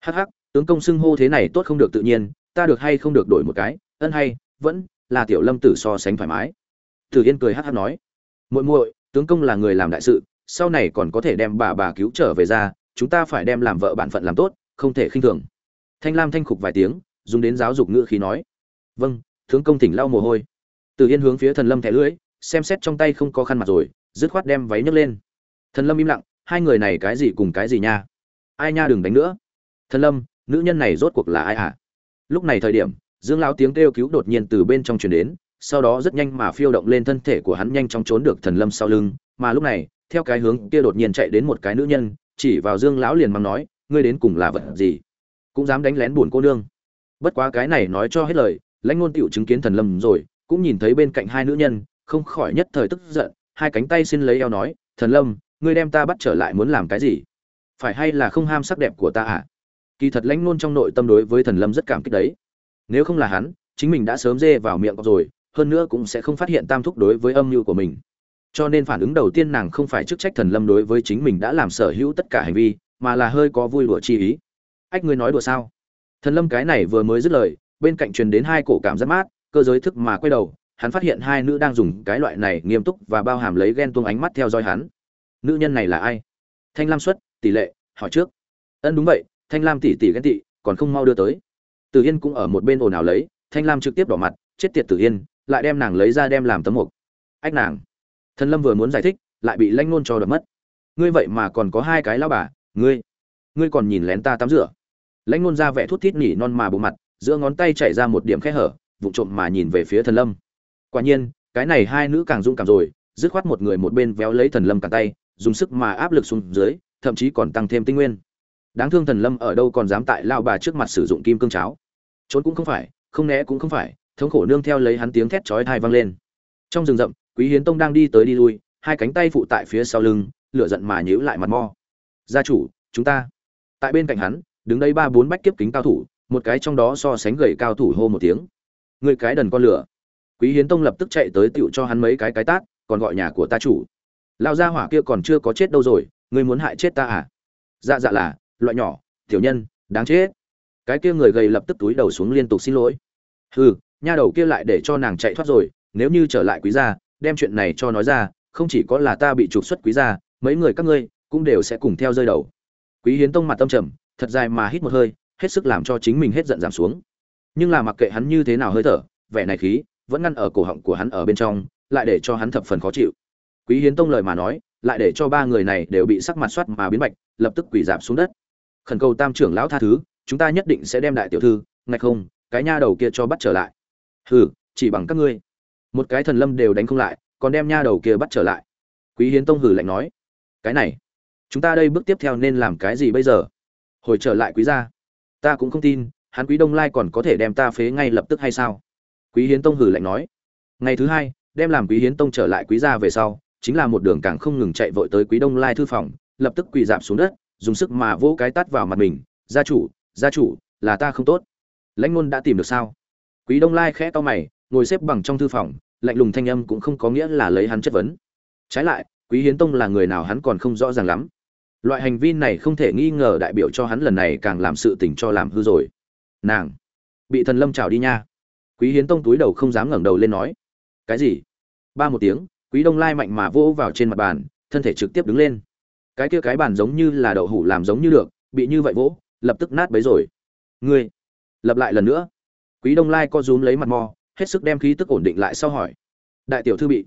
Hắc hắc, tướng công xưng hô thế này tốt không được tự nhiên, ta được hay không được đổi một cái, ân hay, vẫn là tiểu lâm tử so sánh thoải mái. Tử yên cười hắc hắc nói, muội muội, tướng công là người làm đại sự, sau này còn có thể đem bà bà cứu trở về ra, chúng ta phải đem làm vợ bản phận làm tốt, không thể khinh thường. Thanh lam thanh khục vài tiếng dùng đến giáo dục ngữ khí nói. Vâng tướng công tỉnh lau mồ hôi. Từ yên hướng phía thần lâm thẻ lưỡi, xem xét trong tay không có khăn mặt rồi, dứt khoát đem váy nhấc lên. Thần lâm im lặng, hai người này cái gì cùng cái gì nha? Ai nha đừng đánh nữa. Thần lâm, nữ nhân này rốt cuộc là ai hả? Lúc này thời điểm, dương lão tiếng kêu cứu đột nhiên từ bên trong truyền đến, sau đó rất nhanh mà phiêu động lên thân thể của hắn nhanh chóng trốn được thần lâm sau lưng, mà lúc này, theo cái hướng kia đột nhiên chạy đến một cái nữ nhân, chỉ vào dương lão liền mắng nói, ngươi đến cùng là vật gì? Cũng dám đánh lén buồn cô nương bất quá cái này nói cho hết lời, lãnh ngôn tiểu chứng kiến thần lâm rồi, cũng nhìn thấy bên cạnh hai nữ nhân, không khỏi nhất thời tức giận, hai cánh tay xin lấy eo nói, thần lâm, ngươi đem ta bắt trở lại muốn làm cái gì? Phải hay là không ham sắc đẹp của ta à? Kỳ thật lãnh ngôn trong nội tâm đối với thần lâm rất cảm kích đấy. Nếu không là hắn, chính mình đã sớm dê vào miệng rồi, hơn nữa cũng sẽ không phát hiện tam thúc đối với âm mưu của mình. Cho nên phản ứng đầu tiên nàng không phải chức trách thần lâm đối với chính mình đã làm sở hữu tất cả hành vi, mà là hơi có vui đùa chi ý. Ách, ngươi nói đùa sao? Thần lâm cái này vừa mới dứt lời, bên cạnh truyền đến hai cổ cảm giác mát, cơ giới thức mà quay đầu, hắn phát hiện hai nữ đang dùng cái loại này nghiêm túc và bao hàm lấy ghen tuông ánh mắt theo dõi hắn. Nữ nhân này là ai? Thanh lam xuất, tỷ lệ, hỏi trước. Ân đúng vậy, thanh lam tỷ tỷ ghen tị, còn không mau đưa tới. Tử yên cũng ở một bên ồn ào lấy, thanh lam trực tiếp đỏ mặt, chết tiệt tử yên, lại đem nàng lấy ra đem làm tấm mục. Ách nàng. Thần lâm vừa muốn giải thích, lại bị lanh nôn cho đập mất. Ngươi vậy mà còn có hai cái lao bà, ngươi ngươi còn nhìn lén ta tắm rửa lãnh ngôn ra vẻ thút thít nỉ non mà bộ mặt, giữa ngón tay chảy ra một điểm khe hở vụ trộm mà nhìn về phía thần lâm. Quả nhiên, cái này hai nữ càng dũng cảm rồi, dứt khoát một người một bên véo lấy thần lâm cả tay, dùng sức mà áp lực xuống dưới, thậm chí còn tăng thêm tinh nguyên. Đáng thương thần lâm ở đâu còn dám tại lao bà trước mặt sử dụng kim cương cháo. Trốn cũng không phải, không né cũng không phải, thống khổ nương theo lấy hắn tiếng thét chói tai vang lên. Trong rừng rậm, quý hiến tông đang đi tới đi lui, hai cánh tay phụ tại phía sau lưng, lửa giận mà nhíu lại mặt mo. Gia chủ, chúng ta. Tại bên cạnh hắn đứng đây ba bốn bách kiếp kính cao thủ, một cái trong đó so sánh gầy cao thủ hô một tiếng. Người cái đần con lửa. Quý hiến tông lập tức chạy tới tựu cho hắn mấy cái cái tát, còn gọi nhà của ta chủ. Lao gia hỏa kia còn chưa có chết đâu rồi ngươi muốn hại chết ta à? Dạ dạ là, loại nhỏ, tiểu nhân, đáng chết. Cái kia người gầy lập tức túi đầu xuống liên tục xin lỗi. Hừ, nha đầu kia lại để cho nàng chạy thoát rồi, nếu như trở lại quý gia, đem chuyện này cho nói ra, không chỉ có là ta bị trục xuất quý gia, mấy người các ngươi cũng đều sẽ cùng theo rơi đầu. Quý hiến tông mặt tâm trầm thật dài mà hít một hơi, hết sức làm cho chính mình hết giận giảm xuống. Nhưng là mặc kệ hắn như thế nào hơi thở, vẻ này khí vẫn ngăn ở cổ họng của hắn ở bên trong, lại để cho hắn thập phần khó chịu. Quý hiến tông lời mà nói, lại để cho ba người này đều bị sắc mặt soát mà biến bạch lập tức quỳ giảm xuống đất. Khẩn cầu tam trưởng lão tha thứ, chúng ta nhất định sẽ đem đại tiểu thư, ngạch không, cái nha đầu kia cho bắt trở lại. Hừ, chỉ bằng các ngươi. Một cái thần lâm đều đánh không lại, còn đem nha đầu kia bắt trở lại. Quý hiến tông hử lạnh nói, cái này, chúng ta đây bước tiếp theo nên làm cái gì bây giờ? Hồi trở lại quý gia. Ta cũng không tin, hắn quý đông lai còn có thể đem ta phế ngay lập tức hay sao? Quý hiến tông hử lạnh nói. Ngày thứ hai, đem làm quý hiến tông trở lại quý gia về sau, chính là một đường càng không ngừng chạy vội tới quý đông lai thư phòng, lập tức quỳ dạp xuống đất, dùng sức mà vỗ cái tát vào mặt mình. Gia chủ gia chủ, là ta không tốt. Lãnh ngôn đã tìm được sao? Quý đông lai khẽ to mày, ngồi xếp bằng trong thư phòng, lạnh lùng thanh âm cũng không có nghĩa là lấy hắn chất vấn. Trái lại, quý hiến tông là người nào hắn còn không rõ ràng lắm loại hành vi này không thể nghi ngờ đại biểu cho hắn lần này càng làm sự tình cho làm hư rồi. Nàng, bị thần lâm trào đi nha. Quý hiến tông túi đầu không dám ngẩng đầu lên nói. Cái gì? Ba một tiếng, quý đông lai mạnh mà vỗ vào trên mặt bàn, thân thể trực tiếp đứng lên. Cái kia cái bàn giống như là đậu hủ làm giống như được, bị như vậy vỗ, lập tức nát bấy rồi. Ngươi lập lại lần nữa. Quý đông lai co rúm lấy mặt mò, hết sức đem khí tức ổn định lại sau hỏi. Đại tiểu thư bị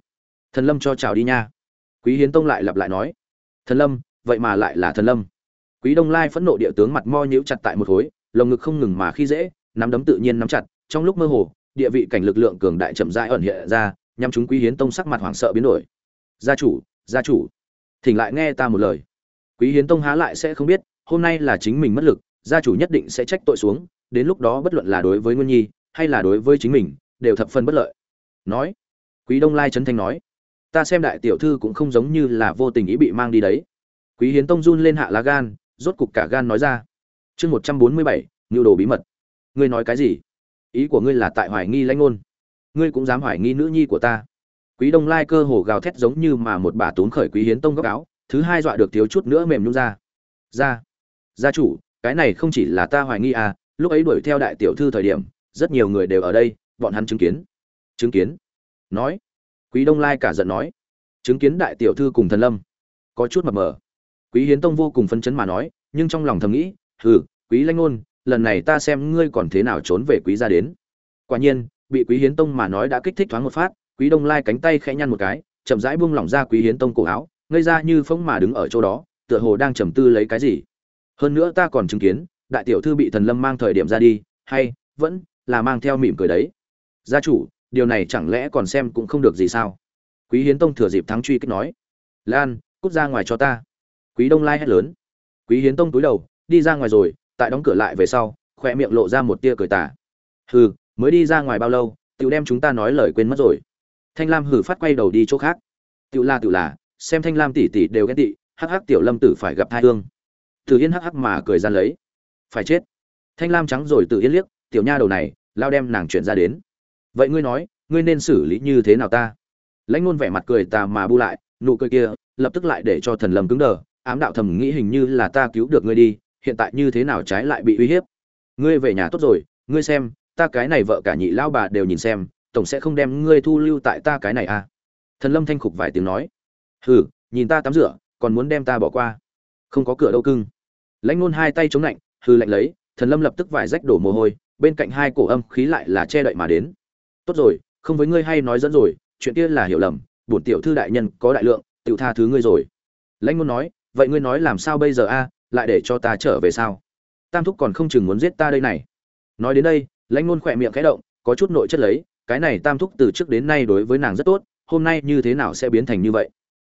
thần lâm cho chào đi nha. Quý hiến tông lại lặp lại nói. Thần lâm vậy mà lại là thần lâm. Quý đông lai phẫn nộ địa tướng mặt mo nhíu chặt tại một khối, lồng ngực không ngừng mà khi dễ, nắm đấm tự nhiên nắm chặt, trong lúc mơ hồ, địa vị cảnh lực lượng cường đại chậm rãi ẩn hiện ra nhằm chúng quý hiến tông sắc mặt hoảng sợ biến đổi. Gia chủ gia chủ, thỉnh lại nghe ta một lời. Quý hiến tông há lại sẽ không biết, hôm nay là chính mình mất lực, gia chủ nhất định sẽ trách tội xuống, đến lúc đó bất luận là đối với nguyên nhi, hay là đối với chính mình, đều thập phần bất lợi. Nói, quý đông lai trấn thanh nói, ta xem đại tiểu thư cũng không giống như là vô tình ý bị mang đi đấy quý hiến tông run lên hạ lá gan, rốt cục cả gan nói ra. Chương một trăm bốn mươi bảy ngưu đồ bí mật. Ngươi nói cái gì? Ý của ngươi là tại hoài nghi lãnh ngôn. Ngươi cũng dám hoài nghi nữ nhi của ta. Quý đông lai cơ hồ gào thét giống như mà một bà tốn khởi quý hiến tông góc áo, thứ hai dọa được thiếu chút nữa mềm nhung ra. Ra gia chủ, cái này không chỉ là ta hoài nghi à lúc ấy đuổi theo đại tiểu thư thời điểm, rất nhiều người đều ở đây, bọn hắn chứng kiến. Chứng kiến? Nói. Quý đông lai cả giận nói. Chứng kiến đại tiểu thư cùng thần lâm. Có chút mập mờ quý hiến tông vô cùng phấn chấn mà nói, nhưng trong lòng thầm nghĩ, hừ, quý lanh ngôn, lần này ta xem ngươi còn thế nào trốn về quý gia đến. Quả nhiên, bị quý hiến tông mà nói đã kích thích thoáng một phát, quý đông lai cánh tay khẽ nhăn một cái, chậm rãi buông lỏng ra quý hiến tông cổ áo, ngây ra như phông mà đứng ở chỗ đó, tựa hồ đang trầm tư lấy cái gì. Hơn nữa ta còn chứng kiến, đại tiểu thư bị thần lâm mang thời điểm ra đi, hay, vẫn là mang theo mỉm cười đấy. Gia chủ, điều này chẳng lẽ còn xem cũng không được gì sao? Quý hiến tông thừa dịp thắng truy kích nói. Lan, cút ra ngoài cho ta quý đông lai hét lớn. Quý hiến tông túi đầu, đi ra ngoài rồi, tại đóng cửa lại về sau khoe miệng lộ ra một tia cười tả hừ, mới đi ra ngoài bao lâu, Tiểu đem chúng ta nói lời quên mất rồi. Thanh lam hừ phát quay đầu đi chỗ khác. Tiểu la, tiểu là xem thanh lam tỷ tỷ đều ghen tị, hắc hắc tiểu lâm tử phải gặp thai thương tử yên hắc hắc mà cười ra lấy. Phải chết. Thanh lam trắng rồi tự yên liếc, tiểu nha đầu này, lao đem nàng chuyển ra đến. Vậy ngươi nói, ngươi nên xử lý như thế nào ta? Lãnh ngôn vẻ mặt cười tà mà bu lại, nụ cười kia, lập tức lại để cho thần lâm cứng đờ ám đạo thầm nghĩ hình như là ta cứu được ngươi đi, hiện tại như thế nào trái lại bị uy hiếp? Ngươi về nhà tốt rồi, ngươi xem, ta cái này vợ cả nhị lao bà đều nhìn xem, tổng sẽ không đem ngươi thu lưu tại ta cái này à? Thần lâm thanh khục vài tiếng nói. Hừ, nhìn ta tắm rửa, còn muốn đem ta bỏ qua. Không có cửa đâu cưng. Lãnh ngôn hai tay chống lạnh hư lạnh lấy, thần lâm lập tức vải rách đổ mồ hôi, bên cạnh hai cổ âm khí lại là che đậy mà đến. Tốt rồi, không với ngươi hay nói dẫn rồi, chuyện kia là hiểu lầm, bổn tiểu thư đại nhân có đại lượng tự tha thứ ngươi rồi. Lãnh ngôn nói vậy ngươi nói làm sao bây giờ a, lại để cho ta trở về sao? Tam thúc còn không chừng muốn giết ta đây này. Nói đến đây, lãnh ngôn khỏe miệng khẽ động, có chút nội chất lấy, cái này tam thúc từ trước đến nay đối với nàng rất tốt, hôm nay như thế nào sẽ biến thành như vậy?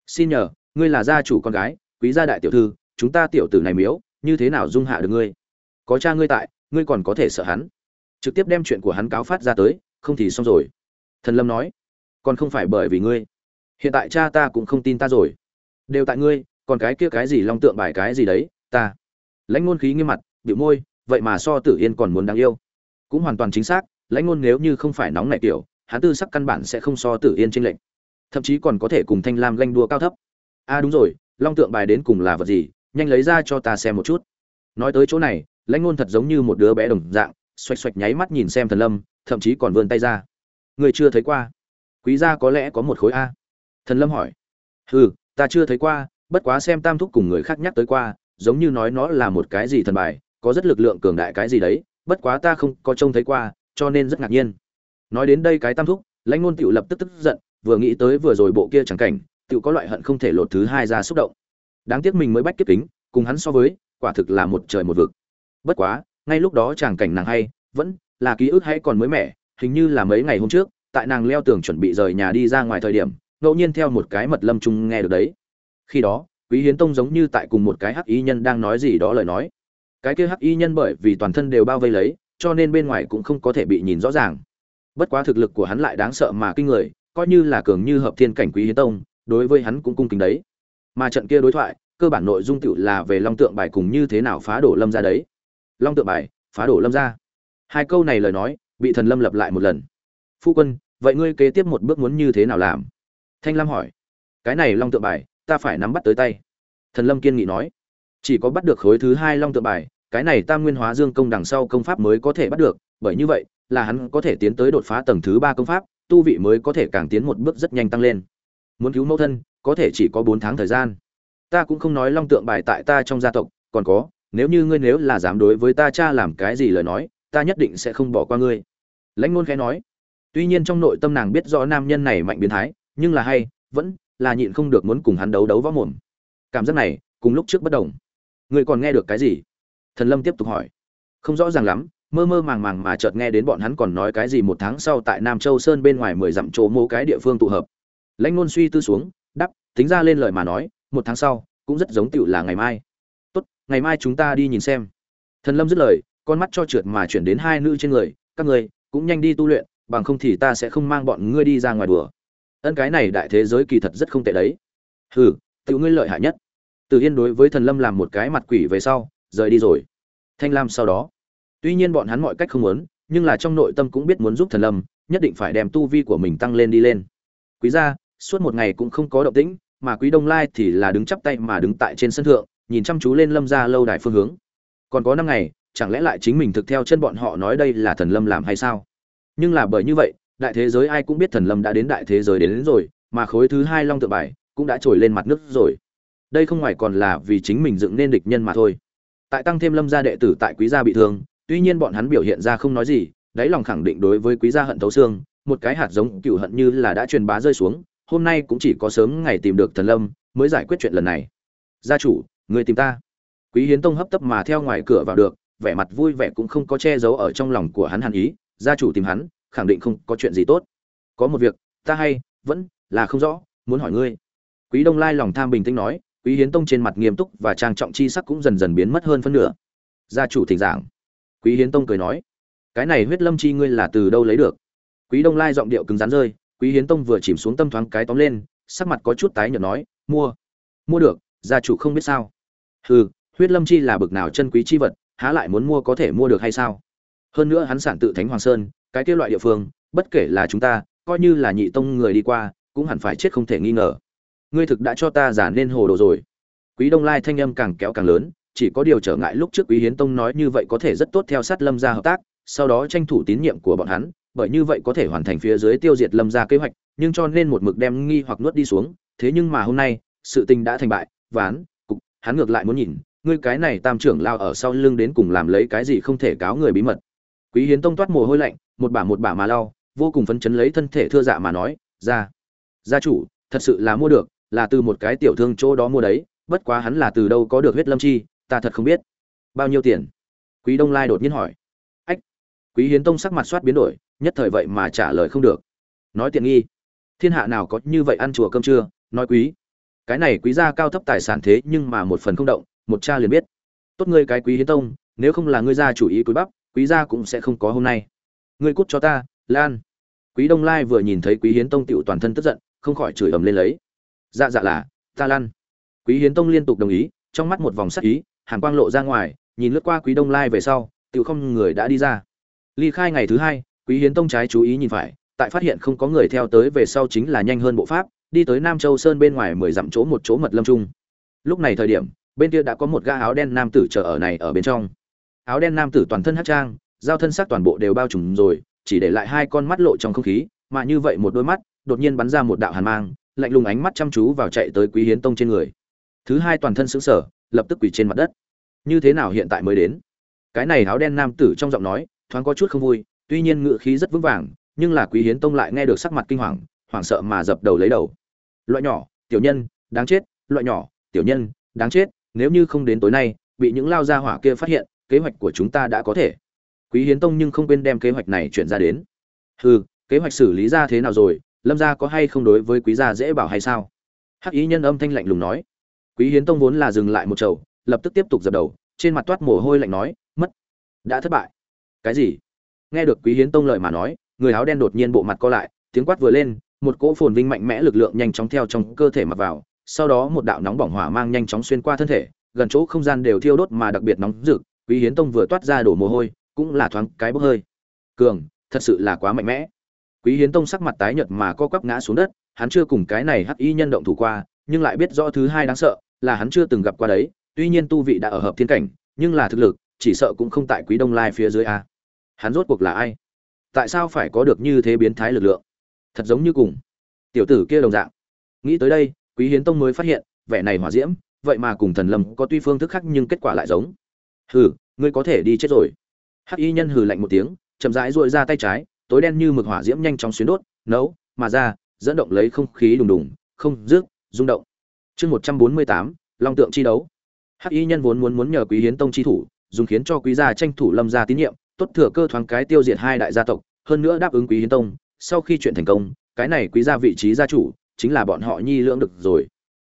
Xin nhờ, ngươi là gia chủ con gái, quý gia đại tiểu thư, chúng ta tiểu tử này miếu, như thế nào dung hạ được ngươi? Có cha ngươi tại, ngươi còn có thể sợ hắn. Trực tiếp đem chuyện của hắn cáo phát ra tới, không thì xong rồi. Thần lâm nói, còn không phải bởi vì ngươi. Hiện tại cha ta cũng không tin ta rồi. Đều tại ngươi còn cái kia cái gì long tượng bài cái gì đấy, ta. Lãnh ngôn khí nghiêm mặt, biểu môi, vậy mà so tử yên còn muốn đáng yêu. Cũng hoàn toàn chính xác, lãnh ngôn nếu như không phải nóng nảy tiểu, hắn tư sắc căn bản sẽ không so tử yên tranh lệnh thậm chí còn có thể cùng thanh lam ganh đua cao thấp. A à đúng rồi, long tượng bài đến cùng là vật gì, nhanh lấy ra cho ta xem một chút. Nói tới chỗ này, lãnh ngôn thật giống như một đứa bé đồng dạng, xoạch xoạch nháy mắt nhìn xem thần lâm, thậm chí còn vươn tay ra. Người chưa thấy qua? Quý gia có lẽ có một khối a. Thần lâm hỏi. Hừ, ta chưa thấy qua bất quá xem tam thúc cùng người khác nhắc tới qua, giống như nói nó là một cái gì thần bài, có rất lực lượng cường đại cái gì đấy, bất quá ta không có trông thấy qua, cho nên rất ngạc nhiên. Nói đến đây cái tam thúc, lãnh ngôn tiểu lập tức tức giận, vừa nghĩ tới vừa rồi bộ kia chẳng cảnh, tiểu có loại hận không thể lột thứ hai ra xúc động. Đáng tiếc mình mới bách kiếp kính, cùng hắn so với, quả thực là một trời một vực. Bất quá, ngay lúc đó chàng cảnh nàng hay, vẫn là ký ức hay còn mới mẻ, hình như là mấy ngày hôm trước, tại nàng leo tường chuẩn bị rời nhà đi ra ngoài thời điểm, ngẫu nhiên theo một cái mật lâm chung nghe được đấy khi đó, quý hiến tông giống như tại cùng một cái hắc y nhân đang nói gì đó lời nói. Cái kia hắc y nhân bởi vì toàn thân đều bao vây lấy, cho nên bên ngoài cũng không có thể bị nhìn rõ ràng. Bất quá thực lực của hắn lại đáng sợ mà kinh người, coi như là cường như hợp thiên cảnh quý hiến tông, đối với hắn cũng cung kính đấy. Mà trận kia đối thoại, cơ bản nội dung tựu là về long tượng bài cùng như thế nào phá đổ lâm ra đấy. Long tượng bài, phá đổ lâm ra hai câu này lời nói, bị thần lâm lập lại một lần. Phu quân, vậy ngươi kế tiếp một bước muốn như thế nào làm? Thanh lam hỏi. Cái này long tượng bài ta phải nắm bắt tới tay. Thần lâm kiên nghị nói. Chỉ có bắt được khối thứ hai long tượng bài, cái này tam nguyên hóa dương công đằng sau công pháp mới có thể bắt được, bởi như vậy, là hắn có thể tiến tới đột phá tầng thứ ba công pháp, tu vị mới có thể càng tiến một bước rất nhanh tăng lên. Muốn cứu mẫu thân, có thể chỉ có bốn tháng thời gian. Ta cũng không nói long tượng bài tại ta trong gia tộc, còn có, nếu như ngươi nếu là dám đối với ta cha làm cái gì lời nói, ta nhất định sẽ không bỏ qua ngươi. Lãnh ngôn khẽ nói. Tuy nhiên trong nội tâm nàng biết rõ nam nhân này mạnh biến thái, nhưng là hay, vẫn là nhịn không được muốn cùng hắn đấu đấu võ mồm. Cảm giác này, cùng lúc trước bất đồng. Người còn nghe được cái gì? Thần lâm tiếp tục hỏi. Không rõ ràng lắm, mơ mơ màng màng mà chợt nghe đến bọn hắn còn nói cái gì một tháng sau tại nam châu sơn bên ngoài mười dặm chỗ mô cái địa phương tụ hợp. Lãnh ngôn suy tư xuống đắp tính ra lên lời mà nói, một tháng sau, cũng rất giống tựu là ngày mai. Tốt, ngày mai chúng ta đi nhìn xem. Thần lâm dứt lời, con mắt cho trượt mà chuyển đến hai nữ trên người, các người, cũng nhanh đi tu luyện, bằng không thì ta sẽ không mang bọn ngươi đi ra ngoài đùa ân, cái này đại thế giới kỳ thật rất không tệ đấy. Hừ tự ngươi lợi hại nhất. Từ yên đối với thần lâm làm một cái mặt quỷ về sau, rời đi rồi. Thanh lam sau đó. Tuy nhiên bọn hắn mọi cách không muốn, nhưng là trong nội tâm cũng biết muốn giúp thần lâm, nhất định phải đem tu vi của mình tăng lên đi lên. Quý gia, suốt một ngày cũng không có động tĩnh, mà quý đông lai thì là đứng chắp tay mà đứng tại trên sân thượng, nhìn chăm chú lên lâm gia lâu đài phương hướng. Còn có năm ngày, chẳng lẽ lại chính mình thực theo chân bọn họ nói đây là thần lâm làm hay sao? Nhưng là bởi như vậy đại thế giới ai cũng biết thần lâm đã đến đại thế giới đến, đến rồi mà khối thứ hai long tự bài cũng đã trồi lên mặt nước rồi. Đây không ngoài còn là vì chính mình dựng nên địch nhân mà thôi. Tại tăng thêm lâm gia đệ tử tại quý gia bị thương tuy nhiên bọn hắn biểu hiện ra không nói gì đáy lòng khẳng định đối với quý gia hận thấu xương một cái hạt giống cựu hận như là đã truyền bá rơi xuống hôm nay cũng chỉ có sớm ngày tìm được thần lâm mới giải quyết chuyện lần này. Gia chủ người tìm ta. Quý hiến tông hấp tấp mà theo ngoài cửa vào được vẻ mặt vui vẻ cũng không có che giấu ở trong lòng của hắn hàn ý gia chủ tìm hắn khẳng định không có chuyện gì tốt. Có một việc, ta hay, vẫn là không rõ, muốn hỏi ngươi. Quý đông lai lòng tham bình tĩnh nói, quý hiến tông trên mặt nghiêm túc và trang trọng chi sắc cũng dần dần biến mất hơn phân nửa. Gia chủ thỉnh giảng. Quý hiến tông cười nói, cái này huyết lâm chi ngươi là từ đâu lấy được? Quý đông lai giọng điệu cứng rắn rơi, quý hiến tông vừa chìm xuống tâm thoáng cái tóm lên, sắc mặt có chút tái nhợt nói, mua mua được, gia chủ không biết sao. Hừ, huyết lâm chi là bực nào chân quý chi vật, há lại muốn mua có thể mua được hay sao? Hơn nữa hắn sản tự thánh hoàng sơn cái kia loại địa phương, bất kể là chúng ta, coi như là nhị tông người đi qua, cũng hẳn phải chết không thể nghi ngờ. Ngươi thực đã cho ta giả nên hồ đồ rồi. Quý đông lai thanh âm càng kéo càng lớn, chỉ có điều trở ngại lúc trước quý hiến tông nói như vậy có thể rất tốt theo sát lâm gia hợp tác, sau đó tranh thủ tín nhiệm của bọn hắn, bởi như vậy có thể hoàn thành phía dưới tiêu diệt lâm gia kế hoạch, nhưng cho nên một mực đem nghi hoặc nuốt đi xuống, thế nhưng mà hôm nay, sự tình đã thành bại, ván, cục, hắn ngược lại muốn nhìn, ngươi cái này tam trưởng lao ở sau lưng đến cùng làm lấy cái gì không thể cáo người bí mật quý hiến tông toát mồ hôi lạnh, một bả một bả mà lau, vô cùng phấn chấn lấy thân thể thưa dạ mà nói ra gia chủ, thật sự là mua được, là từ một cái tiểu thương chỗ đó mua đấy, bất quá hắn là từ đâu có được huyết lâm chi, ta thật không biết. Bao nhiêu tiền? Quý đông lai đột nhiên hỏi. Ách. Quý hiến tông sắc mặt soát biến đổi, nhất thời vậy mà trả lời không được. Nói tiện nghi, thiên hạ nào có như vậy ăn chùa cơm trưa, nói quý. Cái này quý gia cao thấp tài sản thế nhưng mà một phần không động, một cha liền biết. Tốt ngươi cái quý hiến tông, nếu không là ngươi gia chủ ý cúi bắp quý gia cũng sẽ không có hôm nay. Ngươi cút cho ta, lan. Quý đông lai vừa nhìn thấy quý hiến tông tựu toàn thân tức giận, không khỏi chửi ầm lên lấy. Dạ dạ là, ta lan. Quý hiến tông liên tục đồng ý, trong mắt một vòng sắc ý, hàn quang lộ ra ngoài, nhìn lướt qua quý đông lai về sau tựu không người đã đi ra. Ly khai ngày thứ hai, quý hiến tông trái chú ý nhìn phải, tại phát hiện không có người theo tới về sau chính là nhanh hơn bộ pháp, đi tới nam châu sơn bên ngoài mười dặm chỗ một chỗ mật lâm trung. Lúc này thời điểm, bên kia đã có một ga áo đen nam tử chờ ở này ở bên trong áo đen nam tử toàn thân hát trang, giao thân xác toàn bộ đều bao trùm rồi, chỉ để lại hai con mắt lộ trong không khí, mà như vậy một đôi mắt, đột nhiên bắn ra một đạo hàn mang, lạnh lùng ánh mắt chăm chú vào chạy tới quý hiến tông trên người. Thứ hai toàn thân xứng sở lập tức quỳ trên mặt đất. Như thế nào hiện tại mới đến? Cái này áo đen nam tử trong giọng nói, thoáng có chút không vui, tuy nhiên ngựa khí rất vững vàng, nhưng là quý hiến tông lại nghe được sắc mặt kinh hoàng, hoảng sợ mà dập đầu lấy đầu. Loại nhỏ, tiểu nhân, đáng chết, loại nhỏ, tiểu nhân, đáng chết, nếu như không đến tối nay, bị những lao gia hỏa kia phát hiện kế hoạch của chúng ta đã có thể. Quý hiến tông nhưng không quên đem kế hoạch này chuyển ra đến. Hừ, kế hoạch xử lý ra thế nào rồi? Lâm gia có hay không đối với quý gia dễ bảo hay sao? Hắc ý nhân âm thanh lạnh lùng nói. Quý hiến tông vốn là dừng lại một chầu, lập tức tiếp tục dập đầu, trên mặt toát mồ hôi lạnh nói, mất, đã thất bại. Cái gì? Nghe được quý hiến tông lời mà nói, người áo đen đột nhiên bộ mặt co lại, tiếng quát vừa lên, một cỗ phồn vinh mạnh mẽ lực lượng nhanh chóng theo trong cơ thể mặc vào, sau đó một đạo nóng bỏng hỏa mang nhanh chóng xuyên qua thân thể, gần chỗ không gian đều thiêu đốt mà đặc biệt nóng rực quý hiến tông vừa toát ra đổ mồ hôi, cũng là thoáng cái bốc hơi. Cường, thật sự là quá mạnh mẽ. Quý hiến tông sắc mặt tái nhợt mà co quắp ngã xuống đất, hắn chưa cùng cái này hắc y nhân động thủ qua, nhưng lại biết rõ thứ hai đáng sợ, là hắn chưa từng gặp qua đấy. Tuy nhiên tu vị đã ở hợp thiên cảnh, nhưng là thực lực, chỉ sợ cũng không tại quý đông lai phía dưới a. Hắn rốt cuộc là ai? Tại sao phải có được như thế biến thái lực lượng? Thật giống như cùng tiểu tử kia đồng dạng. Nghĩ tới đây, quý hiến tông mới phát hiện, vẻ này hỏa diễm, vậy mà cùng thần lâm có tuy phương thức khác nhưng kết quả lại giống. Hừ ngươi có thể đi chết rồi. Hắc y nhân hừ lạnh một tiếng, chậm rãi dội ra tay trái, tối đen như mực hỏa diễm nhanh chóng xuyến đốt, nấu, mà ra, dẫn động lấy không khí đùng đùng, không, rước, rung động. Chương một trăm bốn mươi tám, long tượng chi đấu. Hắc y nhân vốn muốn muốn nhờ quý hiến tông chi thủ, dùng khiến cho quý gia tranh thủ lâm gia tín nhiệm, tốt thừa cơ thoáng cái tiêu diệt hai đại gia tộc, hơn nữa đáp ứng quý hiến tông, sau khi chuyện thành công, cái này quý gia vị trí gia chủ, chính là bọn họ nhi lưỡng được rồi.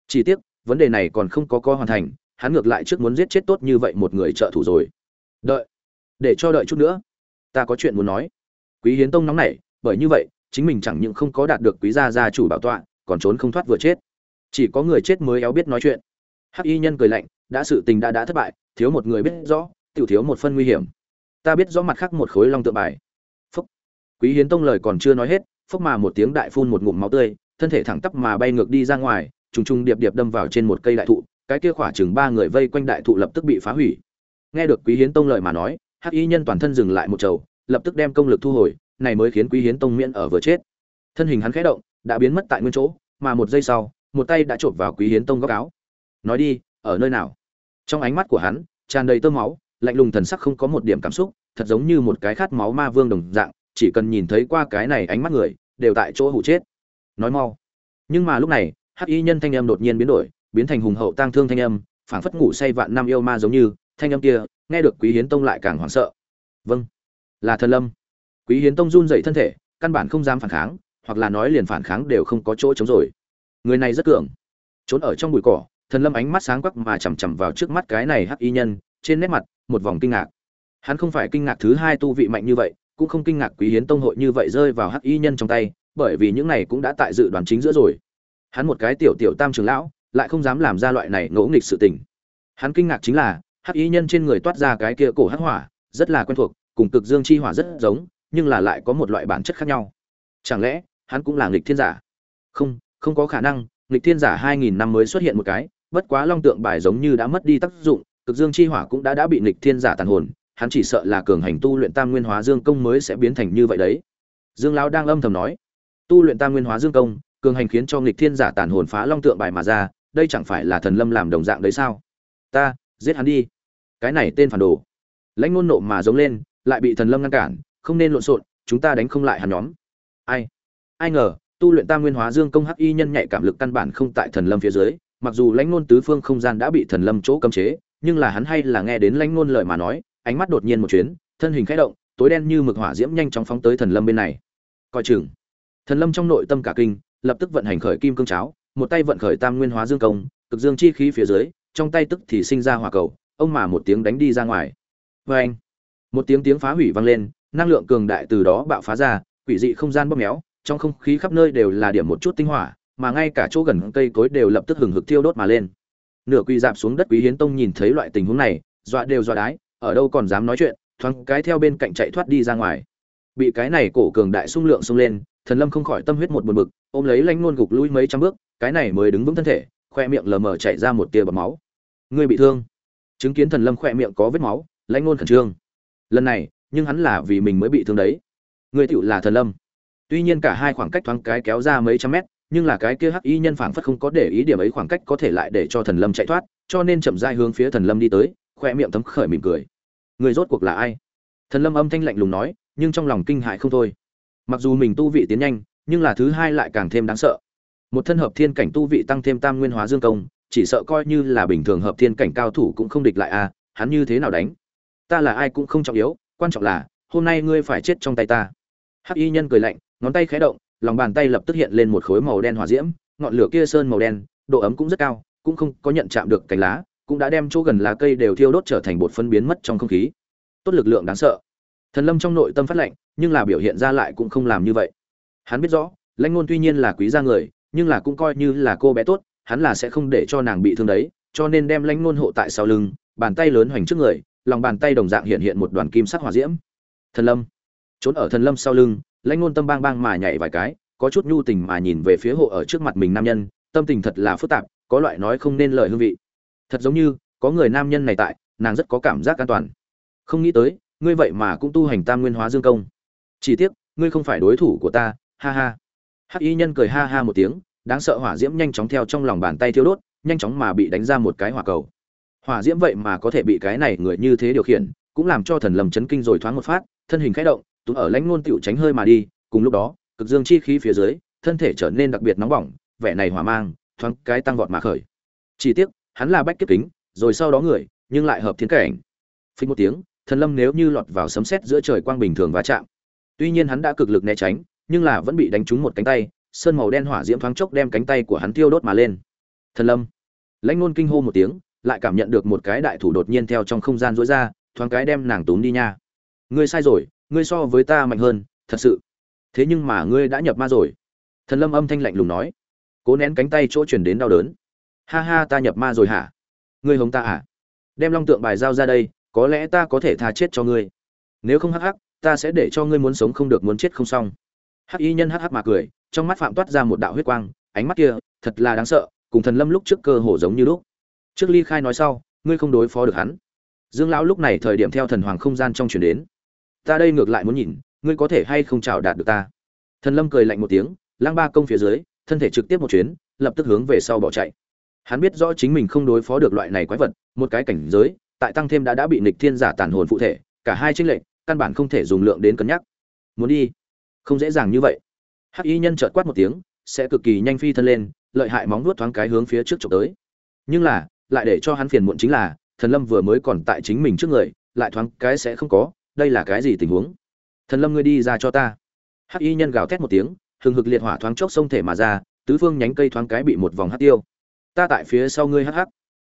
Chỉ tiếc, vấn đề này còn không có co hoàn thành hắn ngược lại trước muốn giết chết tốt như vậy một người trợ thủ rồi. Đợi, để cho đợi chút nữa. Ta có chuyện muốn nói. Quý hiến tông nóng nảy, bởi như vậy, chính mình chẳng những không có đạt được quý gia gia chủ bảo tọa, còn trốn không thoát vừa chết. Chỉ có người chết mới éo biết nói chuyện. Hắc y nhân cười lạnh, đã sự tình đã đã thất bại, thiếu một người biết rõ, tiểu thiếu một phân nguy hiểm. Ta biết rõ mặt khác một khối long tượng bài. Phúc. Quý hiến tông lời còn chưa nói hết, phúc mà một tiếng đại phun một ngụm máu tươi, thân thể thẳng tắp mà bay ngược đi ra ngoài, trùng trùng điệp điệp đâm vào trên một cây đại thụ cái kia khỏa chừng ba người vây quanh đại thụ lập tức bị phá hủy. Nghe được quý hiến tông lời mà nói, hắc y nhân toàn thân dừng lại một chầu lập tức đem công lực thu hồi, này mới khiến quý hiến tông miễn ở vừa chết. Thân hình hắn khẽ động, đã biến mất tại nguyên chỗ, mà một giây sau, một tay đã chộp vào quý hiến tông góc áo. Nói đi, ở nơi nào? Trong ánh mắt của hắn, tràn đầy tơ máu, lạnh lùng thần sắc không có một điểm cảm xúc, thật giống như một cái khát máu ma vương đồng dạng, chỉ cần nhìn thấy qua cái này ánh mắt người, đều tại chỗ hụ chết. Nói mau. Nhưng mà lúc này, hắc y nhân thanh âm đột nhiên biến đổi biến thành hùng hậu tang thương thanh âm, phảng phất ngủ say vạn năm yêu ma giống như, thanh âm kia, nghe được quý hiến tông lại càng hoảng sợ. Vâng là thần lâm. Quý hiến tông run rẩy thân thể, căn bản không dám phản kháng, hoặc là nói liền phản kháng đều không có chỗ chống rồi. Người này rất cường. Trốn ở trong bụi cỏ, thần lâm ánh mắt sáng quắc mà chằm chằm vào trước mắt cái này hắc y nhân, trên nét mặt, một vòng kinh ngạc. Hắn không phải kinh ngạc thứ hai tu vị mạnh như vậy, cũng không kinh ngạc quý hiến tông hội như vậy rơi vào hắc y nhân trong tay, bởi vì những này cũng đã tại dự đoán chính giữa rồi. Hắn một cái tiểu tiểu tam trưởng lão lại không dám làm ra loại này ngỗ nghịch sự tình. Hắn kinh ngạc chính là, hắc ý nhân trên người toát ra cái kia cổ hắc hỏa, rất là quen thuộc, cùng cực dương chi hỏa rất giống, nhưng là lại có một loại bản chất khác nhau. Chẳng lẽ, hắn cũng là nghịch thiên giả? Không không có khả năng, nghịch thiên giả hai nghìn năm mới xuất hiện một cái, bất quá long tượng bài giống như đã mất đi tác dụng, cực dương chi hỏa cũng đã đã bị nghịch thiên giả tàn hồn, hắn chỉ sợ là cường hành tu luyện tam nguyên hóa dương công mới sẽ biến thành như vậy đấy. Dương lão đang âm thầm nói, tu luyện tam nguyên hóa dương công, cường hành khiến cho nghịch thiên giả tàn hồn phá long tượng bài mà ra đây chẳng phải là thần lâm làm đồng dạng đấy sao? Ta, giết hắn đi. Cái này tên phản đồ. Lãnh ngôn nộ mà giống lên, lại bị thần lâm ngăn cản, không nên lộn xộn, chúng ta đánh không lại hắn nhóm. Ai? Ai ngờ, tu luyện tam nguyên hóa dương công hắc y nhân nhạy cảm lực căn bản không tại thần lâm phía dưới, mặc dù lãnh ngôn tứ phương không gian đã bị thần lâm chỗ cấm chế, nhưng là hắn hay là nghe đến lãnh ngôn lời mà nói, ánh mắt đột nhiên một chuyến, thân hình khẽ động, tối đen như mực hỏa diễm nhanh chóng phóng tới thần lâm bên này. Coi chừng, thần lâm trong nội tâm cả kinh, lập tức vận hành khởi kim cương cháo một tay vận khởi tam nguyên hóa dương công, cực dương chi khí phía dưới, trong tay tức thì sinh ra hỏa cầu, ông mà một tiếng đánh đi ra ngoài. Vê anh một tiếng tiếng phá hủy vang lên, năng lượng cường đại từ đó bạo phá ra, quỷ dị không gian bóp méo, trong không khí khắp nơi đều là điểm một chút tinh hỏa, mà ngay cả chỗ gần cây cối đều lập tức hừng hực thiêu đốt mà lên. Nửa quỳ dạp xuống đất quý hiến tông nhìn thấy loại tình huống này, dọa đều dọa đái, ở đâu còn dám nói chuyện, thoáng cái theo bên cạnh chạy thoát đi ra ngoài. Bị cái này cổ cường đại sung lượng xông lên, thần lâm không khỏi tâm huyết một buồn bực, ôm lấy lanh ngôn gục lui mấy trăm bước cái này mới đứng vững thân thể, khoe miệng lờ mờ chảy ra một tia bọt máu. Ngươi bị thương. Chứng kiến thần lâm khoe miệng có vết máu, lãnh ngôn khẩn trương. Lần này, nhưng hắn là vì mình mới bị thương đấy. Ngươi tựu là thần lâm. Tuy nhiên cả hai khoảng cách thoáng cái kéo ra mấy trăm mét, nhưng là cái kia hắc y nhân phảng phất không có để ý điểm ấy khoảng cách có thể lại để cho thần lâm chạy thoát, cho nên chậm rãi hướng phía thần lâm đi tới, khoe miệng thấm khởi mỉm cười. Người rốt cuộc là ai? Thần lâm âm thanh lạnh lùng nói, nhưng trong lòng kinh hại không thôi. Mặc dù mình tu vị tiến nhanh, nhưng là thứ hai lại càng thêm đáng sợ một thân hợp thiên cảnh tu vị tăng thêm tam nguyên hóa dương công, chỉ sợ coi như là bình thường hợp thiên cảnh cao thủ cũng không địch lại a hắn như thế nào đánh? Ta là ai cũng không trọng yếu, quan trọng là, hôm nay ngươi phải chết trong tay ta. Hắc y nhân cười lạnh, ngón tay khẽ động, lòng bàn tay lập tức hiện lên một khối màu đen hỏa diễm, ngọn lửa kia sơn màu đen, độ ấm cũng rất cao, cũng không có nhận chạm được cành lá, cũng đã đem chỗ gần lá cây đều thiêu đốt trở thành bột phân biến mất trong không khí. Tốt lực lượng đáng sợ. Thần lâm trong nội tâm phát lệnh, nhưng là biểu hiện ra lại cũng không làm như vậy. Hắn biết rõ, lãnh ngôn tuy nhiên là quý gia người nhưng là cũng coi như là cô bé tốt, hắn là sẽ không để cho nàng bị thương đấy, cho nên đem lãnh ngôn hộ tại sau lưng, bàn tay lớn hoành trước người, lòng bàn tay đồng dạng hiện hiện một đoàn kim sắc hỏa diễm. Thần lâm. Trốn ở thần lâm sau lưng, lãnh ngôn tâm bang bang mà nhảy vài cái, có chút nhu tình mà nhìn về phía hộ ở trước mặt mình nam nhân, tâm tình thật là phức tạp, có loại nói không nên lời hương vị. Thật giống như, có người nam nhân này tại, nàng rất có cảm giác an toàn. Không nghĩ tới, ngươi vậy mà cũng tu hành tam nguyên hóa dương công. Chỉ tiếc, ngươi không phải đối thủ của ta, ha ha hắc y nhân cười ha ha một tiếng, đáng sợ hỏa diễm nhanh chóng theo trong lòng bàn tay thiêu đốt, nhanh chóng mà bị đánh ra một cái hỏa cầu. Hỏa diễm vậy mà có thể bị cái này người như thế điều khiển, cũng làm cho thần lầm chấn kinh rồi thoáng một phát, thân hình khẽ động tụt ở lãnh ngôn tiểu tránh hơi mà đi, cùng lúc đó, cực dương chi khí phía dưới, thân thể trở nên đặc biệt nóng bỏng, vẻ này hỏa mang, thoáng cái tăng vọt mà khởi. Chỉ tiếc, hắn là bách kiếp kính, rồi sau đó người, nhưng lại hợp thiên cảnh. Phình một tiếng, thần lâm nếu như lọt vào sấm sét giữa trời quang bình thường va chạm. Tuy nhiên hắn đã cực lực né tránh nhưng là vẫn bị đánh trúng một cánh tay, sơn màu đen hỏa diễm thoáng chốc đem cánh tay của hắn tiêu đốt mà lên. Thần lâm. Lãnh nôn kinh hô một tiếng, lại cảm nhận được một cái đại thủ đột nhiên theo trong không gian rối ra, thoáng cái đem nàng túm đi nha. Ngươi sai rồi, ngươi so với ta mạnh hơn, thật sự. Thế nhưng mà ngươi đã nhập ma rồi. Thần lâm âm thanh lạnh lùng nói. Cố nén cánh tay chỗ chuyển đến đau đớn. Ha ha, ta nhập ma rồi hả? Ngươi hống ta hả đem long tượng bài giao ra đây, có lẽ ta có thể tha chết cho ngươi. Nếu không hắc hắc, ta sẽ để cho ngươi muốn sống không được muốn chết không xong hắc y nhân hắc hắc mà cười, trong mắt phạm toát ra một đạo huyết quang, ánh mắt kia thật là đáng sợ, cùng thần lâm lúc trước cơ hồ giống như lúc. Trước ly khai nói sau, ngươi không đối phó được hắn. Dương lão lúc này thời điểm theo thần hoàng không gian trong chuyển đến. Ta đây ngược lại muốn nhìn, ngươi có thể hay không chào đạt được ta? Thần lâm cười lạnh một tiếng lang ba công phía dưới, thân thể trực tiếp một chuyến, lập tức hướng về sau bỏ chạy. Hắn biết rõ chính mình không đối phó được loại này quái vật, một cái cảnh giới, tại tăng thêm đã đã bị nịch thiên giả tàn hồn phụ thể, cả hai trinh lệch, căn bản không thể dùng lượng đến cân nhắc. Muốn đi không dễ dàng như vậy. Hắc y nhân chợt quát một tiếng, sẽ cực kỳ nhanh phi thân lên, lợi hại móng nuốt thoáng cái hướng phía trước trộm tới. Nhưng là, lại để cho hắn phiền muộn chính là, thần lâm vừa mới còn tại chính mình trước người, lại thoáng cái sẽ không có, đây là cái gì tình huống? Thần lâm ngươi đi ra cho ta. Hắc y nhân gào thét một tiếng, hừng hực liệt hỏa thoáng chốc sông thể mà ra, tứ phương nhánh cây thoáng cái bị một vòng hắc tiêu. Ta tại phía sau ngươi hắc hắc.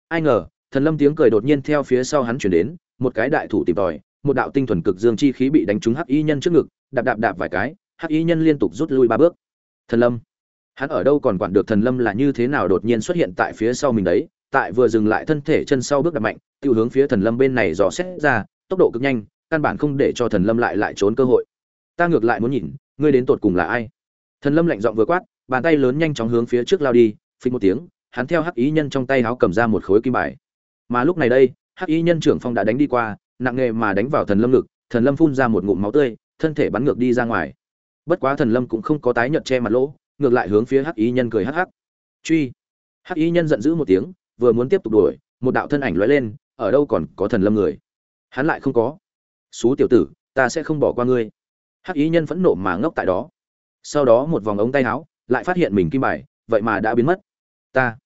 Ai ngờ, thần lâm tiếng cười đột nhiên theo phía sau hắn chuyển đến, một cái đại thủ tìm tòi, một đạo tinh thuần cực dương chi khí bị đánh trúng hắc y nhân trước ngực, đạp đạp đạp vài cái hắc y nhân liên tục rút lui ba bước. Thần lâm. Hắn ở đâu còn quản được thần lâm là như thế nào đột nhiên xuất hiện tại phía sau mình đấy, tại vừa dừng lại thân thể chân sau bước đạp mạnh, tiêu hướng phía thần lâm bên này dò xét ra, tốc độ cực nhanh, căn bản không để cho thần lâm lại lại trốn cơ hội. Ta ngược lại muốn nhìn, ngươi đến tột cùng là ai? Thần lâm lạnh giọng vừa quát, bàn tay lớn nhanh chóng hướng phía trước lao đi phình một tiếng, hắn theo hắc ý nhân trong tay háo cầm ra một khối kim bài. Mà lúc này đây, hắc ý nhân trưởng phong đã đánh đi qua, nặng nghề mà đánh vào thần lâm ngực, thần lâm phun ra một ngụm máu tươi, thân thể bắn ngược đi ra ngoài bất quá thần lâm cũng không có tái nhợt che mặt lỗ, ngược lại hướng phía hắc y nhân cười hắc hắc. Truy. Hắc y nhân giận dữ một tiếng, vừa muốn tiếp tục đuổi, một đạo thân ảnh lóe lên, ở đâu còn có thần lâm người? Hắn lại không có. Xú tiểu tử, ta sẽ không bỏ qua ngươi. Hắc y nhân phẫn nộ mà ngốc tại đó. Sau đó một vòng ống tay áo, lại phát hiện mình kim bài, vậy mà đã biến mất. Ta.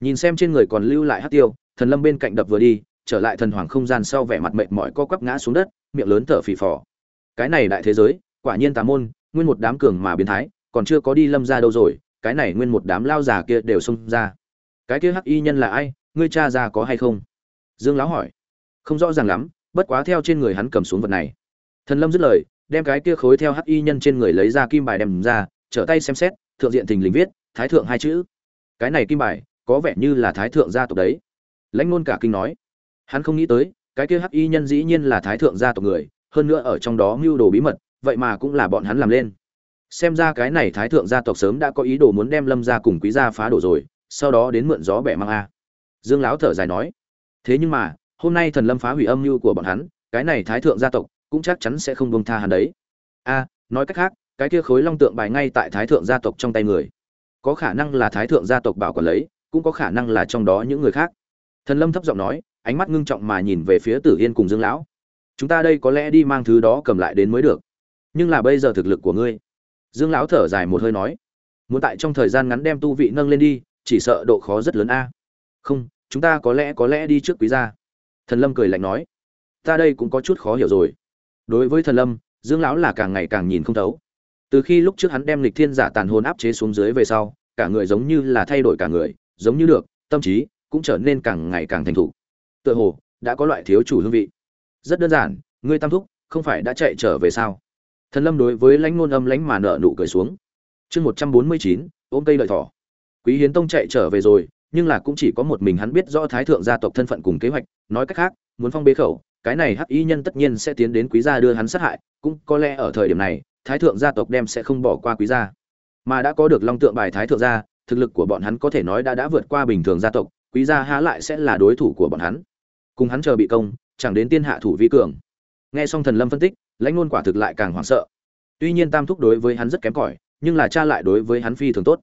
Nhìn xem trên người còn lưu lại hắc tiêu, thần lâm bên cạnh đập vừa đi, trở lại thần hoàng không gian sau vẻ mặt mệt mỏi co quắp ngã xuống đất, miệng lớn thở phì phò. Cái này đại thế giới, quả nhiên tà môn nguyên một đám cường mà biến thái, còn chưa có đi lâm ra đâu rồi, cái này nguyên một đám lao già kia đều xông ra. Cái kia hắc y nhân là ai, ngươi cha ra có hay không? Dương lão hỏi. Không rõ ràng lắm, bất quá theo trên người hắn cầm xuống vật này. Thần lâm dứt lời, đem cái kia khối theo hắc y nhân trên người lấy ra kim bài đem ra, trở tay xem xét, thượng diện thình lình viết, thái thượng hai chữ. Cái này kim bài, có vẻ như là thái thượng gia tộc đấy. Lãnh ngôn cả kinh nói. Hắn không nghĩ tới, cái kia hắc y nhân dĩ nhiên là thái thượng gia tộc người, hơn nữa ở trong đó mưu đồ bí mật vậy mà cũng là bọn hắn làm lên. Xem ra cái này thái thượng gia tộc sớm đã có ý đồ muốn đem lâm gia cùng quý gia phá đổ rồi, sau đó đến mượn gió bẻ mang a. Dương lão thở dài nói, thế nhưng mà, hôm nay thần lâm phá hủy âm mưu của bọn hắn, cái này thái thượng gia tộc cũng chắc chắn sẽ không bông tha hắn đấy. A, nói cách khác, cái kia khối long tượng bài ngay tại thái thượng gia tộc trong tay người, có khả năng là thái thượng gia tộc bảo quản lấy, cũng có khả năng là trong đó những người khác. Thần lâm thấp giọng nói, ánh mắt ngưng trọng mà nhìn về phía tử yên cùng dương lão. Chúng ta đây có lẽ đi mang thứ đó cầm lại đến mới được nhưng là bây giờ thực lực của ngươi. Dương lão thở dài một hơi nói, muốn tại trong thời gian ngắn đem tu vị nâng lên đi, chỉ sợ độ khó rất lớn a. Không, chúng ta có lẽ có lẽ đi trước quý gia. Thần lâm cười lạnh nói, ta đây cũng có chút khó hiểu rồi. Đối với thần lâm, dương lão là càng ngày càng nhìn không thấu. Từ khi lúc trước hắn đem lịch thiên giả tàn hồn áp chế xuống dưới về sau, cả người giống như là thay đổi cả người, giống như được, tâm trí cũng trở nên càng ngày càng thành thục. Tựa hồ, đã có loại thiếu chủ hương vị. Rất đơn giản, ngươi tam thúc, không phải đã chạy trở về sao? Thần lâm đối với lãnh ngôn âm lãnh mà nợ nụ cười xuống. Chương một trăm bốn mươi chín, ôm cây lợi thỏ. Quý hiến tông chạy trở về rồi, nhưng là cũng chỉ có một mình hắn biết rõ thái thượng gia tộc thân phận cùng kế hoạch, nói cách khác, muốn phong bế khẩu, cái này hắc y nhân tất nhiên sẽ tiến đến quý gia đưa hắn sát hại, cũng có lẽ ở thời điểm này, thái thượng gia tộc đem sẽ không bỏ qua quý gia. Mà đã có được long tượng bài thái thượng gia, thực lực của bọn hắn có thể nói đã đã vượt qua bình thường gia tộc, quý gia há lại sẽ là đối thủ của bọn hắn. Cùng hắn chờ bị công, chẳng đến tiên hạ thủ vi cường. Nghe xong thần lâm phân tích lãnh ngôn quả thực lại càng hoảng sợ. Tuy nhiên tam thúc đối với hắn rất kém cỏi, nhưng là cha lại đối với hắn phi thường tốt.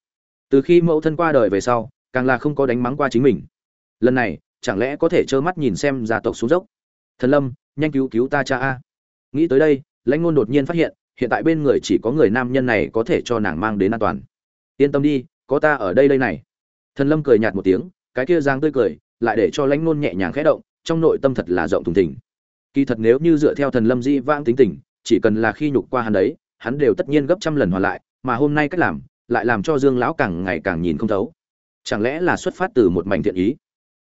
Từ khi mẫu thân qua đời về sau, càng là không có đánh mắng qua chính mình. Lần này, chẳng lẽ có thể trơ mắt nhìn xem gia tộc xuống dốc? Thần lâm, nhanh cứu cứu ta cha a. Nghĩ tới đây, lãnh ngôn đột nhiên phát hiện hiện tại bên người chỉ có người nam nhân này có thể cho nàng mang đến an toàn. Yên tâm đi, có ta ở đây đây này. Thần lâm cười nhạt một tiếng, cái kia giang tươi cười, lại để cho lãnh ngôn nhẹ nhàng khẽ động, trong nội tâm thật là rộng thùng thình kỳ thật nếu như dựa theo thần lâm di vãng tính tình, chỉ cần là khi nhục qua hắn đấy, hắn đều tất nhiên gấp trăm lần hoàn lại, mà hôm nay cách làm, lại làm cho dương lão càng ngày càng nhìn không thấu. Chẳng lẽ là xuất phát từ một mảnh thiện ý?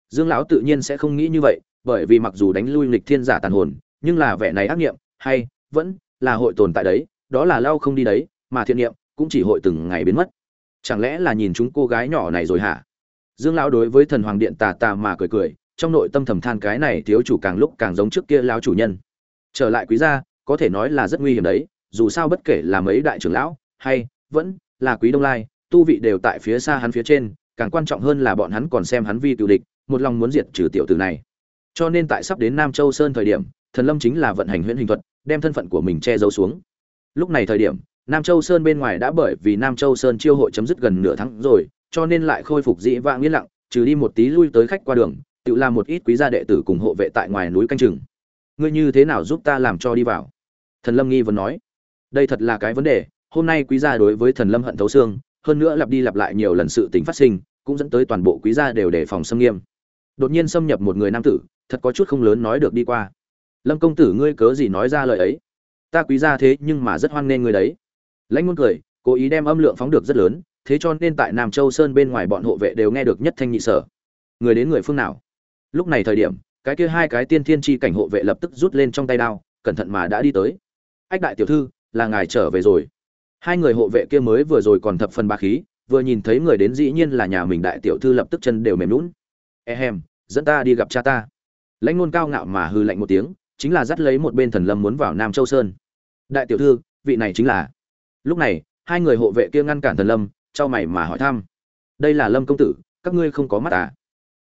Dương lão tự nhiên sẽ không nghĩ như vậy, bởi vì mặc dù đánh lui lịch thiên giả tàn hồn, nhưng là vẻ này ác nghiệm, hay, vẫn là hội tồn tại đấy, đó là lao không đi đấy, mà thiện nghiệm cũng chỉ hội từng ngày biến mất. Chẳng lẽ là nhìn chúng cô gái nhỏ này rồi hả? Dương lão đối với thần hoàng điện tà tà mà cười cười trong nội tâm thầm than cái này thiếu chủ càng lúc càng giống trước kia lão chủ nhân. Trở lại quý gia, có thể nói là rất nguy hiểm đấy, dù sao bất kể là mấy đại trưởng lão, hay vẫn là quý đông lai, tu vị đều tại phía xa hắn phía trên, càng quan trọng hơn là bọn hắn còn xem hắn vi cựu địch, một lòng muốn diệt trừ tiểu tử này. Cho nên tại sắp đến nam châu sơn thời điểm, thần lâm chính là vận hành huyễn hình thuật, đem thân phận của mình che giấu xuống. Lúc này thời điểm, nam châu sơn bên ngoài đã bởi vì nam châu sơn chiêu hội chấm dứt gần nửa tháng rồi, cho nên lại khôi phục dĩ vãng yên lặng, trừ đi một tí lui tới khách qua đường tự làm một ít quý gia đệ tử cùng hộ vệ tại ngoài núi canh chừng. Ngươi như thế nào giúp ta làm cho đi vào? Thần lâm nghi vấn nói. Đây thật là cái vấn đề, hôm nay quý gia đối với thần lâm hận thấu xương, hơn nữa lặp đi lặp lại nhiều lần sự tình phát sinh, cũng dẫn tới toàn bộ quý gia đều đề phòng xâm nghiêm. Đột nhiên xâm nhập một người nam tử, thật có chút không lớn nói được đi qua. Lâm công tử ngươi cớ gì nói ra lời ấy? Ta quý gia thế nhưng mà rất hoan nghênh người đấy. Lãnh ngôn cười, cố ý đem âm lượng phóng được rất lớn, thế cho nên tại nam châu sơn bên ngoài bọn hộ vệ đều nghe được nhất thanh nhị sở. Người đến người phương nào? Lúc này thời điểm, cái kia hai cái tiên thiên chi cảnh hộ vệ lập tức rút lên trong tay đao, cẩn thận mà đã đi tới. Ách đại tiểu thư, là ngài trở về rồi. Hai người hộ vệ kia mới vừa rồi còn thập phần ba khí, vừa nhìn thấy người đến dĩ nhiên là nhà mình đại tiểu thư lập tức chân đều mềm lún ehem dẫn ta đi gặp cha ta. Lãnh ngôn cao ngạo mà hư lạnh một tiếng, chính là dắt lấy một bên thần lâm muốn vào nam châu sơn. Đại tiểu thư, vị này chính là lúc này, hai người hộ vệ kia ngăn cản thần lâm, trao mày mà hỏi thăm. Đây là lâm công tử, các ngươi không có mắt à?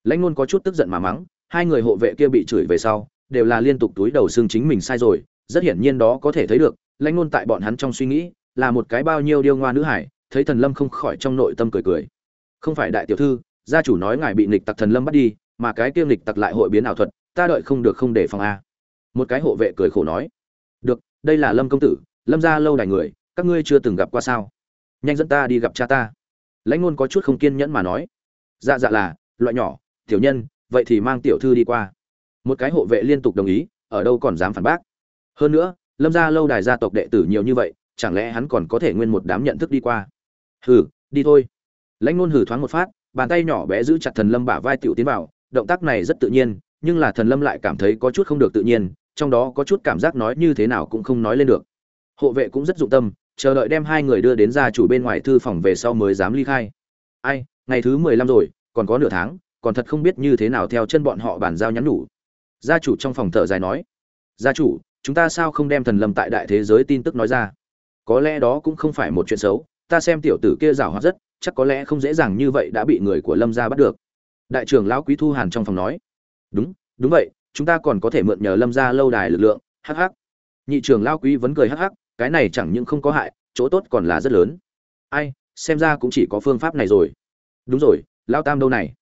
Lãnh ngôn có chút tức giận mà mắng, hai người hộ vệ kia bị chửi về sau, đều là liên tục túi đầu xương chính mình sai rồi, rất hiển nhiên đó có thể thấy được, lãnh ngôn tại bọn hắn trong suy nghĩ, là một cái bao nhiêu điêu ngoa nữ hải, thấy thần lâm không khỏi trong nội tâm cười cười. Không phải đại tiểu thư, gia chủ nói ngài bị nghịch tặc thần lâm bắt đi, mà cái kia nghịch tặc lại hội biến ảo thuật, ta đợi không được không để phòng a. Một cái hộ vệ cười khổ nói. Được, đây là lâm công tử, lâm gia lâu đài người, các ngươi chưa từng gặp qua sao? Nhanh dẫn ta đi gặp cha ta. Lãnh ngôn có chút không kiên nhẫn mà nói. Dạ dạ là, loại nhỏ tiểu nhân, vậy thì mang tiểu thư đi qua. Một cái hộ vệ liên tục đồng ý, ở đâu còn dám phản bác. Hơn nữa, lâm gia lâu đài gia tộc đệ tử nhiều như vậy, chẳng lẽ hắn còn có thể nguyên một đám nhận thức đi qua? Hừ, đi thôi. Lãnh ngôn hừ thoáng một phát, bàn tay nhỏ bé giữ chặt thần lâm bả vai tiểu tiến vào, động tác này rất tự nhiên, nhưng là thần lâm lại cảm thấy có chút không được tự nhiên, trong đó có chút cảm giác nói như thế nào cũng không nói lên được. Hộ vệ cũng rất dụng tâm, chờ đợi đem hai người đưa đến gia chủ bên ngoài thư phòng về sau mới dám ly khai. Ai, ngày thứ mười lăm rồi, còn có nửa tháng còn thật không biết như thế nào theo chân bọn họ bàn giao nhắn nhủ. Gia chủ trong phòng thở dài nói, gia chủ, chúng ta sao không đem thần lâm tại đại thế giới tin tức nói ra? Có lẽ đó cũng không phải một chuyện xấu, ta xem tiểu tử kia giảo hoạt rất, chắc có lẽ không dễ dàng như vậy đã bị người của lâm gia bắt được. Đại trưởng lão quý thu hàn trong phòng nói, đúng đúng vậy, chúng ta còn có thể mượn nhờ lâm gia lâu đài lực lượng, hắc hắc. Nhị trưởng lão quý vẫn cười hắc hắc, cái này chẳng những không có hại, chỗ tốt còn là rất lớn. Ai, xem ra cũng chỉ có phương pháp này rồi. Đúng rồi, lão tam đâu này?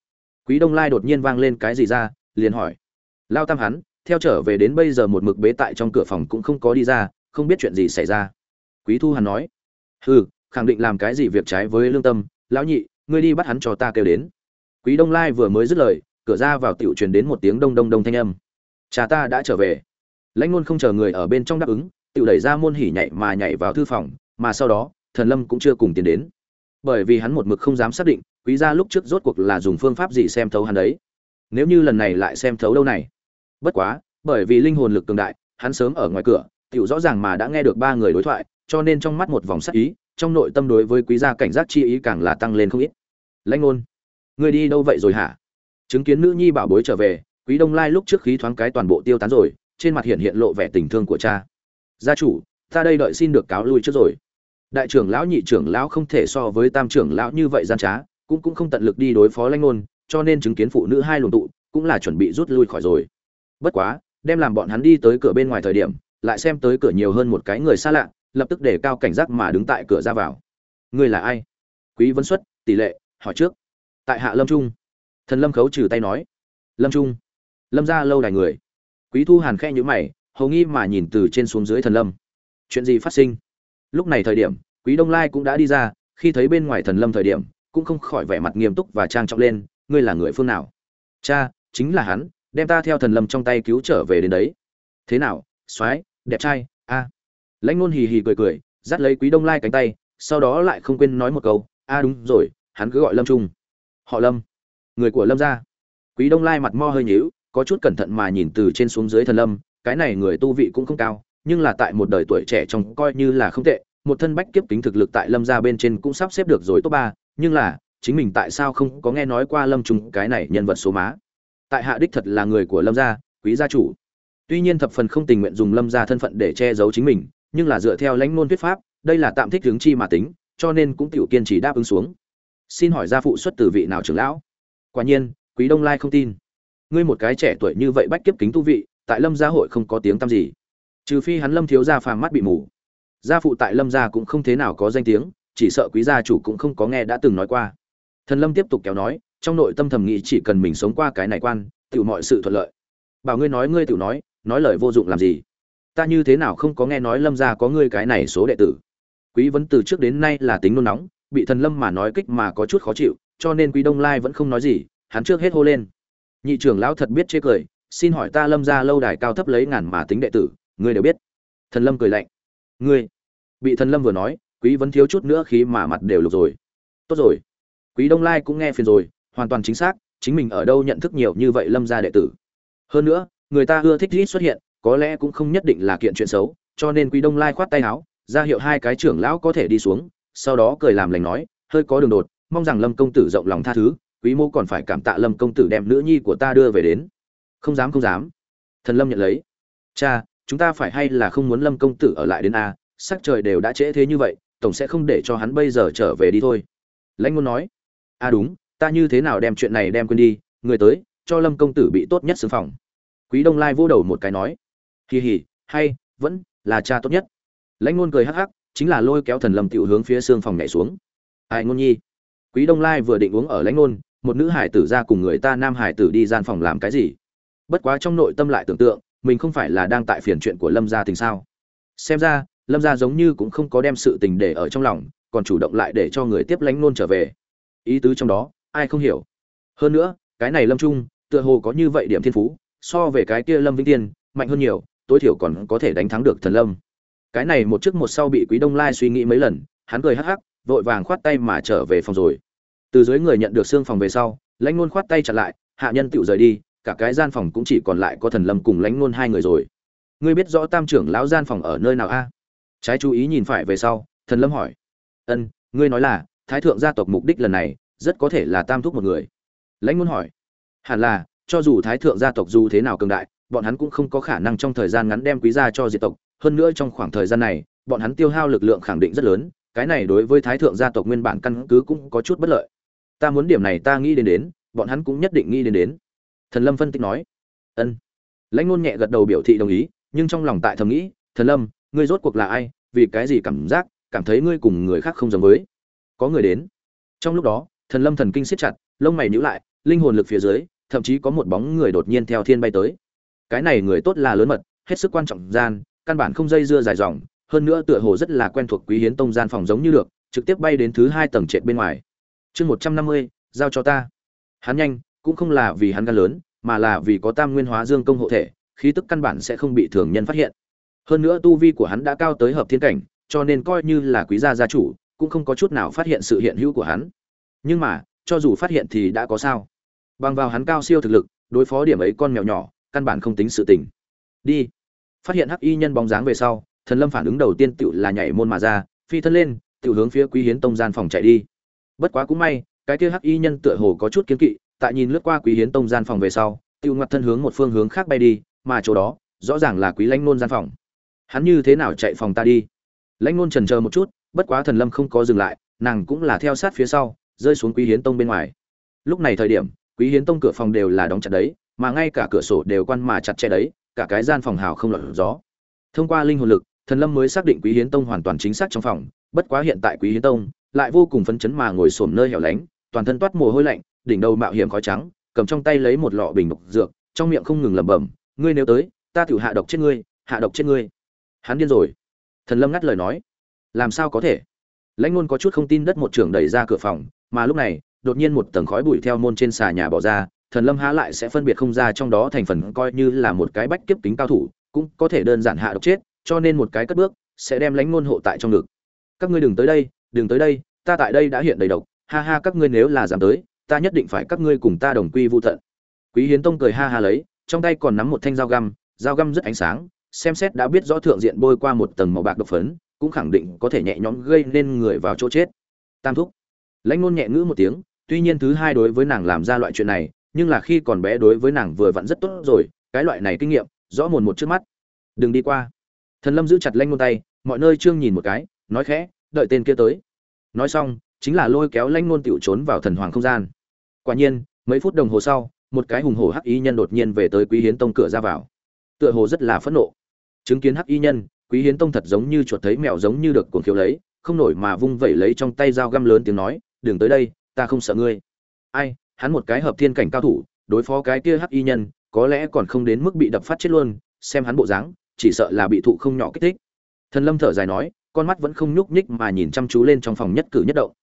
Quý đông lai đột nhiên vang lên cái gì ra, liền hỏi. Lao tam hắn, theo trở về đến bây giờ một mực bế tại trong cửa phòng cũng không có đi ra, không biết chuyện gì xảy ra. Quý thu hàn nói. Hừ, khẳng định làm cái gì việc trái với lương tâm, lão nhị, ngươi đi bắt hắn cho ta kêu đến. Quý đông lai vừa mới dứt lời, cửa ra vào tiểu truyền đến một tiếng đông đông đông thanh âm. Cha ta đã trở về. Lãnh ngôn không chờ người ở bên trong đáp ứng, tiểu đẩy ra môn hỉ nhảy mà nhảy vào thư phòng, mà sau đó, thần lâm cũng chưa cùng tiến đến bởi vì hắn một mực không dám xác định, quý gia lúc trước rốt cuộc là dùng phương pháp gì xem thấu hắn đấy. Nếu như lần này lại xem thấu đâu này? Bất quá, bởi vì linh hồn lực cường đại, hắn sớm ở ngoài cửa, tiểu rõ ràng mà đã nghe được ba người đối thoại, cho nên trong mắt một vòng sắc ý, trong nội tâm đối với quý gia cảnh giác chi ý càng là tăng lên không ít. Lãnh ngôn người đi đâu vậy rồi hả? Chứng kiến nữ nhi bảo bối trở về, quý đông lai lúc trước khí thoáng cái toàn bộ tiêu tán rồi, trên mặt hiện hiện lộ vẻ tình thương của cha. Gia chủ, ta đây đợi xin được cáo lui trước rồi đại trưởng lão nhị trưởng lão không thể so với tam trưởng lão như vậy gian trá, cũng cũng không tận lực đi đối phó lãnh ngôn, cho nên chứng kiến phụ nữ hai luồng tụ, cũng là chuẩn bị rút lui khỏi rồi. Bất quá, đem làm bọn hắn đi tới cửa bên ngoài thời điểm, lại xem tới cửa nhiều hơn một cái người xa lạ, lập tức để cao cảnh giác mà đứng tại cửa ra vào. Ngươi là ai? Quý vấn xuất, tỷ lệ, hỏi trước. Tại hạ lâm trung. Thần lâm khấu trừ tay nói. Lâm trung. Lâm ra lâu đài người. Quý thu hàn khe nhữ mày, hầu nghi mà nhìn từ trên xuống dưới thần lâm. Chuyện gì phát sinh? Lúc này thời điểm, quý đông lai cũng đã đi ra, khi thấy bên ngoài thần lâm thời điểm, cũng không khỏi vẻ mặt nghiêm túc và trang trọng lên, ngươi là người phương nào? Cha, chính là hắn, đem ta theo thần lâm trong tay cứu trở về đến đấy. Thế nào, soái, đẹp trai, a? Lãnh ngôn hì hì cười cười, dắt lấy quý đông lai cánh tay, sau đó lại không quên nói một câu, a, đúng rồi, hắn cứ gọi lâm trung. Họ lâm? Người của lâm gia. Quý đông lai mặt mo hơi nhíu, có chút cẩn thận mà nhìn từ trên xuống dưới thần lâm, cái này người tu vị cũng không cao nhưng là tại một đời tuổi trẻ trong coi như là không tệ, một thân bách kiếp kính thực lực tại lâm gia bên trên cũng sắp xếp được rồi top ba, nhưng là, chính mình tại sao không có nghe nói qua lâm trung cái này nhân vật số má? Tại hạ đích thật là người của lâm gia, quý gia chủ. Tuy nhiên thập phần không tình nguyện dùng lâm gia thân phận để che giấu chính mình, nhưng là dựa theo lãnh ngôn thuyết pháp, đây là tạm thích hướng chi mà tính, cho nên cũng tiểu kiên trì đáp ứng xuống. Xin hỏi gia phụ xuất từ vị nào trưởng lão? Quả nhiên, quý đông lai không tin. Ngươi một cái trẻ tuổi như vậy bách kiếp kính tu vị, tại lâm gia hội không có tiếng tăm gì trừ phi hắn lâm thiếu gia phàm mắt bị mù. Gia phụ tại lâm gia cũng không thế nào có danh tiếng, chỉ sợ quý gia chủ cũng không có nghe đã từng nói qua. Thần lâm tiếp tục kéo nói, trong nội tâm thầm nghĩ chỉ cần mình sống qua cái này quan tự mọi sự thuận lợi. Bảo ngươi nói, ngươi tự nói nói lời vô dụng làm gì? Ta như thế nào không có nghe nói lâm gia có ngươi cái này số đệ tử? Quý vấn từ trước đến nay là tính nôn nóng, bị thần lâm mà nói kích mà có chút khó chịu, cho nên quý đông lai vẫn không nói gì, hắn trước hết hô lên. Nhị trưởng lão thật biết chê cười, xin hỏi ta lâm gia lâu đài cao thấp lấy ngàn mà tính đệ tử ngươi đều biết. Thần lâm cười lạnh. Ngươi? Bị thần lâm vừa nói, quý vẫn thiếu chút nữa khí mà mặt đều lục rồi. Tốt rồi. Quý đông lai cũng nghe phiền rồi, hoàn toàn chính xác, chính mình ở đâu nhận thức nhiều như vậy lâm gia đệ tử. Hơn nữa, người ta ưa thích ít xuất hiện, có lẽ cũng không nhất định là kiện chuyện xấu, cho nên quý đông lai khoát tay áo, ra hiệu hai cái trưởng lão có thể đi xuống, sau đó cười làm lành nói, hơi có đường đột, mong rằng lâm công tử rộng lòng tha thứ, quý mô còn phải cảm tạ lâm công tử đem nữ nhi của ta đưa về đến. Không dám không dám. Thần lâm nhận lấy. Cha chúng ta phải hay là không muốn lâm công tử ở lại đến a? Sắc trời đều đã trễ thế như vậy, tổng sẽ không để cho hắn bây giờ trở về đi thôi. Lãnh ngôn nói. A đúng, ta như thế nào đem chuyện này đem quên đi, người tới, cho lâm công tử bị tốt nhất xứng phòng. Quý đông lai vô đầu một cái nói. Kỳ hỉ hay, vẫn là cha tốt nhất. Lãnh ngôn cười hắc hắc, chính là lôi kéo thần lâm tiểu hướng phía xương phòng nhảy xuống. Ai ngôn nhi? Quý đông lai vừa định uống ở lãnh ngôn, một nữ hải tử ra cùng người ta nam hải tử đi gian phòng làm cái gì? Bất quá trong nội tâm lại tưởng tượng mình không phải là đang tại phiền chuyện của lâm gia tình sao? Xem ra, lâm gia giống như cũng không có đem sự tình để ở trong lòng, còn chủ động lại để cho người tiếp lãnh nôn trở về. Ý tứ trong đó, ai không hiểu? Hơn nữa, cái này lâm trung, tựa hồ có như vậy điểm thiên phú, so về cái kia lâm vĩnh tiên, mạnh hơn nhiều, tối thiểu còn có thể đánh thắng được thần lâm. Cái này một trước một sau bị quý đông lai suy nghĩ mấy lần, hắn cười hắc hắc, vội vàng khoát tay mà trở về phòng rồi. Từ dưới người nhận được xương phòng về sau, lãnh nôn khoát tay chặt lại, hạ nhân tựu rời đi cả cái gian phòng cũng chỉ còn lại có thần lâm cùng lãnh nôn hai người rồi. Ngươi biết rõ tam trưởng lão gian phòng ở nơi nào a? Trái chú ý nhìn phải về sau, thần lâm hỏi. Ân, ngươi nói là, thái thượng gia tộc mục đích lần này, rất có thể là tam thúc một người. Lãnh nôn hỏi. Hẳn là, cho dù thái thượng gia tộc dù thế nào cường đại, bọn hắn cũng không có khả năng trong thời gian ngắn đem quý gia cho diệt tộc. Hơn nữa trong khoảng thời gian này, bọn hắn tiêu hao lực lượng khẳng định rất lớn, cái này đối với thái thượng gia tộc nguyên bản căn cứ cũng có chút bất lợi. Ta muốn điểm này ta nghĩ đến đến, bọn hắn cũng nhất định nghĩ đến đến thần lâm phân tích nói. Ân. Lãnh ngôn nhẹ gật đầu biểu thị đồng ý, nhưng trong lòng tại thầm nghĩ, thần lâm, ngươi rốt cuộc là ai? Vì cái gì cảm giác, cảm thấy ngươi cùng người khác không giống với? Có người đến. Trong lúc đó, thần lâm thần kinh siết chặt, lông mày nhíu lại, linh hồn lực phía dưới, thậm chí có một bóng người đột nhiên theo thiên bay tới. Cái này người tốt là lớn mật, hết sức quan trọng gian, căn bản không dây dưa dài dòng, hơn nữa tựa hồ rất là quen thuộc quý hiến tông gian phòng giống như được, trực tiếp bay đến thứ hai tầng trệt bên ngoài. Chương một trăm năm mươi, giao cho ta. Hắn nhanh cũng không là vì hắn gan lớn, mà là vì có tam nguyên hóa dương công hộ thể, khí tức căn bản sẽ không bị thường nhân phát hiện. Hơn nữa tu vi của hắn đã cao tới hợp thiên cảnh, cho nên coi như là quý gia gia chủ, cũng không có chút nào phát hiện sự hiện hữu của hắn. Nhưng mà, cho dù phát hiện thì đã có sao? Bằng vào hắn cao siêu thực lực, đối phó điểm ấy con mèo nhỏ, căn bản không tính sự tình. Đi. Phát hiện hắc y nhân bóng dáng về sau, thần lâm phản ứng đầu tiên tựu là nhảy môn mà ra, phi thân lên, tựu hướng phía quý hiến tông gian phòng chạy đi. Bất quá cũng may, cái kia hắc y nhân tựa hồ có chút kiến kỵ tại nhìn lướt qua quý hiến tông gian phòng về sau, tiêu ngoặt thân hướng một phương hướng khác bay đi, mà chỗ đó, rõ ràng là quý lãnh nôn gian phòng. Hắn như thế nào chạy phòng ta đi? Lãnh nôn trần chờ một chút, bất quá thần lâm không có dừng lại, nàng cũng là theo sát phía sau, rơi xuống quý hiến tông bên ngoài. Lúc này thời điểm, quý hiến tông cửa phòng đều là đóng chặt đấy, mà ngay cả cửa sổ đều quan mà chặt chẽ đấy, cả cái gian phòng hào không lọt gió. Thông qua linh hồn lực, thần lâm mới xác định quý hiến tông hoàn toàn chính xác trong phòng, bất quá hiện tại quý hiến tông lại vô cùng phấn chấn mà ngồi xổm nơi hẻo lánh toàn thân toát mồ hôi lạnh, đỉnh đầu mạo hiểm khói trắng, cầm trong tay lấy một lọ bình độc dược, trong miệng không ngừng lẩm bẩm, ngươi nếu tới, ta tự hạ độc chết ngươi, hạ độc chết ngươi. Hắn điên rồi. Thần lâm ngắt lời nói, làm sao có thể? Lãnh ngôn có chút không tin đất một trưởng đẩy ra cửa phòng, mà lúc này, đột nhiên một tầng khói bụi theo môn trên xà nhà bỏ ra, thần lâm há lại sẽ phân biệt không ra trong đó thành phần coi như là một cái bách kiếp kính cao thủ, cũng có thể đơn giản hạ độc chết, cho nên một cái cất bước sẽ đem lãnh ngôn hộ tại trong ngực. Các ngươi đừng tới đây, đừng tới đây, ta tại đây đã hiện đầy độc ha ha, các ngươi nếu là dám tới, ta nhất định phải các ngươi cùng ta đồng quy vu tận. Quý hiến tông cười ha ha lấy, trong tay còn nắm một thanh dao găm dao găm rất ánh sáng, xem xét đã biết rõ thượng diện bôi qua một tầng màu bạc độc phấn, cũng khẳng định có thể nhẹ nhõm gây nên người vào chỗ chết. Tam thúc. Lãnh Nôn nhẹ ngữ một tiếng, tuy nhiên thứ hai đối với nàng làm ra loại chuyện này, nhưng là khi còn bé đối với nàng vừa vặn rất tốt rồi, cái loại này kinh nghiệm, rõ mồn một trước mắt. Đừng đi qua. Thần lâm giữ chặt lanh ngôn tay, mọi nơi trương nhìn một cái, nói khẽ, đợi tên kia tới. Nói xong chính là lôi kéo lanh ngôn tiểu trốn vào thần hoàng không gian. Quả nhiên, mấy phút đồng hồ sau, một cái hùng hổ hắc y nhân đột nhiên về tới quý hiến tông cửa ra vào. Tựa hồ rất là phẫn nộ. Chứng kiến hắc y nhân, quý hiến tông thật giống như chuột thấy mèo giống như được cuồng khiếu lấy, không nổi mà vung vẩy lấy trong tay dao găm lớn tiếng nói, đừng tới đây, ta không sợ ngươi. Ai, hắn một cái hợp thiên cảnh cao thủ, đối phó cái kia hắc y nhân, có lẽ còn không đến mức bị đập phát chết luôn, xem hắn bộ dáng, chỉ sợ là bị thụ không nhỏ kích thích. Thần lâm thở dài nói, con mắt vẫn không nhúc nhích mà nhìn chăm chú lên trong phòng nhất cử nhất động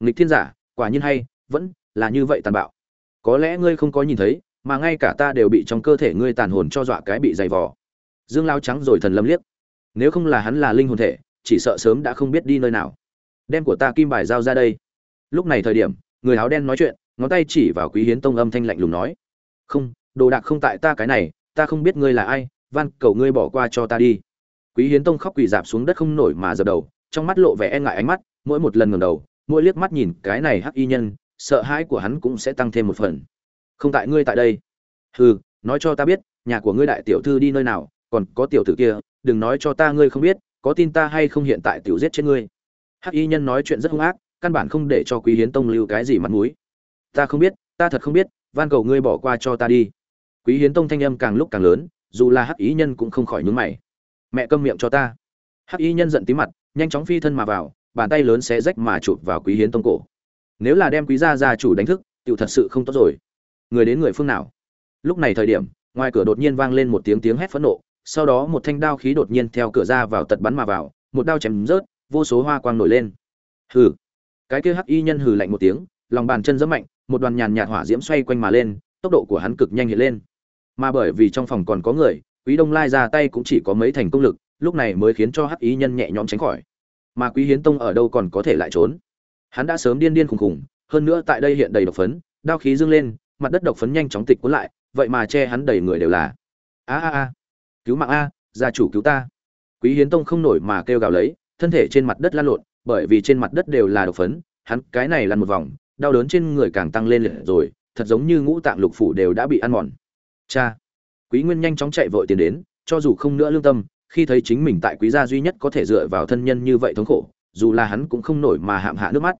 nghịch thiên giả, quả nhiên hay, vẫn là như vậy tàn bạo. Có lẽ ngươi không có nhìn thấy, mà ngay cả ta đều bị trong cơ thể ngươi tàn hồn cho dọa cái bị dày vò. Dương lao trắng rồi thần lâm liếc. Nếu không là hắn là linh hồn thể, chỉ sợ sớm đã không biết đi nơi nào. Đem của ta kim bài giao ra đây. Lúc này thời điểm, người áo đen nói chuyện, ngón tay chỉ vào quý hiến tông âm thanh lạnh lùng nói. Không, đồ đạc không tại ta cái này, ta không biết ngươi là ai, van, cầu ngươi bỏ qua cho ta đi. Quý hiến tông khóc quỳ dạp xuống đất không nổi mà dập đầu, trong mắt lộ vẻ e ngại ánh mắt, mỗi một lần ngầm đầu mỗi liếc mắt nhìn cái này hắc y nhân, sợ hãi của hắn cũng sẽ tăng thêm một phần. Không tại ngươi tại đây. Hừ, nói cho ta biết, nhà của ngươi đại tiểu thư đi nơi nào, còn có tiểu tử kia, đừng nói cho ta ngươi không biết, có tin ta hay không hiện tại tiểu giết chết ngươi. Hắc y nhân nói chuyện rất hung ác, căn bản không để cho quý hiến tông lưu cái gì mặt mũi. Ta không biết, ta thật không biết, van cầu ngươi bỏ qua cho ta đi. Quý hiến tông thanh âm càng lúc càng lớn, dù là hắc y nhân cũng không khỏi nhướng mày. Mẹ câm miệng cho ta. Hắc y nhân giận tí mặt, nhanh chóng phi thân mà vào bàn tay lớn sẽ rách mà chụp vào quý hiến tông cổ. Nếu là đem quý gia gia chủ đánh thức tựu thật sự không tốt rồi. Người đến người phương nào? Lúc này thời điểm, ngoài cửa đột nhiên vang lên một tiếng tiếng hét phẫn nộ, sau đó một thanh đao khí đột nhiên theo cửa ra vào tật bắn mà vào, một đao chém rớt, vô số hoa quang nổi lên. Hừ. Cái kia hắc y nhân hừ lạnh một tiếng, lòng bàn chân rất mạnh, một đoàn nhàn nhạt hỏa diễm xoay quanh mà lên, tốc độ của hắn cực nhanh hiện lên. Mà bởi vì trong phòng còn có người, quý đông lai ra tay cũng chỉ có mấy thành công lực, lúc này mới khiến cho hắc y nhân nhẹ nhõm tránh khỏi mà quý hiến tông ở đâu còn có thể lại trốn? Hắn đã sớm điên điên khùng khùng, hơn nữa tại đây hiện đầy độc phấn, đao khí dâng lên, mặt đất độc phấn nhanh chóng tịch cuốn lại, vậy mà che hắn đầy người đều là. A a a, cứu mạng a, gia chủ cứu ta. Quý hiến tông không nổi mà kêu gào lấy, thân thể trên mặt đất lăn lộn, bởi vì trên mặt đất đều là độc phấn, hắn cái này lăn một vòng, đau đớn trên người càng tăng lên liệt rồi, thật giống như ngũ tạng lục phủ đều đã bị ăn mòn. Cha, quý nguyên nhanh chóng chạy vội tiền đến, cho dù không nữa lương tâm khi thấy chính mình tại quý gia duy nhất có thể dựa vào thân nhân như vậy thống khổ, dù là hắn cũng không nổi mà hạm hạ nước mắt.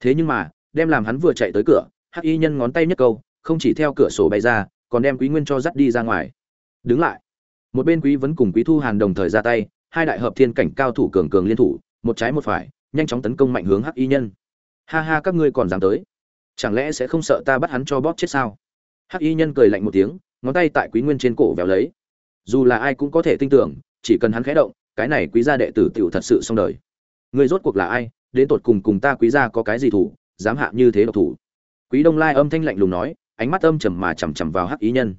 Thế nhưng mà, đem làm hắn vừa chạy tới cửa, hắc y nhân ngón tay nhất câu, không chỉ theo cửa sổ bay ra, còn đem quý nguyên cho dắt đi ra ngoài. Đứng lại. Một bên quý vẫn cùng quý thu hàn đồng thời ra tay, hai đại hợp thiên cảnh cao thủ cường cường liên thủ, một trái một phải, nhanh chóng tấn công mạnh hướng hắc y nhân. Ha ha, các ngươi còn dám tới? Chẳng lẽ sẽ không sợ ta bắt hắn cho bóp chết sao? Hắc y nhân cười lạnh một tiếng, ngón tay tại quý nguyên trên cổ véo lấy. Dù là ai cũng có thể tin tưởng chỉ cần hắn khẽ động, cái này quý gia đệ tử tiểu thật sự xong đời. Ngươi rốt cuộc là ai, đến tột cùng cùng ta quý gia có cái gì thủ, dám hạ như thế độc thủ? Quý đông lai âm thanh lạnh lùng nói, ánh mắt âm trầm mà chằm chằm vào hắc y nhân.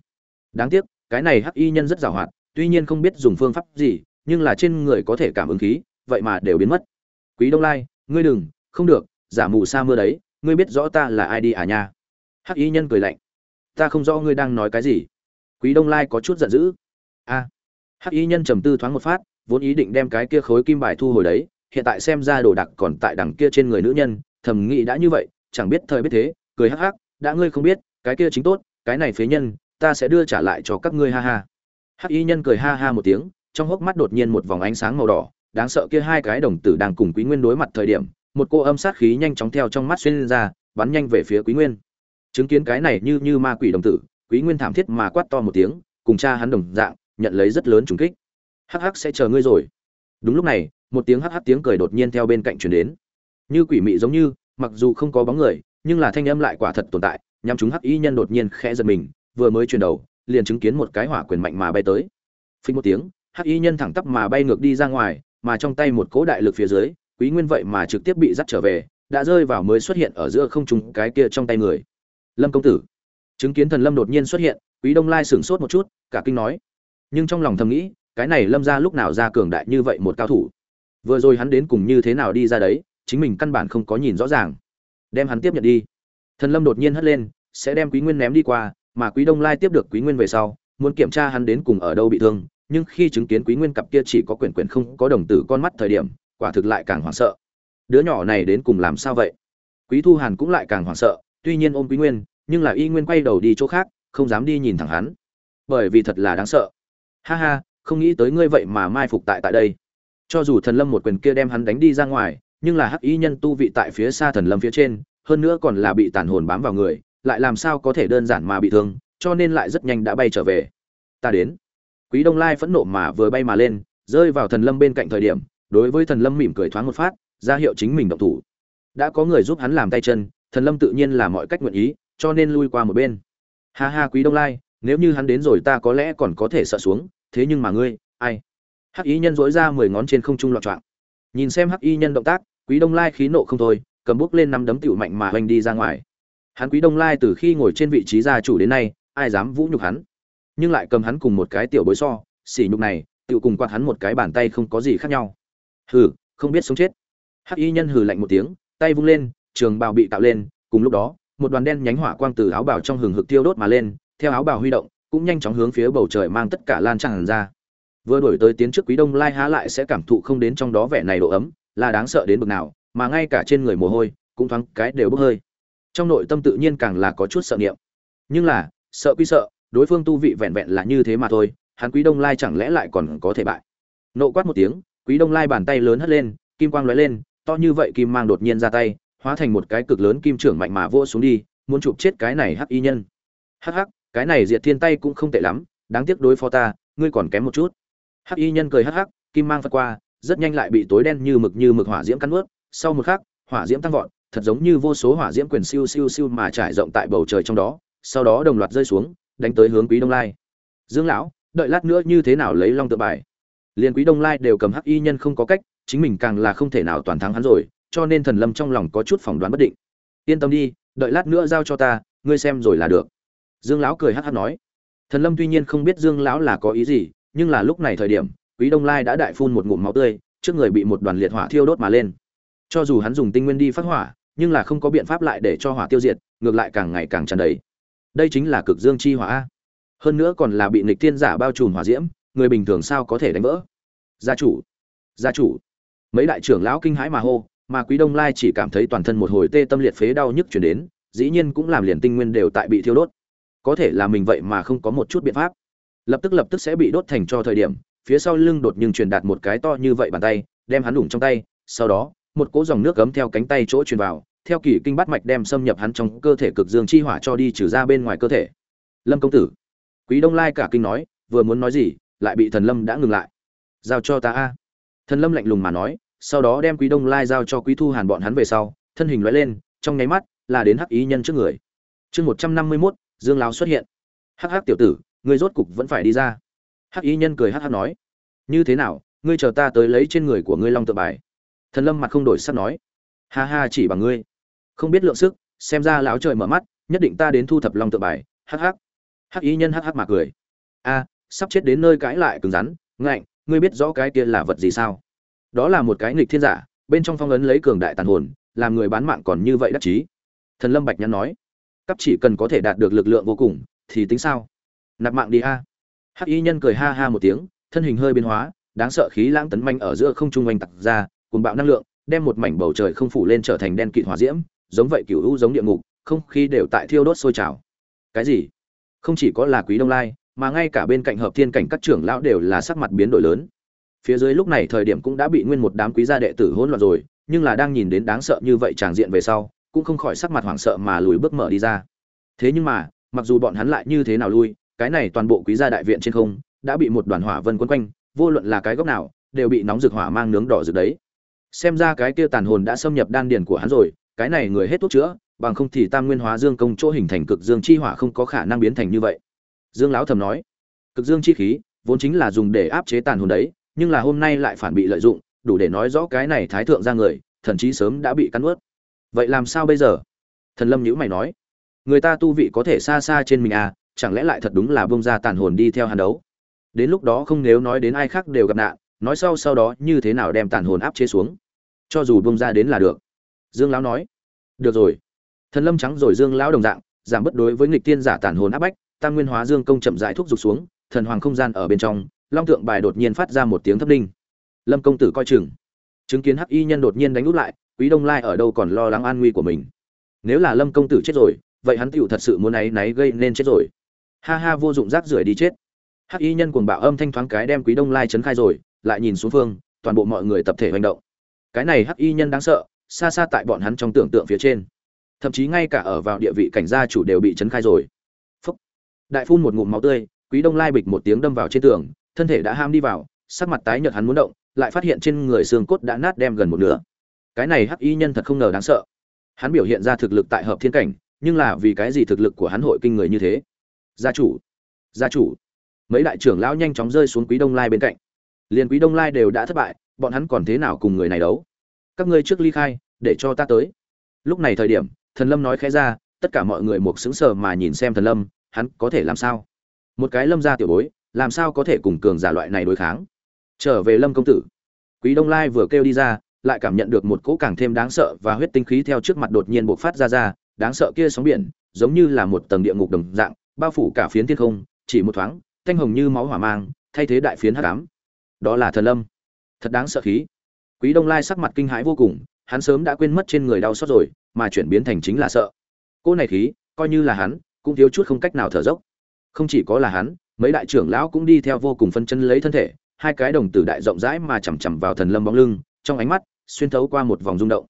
Đáng tiếc, cái này hắc y nhân rất giàu hoạt, tuy nhiên không biết dùng phương pháp gì, nhưng là trên người có thể cảm ứng khí, vậy mà đều biến mất. Quý đông lai, ngươi đừng, không được, giả mù sa mưa đấy, ngươi biết rõ ta là ai đi à nha. Hắc y nhân cười lạnh, ta không rõ ngươi đang nói cái gì. Quý đông lai có chút giận dữ. A hắc y nhân trầm tư thoáng một phát, vốn ý định đem cái kia khối kim bài thu hồi đấy, hiện tại xem ra đồ đặc còn tại đằng kia trên người nữ nhân, thầm nghĩ đã như vậy, chẳng biết thời biết thế, cười hắc hắc, đã ngươi không biết, cái kia chính tốt, cái này phế nhân, ta sẽ đưa trả lại cho các ngươi, ha ha. Hắc y nhân cười ha ha một tiếng, trong hốc mắt đột nhiên một vòng ánh sáng màu đỏ, đáng sợ kia hai cái đồng tử đang cùng quý nguyên đối mặt thời điểm, một cô âm sát khí nhanh chóng theo trong mắt xuyên ra, bắn nhanh về phía quý nguyên. Chứng kiến cái này như như ma quỷ đồng tử, quý nguyên thảm thiết mà quát to một tiếng, cùng cha hắn đồng dạng nhận lấy rất lớn trùng kích. Hắc hắc sẽ chờ ngươi rồi. Đúng lúc này, một tiếng hắc hắc tiếng cười đột nhiên theo bên cạnh truyền đến. Như quỷ mị giống như, mặc dù không có bóng người, nhưng là thanh âm lại quả thật tồn tại nhằm chúng hắc y nhân đột nhiên khẽ giật mình, vừa mới chuyển đầu, liền chứng kiến một cái hỏa quyền mạnh mà bay tới. Phình một tiếng, hắc y nhân thẳng tắp mà bay ngược đi ra ngoài, mà trong tay một cỗ đại lực phía dưới, quý nguyên vậy mà trực tiếp bị dắt trở về, đã rơi vào mới xuất hiện ở giữa không trung cái kia trong tay người. Lâm công tử. Chứng kiến thần lâm đột nhiên xuất hiện, quý đông lai sửng sốt một chút, cả kinh nói nhưng trong lòng thầm nghĩ, cái này lâm ra lúc nào ra cường đại như vậy một cao thủ? Vừa rồi hắn đến cùng như thế nào đi ra đấy, chính mình căn bản không có nhìn rõ ràng. Đem hắn tiếp nhận đi. Thần lâm đột nhiên hất lên, sẽ đem quý nguyên ném đi qua, mà quý đông lai tiếp được quý nguyên về sau, muốn kiểm tra hắn đến cùng ở đâu bị thương, nhưng khi chứng kiến quý nguyên cặp kia chỉ có quyển quyển không có đồng tử con mắt thời điểm, quả thực lại càng hoảng sợ. Đứa nhỏ này đến cùng làm sao vậy? Quý thu hàn cũng lại càng hoảng sợ, tuy nhiên ôm quý nguyên, nhưng là y nguyên quay đầu đi chỗ khác, không dám đi nhìn thẳng hắn. Bởi vì thật là đáng sợ ha ha, không nghĩ tới ngươi vậy mà mai phục tại tại đây. Cho dù thần lâm một quyền kia đem hắn đánh đi ra ngoài, nhưng là hắc y nhân tu vị tại phía xa thần lâm phía trên, hơn nữa còn là bị tàn hồn bám vào người, lại làm sao có thể đơn giản mà bị thương, cho nên lại rất nhanh đã bay trở về. Ta đến. Quý đông lai phẫn nộ mà vừa bay mà lên, rơi vào thần lâm bên cạnh thời điểm, đối với thần lâm mỉm cười thoáng một phát, ra hiệu chính mình động thủ. Đã có người giúp hắn làm tay chân, thần lâm tự nhiên là mọi cách nguyện ý, cho nên lui qua một bên. Ha ha, quý đông lai, nếu như hắn đến rồi ta có lẽ còn có thể sợ xuống thế nhưng mà ngươi, ai? Hắc y nhân dối ra mười ngón trên không trung loạn trọng nhìn xem hắc y nhân động tác, quý đông lai khí nộ không thôi, cầm bút lên nắm đấm tiểu mạnh mà hoành đi ra ngoài. Hắn quý đông lai từ khi ngồi trên vị trí gia chủ đến nay, ai dám vũ nhục hắn? Nhưng lại cầm hắn cùng một cái tiểu bối so xỉ nhục này tự cùng quạt hắn một cái bàn tay không có gì khác nhau. Hừ, không biết sống chết. Hắc y nhân hừ lạnh một tiếng, tay vung lên, trường bào bị tạo lên, cùng lúc đó, một đoàn đen nhánh hỏa quang từ áo bào trong hừng hực tiêu đốt mà lên, theo áo bào huy động cũng nhanh chóng hướng phía bầu trời mang tất cả lan tràn ra. Vừa đổi tới tiến trước quý đông, lai há lại sẽ cảm thụ không đến trong đó vẻ này độ ấm, là đáng sợ đến bực nào, mà ngay cả trên người mồ hôi, cũng thoáng cái đều bốc hơi. Trong nội tâm tự nhiên càng là có chút sợ niệm. Nhưng là, sợ quý sợ, đối phương tu vị vẹn vẹn là như thế mà thôi, hắn quý đông lai chẳng lẽ lại còn có thể bại? Nộ quát một tiếng, quý đông lai bàn tay lớn hất lên, kim quang lóe lên, to như vậy kim mang đột nhiên ra tay, hóa thành một cái cực lớn kim trưởng mạnh mà vỗ xuống đi, muốn chụp chết cái này hắc y nhân. Hắc hắc cái này diệt thiên tay cũng không tệ lắm, đáng tiếc đối phó ta, ngươi còn kém một chút. Hắc y nhân cười hắc hắc, kim mang phật qua, rất nhanh lại bị tối đen như mực như mực hỏa diễm cắn ướt sau một khắc, hỏa diễm tăng vọt, thật giống như vô số hỏa diễm quyền siêu siêu siêu mà trải rộng tại bầu trời trong đó, sau đó đồng loạt rơi xuống, đánh tới hướng quý đông lai. Dương lão, đợi lát nữa như thế nào lấy long tự bài? Liền quý đông lai đều cầm hắc y nhân không có cách, chính mình càng là không thể nào toàn thắng hắn rồi, cho nên thần lâm trong lòng có chút phỏng đoán bất định. Yên tâm đi, đợi lát nữa giao cho ta, ngươi xem rồi là được dương lão cười hắc hắc nói. Thần lâm tuy nhiên không biết dương lão là có ý gì, nhưng là lúc này thời điểm, quý đông lai đã đại phun một ngụm máu tươi, trước người bị một đoàn liệt hỏa thiêu đốt mà lên. Cho dù hắn dùng tinh nguyên đi phát hỏa, nhưng là không có biện pháp lại để cho hỏa tiêu diệt, ngược lại càng ngày càng tràn đầy. Đây chính là cực dương chi hỏa. Hơn nữa còn là bị nịch thiên giả bao trùm hỏa diễm, người bình thường sao có thể đánh vỡ? Gia chủ gia chủ. Mấy đại trưởng lão kinh hãi mà hô, mà quý đông lai chỉ cảm thấy toàn thân một hồi tê tâm liệt phế đau nhức chuyển đến, dĩ nhiên cũng làm liền tinh nguyên đều tại bị thiêu đốt có thể là mình vậy mà không có một chút biện pháp. Lập tức lập tức sẽ bị đốt thành cho thời điểm, phía sau lưng đột nhưng truyền đạt một cái to như vậy bàn tay, đem hắn đủng trong tay, sau đó, một cỗ dòng nước gấm theo cánh tay chỗ truyền vào, theo kỳ kinh bắt mạch đem xâm nhập hắn trong cơ thể cực dương chi hỏa cho đi trừ ra bên ngoài cơ thể. Lâm công tử, quý đông lai cả kinh nói, vừa muốn nói gì, lại bị thần lâm đã ngừng lại. Giao cho ta a. Thần lâm lạnh lùng mà nói, sau đó đem quý đông lai giao cho quý thu hàn bọn hắn về sau, thân hình lóe lên, trong nháy mắt là đến hắc ý nhân trước người. Chương một trăm năm mươi mốt dương lão xuất hiện. Hắc hắc tiểu tử, ngươi rốt cục vẫn phải đi ra. Hắc ý nhân cười hắc hắc nói. Như thế nào, ngươi chờ ta tới lấy trên người của ngươi long tự bài. Thần lâm mặt không đổi sắc nói. Ha ha, chỉ bằng ngươi. Không biết lượng sức, xem ra lão trời mở mắt, nhất định ta đến thu thập long tự bài. Hắc hắc. Hắc ý nhân hắc hắc mà cười. A, sắp chết đến nơi cãi lại cứng rắn. Ngạnh, ngươi biết rõ cái kia là vật gì sao? Đó là một cái nghịch thiên giả, bên trong phong ấn lấy cường đại tàn hồn, làm người bán mạng còn như vậy đắc chí. Thần lâm bạch nhắn nói cấp chỉ cần có thể đạt được lực lượng vô cùng, thì tính sao? Nạp mạng đi a. Hắc y nhân cười ha ha một tiếng, thân hình hơi biến hóa, đáng sợ khí lãng tấn manh ở giữa không trung oanh tặc ra cùng bạo năng lượng, đem một mảnh bầu trời không phủ lên trở thành đen kịt hỏa diễm, giống vậy cựu hữu giống địa ngục, không khí đều tại thiêu đốt sôi trào. Cái gì? Không chỉ có là quý đông lai, mà ngay cả bên cạnh hợp thiên cảnh các trưởng lão đều là sắc mặt biến đổi lớn. Phía dưới lúc này thời điểm cũng đã bị nguyên một đám quý gia đệ tử hỗn loạn rồi, nhưng là đang nhìn đến đáng sợ như vậy tràng diện về sau cũng không khỏi sắc mặt hoảng sợ mà lùi bước mở đi ra. Thế nhưng mà, mặc dù bọn hắn lại như thế nào lui, cái này toàn bộ quý gia đại viện trên không đã bị một đoàn hỏa vân quấn quanh, vô luận là cái góc nào, đều bị nóng rực hỏa mang nướng đỏ rực đấy. Xem ra cái kia tàn hồn đã xâm nhập đan điền của hắn rồi, cái này người hết thuốc chữa, bằng không thì tam nguyên hóa dương công chỗ hình thành cực dương chi hỏa không có khả năng biến thành như vậy. Dương lão thầm nói, cực dương chi khí vốn chính là dùng để áp chế tàn hồn đấy, nhưng là hôm nay lại phản bị lợi dụng, đủ để nói rõ cái này thái thượng ra người, thần chí sớm đã bị cắn ướt vậy làm sao bây giờ? Thần lâm nhữ mày nói, người ta tu vị có thể xa xa trên mình à chẳng lẽ lại thật đúng là bông ra tàn hồn đi theo hàn đấu? Đến lúc đó không nếu nói đến ai khác đều gặp nạn, nói sau sau đó như thế nào đem tàn hồn áp chế xuống? Cho dù bông ra đến là được. Dương lão nói, được rồi. Thần lâm trắng rồi dương lão đồng dạng, giảm bất đối với nghịch tiên giả tàn hồn áp bách, tam nguyên hóa dương công chậm rãi thúc giục xuống, thần hoàng không gian ở bên trong, long tượng bài đột nhiên phát ra một tiếng thấp đinh. Lâm công tử coi chừng. Chứng kiến hắc y nhân đột nhiên đánh úp lại quý đông lai ở đâu còn lo lắng an nguy của mình? Nếu là lâm công tử chết rồi, vậy hắn tựu thật sự muốn áy náy gây nên chết rồi. Ha ha, vô dụng rác rưởi đi chết. Hắc y nhân cuồng bạo âm thanh thoáng cái đem quý đông lai chấn khai rồi, lại nhìn xuống phương, toàn bộ mọi người tập thể hành động. Cái này hắc y nhân đáng sợ, xa xa tại bọn hắn trong tưởng tượng phía trên. Thậm chí ngay cả ở vào địa vị cảnh gia chủ đều bị chấn khai rồi. Phúc. đại phun một ngụm máu tươi, quý đông lai bịch một tiếng đâm vào trên tường, thân thể đã ham đi vào, sắc mặt tái nhợt hắn muốn động, lại phát hiện trên người xương cốt đã nát đem gần một nửa cái này hắc y nhân thật không ngờ đáng sợ. Hắn biểu hiện ra thực lực tại hợp thiên cảnh, nhưng là vì cái gì thực lực của hắn hội kinh người như thế? Gia chủ gia chủ. Mấy đại trưởng lão nhanh chóng rơi xuống quý đông lai bên cạnh. Liền quý đông lai đều đã thất bại, bọn hắn còn thế nào cùng người này đấu? Các ngươi trước ly khai, để cho ta tới. Lúc này thời điểm, thần lâm nói khẽ ra, tất cả mọi người một xứng sờ mà nhìn xem thần lâm, hắn có thể làm sao? Một cái lâm gia tiểu bối, làm sao có thể cùng cường giả loại này đối kháng? Trở về lâm công tử. Quý đông lai vừa kêu đi ra lại cảm nhận được một cỗ càng thêm đáng sợ và huyết tinh khí theo trước mặt đột nhiên bộc phát ra ra, đáng sợ kia sóng biển, giống như là một tầng địa ngục đồng dạng, bao phủ cả phiến thiên không, chỉ một thoáng, thanh hồng như máu hỏa mang, thay thế đại phiến hắc ám. Đó là thần lâm. Thật đáng sợ khí. Quý đông lai sắc mặt kinh hãi vô cùng, hắn sớm đã quên mất trên người đau xót rồi, mà chuyển biến thành chính là sợ. Cô này khí, coi như là hắn, cũng thiếu chút không cách nào thở dốc. Không chỉ có là hắn, mấy đại trưởng lão cũng đi theo vô cùng phân chân lấy thân thể, hai cái đồng tử đại rộng rãi mà chằm chằm vào thần lâm bóng lưng, trong ánh mắt xuyên thấu qua một vòng rung động.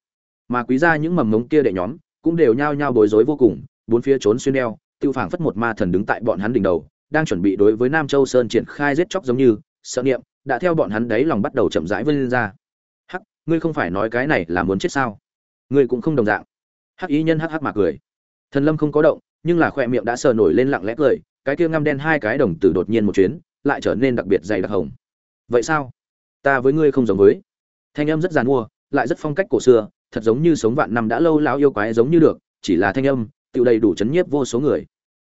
Mà quý gia những mầm mống kia đệ nhóm cũng đều nhao nhao bối rối vô cùng, bốn phía trốn xuyên đeo, tiêu phảng phất một ma thần đứng tại bọn hắn đỉnh đầu, đang chuẩn bị đối với nam châu sơn triển khai giết chóc giống như, sợ niệm, đã theo bọn hắn đấy lòng bắt đầu chậm rãi vươn ra. Hắc, ngươi không phải nói cái này là muốn chết sao? Ngươi cũng không đồng dạng. Hắc ý nhân hắc hắc mà cười. Thần lâm không có động, nhưng là khoe miệng đã sờ nổi lên lặng lẽ cười, cái kia ngăm đen hai cái đồng tử đột nhiên một chuyến, lại trở nên đặc biệt dày đặc hồng. Vậy sao? Ta với ngươi không giống với thanh âm rất giàn mua, lại rất phong cách cổ xưa, thật giống như sống vạn năm đã lâu lão yêu quái giống như được, chỉ là thanh âm tự đầy đủ chấn nhiếp vô số người.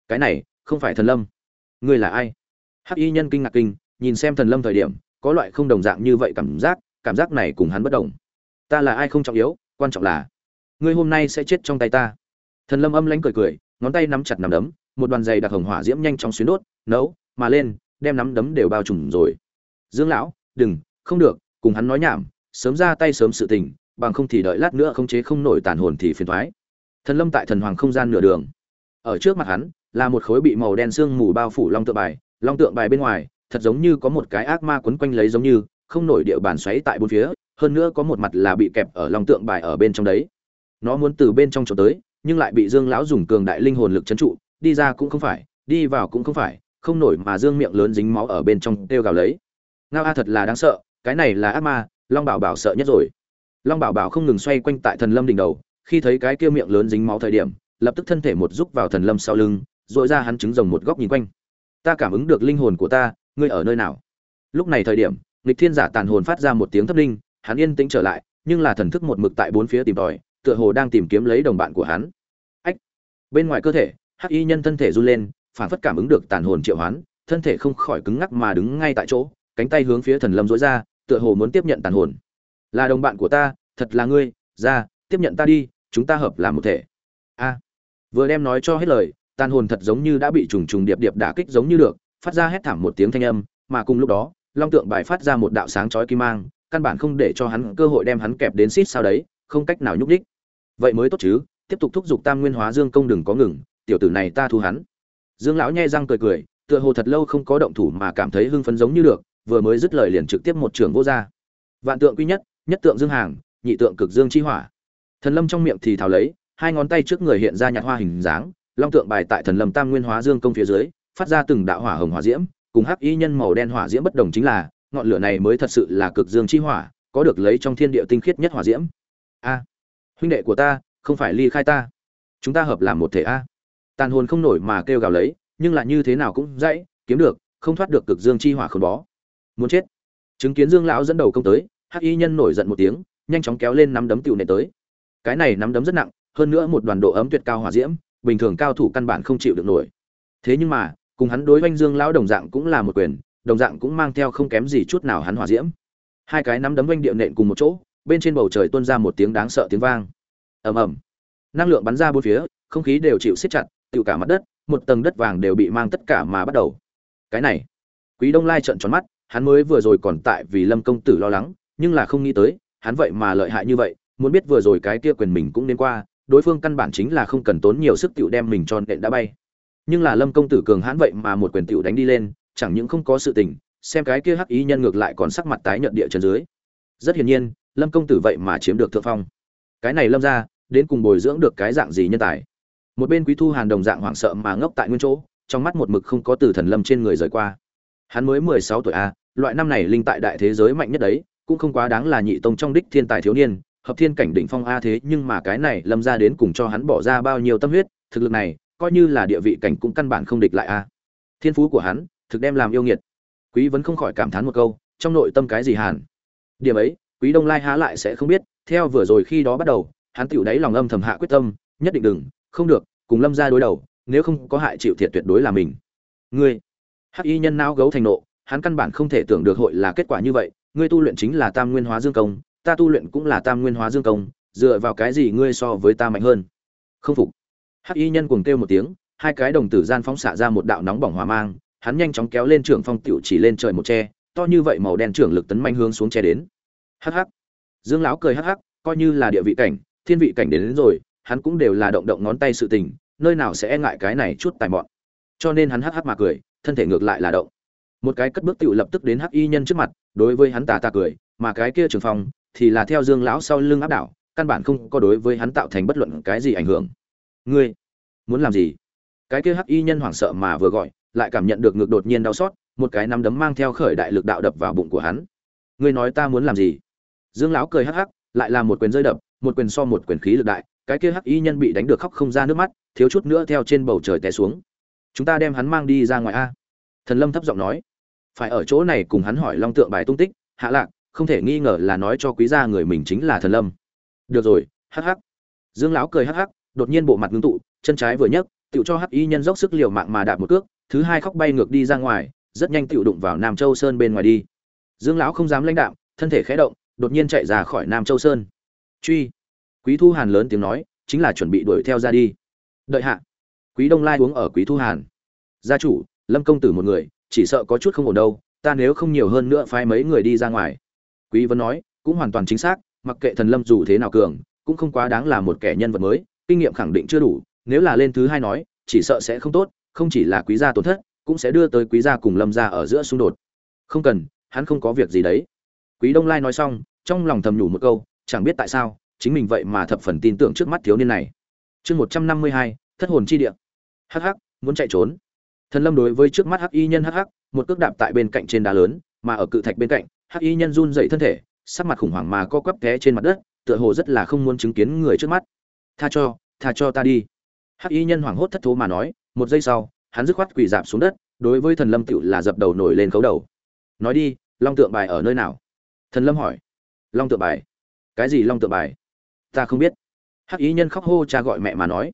Cái này, không phải thần lâm. Ngươi là ai? Hắc y nhân kinh ngạc kinh, nhìn xem thần lâm thời điểm, có loại không đồng dạng như vậy cảm giác cảm giác này cùng hắn bất đồng. Ta là ai không trọng yếu, quan trọng là, ngươi hôm nay sẽ chết trong tay ta. Thần lâm âm lánh cười cười, ngón tay nắm chặt nắm đấm, một đoàn giày đặc hồng hỏa diễm nhanh chóng xuyến đốt, nấu, mà lên, đem nắm đấm đều bao trùm rồi. Dương lão, đừng, không được, cùng hắn nói nhảm sớm ra tay sớm sự tình, bằng không thì đợi lát nữa không chế không nổi tàn hồn thì phiền thoái. Thần lâm tại thần hoàng không gian nửa đường. Ở trước mặt hắn, là một khối bị màu đen sương mù bao phủ long tượng bài, long tượng bài bên ngoài, thật giống như có một cái ác ma quấn quanh lấy giống như, không nổi địa bàn xoáy tại bốn phía, hơn nữa có một mặt là bị kẹp ở long tượng bài ở bên trong đấy. Nó muốn từ bên trong chỗ tới, nhưng lại bị dương lão dùng cường đại linh hồn lực chấn trụ, đi ra cũng không phải, đi vào cũng không phải, không nổi mà dương miệng lớn dính máu ở bên trong kêu gào lấy. Ngao a thật là đáng sợ, cái này là ác ma long bảo bảo sợ nhất rồi. Long bảo bảo không ngừng xoay quanh tại thần lâm đỉnh đầu, khi thấy cái kia miệng lớn dính máu thời điểm, lập tức thân thể một rúc vào thần lâm sau lưng dội ra hắn trứng rồng một góc nhìn quanh. Ta cảm ứng được linh hồn của ta, ngươi ở nơi nào? Lúc này thời điểm, nghịch thiên giả tàn hồn phát ra một tiếng thấp linh hắn yên tĩnh trở lại, nhưng là thần thức một mực tại bốn phía tìm tòi, tựa hồ đang tìm kiếm lấy đồng bạn của hắn. Ách! Bên ngoài cơ thể, hắc y nhân thân thể run lên, phản phất cảm ứng được tàn hồn triệu hoán, thân thể không khỏi cứng ngắc mà đứng ngay tại chỗ, cánh tay hướng phía thần lâm dối ra tựa hồ muốn tiếp nhận tàn hồn. Là đồng bạn của ta, thật là ngươi, ra, tiếp nhận ta đi, chúng ta hợp làm một thể. A. Vừa đem nói cho hết lời, tàn hồn thật giống như đã bị trùng trùng điệp điệp đả kích giống như được, phát ra hét thảm một tiếng thanh âm, mà cùng lúc đó, long tượng bài phát ra một đạo sáng chói kim mang, căn bản không để cho hắn cơ hội đem hắn kẹp đến xít sao đấy, không cách nào nhúc đích vậy mới tốt chứ, tiếp tục thúc giục tam nguyên hóa dương công đừng có ngừng, tiểu tử này ta thu hắn. Dương lão nhai răng cười cười, tựa hồ thật lâu không có động thủ mà cảm thấy hưng phấn giống như được vừa mới dứt lời liền trực tiếp một trường vô ra. Vạn tượng quy nhất nhất tượng dương hàng nhị tượng cực dương chi hỏa. Thần lâm trong miệng thì thào lấy, hai ngón tay trước người hiện ra nhạt hoa hình dáng, long tượng bài tại thần lâm tam nguyên hóa dương công phía dưới, phát ra từng đạo hỏa hồng hỏa diễm, cùng hắc y nhân màu đen hỏa diễm bất đồng chính là, ngọn lửa này mới thật sự là cực dương chi hỏa, có được lấy trong thiên địa tinh khiết nhất hỏa diễm. A, huynh đệ của ta, không phải ly khai ta. Chúng ta hợp làm một thể a. Tàn hồn không nổi mà kêu gào lấy, nhưng lại như thế nào cũng dãy, kiếm được, không thoát được cực dương chi hỏa khốn bó muốn chết. Chứng kiến dương lão dẫn đầu công tới, hắc y nhân nổi giận một tiếng, nhanh chóng kéo lên nắm đấm tiểu nệ tới. Cái này nắm đấm rất nặng, hơn nữa một đoàn độ ấm tuyệt cao hỏa diễm, bình thường cao thủ căn bản không chịu được nổi. Thế nhưng mà, cùng hắn đối với dương lão đồng dạng cũng là một quyền, đồng dạng cũng mang theo không kém gì chút nào hắn hỏa diễm. Hai cái nắm đấm oanh điệu nện cùng một chỗ, bên trên bầu trời tuôn ra một tiếng đáng sợ tiếng vang. Ầm ầm. Năng lượng bắn ra bốn phía, không khí đều chịu siết chặt tự cả mặt đất, một tầng đất vàng đều bị mang tất cả mà bắt đầu. Cái này, quý đông lai trợn tròn mắt hắn mới vừa rồi còn tại vì lâm công tử lo lắng, nhưng là không nghĩ tới, hắn vậy mà lợi hại như vậy, muốn biết vừa rồi cái kia quyền mình cũng nên qua, đối phương căn bản chính là không cần tốn nhiều sức tựu đem mình cho nện đã bay. Nhưng là lâm công tử cường hãn vậy mà một quyền tựu đánh đi lên, chẳng những không có sự tình, xem cái kia hắc ý nhân ngược lại còn sắc mặt tái nhợt địa chân dưới. Rất hiển nhiên, lâm công tử vậy mà chiếm được thượng phong. Cái này lâm ra đến cùng bồi dưỡng được cái dạng gì nhân tài? Một bên quý thu hàn đồng dạng hoảng sợ mà ngốc tại nguyên chỗ, trong mắt một mực không có từ thần lâm trên người rời qua hắn mới mười sáu tuổi a, loại năm này linh tại đại thế giới mạnh nhất đấy, cũng không quá đáng là nhị tông trong đích thiên tài thiếu niên, hợp thiên cảnh đỉnh phong a thế nhưng mà cái này lâm ra đến cùng cho hắn bỏ ra bao nhiêu tâm huyết, thực lực này, coi như là địa vị cảnh cũng căn bản không địch lại a. Thiên phú của hắn, thực đem làm yêu nghiệt. Quý vẫn không khỏi cảm thán một câu, trong nội tâm cái gì hàn? Điểm ấy, quý đông lai há lại sẽ không biết, theo vừa rồi khi đó bắt đầu, hắn tựu đáy lòng âm thầm hạ quyết tâm, nhất định đừng, không được, cùng lâm ra đối đầu, nếu không có hại chịu thiệt tuyệt đối là mình. Ngươi hắc y nhân não gấu thành nộ hắn căn bản không thể tưởng được hội là kết quả như vậy. Ngươi tu luyện chính là tam nguyên hóa dương công ta tu luyện cũng là tam nguyên hóa dương công dựa vào cái gì ngươi so với ta mạnh hơn? Không phục. Hắc y nhân cuồng kêu một tiếng hai cái đồng tử gian phóng xạ ra một đạo nóng bỏng hỏa mang hắn nhanh chóng kéo lên trưởng phong tiểu chỉ lên trời một tre to như vậy màu đen trưởng lực tấn manh hướng xuống che đến. Hắc hắc. Dương lão cười hắc hắc coi như là địa vị cảnh thiên vị cảnh đến, đến rồi hắn cũng đều là động động ngón tay sự tình nơi nào sẽ e ngại cái này chút tài mọn. Cho nên hắn hắc hắc mà cười thân thể ngược lại là động. Một cái cất bước tựu lập tức đến hắc y nhân trước mặt, đối với hắn tà tà cười, mà cái kia trường phong thì là theo dương lão sau lưng áp đảo, căn bản không có đối với hắn tạo thành bất luận cái gì ảnh hưởng. Ngươi muốn làm gì? Cái kia hắc y nhân hoảng sợ mà vừa gọi, lại cảm nhận được ngược đột nhiên đau xót, một cái nắm đấm mang theo khởi đại lực đạo đập vào bụng của hắn. Ngươi nói ta muốn làm gì? Dương lão cười hắc hắc, lại là một quyền rơi đập, một quyền so một quyền khí lực đại, cái kia hắc y nhân bị đánh được khóc không ra nước mắt, thiếu chút nữa theo trên bầu trời té xuống chúng ta đem hắn mang đi ra ngoài a. Thần lâm thấp giọng nói. Phải ở chỗ này cùng hắn hỏi long tượng bài tung tích, hạ lạc, không thể nghi ngờ là nói cho quý gia người mình chính là thần lâm. Được rồi, hắc hắc. Dương lão cười hắc hắc, đột nhiên bộ mặt ngưng tụ, chân trái vừa nhấc tựu cho hắc y nhân dốc sức liều mạng mà đạp một cước, thứ hai khóc bay ngược đi ra ngoài, rất nhanh tựu đụng vào nam châu sơn bên ngoài đi. Dương lão không dám lãnh đạm, thân thể khẽ động, đột nhiên chạy ra khỏi nam châu sơn. Truy. Quý thu hàn lớn tiếng nói, chính là chuẩn bị đuổi theo ra đi. Đợi hạ quý đông lai uống ở quý thu hàn. Gia chủ, lâm công tử một người, chỉ sợ có chút không ổn đâu, ta nếu không nhiều hơn nữa phái mấy người đi ra ngoài. Quý vân nói, cũng hoàn toàn chính xác, mặc kệ thần lâm dù thế nào cường, cũng không quá đáng là một kẻ nhân vật mới, kinh nghiệm khẳng định chưa đủ, nếu là lên thứ hai nói, chỉ sợ sẽ không tốt, không chỉ là quý gia tổn thất, cũng sẽ đưa tới quý gia cùng lâm gia ở giữa xung đột. Không cần, hắn không có việc gì đấy. Quý đông lai nói xong, trong lòng thầm nhủ một câu, chẳng biết tại sao, chính mình vậy mà thập phần tin tưởng trước mắt thiếu niên này. Chương một trăm năm mươi hai, thất hồn chi địa hắc hắc, muốn chạy trốn. Thần lâm đối với trước mắt hắc y nhân hắc hắc, một cước đạp tại bên cạnh trên đá lớn, mà ở cự thạch bên cạnh, hắc y nhân run dậy thân thể, sắc mặt khủng hoảng mà co quắp té trên mặt đất, tựa hồ rất là không muốn chứng kiến người trước mắt. Tha cho tha cho ta đi. Hắc y nhân hoảng hốt thất thố mà nói, một giây sau, hắn dứt khoát quỳ dạp xuống đất, đối với thần lâm tựu là dập đầu nổi lên khấu đầu. Nói đi, long tượng bài ở nơi nào? Thần lâm hỏi. Long tượng bài. Cái gì long tượng bài? Ta không biết. Hắc y nhân khóc hô cha gọi mẹ mà nói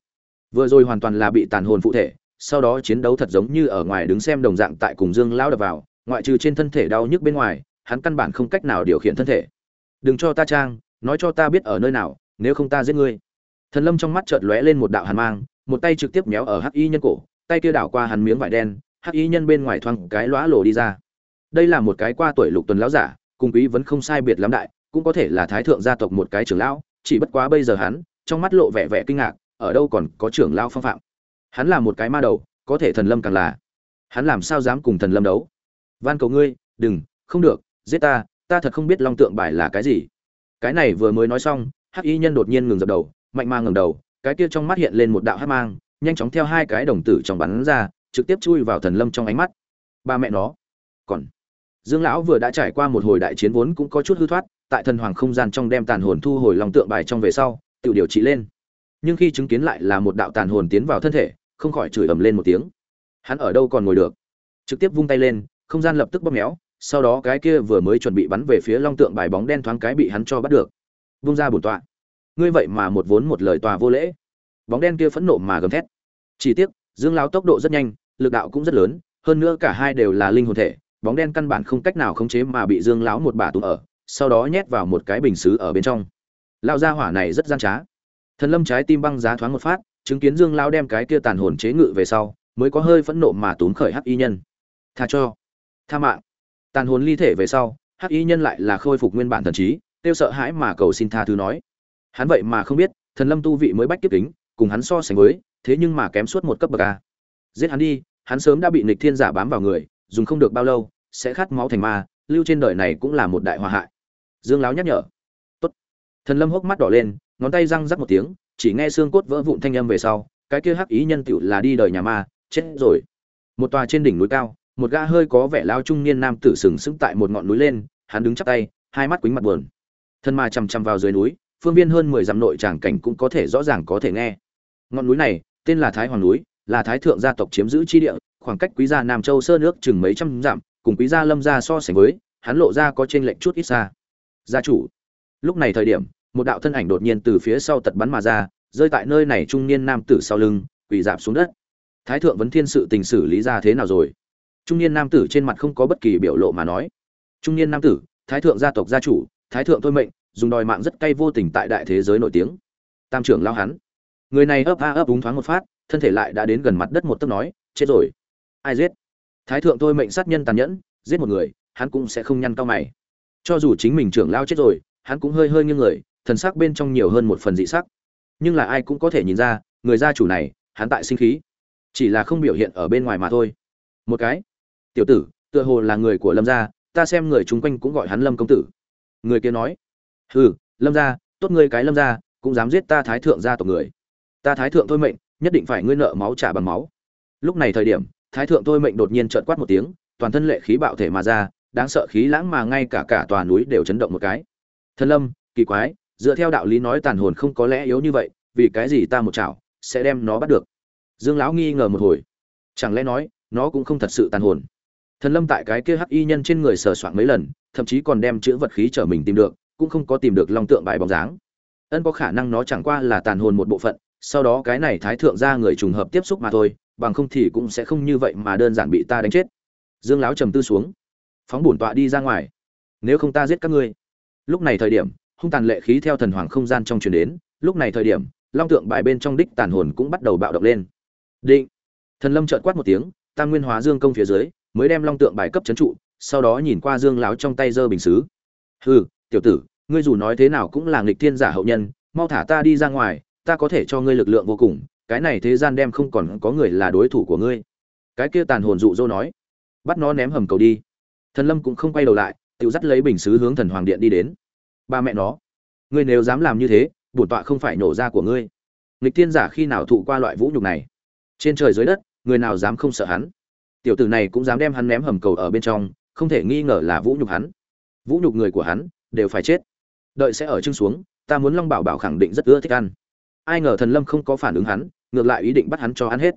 vừa rồi hoàn toàn là bị tàn hồn phụ thể, sau đó chiến đấu thật giống như ở ngoài đứng xem đồng dạng tại cùng dương lão đập vào, ngoại trừ trên thân thể đau nhức bên ngoài, hắn căn bản không cách nào điều khiển thân thể. Đừng cho ta trang, nói cho ta biết ở nơi nào, nếu không ta giết ngươi. Thần lâm trong mắt chợt lóe lên một đạo hàn mang, một tay trực tiếp méo ở hắc y nhân cổ, tay kia đảo qua hắn miếng vải đen, hắc y nhân bên ngoài thoang cái lóa lổ đi ra. Đây là một cái qua tuổi lục tuần lão giả, cùng quý vẫn không sai biệt lắm đại, cũng có thể là thái thượng gia tộc một cái trưởng lão, chỉ bất quá bây giờ hắn, trong mắt lộ vẻ vẻ kinh ngạc ở đâu còn có trưởng lão phong phạm. Hắn là một cái ma đầu, có thể thần lâm càng là. Hắn làm sao dám cùng thần lâm đấu? Van cầu ngươi, đừng, không được, giết ta ta thật không biết long tượng bài là cái gì. Cái này vừa mới nói xong, hắc y nhân đột nhiên ngừng dập đầu, mạnh mang ngừng đầu, cái kia trong mắt hiện lên một đạo hắc mang, nhanh chóng theo hai cái đồng tử trong bắn ra, trực tiếp chui vào thần lâm trong ánh mắt. Ba mẹ nó. Còn, dương lão vừa đã trải qua một hồi đại chiến vốn cũng có chút hư thoát, tại thần hoàng không gian trong đem tàn hồn thu hồi long tượng bài trong về sau tự điều trị lên nhưng khi chứng kiến lại là một đạo tàn hồn tiến vào thân thể, không khỏi chửi ầm lên một tiếng. Hắn ở đâu còn ngồi được? Trực tiếp vung tay lên, không gian lập tức bóp méo, sau đó cái kia vừa mới chuẩn bị bắn về phía long tượng bài bóng đen thoáng cái bị hắn cho bắt được. Vung ra bổn tọa. Ngươi vậy mà một vốn một lời tòa vô lễ. Bóng đen kia phẫn nộ mà gầm thét. Chỉ tiếc, dương lão tốc độ rất nhanh, lực đạo cũng rất lớn, hơn nữa cả hai đều là linh hồn thể, bóng đen căn bản không cách nào khống chế mà bị dương lão một bà túm ở, sau đó nhét vào một cái bình xứ ở bên trong. Lão gia hỏa này rất gian trá thần lâm trái tim băng giá thoáng một phát, chứng kiến dương lão đem cái kia tàn hồn chế ngự về sau, mới có hơi phẫn nộ mà túm khởi hắc y nhân. Tha cho, tha mạng. Tàn hồn ly thể về sau, hắc y nhân lại là khôi phục nguyên bản thần trí tiêu sợ hãi mà cầu xin tha thứ nói. Hắn vậy mà không biết, thần lâm tu vị mới bách kiếp kính, cùng hắn so sánh với, thế nhưng mà kém suốt một cấp bậc a. Giết hắn đi, hắn sớm đã bị nịch thiên giả bám vào người, dùng không được bao lâu, sẽ khát máu thành ma, lưu trên đời này cũng là một đại hòa hại. Dương láo nhắc nhở. Tốt. thần lâm hốc mắt đỏ lên ngón tay răng rắc một tiếng, chỉ nghe xương cốt vỡ vụn thanh âm về sau, cái kia hắc ý nhân tựu là đi đời nhà ma, chết rồi. Một tòa trên đỉnh núi cao, một gã hơi có vẻ lao trung niên nam tử sừng sững tại một ngọn núi lên, hắn đứng chắp tay, hai mắt quýnh mặt buồn. Thân ma chằm chằm vào dưới núi, phương viên hơn mười dặm nội tràng cảnh cũng có thể rõ ràng có thể nghe. Ngọn núi này, tên là thái hoàng núi, là thái thượng gia tộc chiếm giữ chi địa, khoảng cách quý gia nam châu sơ nước chừng mấy trăm dặm, cùng quý gia lâm gia so sánh với, hắn lộ ra có trên lệnh chút ít xa. Gia chủ, lúc này thời điểm một đạo thân ảnh đột nhiên từ phía sau tật bắn mà ra, rơi tại nơi này trung niên nam tử sau lưng, quỳ dạp xuống đất. Thái thượng vấn thiên sự tình xử lý ra thế nào rồi? Trung niên nam tử trên mặt không có bất kỳ biểu lộ mà nói. Trung niên nam tử, thái thượng gia tộc gia chủ, thái thượng thôi mệnh, dùng đòi mạng rất cay vô tình tại đại thế giới nổi tiếng. Tam trưởng lao hắn. Người này ấp a ấp úng thoáng một phát, thân thể lại đã đến gần mặt đất một tấc nói, chết rồi. Ai giết? Thái thượng thôi mệnh sát nhân tàn nhẫn, giết một người, hắn cũng sẽ không nhăn cao mày. Cho dù chính mình trưởng lao chết rồi, hắn cũng hơi hơi nghiêng người thần sắc bên trong nhiều hơn một phần dị sắc. Nhưng là ai cũng có thể nhìn ra, người gia chủ này, hắn tại sinh khí. Chỉ là không biểu hiện ở bên ngoài mà thôi. Một cái. Tiểu tử, tựa hồ là người của lâm gia, ta xem người chung quanh cũng gọi hắn lâm công tử. Người kia nói. Hừ, lâm gia, tốt ngươi cái lâm gia, cũng dám giết ta thái thượng gia tộc người. Ta thái thượng thôi mệnh, nhất định phải ngươi nợ máu trả bằng máu. Lúc này thời điểm, thái thượng thôi mệnh đột nhiên trợn quát một tiếng, toàn thân lệ khí bạo thể mà ra, đáng sợ khí lãng mà ngay cả cả tòa núi đều chấn động một cái. Thân lâm, kỳ quái dựa theo đạo lý nói tàn hồn không có lẽ yếu như vậy, vì cái gì ta một chảo sẽ đem nó bắt được? Dương lão nghi ngờ một hồi. Chẳng lẽ nói, nó cũng không thật sự tàn hồn? Thần lâm tại cái kia hắc y nhân trên người sờ soạn mấy lần, thậm chí còn đem chữ vật khí trở mình tìm được, cũng không có tìm được long tượng bài bóng dáng. Ân có khả năng nó chẳng qua là tàn hồn một bộ phận, sau đó cái này thái thượng ra người trùng hợp tiếp xúc mà thôi, bằng không thì cũng sẽ không như vậy mà đơn giản bị ta đánh chết. Dương lão trầm tư xuống, phóng bổn tọa đi ra ngoài. Nếu không ta giết các ngươi. Lúc này thời điểm hung tàn lệ khí theo thần hoàng không gian trong truyền đến, lúc này thời điểm, long tượng bài bên trong đích tàn hồn cũng bắt đầu bạo động lên. Định, thần lâm trợn quát một tiếng, tam nguyên hóa dương công phía dưới, mới đem long tượng bài cấp chấn trụ, sau đó nhìn qua dương láo trong tay giơ bình xứ. Hừ, tiểu tử, ngươi dù nói thế nào cũng là nghịch thiên giả hậu nhân, mau thả ta đi ra ngoài, ta có thể cho ngươi lực lượng vô cùng, cái này thế gian đem không còn có người là đối thủ của ngươi. Cái kia tàn hồn dụ dỗ nói, bắt nó ném hầm cầu đi. Thần lâm cũng không quay đầu lại, tự dắt lấy bình xứ hướng thần hoàng điện đi đến ba mẹ nó. Ngươi nếu dám làm như thế, bổn tọa không phải nổ ra của ngươi. Nghịch thiên giả khi nào thụ qua loại vũ nhục này? Trên trời dưới đất, người nào dám không sợ hắn? Tiểu tử này cũng dám đem hắn ném hầm cầu ở bên trong, không thể nghi ngờ là vũ nhục hắn. Vũ nhục người của hắn, đều phải chết. Đợi sẽ ở chân xuống, ta muốn long bảo bảo khẳng định rất ưa thích ăn. Ai ngờ thần lâm không có phản ứng hắn, ngược lại ý định bắt hắn cho ăn hết.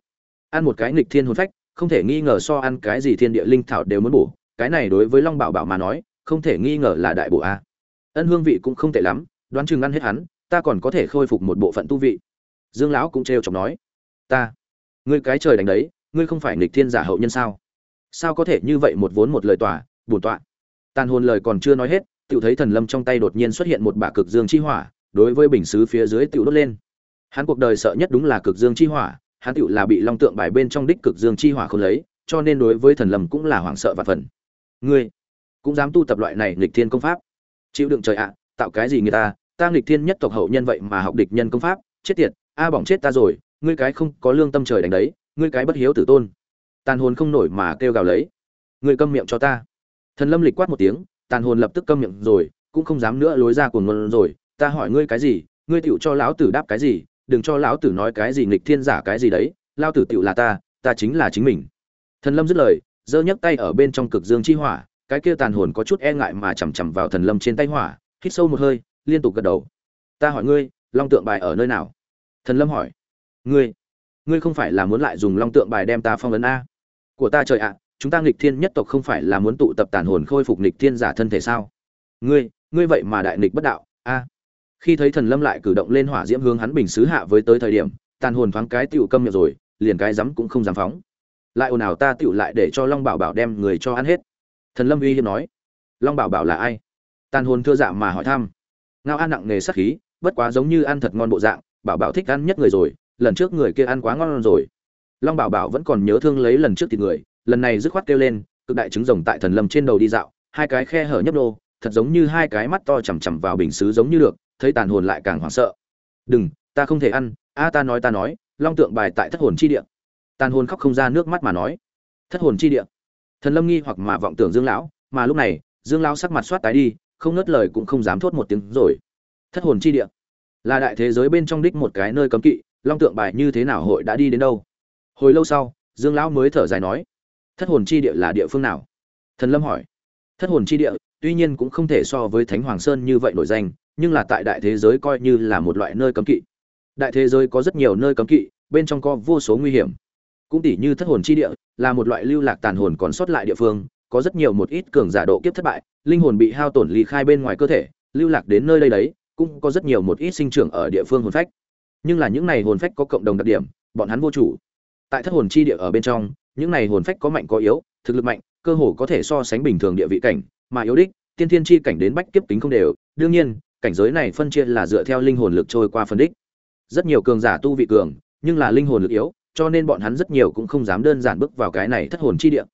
Ăn một cái nghịch thiên hồn phách, không thể nghi ngờ so ăn cái gì thiên địa linh thảo đều muốn bổ. Cái này đối với long bảo bảo mà nói, không thể nghi ngờ là đại bổ a ân hương vị cũng không tệ lắm, đoán chừng ăn hết hắn, ta còn có thể khôi phục một bộ phận tu vị. Dương lão cũng trêu chọc nói, ta, ngươi cái trời đánh đấy, ngươi không phải nghịch thiên giả hậu nhân sao? Sao có thể như vậy một vốn một lời tòa, bổn tọa? Tàn hồn lời còn chưa nói hết tự thấy thần lâm trong tay đột nhiên xuất hiện một bả cực dương chi hỏa, đối với bình xứ phía dưới tự đốt lên. Hắn cuộc đời sợ nhất đúng là cực dương chi hỏa, hắn tự là bị long tượng bài bên trong đích cực dương chi hỏa không lấy, cho nên đối với thần lâm cũng là hoảng sợ và phần ngươi cũng dám tu tập loại này nghịch thiên công pháp? Chịu đựng trời ạ, tạo cái gì người ta? Ta nghịch thiên nhất tộc hậu nhân vậy mà học địch nhân công pháp. Chết tiệt, a bỏng chết ta rồi, ngươi cái không có lương tâm trời đánh đấy, ngươi cái bất hiếu tử tôn. Tàn hồn không nổi mà kêu gào lấy. Ngươi câm miệng cho ta. Thần lâm lịch quát một tiếng, tàn hồn lập tức câm miệng rồi, cũng không dám nữa lối ra cuồng ngôn rồi. Ta hỏi ngươi cái gì? Ngươi tựu cho lão tử đáp cái gì? Đừng cho lão tử nói cái gì nghịch thiên giả cái gì đấy, lao tử tựu là ta ta chính là chính mình. Thần lâm dứt lời, giơ nhấc tay ở bên trong cực dương chi hỏa cái kia tàn hồn có chút e ngại mà chằm chằm vào thần lâm trên tay hỏa, hít sâu một hơi, liên tục gật đầu. Ta hỏi ngươi, long tượng bài ở nơi nào? Thần lâm hỏi. Ngươi ngươi không phải là muốn lại dùng long tượng bài đem ta phong ấn a? Của ta trời ạ, chúng ta nghịch thiên nhất tộc không phải là muốn tụ tập tàn hồn khôi phục nghịch thiên giả thân thể sao? Ngươi ngươi vậy mà đại nghịch bất đạo, a? Khi thấy thần lâm lại cử động lên hỏa diễm hướng hắn bình xứ hạ với tới thời điểm, tàn hồn thoáng cái tựu câm miệng rồi, liền cái rắm cũng không dám phóng. Lại ồn ào ta tựu lại để cho long bảo bảo đem người cho ăn hết thần lâm uy hiếp nói. Long bảo bảo là ai? Tàn hồn thưa dạ mà hỏi thăm. Ngao ăn nặng nghề sắc khí, bất quá giống như ăn thật ngon bộ dạng, bảo bảo thích ăn nhất người rồi, lần trước người kia ăn quá ngon rồi. Long bảo bảo vẫn còn nhớ thương lấy lần trước thịt người, lần này dứt khoát kêu lên, cực đại trứng rồng tại thần lâm trên đầu đi dạo, hai cái khe hở nhấp nô, thật giống như hai cái mắt to chằm chằm vào bình xứ giống như được, thấy tàn hồn lại càng hoảng sợ. Đừng, ta không thể ăn, a, ta nói ta nói, long tượng bài tại thất hồn chi địa. Tàn hồn khóc không ra nước mắt mà nói. Thất hồn chi địa? Thần lâm nghi hoặc mà vọng tưởng dương lão, mà lúc này, dương lão sắc mặt soát tái đi, không ngớt lời cũng không dám thốt một tiếng rồi. Thất hồn chi địa. Là đại thế giới bên trong đích một cái nơi cấm kỵ, long tượng bài như thế nào hội đã đi đến đâu? Hồi lâu sau, dương lão mới thở dài nói, thất hồn chi địa là địa phương nào? Thần lâm hỏi. Thất hồn chi địa, tuy nhiên cũng không thể so với thánh hoàng sơn như vậy nổi danh, nhưng là tại đại thế giới coi như là một loại nơi cấm kỵ. Đại thế giới có rất nhiều nơi cấm kỵ, bên trong có vô số nguy hiểm cũng tỉ như thất hồn chi địa, là một loại lưu lạc tàn hồn còn sót lại địa phương, có rất nhiều một ít cường giả độ kiếp thất bại, linh hồn bị hao tổn ly khai bên ngoài cơ thể, lưu lạc đến nơi đây đấy, cũng có rất nhiều một ít sinh trưởng ở địa phương hồn phách. Nhưng là những này hồn phách có cộng đồng đặc điểm, bọn hắn vô chủ. Tại thất hồn chi địa ở bên trong, những này hồn phách có mạnh có yếu, thực lực mạnh, cơ hồ có thể so sánh bình thường địa vị cảnh, mà yếu đích, tiên thiên chi cảnh đến bách kiếp tính không đều. Đương nhiên, cảnh giới này phân chia là dựa theo linh hồn lực trôi qua phân đích. Rất nhiều cường giả tu vị cường, nhưng là linh hồn lực yếu cho nên bọn hắn rất nhiều cũng không dám đơn giản bước vào cái này thất hồn chi địa.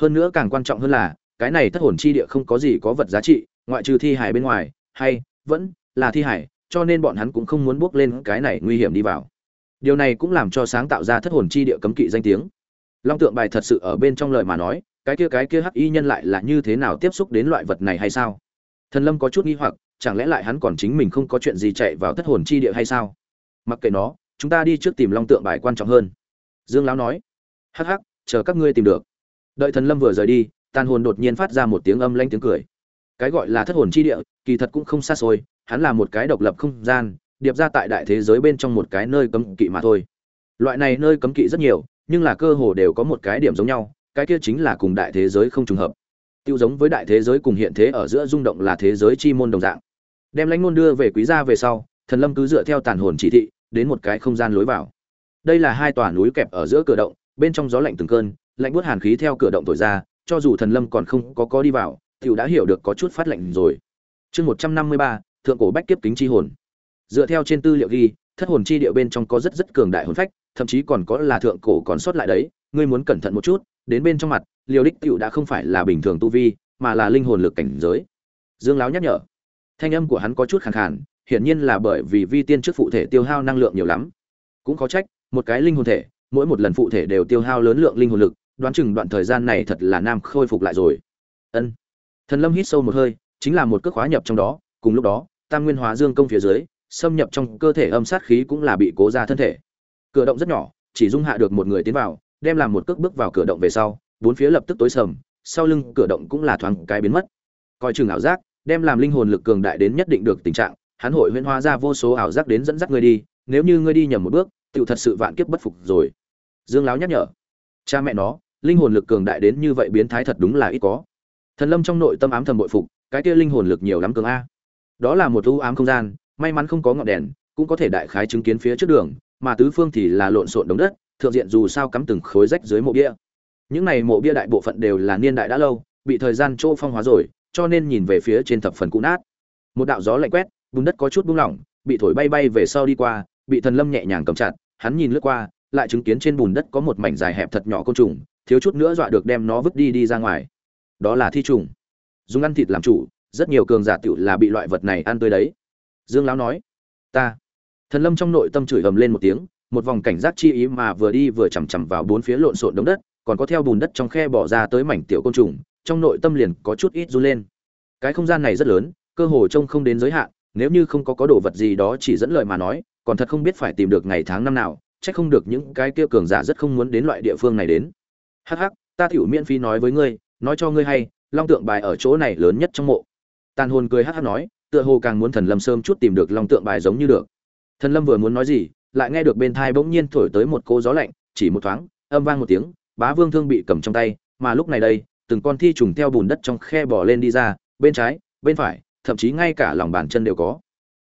Hơn nữa càng quan trọng hơn là, cái này thất hồn chi địa không có gì có vật giá trị, ngoại trừ thi hải bên ngoài, hay, vẫn là thi hải, cho nên bọn hắn cũng không muốn bước lên cái này nguy hiểm đi vào. Điều này cũng làm cho sáng tạo ra thất hồn chi địa cấm kỵ danh tiếng. Long tượng bài thật sự ở bên trong lời mà nói, cái kia cái kia hắc y nhân lại là như thế nào tiếp xúc đến loại vật này hay sao? Thần lâm có chút nghi hoặc, chẳng lẽ lại hắn còn chính mình không có chuyện gì chạy vào thất hồn chi địa hay sao? Mặc kệ nó, chúng ta đi trước tìm long tượng bài quan trọng hơn dương lão nói, hắc hắc, chờ các ngươi tìm được. Đợi thần lâm vừa rời đi, tàn hồn đột nhiên phát ra một tiếng âm lanh tiếng cười. Cái gọi là thất hồn chi địa, kỳ thật cũng không xa xôi, hắn là một cái độc lập không gian, điệp ra tại đại thế giới bên trong một cái nơi cấm kỵ mà thôi. Loại này nơi cấm kỵ rất nhiều, nhưng là cơ hồ đều có một cái điểm giống nhau, cái kia chính là cùng đại thế giới không trùng hợp. Tiêu giống với đại thế giới cùng hiện thế ở giữa rung động là thế giới chi môn đồng dạng. Đem lãnh Nôn đưa về quý gia về sau, thần lâm cứ dựa theo tàn hồn chỉ thị, đến một cái không gian lối vào đây là hai tòa núi kẹp ở giữa cửa động, bên trong gió lạnh từng cơn, lạnh buốt hàn khí theo cửa động thổi ra, cho dù thần lâm còn không có có đi vào, tiểu đã hiểu được có chút phát lạnh rồi. Chương một trăm năm mươi ba, thượng cổ bách kiếp kính chi hồn. Dựa theo trên tư liệu ghi, thất hồn chi địa bên trong có rất rất cường đại hồn phách, thậm chí còn có là thượng cổ còn sót lại đấy, ngươi muốn cẩn thận một chút, đến bên trong mặt, liều đích tiểu đã không phải là bình thường tu vi, mà là linh hồn lực cảnh giới. Dương láo nhắc nhở. Thanh âm của hắn có chút khàn khàn, hiển nhiên là bởi vì vi tiên trước phụ thể tiêu hao năng lượng nhiều lắm. Cũng có trách một cái linh hồn thể, mỗi một lần phụ thể đều tiêu hao lớn lượng linh hồn lực, đoán chừng đoạn thời gian này thật là nam khôi phục lại rồi. Ân. Thần lâm hít sâu một hơi, chính là một cước khóa nhập trong đó, cùng lúc đó, tam nguyên hóa dương công phía dưới, xâm nhập trong cơ thể âm sát khí cũng là bị cố ra thân thể. Cửa động rất nhỏ, chỉ dung hạ được một người tiến vào, đem làm một cước bước vào cửa động về sau, bốn phía lập tức tối sầm, sau lưng cửa động cũng là thoáng cái biến mất. Coi chừng ảo giác, đem làm linh hồn lực cường đại đến nhất định được tình trạng, hắn hội huyễn hóa ra vô số ảo giác đến dẫn dắt ngươi đi, nếu như ngươi đi nhầm một bước tự thật sự vạn kiếp bất phục rồi. Dương láo nhắc nhở. Cha mẹ nó, linh hồn lực cường đại đến như vậy biến thái thật đúng là ít có. Thần lâm trong nội tâm ám thầm bội phục, cái kia linh hồn lực nhiều lắm cường a. Đó là một u ám không gian, may mắn không có ngọn đèn, cũng có thể đại khái chứng kiến phía trước đường, mà tứ phương thì là lộn xộn đống đất, thượng diện dù sao cắm từng khối rách dưới mộ bia. Những này mộ bia đại bộ phận đều là niên đại đã lâu, bị thời gian chỗ phong hóa rồi, cho nên nhìn về phía trên thập phần cũ nát. Một đạo gió lạnh quét, bùn đất có chút buông lỏng, bị thổi bay bay về sau đi qua bị thần lâm nhẹ nhàng cầm chặt, hắn nhìn lướt qua, lại chứng kiến trên bùn đất có một mảnh dài hẹp thật nhỏ côn trùng, thiếu chút nữa dọa được đem nó vứt đi đi ra ngoài. Đó là thi trùng. Dùng ăn thịt làm chủ, rất nhiều cường giả tiểu là bị loại vật này ăn tươi đấy. Dương lão nói, ta. Thần lâm trong nội tâm chửi ầm lên một tiếng, một vòng cảnh giác chi ý mà vừa đi vừa chằm chằm vào bốn phía lộn xộn đống đất, còn có theo bùn đất trong khe bỏ ra tới mảnh tiểu côn trùng, trong nội tâm liền có chút ít run lên. Cái không gian này rất lớn, cơ hồ trông không đến giới hạn, nếu như không có có đồ vật gì đó chỉ dẫn lời mà nói còn thật không biết phải tìm được ngày tháng năm nào trách không được những cái kia cường giả rất không muốn đến loại địa phương này đến. Hắc hắc, ta tiểu miễn phí nói với ngươi, nói cho ngươi hay, long tượng bài ở chỗ này lớn nhất trong mộ. Tàn hồn cười hắc hắc nói, tựa hồ càng muốn thần lâm sớm chút tìm được long tượng bài giống như được. Thần lâm vừa muốn nói gì, lại nghe được bên thai bỗng nhiên thổi tới một cô gió lạnh, chỉ một thoáng, âm vang một tiếng, bá vương thương bị cầm trong tay, mà lúc này đây, từng con thi trùng theo bùn đất trong khe bỏ lên đi ra, bên trái, bên phải, thậm chí ngay cả lòng bàn chân đều có.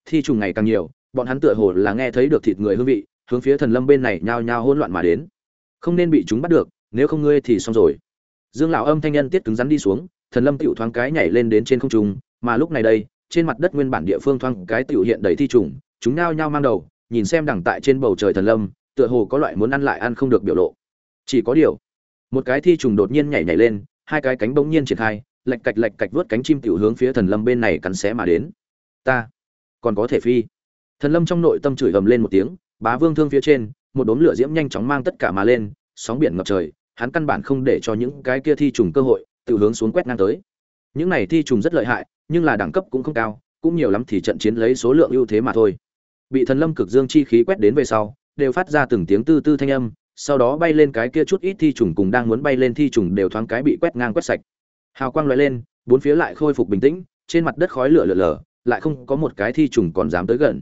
Thi trùng ngày càng nhiều bọn hắn tựa hồ là nghe thấy được thịt người hương vị, hướng phía thần lâm bên này nhao nhao hỗn loạn mà đến. Không nên bị chúng bắt được, nếu không ngươi thì xong rồi. Dương lão âm thanh nhân tiết cứng rắn đi xuống, thần lâm tựu thoáng cái nhảy lên đến trên không trung, mà lúc này đây, trên mặt đất nguyên bản địa phương thoáng cái tựu hiện đầy thi trùng, chúng nhao nhao mang đầu, nhìn xem đằng tại trên bầu trời thần lâm, tựa hồ có loại muốn ăn lại ăn không được biểu lộ. Chỉ có điều, một cái thi trùng đột nhiên nhảy nhảy lên, hai cái cánh bỗng nhiên triển khai lạch cạch lạch cạch vớt cánh chim tiểu hướng phía thần lâm bên này cắn xé mà đến. Ta, còn có thể phi thần lâm trong nội tâm chửi ầm lên một tiếng, bá vương thương phía trên, một đốm lửa diễm nhanh chóng mang tất cả mà lên, sóng biển ngập trời, hắn căn bản không để cho những cái kia thi trùng cơ hội, tự hướng xuống quét ngang tới. Những này thi trùng rất lợi hại, nhưng là đẳng cấp cũng không cao, cũng nhiều lắm thì trận chiến lấy số lượng ưu thế mà thôi. Bị thần lâm cực dương chi khí quét đến về sau, đều phát ra từng tiếng tư tư thanh âm, sau đó bay lên cái kia chút ít thi trùng cùng đang muốn bay lên thi trùng đều thoáng cái bị quét ngang quét sạch. Hào quang loại lên, bốn phía lại khôi phục bình tĩnh, trên mặt đất khói lửa lở lở, lại không có một cái thi trùng còn dám tới gần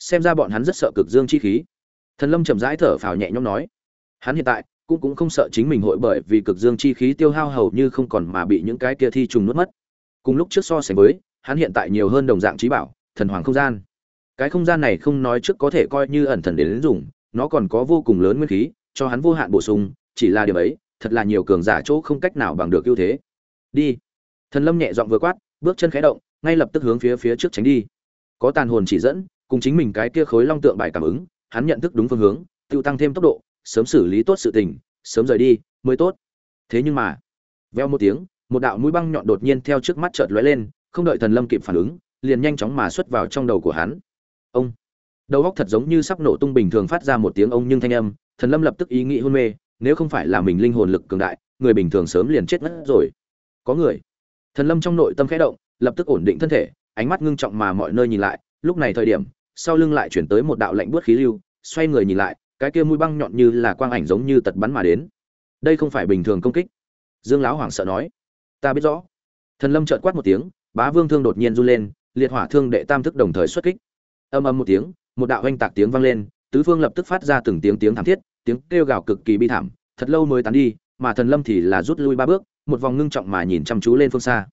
xem ra bọn hắn rất sợ cực dương chi khí. Thần lâm chậm rãi thở phào nhẹ nhõm nói hắn hiện tại cũng cũng không sợ chính mình hội bởi vì cực dương chi khí tiêu hao hầu như không còn mà bị những cái kia thi trùng nuốt mất. Cùng lúc trước so sánh với hắn hiện tại nhiều hơn đồng dạng trí bảo thần hoàng không gian. Cái không gian này không nói trước có thể coi như ẩn thần đến, đến dùng nó còn có vô cùng lớn nguyên khí cho hắn vô hạn bổ sung chỉ là điều ấy thật là nhiều cường giả chỗ không cách nào bằng được ưu thế. Đi. Thần lâm nhẹ giọng vừa quát bước chân khẽ động ngay lập tức hướng phía phía trước tránh đi. Có tàn hồn chỉ dẫn cùng chính mình cái kia khối long tượng bài cảm ứng, hắn nhận thức đúng phương hướng tự tăng thêm tốc độ, sớm xử lý tốt sự tình, sớm rời đi, mới tốt. Thế nhưng mà, veo một tiếng, một đạo mũi băng nhọn đột nhiên theo trước mắt chợt lóe lên, không đợi thần lâm kịp phản ứng, liền nhanh chóng mà xuất vào trong đầu của hắn. Ông! Đầu óc thật giống như sắp nổ tung bình thường phát ra một tiếng ông nhưng thanh âm, thần lâm lập tức ý nghĩ hôn mê, nếu không phải là mình linh hồn lực cường đại, người bình thường sớm liền chết mất rồi. Có người! Thần lâm trong nội tâm khẽ động, lập tức ổn định thân thể, ánh mắt ngưng trọng mà mọi nơi nhìn lại, lúc này thời điểm sau lưng lại chuyển tới một đạo lạnh buốt khí lưu, xoay người nhìn lại, cái kia mũi băng nhọn như là quang ảnh giống như tật bắn mà đến. Đây không phải bình thường công kích. Dương lão hoảng sợ nói. Ta biết rõ. Thần lâm trợn quát một tiếng, bá vương thương đột nhiên run lên, liệt hỏa thương đệ tam thức đồng thời xuất kích. Âm âm một tiếng, một đạo oanh tạc tiếng vang lên, tứ phương lập tức phát ra từng tiếng tiếng thảm thiết, tiếng kêu gào cực kỳ bi thảm, thật lâu mới tán đi, mà thần lâm thì là rút lui ba bước, một vòng ngưng trọng mà nhìn chăm chú lên phương xa.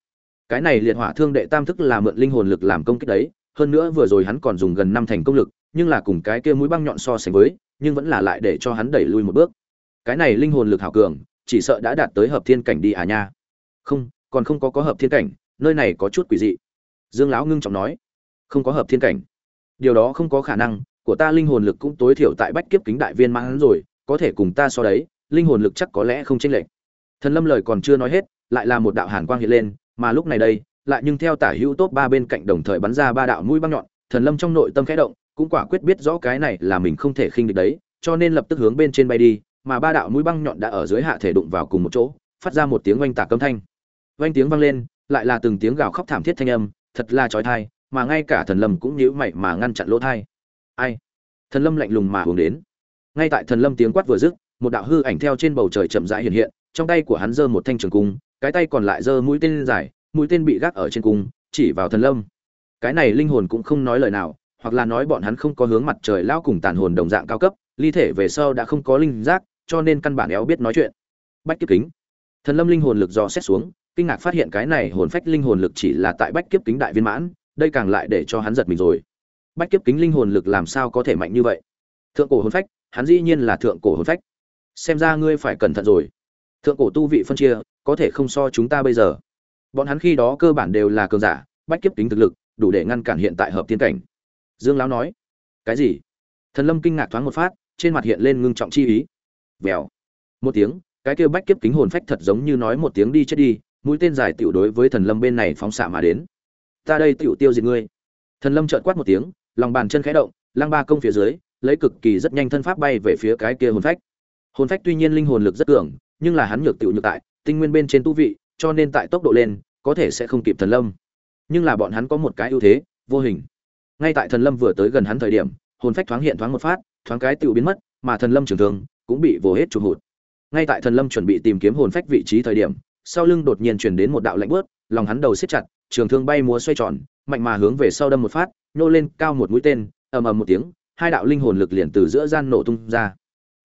Cái này liệt hỏa thương đệ tam thức là mượn linh hồn lực làm công kích đấy hơn nữa vừa rồi hắn còn dùng gần năm thành công lực, nhưng là cùng cái kia mũi băng nhọn so sánh với, nhưng vẫn là lại để cho hắn đẩy lui một bước. Cái này linh hồn lực hảo cường, chỉ sợ đã đạt tới hợp thiên cảnh đi à nha. Không, còn không có có hợp thiên cảnh, nơi này có chút quỷ dị. Dương lão ngưng trọng nói. Không có hợp thiên cảnh. Điều đó không có khả năng, của ta linh hồn lực cũng tối thiểu tại bách kiếp kính đại viên mãn rồi, có thể cùng ta so đấy, linh hồn lực chắc có lẽ không chênh lệch. Thần lâm lời còn chưa nói hết, lại là một đạo hàn quang hiện lên, mà lúc này đây lại nhưng theo tả hữu tốt ba bên cạnh đồng thời bắn ra ba đạo mũi băng nhọn, thần lâm trong nội tâm khẽ động, cũng quả quyết biết rõ cái này là mình không thể khinh địch đấy, cho nên lập tức hướng bên trên bay đi, mà ba đạo mũi băng nhọn đã ở dưới hạ thể đụng vào cùng một chỗ, phát ra một tiếng oanh tạc âm thanh. Oanh tiếng vang lên, lại là từng tiếng gào khóc thảm thiết thanh âm, thật là trói thai mà ngay cả thần lâm cũng nhíu mày mà ngăn chặn lỗ thai ai? Thần lâm lạnh lùng mà hướng đến. Ngay tại thần lâm tiếng quát vừa dứt, một đạo hư ảnh theo trên bầu trời chậm rãi hiện hiện, trong tay của hắn giơ một thanh trường cung, cái tay còn lại giơ mũi tên dài mũi tên bị gác ở trên cung, chỉ vào thần lâm. Cái này linh hồn cũng không nói lời nào, hoặc là nói bọn hắn không có hướng mặt trời lao cùng tàn hồn đồng dạng cao cấp, ly thể về sau đã không có linh giác, cho nên căn bản éo biết nói chuyện. Bách kiếp kính. Thần lâm linh hồn lực dò xét xuống, kinh ngạc phát hiện cái này hồn phách linh hồn lực chỉ là tại bách kiếp kính đại viên mãn, đây càng lại để cho hắn giật mình rồi. Bách kiếp kính linh hồn lực làm sao có thể mạnh như vậy? Thượng cổ hồn phách, hắn dĩ nhiên là thượng cổ hồn phách. Xem ra ngươi phải cẩn thận rồi. Thượng cổ tu vị phân chia, có thể không so chúng ta bây giờ bọn hắn khi đó cơ bản đều là cường giả, bách kiếp kính thực lực, đủ để ngăn cản hiện tại hợp tiên cảnh. Dương lão nói, cái gì? Thần lâm kinh ngạc thoáng một phát, trên mặt hiện lên ngưng trọng chi ý. Vèo. Một tiếng, cái kia bách kiếp kính hồn phách thật giống như nói một tiếng đi chết đi, mũi tên dài tiểu đối với thần lâm bên này phóng xạ mà đến. Ta đây tiểu tiêu diệt ngươi. Thần lâm trợn quát một tiếng, lòng bàn chân khẽ động lăng ba công phía dưới, lấy cực kỳ rất nhanh thân pháp bay về phía cái kia hồn phách. Hồn phách tuy nhiên linh hồn lực rất cường, nhưng là hắn nhược tiểu nhược tại, tinh nguyên bên trên tu vị cho nên tại tốc độ lên, có thể sẽ không kịp thần lâm. Nhưng là bọn hắn có một cái ưu thế, vô hình. Ngay tại thần lâm vừa tới gần hắn thời điểm, hồn phách thoáng hiện thoáng một phát, thoáng cái tiêu biến mất, mà thần lâm trường thường cũng bị vồ hết chụp hụt. Ngay tại thần lâm chuẩn bị tìm kiếm hồn phách vị trí thời điểm, sau lưng đột nhiên truyền đến một đạo lạnh bớt lòng hắn đầu siết chặt, trường thương bay múa xoay tròn, mạnh mà hướng về sau đâm một phát, nhô lên cao một mũi tên, ầm ầm một tiếng, hai đạo linh hồn lực liền từ giữa gian nổ tung ra.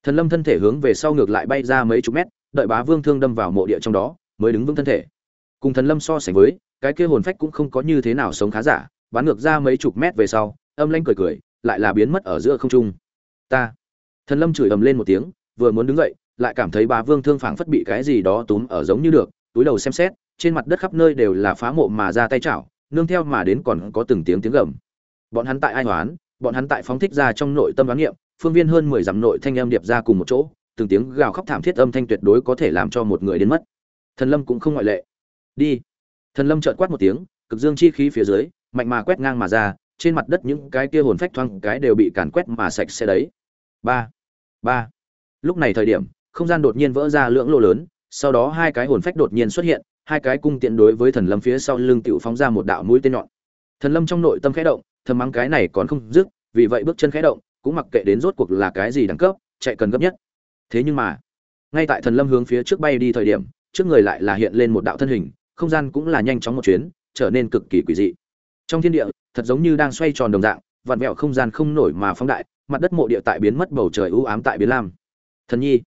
Thần lâm thân thể hướng về sau ngược lại bay ra mấy chục mét, đợi bá vương thương đâm vào mộ địa trong đó mới đứng vững thân thể. Cùng thần lâm so sánh với, cái kia hồn phách cũng không có như thế nào sống khá giả, bắn ngược ra mấy chục mét về sau, âm lanh cười cười, lại là biến mất ở giữa không trung. Ta. Thần lâm chửi ầm lên một tiếng, vừa muốn đứng dậy, lại cảm thấy bá vương thương phảng phất bị cái gì đó túm ở giống như được, túi đầu xem xét, trên mặt đất khắp nơi đều là phá mộ mà ra tay chảo, nương theo mà đến còn có từng tiếng tiếng gầm. Bọn hắn tại ai hoán, bọn hắn tại phóng thích ra trong nội tâm đoán nghiệm, phương viên hơn mười dặm nội thanh âm điệp ra cùng một chỗ, từng tiếng gào khóc thảm thiết âm thanh tuyệt đối có thể làm cho một người đến mất thần lâm cũng không ngoại lệ. Đi. Thần lâm trợn quát một tiếng, cực dương chi khí phía dưới, mạnh mà quét ngang mà ra, trên mặt đất những cái kia hồn phách thoáng cái đều bị càn quét mà sạch sẽ đấy. Ba. Ba. Lúc này thời điểm, không gian đột nhiên vỡ ra lưỡng lô lớn, sau đó hai cái hồn phách đột nhiên xuất hiện, hai cái cung tiện đối với thần lâm phía sau lưng tiểu phóng ra một đạo mũi tên nhọn. Thần lâm trong nội tâm khẽ động, thầm mắng cái này còn không dứt, vì vậy bước chân khẽ động, cũng mặc kệ đến rốt cuộc là cái gì đẳng cấp, chạy cần gấp nhất. Thế nhưng mà, ngay tại thần lâm hướng phía trước bay đi thời điểm trước người lại là hiện lên một đạo thân hình, không gian cũng là nhanh chóng một chuyến, trở nên cực kỳ quỷ dị. Trong thiên địa, thật giống như đang xoay tròn đồng dạng, vặn vẹo không gian không nổi mà phóng đại, mặt đất mộ địa tại biến mất, bầu trời u ám tại biến lam. Thần nhi.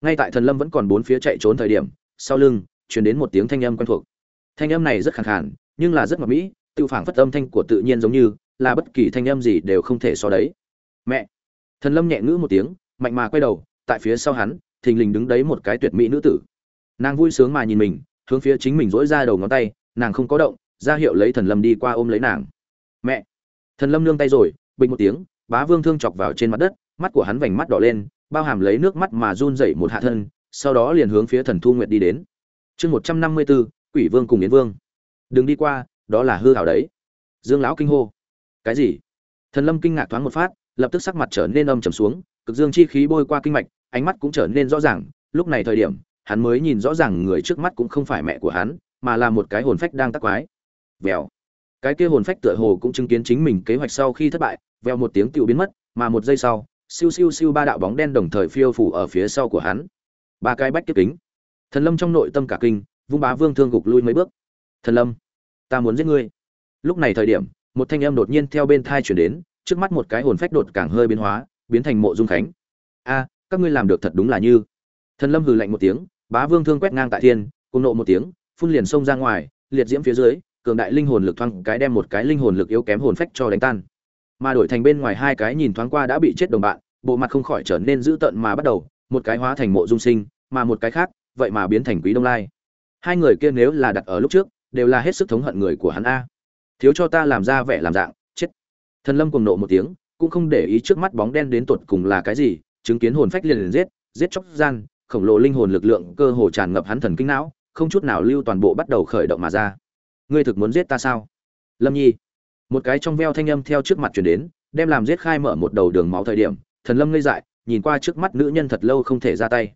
Ngay tại thần lâm vẫn còn bốn phía chạy trốn thời điểm, sau lưng, truyền đến một tiếng thanh âm quen thuộc. Thanh âm này rất khàn khàn, nhưng là rất mập mỹ tự phảng phất âm thanh của tự nhiên giống như, là bất kỳ thanh âm gì đều không thể so đấy. Mẹ. Thần lâm nhẹ ngữ một tiếng, mạnh mà quay đầu, tại phía sau hắn, thình lình đứng đấy một cái tuyệt mỹ nữ tử nàng vui sướng mà nhìn mình, hướng phía chính mình dỗi ra đầu ngón tay, nàng không có động, ra hiệu lấy thần lâm đi qua ôm lấy nàng. Mẹ! Thần lâm nương tay rồi, bình một tiếng, bá vương thương chọc vào trên mặt đất, mắt của hắn vành mắt đỏ lên, bao hàm lấy nước mắt mà run rẩy một hạ thân, sau đó liền hướng phía thần thu nguyệt đi đến. Chương một trăm năm mươi bốn, quỷ vương cùng yến vương. Đừng đi qua, đó là hư hảo đấy. Dương lão kinh hô. Cái gì? Thần lâm kinh ngạc thoáng một phát, lập tức sắc mặt trở nên âm trầm xuống, cực dương chi khí bôi qua kinh mạch, ánh mắt cũng trở nên rõ ràng, lúc này thời điểm hắn mới nhìn rõ ràng người trước mắt cũng không phải mẹ của hắn, mà là một cái hồn phách đang tắc quái. Vèo. Cái kia hồn phách tựa hồ cũng chứng kiến chính mình kế hoạch sau khi thất bại, vèo một tiếng tựu biến mất, mà một giây sau, siêu siêu siêu ba đạo bóng đen đồng thời phiêu phủ ở phía sau của hắn. Ba cái bách kiếp kính. Thần lâm trong nội tâm cả kinh, vung bá vương thương gục lui mấy bước. Thần lâm, ta muốn giết ngươi. Lúc này thời điểm, một thanh âm đột nhiên theo bên thai chuyển đến, trước mắt một cái hồn phách đột càng hơi biến hóa, biến thành mộ dung khánh. A, các ngươi làm được thật đúng là như. Thần lâm hừ lạnh một tiếng bá vương thương quét ngang tại thiên, cùng nộ một tiếng, phun liền xông ra ngoài, liệt diễm phía dưới, cường đại linh hồn lực thoáng cái đem một cái linh hồn lực yếu kém hồn phách cho đánh tan. Mà đổi thành bên ngoài hai cái nhìn thoáng qua đã bị chết đồng bạn, bộ mặt không khỏi trở nên dữ tợn mà bắt đầu, một cái hóa thành mộ dung sinh, mà một cái khác, vậy mà biến thành quý đông lai. Hai người kia nếu là đặt ở lúc trước, đều là hết sức thống hận người của hắn a. Thiếu cho ta làm ra vẻ làm dạng, chết. Thần lâm cùng nộ một tiếng, cũng không để ý trước mắt bóng đen đến tột cùng là cái gì, chứng kiến hồn phách liền liền giết giết chóc gian khổng lồ linh hồn lực lượng cơ hồ tràn ngập hắn thần kinh não, không chút nào lưu toàn bộ bắt đầu khởi động mà ra. Ngươi thực muốn giết ta sao? Lâm nhi. Một cái trong veo thanh âm theo trước mặt truyền đến, đem làm giết khai mở một đầu đường máu thời điểm, thần lâm ngây dại, nhìn qua trước mắt nữ nhân thật lâu không thể ra tay.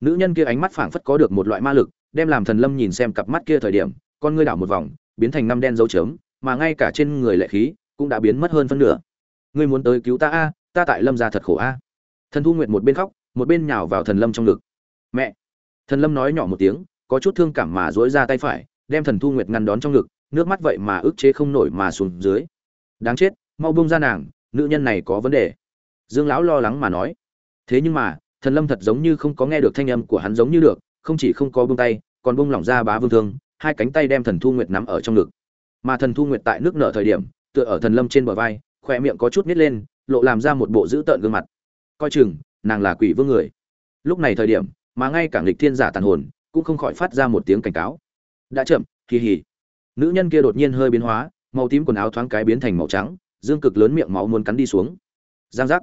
Nữ nhân kia ánh mắt phảng phất có được một loại ma lực, đem làm thần lâm nhìn xem cặp mắt kia thời điểm, con ngươi đảo một vòng, biến thành năm đen dấu chấm, mà ngay cả trên người lệ khí cũng đã biến mất hơn phân nửa. Ngươi muốn tới cứu ta a, ta tại lâm gia thật khổ a. Thần thu nguyệt một bên khóc, một bên nhào vào thần lâm trong ngực mẹ. Thần lâm nói nhỏ một tiếng, có chút thương cảm mà dỗi ra tay phải, đem thần thu nguyệt ngăn đón trong ngực, nước mắt vậy mà ức chế không nổi mà xuống dưới. Đáng chết, mau bông ra nàng, nữ nhân này có vấn đề. Dương lão lo lắng mà nói. Thế nhưng mà, thần lâm thật giống như không có nghe được thanh âm của hắn giống như được, không chỉ không có bông tay, còn bông lỏng ra bá vương thương, hai cánh tay đem thần thu nguyệt nắm ở trong ngực. Mà thần thu nguyệt tại nước nở thời điểm, tựa ở thần lâm trên bờ vai, khỏe miệng có chút nít lên, lộ làm ra một bộ dữ tợn gương mặt. Coi chừng, nàng là quỷ vương người. Lúc này thời điểm mà ngay cả nghịch thiên giả tàn hồn cũng không khỏi phát ra một tiếng cảnh cáo. Đã chậm kỳ hỉ nữ nhân kia đột nhiên hơi biến hóa, màu tím quần áo thoáng cái biến thành màu trắng, dương cực lớn miệng máu muốn cắn đi xuống. Giang giác.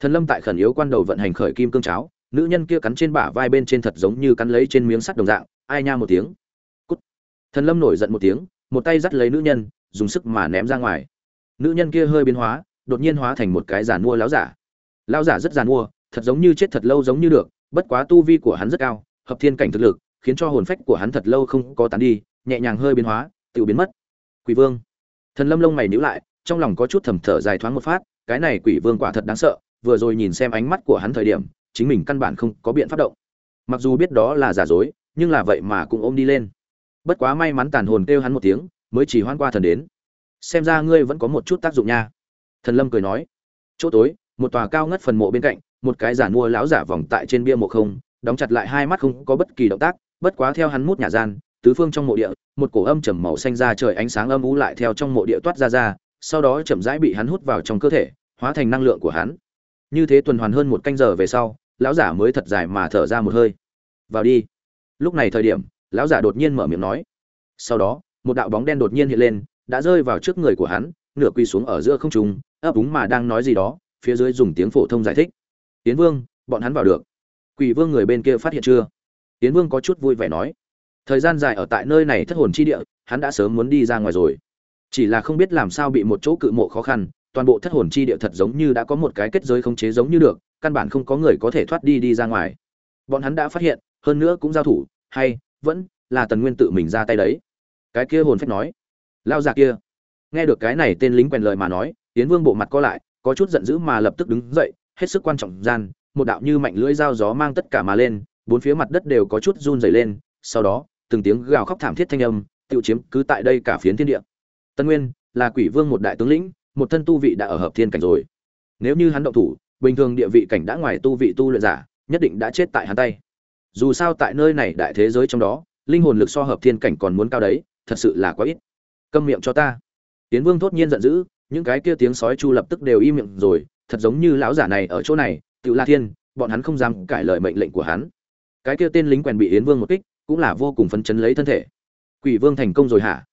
Thần lâm tại khẩn yếu quan đầu vận hành khởi kim cương cháo, nữ nhân kia cắn trên bả vai bên trên thật giống như cắn lấy trên miếng sắt đồng dạng, ai nha một tiếng. Cút. Thần lâm nổi giận một tiếng, một tay dắt lấy nữ nhân, dùng sức mà ném ra ngoài. Nữ nhân kia hơi biến hóa, đột nhiên hóa thành một cái giàn mua láo giả. Lao giả rất giàn mua, thật giống như chết thật lâu giống như được bất quá tu vi của hắn rất cao, hợp thiên cảnh thực lực, khiến cho hồn phách của hắn thật lâu không có tán đi, nhẹ nhàng hơi biến hóa tự biến mất. Quỷ vương. Thần lâm lông mày nhíu lại, trong lòng có chút thầm thở dài thoáng một phát, cái này quỷ vương quả thật đáng sợ, vừa rồi nhìn xem ánh mắt của hắn thời điểm, chính mình căn bản không có biện pháp động. Mặc dù biết đó là giả dối, nhưng là vậy mà cũng ôm đi lên. Bất quá may mắn tàn hồn kêu hắn một tiếng, mới chỉ hoan qua thần đến. Xem ra ngươi vẫn có một chút tác dụng nha. Thần lâm cười nói. Chỗ tối, một tòa cao ngất phần mộ bên cạnh một cái giả mua lão giả vòng tại trên bia mộ không, đóng chặt lại hai mắt không có bất kỳ động tác, bất quá theo hắn mút nhà gian, tứ phương trong mộ địa, một cổ âm trầm màu xanh ra trời ánh sáng âm u lại theo trong mộ địa toát ra ra, sau đó chậm rãi bị hắn hút vào trong cơ thể, hóa thành năng lượng của hắn. Như thế tuần hoàn hơn một canh giờ về sau, lão giả mới thật dài mà thở ra một hơi. Vào đi. Lúc này thời điểm, lão giả đột nhiên mở miệng nói. Sau đó, một đạo bóng đen đột nhiên hiện lên, đã rơi vào trước người của hắn, nửa quỳ xuống ở giữa không trung, ấp úng mà đang nói gì đó, phía dưới dùng tiếng phổ thông giải thích tiến vương, bọn hắn vào được. Quỷ vương người bên kia phát hiện chưa? Tiến vương có chút vui vẻ nói. Thời gian dài ở tại nơi này thất hồn chi địa, hắn đã sớm muốn đi ra ngoài rồi. Chỉ là không biết làm sao bị một chỗ cự mộ khó khăn, toàn bộ thất hồn chi địa thật giống như đã có một cái kết giới khống chế giống như được, căn bản không có người có thể thoát đi đi ra ngoài. Bọn hắn đã phát hiện, hơn nữa cũng giao thủ, hay, vẫn là tần nguyên tự mình ra tay đấy. Cái kia hồn phách nói. Lao già kia. Nghe được cái này tên lính quèn lời mà nói, tiến vương bộ mặt co lại, có chút giận dữ mà lập tức đứng dậy hết sức quan trọng gian, một đạo như mạnh lưỡi dao gió mang tất cả mà lên, bốn phía mặt đất đều có chút run rẩy lên, sau đó, từng tiếng gào khóc thảm thiết thanh âm tiêu chiếm cứ tại đây cả phiến thiên địa. Tân nguyên là quỷ vương một đại tướng lĩnh, một thân tu vị đã ở hợp thiên cảnh rồi. Nếu như hắn động thủ, bình thường địa vị cảnh đã ngoài tu vị tu luyện giả, nhất định đã chết tại hắn tay. Dù sao tại nơi này đại thế giới trong đó, linh hồn lực so hợp thiên cảnh còn muốn cao đấy, thật sự là quá ít. Câm miệng cho ta. Tiến vương thốt nhiên giận dữ, những cái kia tiếng sói chu lập tức đều im miệng rồi thật giống như lão giả này ở chỗ này tự la thiên, bọn hắn không dám cãi lời mệnh lệnh của hắn. Cái kia tên lính quèn bị yến vương một kích, cũng là vô cùng phấn chấn lấy thân thể. Quỷ vương thành công rồi hả?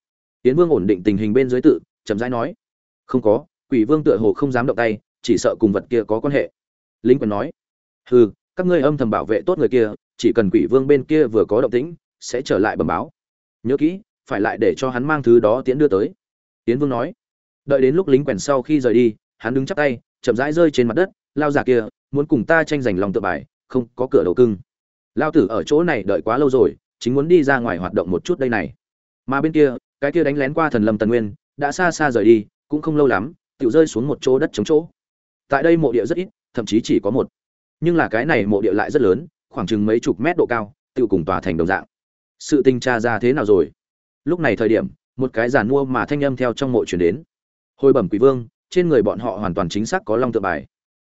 Yến vương ổn định tình hình bên dưới tự, chậm rãi nói. Không có, quỷ vương tựa hồ không dám động tay, chỉ sợ cùng vật kia có quan hệ. Lính quèn nói. Hừ, các ngươi âm thầm bảo vệ tốt người kia, chỉ cần quỷ vương bên kia vừa có động tĩnh, sẽ trở lại bẩm báo. Nhớ kỹ, phải lại để cho hắn mang thứ đó tiến đưa tới. Tiến vương nói. Đợi đến lúc lính quèn sau khi rời đi, hắn đứng chắp tay chậm rãi rơi trên mặt đất, lao giả kia, muốn cùng ta tranh giành lòng tự bài, không có cửa đầu cưng. Lao tử ở chỗ này đợi quá lâu rồi, chính muốn đi ra ngoài hoạt động một chút đây này. Mà bên kia, cái kia đánh lén qua thần lâm tần nguyên, đã xa xa rời đi, cũng không lâu lắm tự rơi xuống một chỗ đất chống chỗ. Tại đây mộ địa rất ít, thậm chí chỉ có một. Nhưng là cái này mộ địa lại rất lớn, khoảng chừng mấy chục mét độ cao tự cùng tòa thành đồng dạng. Sự tình tra ra thế nào rồi? Lúc này thời điểm, một cái giàn mua mà thanh âm theo trong mộ chuyển đến. Hồi bẩm quý vương trên người bọn họ hoàn toàn chính xác có long tự bài.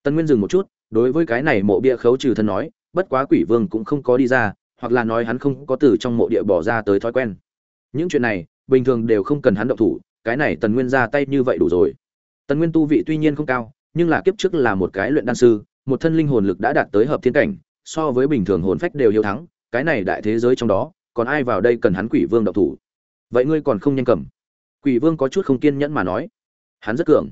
Tân nguyên dừng một chút, đối với cái này mộ bia khấu trừ thân nói, bất quá quỷ vương cũng không có đi ra, hoặc là nói hắn không có từ trong mộ địa bỏ ra tới thói quen. Những chuyện này, bình thường đều không cần hắn động thủ, cái này tần nguyên ra tay như vậy đủ rồi. Tần nguyên tu vị tuy nhiên không cao, nhưng là kiếp trước là một cái luyện đan sư, một thân linh hồn lực đã đạt tới hợp thiên cảnh, so với bình thường hồn phách đều hiếu thắng, cái này đại thế giới trong đó, còn ai vào đây cần hắn quỷ vương động thủ? Vậy ngươi còn không nhanh cầm. Quỷ vương có chút không kiên nhẫn mà nói. Hắn rất cường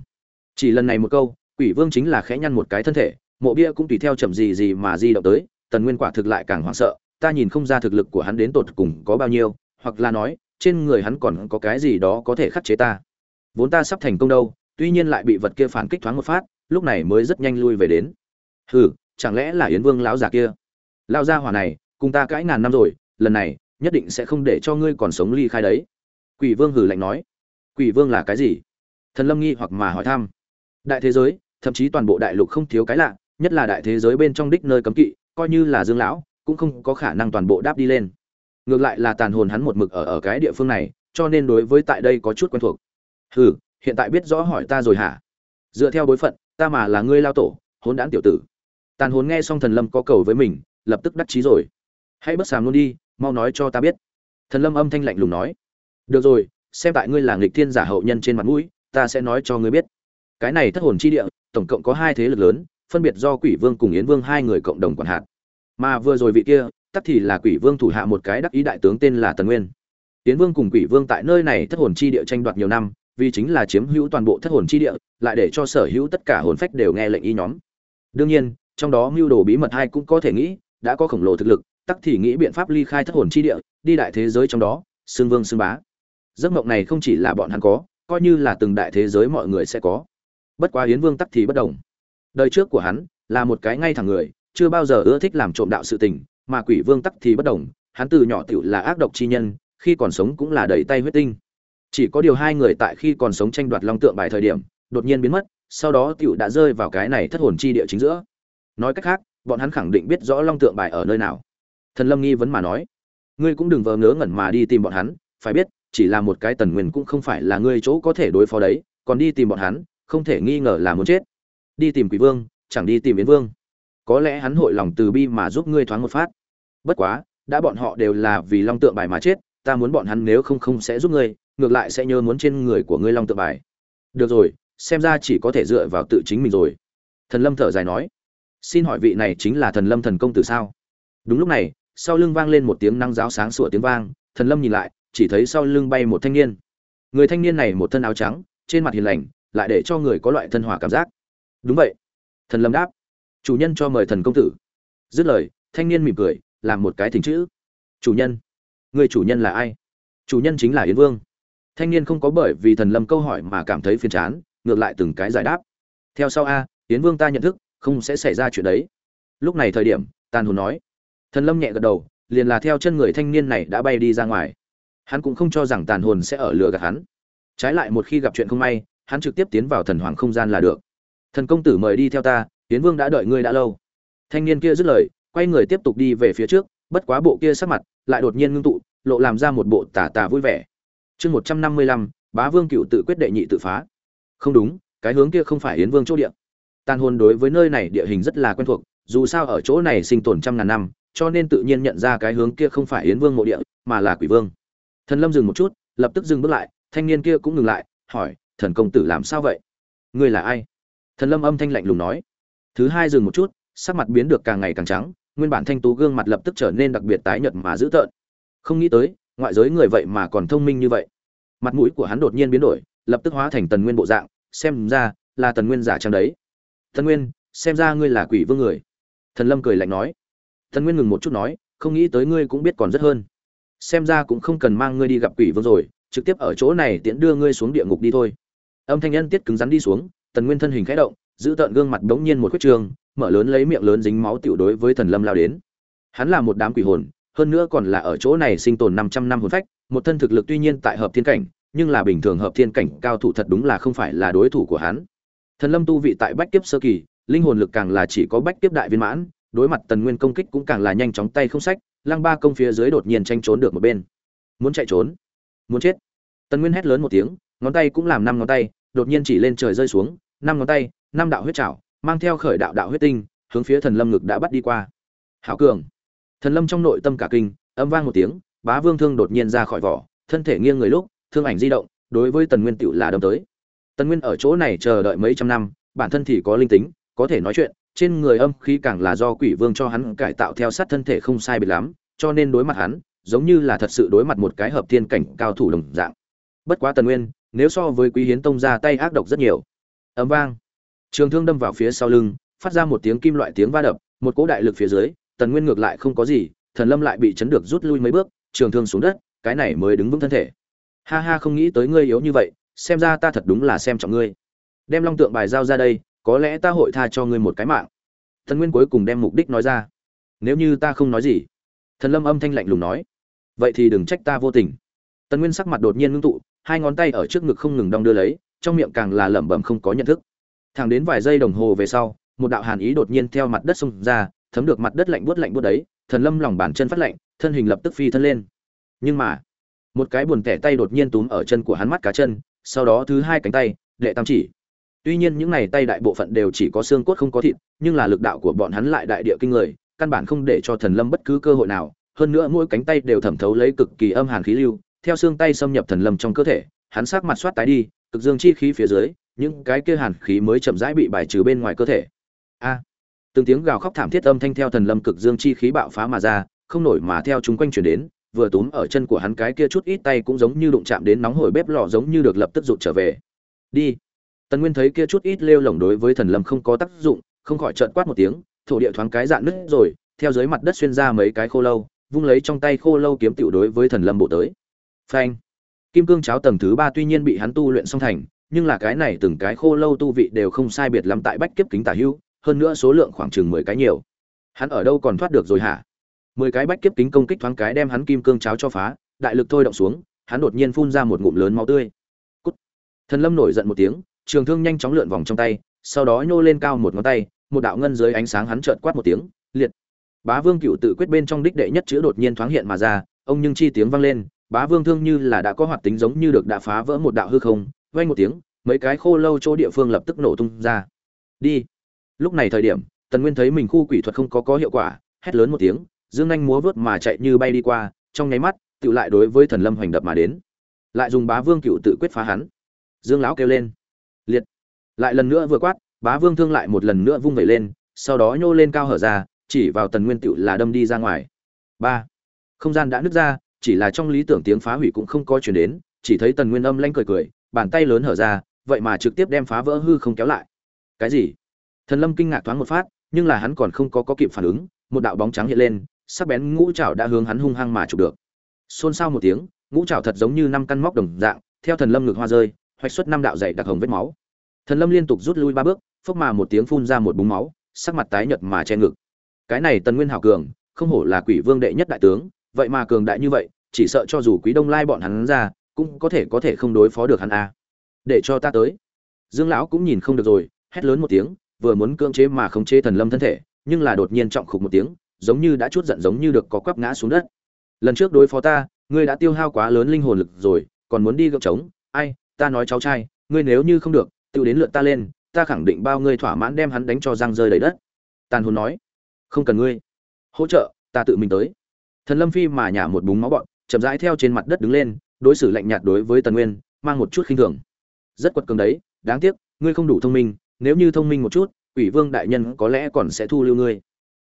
chỉ lần này một câu, quỷ vương chính là khẽ nhăn một cái thân thể, mộ bia cũng tùy theo chậm gì gì mà di động tới, tần nguyên quả thực lại càng hoảng sợ, ta nhìn không ra thực lực của hắn đến tột cùng có bao nhiêu, hoặc là nói, trên người hắn còn có cái gì đó có thể khắc chế ta. Vốn ta sắp thành công đâu, tuy nhiên lại bị vật kia phản kích thoáng một phát, lúc này mới rất nhanh lui về đến. Hừ, chẳng lẽ là yến vương lão già kia? Lao gia hỏa này, cùng ta cãi ngàn năm rồi, lần này, nhất định sẽ không để cho ngươi còn sống ly khai đấy. Quỷ vương hừ lạnh nói. Quỷ vương là cái gì? Thần lâm nghi hoặc mà hỏi thăm đại thế giới, thậm chí toàn bộ đại lục không thiếu cái lạ, nhất là đại thế giới bên trong đích nơi cấm kỵ, coi như là dương lão, cũng không có khả năng toàn bộ đáp đi lên. Ngược lại là tàn hồn hắn một mực ở ở cái địa phương này, cho nên đối với tại đây có chút quen thuộc. Hừ, hiện tại biết rõ hỏi ta rồi hả? Dựa theo bối phận, ta mà là ngươi lao tổ hốn đản tiểu tử. Tàn hồn nghe xong thần lâm có cầu với mình, lập tức đắc chí rồi. Hãy bất sàm luôn đi, mau nói cho ta biết. Thần lâm âm thanh lạnh lùng nói. Được rồi, xem tại ngươi là nghịch thiên giả hậu nhân trên mặt mũi, ta sẽ nói cho ngươi biết cái này thất hồn chi địa, tổng cộng có hai thế lực lớn, phân biệt do quỷ vương cùng yến vương hai người cộng đồng quản hạt. Mà vừa rồi vị kia, tắc thì là quỷ vương thủ hạ một cái đắc ý đại tướng tên là tần nguyên. Yến vương cùng quỷ vương tại nơi này thất hồn chi địa tranh đoạt nhiều năm, vì chính là chiếm hữu toàn bộ thất hồn chi địa, lại để cho sở hữu tất cả hồn phách đều nghe lệnh y nhóm. Đương nhiên, trong đó mưu đồ bí mật hai cũng có thể nghĩ, đã có khổng lồ thực lực, tắc thì nghĩ biện pháp ly khai thất hồn chi địa, đi đại thế giới trong đó xương vương xương bá. Giấc mộng này không chỉ là bọn hắn có, coi như là từng đại thế giới mọi người sẽ có bất quá Yến vương tắc thì bất đồng. Đời trước của hắn là một cái ngay thẳng người, chưa bao giờ ưa thích làm trộm đạo sự tình, mà quỷ vương tắc thì bất đồng, hắn từ nhỏ tựu là ác độc chi nhân, khi còn sống cũng là đầy tay huyết tinh. Chỉ có điều hai người tại khi còn sống tranh đoạt long tượng bài thời điểm, đột nhiên biến mất, sau đó tựu đã rơi vào cái này thất hồn chi địa chính giữa. Nói cách khác, bọn hắn khẳng định biết rõ long tượng bài ở nơi nào. Thần lâm nghi vấn mà nói, ngươi cũng đừng vờ ngớ ngẩn mà đi tìm bọn hắn, phải biết, chỉ là một cái tần nguyên cũng không phải là ngươi chỗ có thể đối phó đấy, còn đi tìm bọn hắn không thể nghi ngờ là muốn chết. Đi tìm quỷ vương, chẳng đi tìm yến vương. Có lẽ hắn hội lòng từ bi mà giúp ngươi thoáng một phát. Bất quá, đã bọn họ đều là vì long tượng bài mà chết, ta muốn bọn hắn nếu không không sẽ giúp ngươi, ngược lại sẽ nhớ muốn trên người của ngươi long tượng bài. Được rồi, xem ra chỉ có thể dựa vào tự chính mình rồi. Thần lâm thở dài nói. Xin hỏi vị này chính là thần lâm thần công tử sao? Đúng lúc này, sau lưng vang lên một tiếng năng giáo sáng sủa tiếng vang, thần lâm nhìn lại, chỉ thấy sau lưng bay một thanh niên. Người thanh niên này một thân áo trắng, trên mặt hiền lành lại để cho người có loại thân hòa cảm giác. Đúng vậy. Thần lâm đáp. Chủ nhân cho mời thần công tử. Dứt lời, thanh niên mỉm cười, làm một cái thỉnh chữ. Chủ nhân. Người chủ nhân là ai? Chủ nhân chính là yến vương. Thanh niên không có bởi vì thần lâm câu hỏi mà cảm thấy phiền chán, ngược lại từng cái giải đáp. Theo sau a, yến vương ta nhận thức, không sẽ xảy ra chuyện đấy. Lúc này thời điểm, tàn hồn nói. Thần lâm nhẹ gật đầu, liền là theo chân người thanh niên này đã bay đi ra ngoài. Hắn cũng không cho rằng tàn hồn sẽ ở lừa gạt hắn. Trái lại một khi gặp chuyện không may hắn trực tiếp tiến vào thần hoàng không gian là được. Thần công tử mời đi theo ta tiến vương đã đợi ngươi đã lâu. Thanh niên kia dứt lời, quay người tiếp tục đi về phía trước, bất quá bộ kia sắc mặt lại đột nhiên ngưng tụ, lộ làm ra một bộ tà tà vui vẻ. Chương một trăm năm mươi lăm, bá vương cựu tự quyết đệ nhị tự phá. Không đúng, cái hướng kia không phải yến vương chỗ địa. Tàn hồn đối với nơi này địa hình rất là quen thuộc, dù sao ở chỗ này sinh tồn trăm ngàn năm, cho nên tự nhiên nhận ra cái hướng kia không phải yến vương mộ địa, mà là quỷ vương. Thần lâm dừng một chút, lập tức dừng bước lại, thanh niên kia cũng ngừng lại, hỏi thần công tử làm sao vậy? Ngươi là ai? Thần lâm âm thanh lạnh lùng nói. Thứ hai dừng một chút, sắc mặt biến được càng ngày càng trắng, nguyên bản thanh tú gương mặt lập tức trở nên đặc biệt tái nhợt mà dữ tợn. Không nghĩ tới, ngoại giới người vậy mà còn thông minh như vậy. Mặt mũi của hắn đột nhiên biến đổi, lập tức hóa thành tần nguyên bộ dạng, xem ra là tần nguyên giả trang đấy. Tần nguyên, xem ra ngươi là quỷ vương người. Thần lâm cười lạnh nói. Tần nguyên ngừng một chút nói, không nghĩ tới ngươi cũng biết còn rất hơn. Xem ra cũng không cần mang ngươi đi gặp quỷ vương rồi, trực tiếp ở chỗ này tiễn đưa ngươi xuống địa ngục đi thôi âm thanh nhân tiết cứng rắn đi xuống tần nguyên thân hình khẽ động giữ tợn gương mặt bỗng nhiên một khuyết trường mở lớn lấy miệng lớn dính máu tiểu đối với thần lâm lao đến hắn là một đám quỷ hồn hơn nữa còn là ở chỗ này sinh tồn 500 năm hồn phách, một thân thực lực tuy nhiên tại hợp thiên cảnh, nhưng là bình thường hợp thiên cảnh cao thủ thật đúng là không phải là đối thủ của hắn. Thần Lâm tu vị tại bách kiếp sơ kỳ, linh hồn lực càng là chỉ có bách kiếp đại viên mãn, đối mặt Tần Nguyên công kích cũng càng là nhanh chóng tay không sách, Lăng Ba công phía dưới đột nhiên tranh trốn được một bên. Muốn chạy trốn, muốn chết. Tần Nguyên hét lớn một tiếng, ngón tay cũng làm năm ngón tay, đột nhiên chỉ lên trời rơi xuống, năm ngón tay, năm đạo huyết trảo, mang theo khởi đạo đạo huyết tinh, hướng phía Thần Lâm ngực đã bắt đi qua. Hảo cường. Thần lâm trong nội tâm cả kinh âm vang một tiếng bá vương thương đột nhiên ra khỏi vỏ thân thể nghiêng người lúc thương ảnh di động đối với tần nguyên tựu là đâm tới. Tần nguyên ở chỗ này chờ đợi mấy trăm năm bản thân thì có linh tính có thể nói chuyện trên người âm khí càng là do quỷ vương cho hắn cải tạo theo sát thân thể không sai biệt lắm cho nên đối mặt hắn giống như là thật sự đối mặt một cái hợp thiên cảnh cao thủ đồng dạng. Bất quá tần nguyên nếu so với quý hiến tông ra tay ác độc rất nhiều. Ấm vang. Trường thương đâm vào phía sau lưng, phát ra một tiếng kim loại tiếng va đập, một cỗ đại lực phía dưới, tần nguyên ngược lại không có gì, thần lâm lại bị chấn được rút lui mấy bước, trường thương xuống đất, cái này mới đứng vững thân thể. Ha ha, không nghĩ tới ngươi yếu như vậy, xem ra ta thật đúng là xem trọng ngươi. Đem long tượng bài giao ra đây, có lẽ ta hội tha cho ngươi một cái mạng. Thần nguyên cuối cùng đem mục đích nói ra. Nếu như ta không nói gì, thần lâm âm thanh lạnh lùng nói, vậy thì đừng trách ta vô tình. Tần nguyên sắc mặt đột nhiên ngưng tụ hai ngón tay ở trước ngực không ngừng đong đưa lấy trong miệng càng là lẩm bẩm không có nhận thức thẳng đến vài giây đồng hồ về sau một đạo hàn ý đột nhiên theo mặt đất xông ra thấm được mặt đất lạnh buốt lạnh buốt đấy, Thần Lâm lòng bàn chân phát lạnh, thân hình lập tức phi thân lên. Nhưng mà, một cái buồn tẻ tay đột nhiên túm ở chân của hắn mắt cá chân, sau đó thứ hai cánh tay, đệ tam chỉ. Tuy nhiên những này tay đại bộ phận đều chỉ có xương cốt không có thịt, nhưng là lực đạo của bọn hắn lại đại địa kinh người, căn bản không để cho Thần Lâm bất cứ cơ hội nào, hơn nữa mỗi cánh tay đều thẩm thấu lấy cực kỳ âm hàn khí lưu, theo xương tay xâm nhập Thần Lâm trong cơ thể, hắn sắc mặt xoát tái đi, cực dương chi khí phía dưới, những cái kia hàn khí mới chậm rãi bị bài trừ bên ngoài cơ thể. A! Từng tiếng gào khóc thảm thiết âm thanh theo thần lâm cực dương chi khí bạo phá mà ra không nổi mà theo chúng quanh chuyển đến vừa túm ở chân của hắn cái kia chút ít tay cũng giống như đụng chạm đến nóng hổi bếp lò giống như được lập tức rụt trở về. Đi! Tần nguyên thấy kia chút ít lêu lổng đối với thần lâm không có tác dụng không khỏi trợn quát một tiếng thổ địa thoáng cái dạn nứt rồi theo dưới mặt đất xuyên ra mấy cái khô lâu vung lấy trong tay khô lâu kiếm tiểu đối với thần lâm bộ tới phanh. Kim cương cháo tầng thứ ba tuy nhiên bị hắn tu luyện xong thành, nhưng là cái này từng cái khô lâu tu vị đều không sai biệt lắm tại bách kiếp kính tả hưu, hơn nữa số lượng khoảng chừng mười cái nhiều. Hắn ở đâu còn thoát được rồi hả? Mười cái bách kiếp kính công kích thoáng cái đem hắn kim cương cháo cho phá, đại lực thôi động xuống, hắn đột nhiên phun ra một ngụm lớn máu tươi. Cút. thần lâm nổi giận một tiếng, trường thương nhanh chóng lượn vòng trong tay, sau đó nhô lên cao một ngón tay, một đạo ngân dưới ánh sáng hắn trợn quát một tiếng, liệt. Bá vương cựu tự quyết bên trong đích đệ nhất chữ đột nhiên thoáng hiện mà ra, ông nhưng chi tiếng vang lên bá vương thương như là đã có hoạt tính giống như được đã phá vỡ một đạo hư không, vang một tiếng, mấy cái khô lâu chỗ địa phương lập tức nổ tung ra. Đi. Lúc này thời điểm, tần nguyên thấy mình khu quỷ thuật không có có hiệu quả, hét lớn một tiếng, dương anh múa vớt mà chạy như bay đi qua, trong nháy mắt, tự lại đối với thần lâm hoành đập mà đến. Lại dùng bá vương cựu tự quyết phá hắn. Dương lão kêu lên. Liệt. Lại lần nữa vừa quát, bá vương thương lại một lần nữa vung vẩy lên, sau đó nhô lên cao hở ra, chỉ vào tần nguyên tựu là đâm đi ra ngoài. Ba. Không gian đã nứt ra chỉ là trong lý tưởng tiếng phá hủy cũng không có chuyển đến chỉ thấy tần nguyên âm lanh cười cười bàn tay lớn hở ra vậy mà trực tiếp đem phá vỡ hư không kéo lại. Cái gì? Thần lâm kinh ngạc thoáng một phát nhưng là hắn còn không có, có kịp phản ứng một đạo bóng trắng hiện lên sắc bén ngũ trảo đã hướng hắn hung hăng mà chụp được. Xôn xao một tiếng ngũ trảo thật giống như năm căn móc đồng dạng theo thần lâm ngược hoa rơi hoạch xuất năm đạo dày đặc hồng vết máu. Thần lâm liên tục rút lui ba bước phốc mà một tiếng phun ra một búng máu sắc mặt tái nhợt mà che ngực. Cái này tần nguyên hảo cường không hổ là quỷ vương đệ nhất đại tướng vậy mà cường đại như vậy, chỉ sợ cho dù quý đông lai bọn hắn ra, cũng có thể có thể không đối phó được hắn a. Để cho ta tới. Dương lão cũng nhìn không được rồi, hét lớn một tiếng, vừa muốn cưỡng chế mà khống chế thần lâm thân thể, nhưng là đột nhiên trọng khục một tiếng, giống như đã chút giận giống như được có quắp ngã xuống đất. Lần trước đối phó ta, ngươi đã tiêu hao quá lớn linh hồn lực rồi, còn muốn đi gượng trống, ai, ta nói cháu trai, ngươi nếu như không được, tự đến lượt ta lên, ta khẳng định bao ngươi thỏa mãn đem hắn đánh cho răng rơi đầy đất. Tàn hồn nói. Không cần ngươi. Hỗ trợ, ta tự mình tới thần lâm phi mà nhả một búng máu bọn, chậm rãi theo trên mặt đất đứng lên, đối xử lạnh nhạt đối với tần nguyên, mang một chút khinh thường. Rất quật cường đấy, đáng tiếc, ngươi không đủ thông minh, nếu như thông minh một chút, quỷ vương đại nhân có lẽ còn sẽ thu lưu ngươi.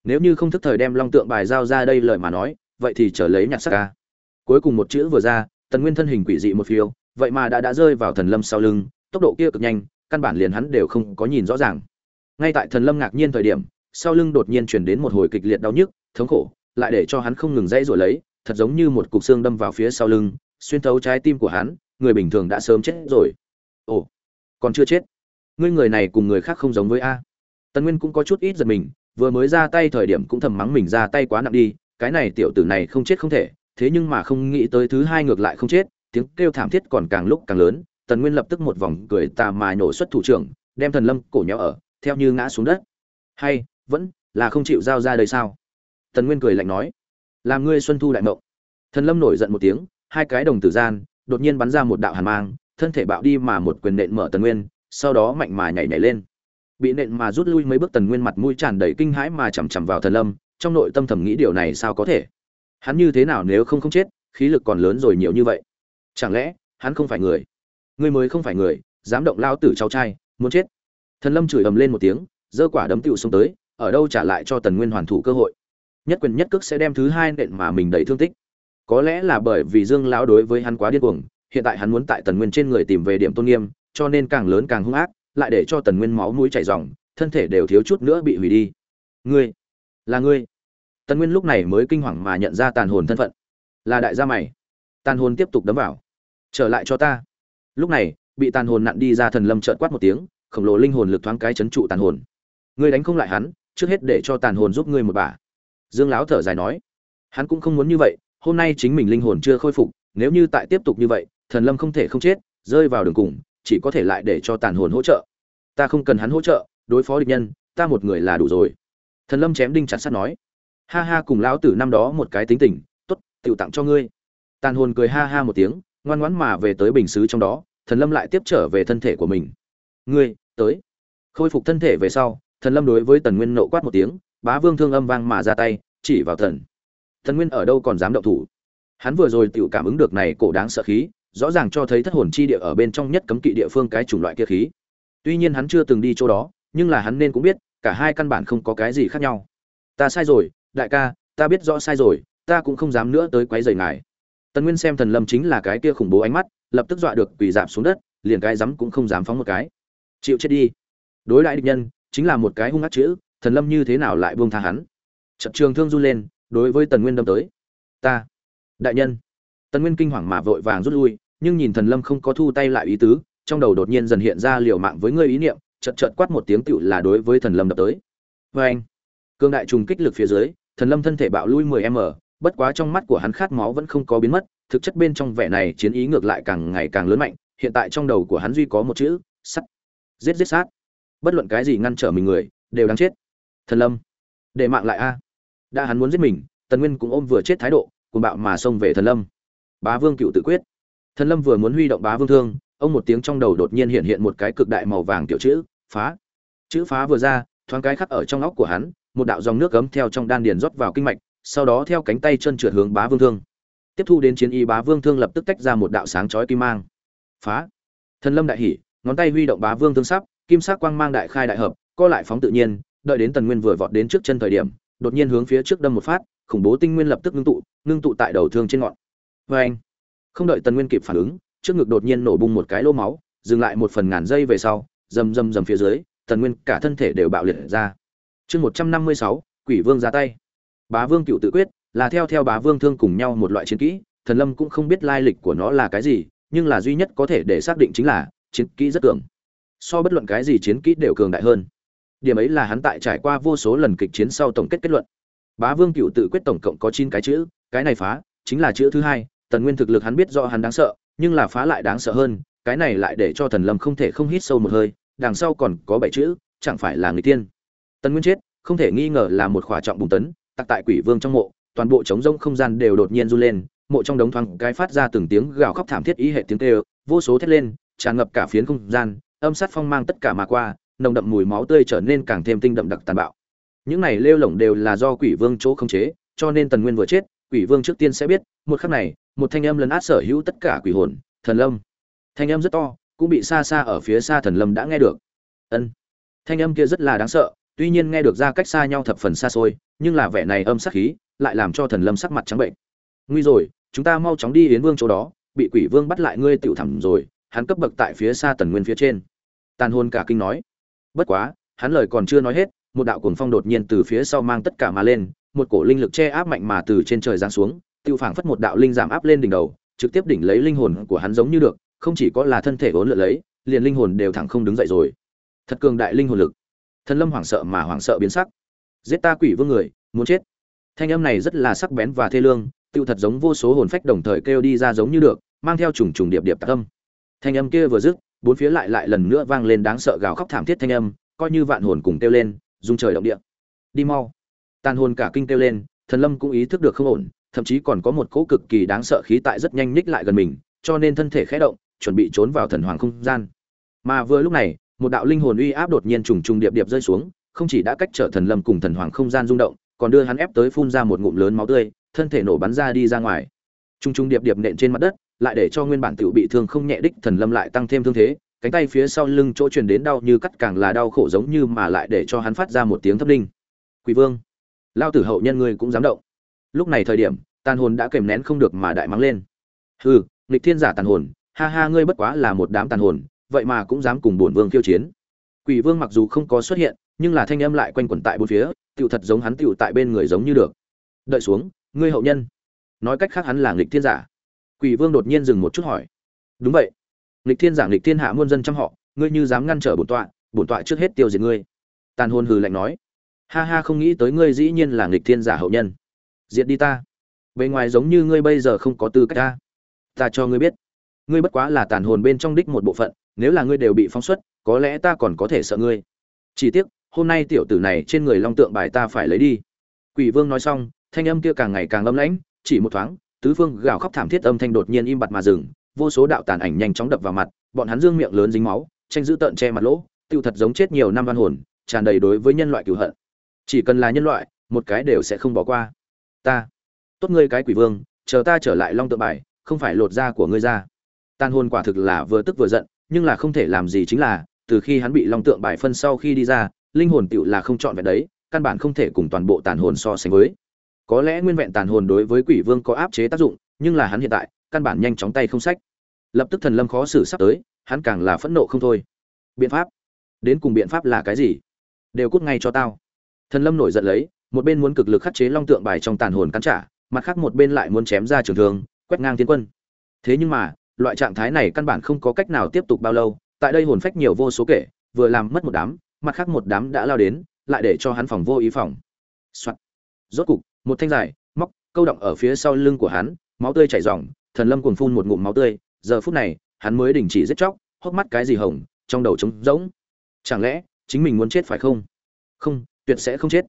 Nếu như không thức thời đem long tượng bài giao ra đây lời mà nói, vậy thì trở lấy nhặt sắc ca. Cuối cùng một chữ vừa ra, tần nguyên thân hình quỷ dị một phiêu, vậy mà đã đã rơi vào thần lâm sau lưng, tốc độ kia cực nhanh, căn bản liền hắn đều không có nhìn rõ ràng. Ngay tại thần lâm ngạc nhiên thời điểm, sau lưng đột nhiên chuyển đến một hồi kịch liệt đau nhức, thống khổ lại để cho hắn không ngừng dãy rồi lấy, thật giống như một cục xương đâm vào phía sau lưng, xuyên thấu trái tim của hắn, người bình thường đã sớm chết rồi. Ồ, còn chưa chết. Ngươi người này cùng người khác không giống với a. Tần nguyên cũng có chút ít giật mình, vừa mới ra tay thời điểm cũng thầm mắng mình ra tay quá nặng đi, cái này tiểu tử này không chết không thể, thế nhưng mà không nghĩ tới thứ hai ngược lại không chết, tiếng kêu thảm thiết còn càng lúc càng lớn, tần nguyên lập tức một vòng cười tà mà nổ xuất thủ trưởng, đem thần lâm cổ nhéo ở, theo như ngã xuống đất. Hay, vẫn là không chịu giao ra đây sao? Tần nguyên cười lạnh nói, làm ngươi xuân thu đại mộng. Thần lâm nổi giận một tiếng, hai cái đồng tử gian, đột nhiên bắn ra một đạo hàn mang, thân thể bạo đi mà một quyền nện mở tần nguyên, sau đó mạnh mà nhảy nhảy lên. Bị nện mà rút lui mấy bước tần nguyên mặt mũi tràn đầy kinh hãi mà chằm chằm vào thần lâm, trong nội tâm thầm nghĩ điều này sao có thể? Hắn như thế nào nếu không không chết, khí lực còn lớn rồi nhiều như vậy? Chẳng lẽ, hắn không phải người? Người mới không phải người, dám động lao tử cháu trai, muốn chết. Thần lâm chửi ầm lên một tiếng, giơ quả đấm tiêu xuống tới, ở đâu trả lại cho tần nguyên hoàn thủ cơ hội? Nhất quyền nhất cước sẽ đem thứ hai nện mà mình đầy thương tích. Có lẽ là bởi vì dương lão đối với hắn quá điên cuồng, hiện tại hắn muốn tại tần nguyên trên người tìm về điểm tôn nghiêm, cho nên càng lớn càng hung ác, lại để cho tần nguyên máu mũi chảy ròng, thân thể đều thiếu chút nữa bị hủy đi. Ngươi, là ngươi. Tần nguyên lúc này mới kinh hoàng mà nhận ra tàn hồn thân phận. Là đại gia mày. Tàn hồn tiếp tục đấm vào. Trở lại cho ta. Lúc này, bị tàn hồn nặn đi ra thần lâm trợn quát một tiếng, khổng lồ linh hồn lực thoáng cái chấn trụ tàn hồn. Ngươi đánh không lại hắn, trước hết để cho tàn hồn giúp ngươi một bà dương lão thở dài nói, hắn cũng không muốn như vậy, hôm nay chính mình linh hồn chưa khôi phục, nếu như tại tiếp tục như vậy, thần lâm không thể không chết, rơi vào đường cùng, chỉ có thể lại để cho tàn hồn hỗ trợ. Ta không cần hắn hỗ trợ, đối phó địch nhân, ta một người là đủ rồi. Thần lâm chém đinh chặt sắt nói, ha ha, cùng lão tử năm đó một cái tính tình, tốt tự tặng cho ngươi. Tàn hồn cười ha ha một tiếng, ngoan ngoãn mà về tới bình xứ trong đó, thần lâm lại tiếp trở về thân thể của mình. Ngươi, tới. Khôi phục thân thể về sau, thần lâm đối với tần nguyên nộ quát một tiếng bá vương thương âm vang mà ra tay, chỉ vào thần. Thần nguyên ở đâu còn dám động thủ? Hắn vừa rồi tự cảm ứng được này cổ đáng sợ khí, rõ ràng cho thấy thất hồn chi địa ở bên trong nhất cấm kỵ địa phương cái chủng loại kia khí. Tuy nhiên hắn chưa từng đi chỗ đó, nhưng là hắn nên cũng biết, cả hai căn bản không có cái gì khác nhau. Ta sai rồi, đại ca, ta biết rõ sai rồi, ta cũng không dám nữa tới quấy rầy ngài. Tần nguyên xem thần lâm chính là cái kia khủng bố ánh mắt, lập tức dọa được quỳ dạp xuống đất, liền cái dám cũng không dám phóng một cái. Chịu chết đi. Đối lại địch nhân, chính là một cái hung ác chữ thần lâm như thế nào lại buông tha hắn? Trận trường thương run lên, đối với tần nguyên đâm tới. Ta, đại nhân. Tần nguyên kinh hoàng mà vội vàng rút lui, nhưng nhìn thần lâm không có thu tay lại ý tứ, trong đầu đột nhiên dần hiện ra liều mạng với ngươi ý niệm, chợt chợt quát một tiếng tựu là đối với thần lâm đập tới. Vê anh, cương đại trùng kích lực phía dưới, thần lâm thân thể bạo lui 10 m, bất quá trong mắt của hắn khát máu vẫn không có biến mất, thực chất bên trong vẻ này chiến ý ngược lại càng ngày càng lớn mạnh, hiện tại trong đầu của hắn duy có một chữ, sắt. Giết giết sát. Bất luận cái gì ngăn trở mình người, đều đáng chết thần lâm, để mạng lại a. Đã hắn muốn giết mình, tần nguyên cũng ôm vừa chết thái độ cùng bạo mà xông về thần lâm. Bá vương cựu tự quyết. Thần lâm vừa muốn huy động bá vương thương, ông một tiếng trong đầu đột nhiên hiện hiện một cái cực đại màu vàng tiểu chữ, phá. Chữ phá vừa ra, thoáng cái khắc ở trong óc của hắn, một đạo dòng nước cấm theo trong đan điền rót vào kinh mạch, sau đó theo cánh tay chân trượt hướng bá vương thương. Tiếp thu đến chiến y bá vương thương lập tức tách ra một đạo sáng chói kim mang. Phá. Thần lâm đại hỉ, ngón tay huy động bá vương thương sắp, kim sắc quang mang đại khai đại hợp, co lại phóng tự nhiên đợi đến tần nguyên vừa vọt đến trước chân thời điểm, đột nhiên hướng phía trước đâm một phát, khủng bố tinh nguyên lập tức ngưng tụ ngưng tụ tại đầu thương trên ngọn. Vê anh, không đợi tần nguyên kịp phản ứng, trước ngực đột nhiên nổ bung một cái lỗ máu, dừng lại một phần ngàn giây về sau, rầm rầm rầm phía dưới, tần nguyên cả thân thể đều bạo liệt ra. Chương một trăm năm mươi sáu, quỷ vương ra tay. Bá vương cựu tự quyết, là theo theo bá vương thương cùng nhau một loại chiến kỹ, thần lâm cũng không biết lai lịch của nó là cái gì, nhưng là duy nhất có thể để xác định chính là chiến kỹ rất cường. So bất luận cái gì chiến kỹ đều cường đại hơn điểm ấy là hắn tại trải qua vô số lần kịch chiến sau tổng kết kết luận. Bá vương cựu tự quyết tổng cộng có chín cái chữ, cái này phá, chính là chữ thứ hai, tần nguyên thực lực hắn biết rõ hắn đáng sợ, nhưng là phá lại đáng sợ hơn, cái này lại để cho thần lâm không thể không hít sâu một hơi, đằng sau còn có bảy chữ, chẳng phải là người tiên. Tần nguyên chết, không thể nghi ngờ là một khỏa trọng bùng tấn, tặc tại quỷ vương trong mộ, toàn bộ trống rông không gian đều đột nhiên run lên, mộ trong đống thoáng cái phát ra từng tiếng gào khóc thảm thiết ý hệ tiếng kêu, vô số thét lên, tràn ngập cả phiến không gian, âm sát phong mang tất cả mà qua nồng đậm mùi máu tươi trở nên càng thêm tinh đậm đặc tàn bạo. Những này lêu lổng đều là do quỷ vương chỗ không chế, cho nên tần nguyên vừa chết, quỷ vương trước tiên sẽ biết, một khắc này, một thanh âm lấn át sở hữu tất cả quỷ hồn, thần lâm. Thanh âm rất to, cũng bị xa xa ở phía xa thần lâm đã nghe được. Ân. Thanh âm kia rất là đáng sợ, tuy nhiên nghe được ra cách xa nhau thập phần xa xôi, nhưng là vẻ này âm sắc khí, lại làm cho thần lâm sắc mặt trắng bệnh. Nguy rồi, chúng ta mau chóng đi yến vương chỗ đó, bị quỷ vương bắt lại ngươi tiểu thẳm rồi, hắn cấp bậc tại phía xa tần nguyên phía trên. Tàn hôn cả kinh nói bất quá, hắn lời còn chưa nói hết, một đạo cuồng phong đột nhiên từ phía sau mang tất cả mà lên, một cổ linh lực che áp mạnh mà từ trên trời giáng xuống, tiêu phảng phất một đạo linh giảm áp lên đỉnh đầu, trực tiếp đỉnh lấy linh hồn của hắn giống như được, không chỉ có là thân thể vốn lượn lấy, liền linh hồn đều thẳng không đứng dậy rồi. Thật cường đại linh hồn lực. Thần lâm hoảng sợ mà hoảng sợ biến sắc. Giết ta quỷ vương người, muốn chết. Thanh âm này rất là sắc bén và thê lương, tiêu thật giống vô số hồn phách đồng thời kêu đi ra giống như được, mang theo trùng trùng điệp điệp tạc âm. Thanh âm kia vừa dứt bốn phía lại lại lần nữa vang lên đáng sợ gào khóc thảm thiết thanh âm, coi như vạn hồn cùng kêu lên, rung trời động địa. Đi mau. Tàn hồn cả kinh kêu lên, thần lâm cũng ý thức được không ổn, thậm chí còn có một cỗ cực kỳ đáng sợ khí tại rất nhanh ních lại gần mình, cho nên thân thể khẽ động, chuẩn bị trốn vào thần hoàng không gian. Mà vừa lúc này, một đạo linh hồn uy áp đột nhiên trùng trùng điệp điệp rơi xuống, không chỉ đã cách trở thần lâm cùng thần hoàng không gian rung động, còn đưa hắn ép tới phun ra một ngụm lớn máu tươi, thân thể nổ bắn ra đi ra ngoài. Trùng trùng điệp điệp nện trên mặt đất lại để cho nguyên bản tiểu bị thương không nhẹ đích thần lâm lại tăng thêm thương thế, cánh tay phía sau lưng chỗ truyền đến đau như cắt càng là đau khổ giống như mà lại để cho hắn phát ra một tiếng thấp đinh. Quỷ vương, lao tử hậu nhân ngươi cũng dám động. Lúc này thời điểm, tàn hồn đã kềm nén không được mà đại mắng lên. Hừ, nghịch thiên giả tàn hồn, ha ha ngươi bất quá là một đám tàn hồn, vậy mà cũng dám cùng bổn vương khiêu chiến. Quỷ vương mặc dù không có xuất hiện, nhưng là thanh âm lại quanh quẩn tại bốn phía, tựu thật giống hắn tựu tại bên người giống như được. Đợi xuống, ngươi hậu nhân. Nói cách khác hắn là nghịch thiên giả quỷ vương đột nhiên dừng một chút hỏi. Đúng vậy. Lịch thiên giả lịch thiên hạ muôn dân trong họ, ngươi như dám ngăn trở bổn tọa bổn tọa trước hết tiêu diệt ngươi. Tàn hồn hừ lạnh nói. Ha ha, không nghĩ tới ngươi dĩ nhiên là nghịch thiên giả hậu nhân. Diệt đi ta. Bề ngoài giống như ngươi bây giờ không có tư cách ta. Ta cho ngươi biết. Ngươi bất quá là tàn hồn bên trong đích một bộ phận, nếu là ngươi đều bị phóng xuất, có lẽ ta còn có thể sợ ngươi. Chỉ tiếc, hôm nay tiểu tử này trên người long tượng bài ta phải lấy đi. Quỷ vương nói xong, thanh âm kia càng ngày càng âm lãnh, chỉ một thoáng tứ phương gào khóc thảm thiết âm thanh đột nhiên im bặt mà dừng, vô số đạo tàn ảnh nhanh chóng đập vào mặt, bọn hắn dương miệng lớn dính máu, tranh giữ tợn che mặt lỗ, tiêu thật giống chết nhiều năm văn hồn, tràn đầy đối với nhân loại cửu hận. Chỉ cần là nhân loại, một cái đều sẽ không bỏ qua. Ta, tốt ngươi cái quỷ vương, chờ ta trở lại long tượng bài, không phải lột da của ngươi ra. Tàn hồn quả thực là vừa tức vừa giận, nhưng là không thể làm gì chính là, từ khi hắn bị long tượng bài phân sau khi đi ra, linh hồn tựu là không chọn vẹn đấy, căn bản không thể cùng toàn bộ tàn hồn so sánh với có lẽ nguyên vẹn tàn hồn đối với quỷ vương có áp chế tác dụng, nhưng là hắn hiện tại, căn bản nhanh chóng tay không sách. Lập tức thần lâm khó xử sắp tới, hắn càng là phẫn nộ không thôi. Biện pháp? Đến cùng biện pháp là cái gì? Đều cút ngay cho tao. Thần lâm nổi giận lấy, một bên muốn cực lực khắc chế long tượng bài trong tàn hồn cắn trả, mặt khác một bên lại muốn chém ra trường thường quét ngang tiến quân. Thế nhưng mà, loại trạng thái này căn bản không có cách nào tiếp tục bao lâu, tại đây hồn phách nhiều vô số kể, vừa làm mất một đám, mặt khác một đám đã lao đến, lại để cho hắn phòng vô ý phòng. Soạn. rốt cục một thanh dài, móc, câu động ở phía sau lưng của hắn, máu tươi chảy ròng, thần lâm cuồng phun một ngụm máu tươi, giờ phút này, hắn mới đình chỉ giết chóc, hốc mắt cái gì hồng, trong đầu trống rỗng. Chẳng lẽ, chính mình muốn chết phải không? Không, tuyệt sẽ không chết.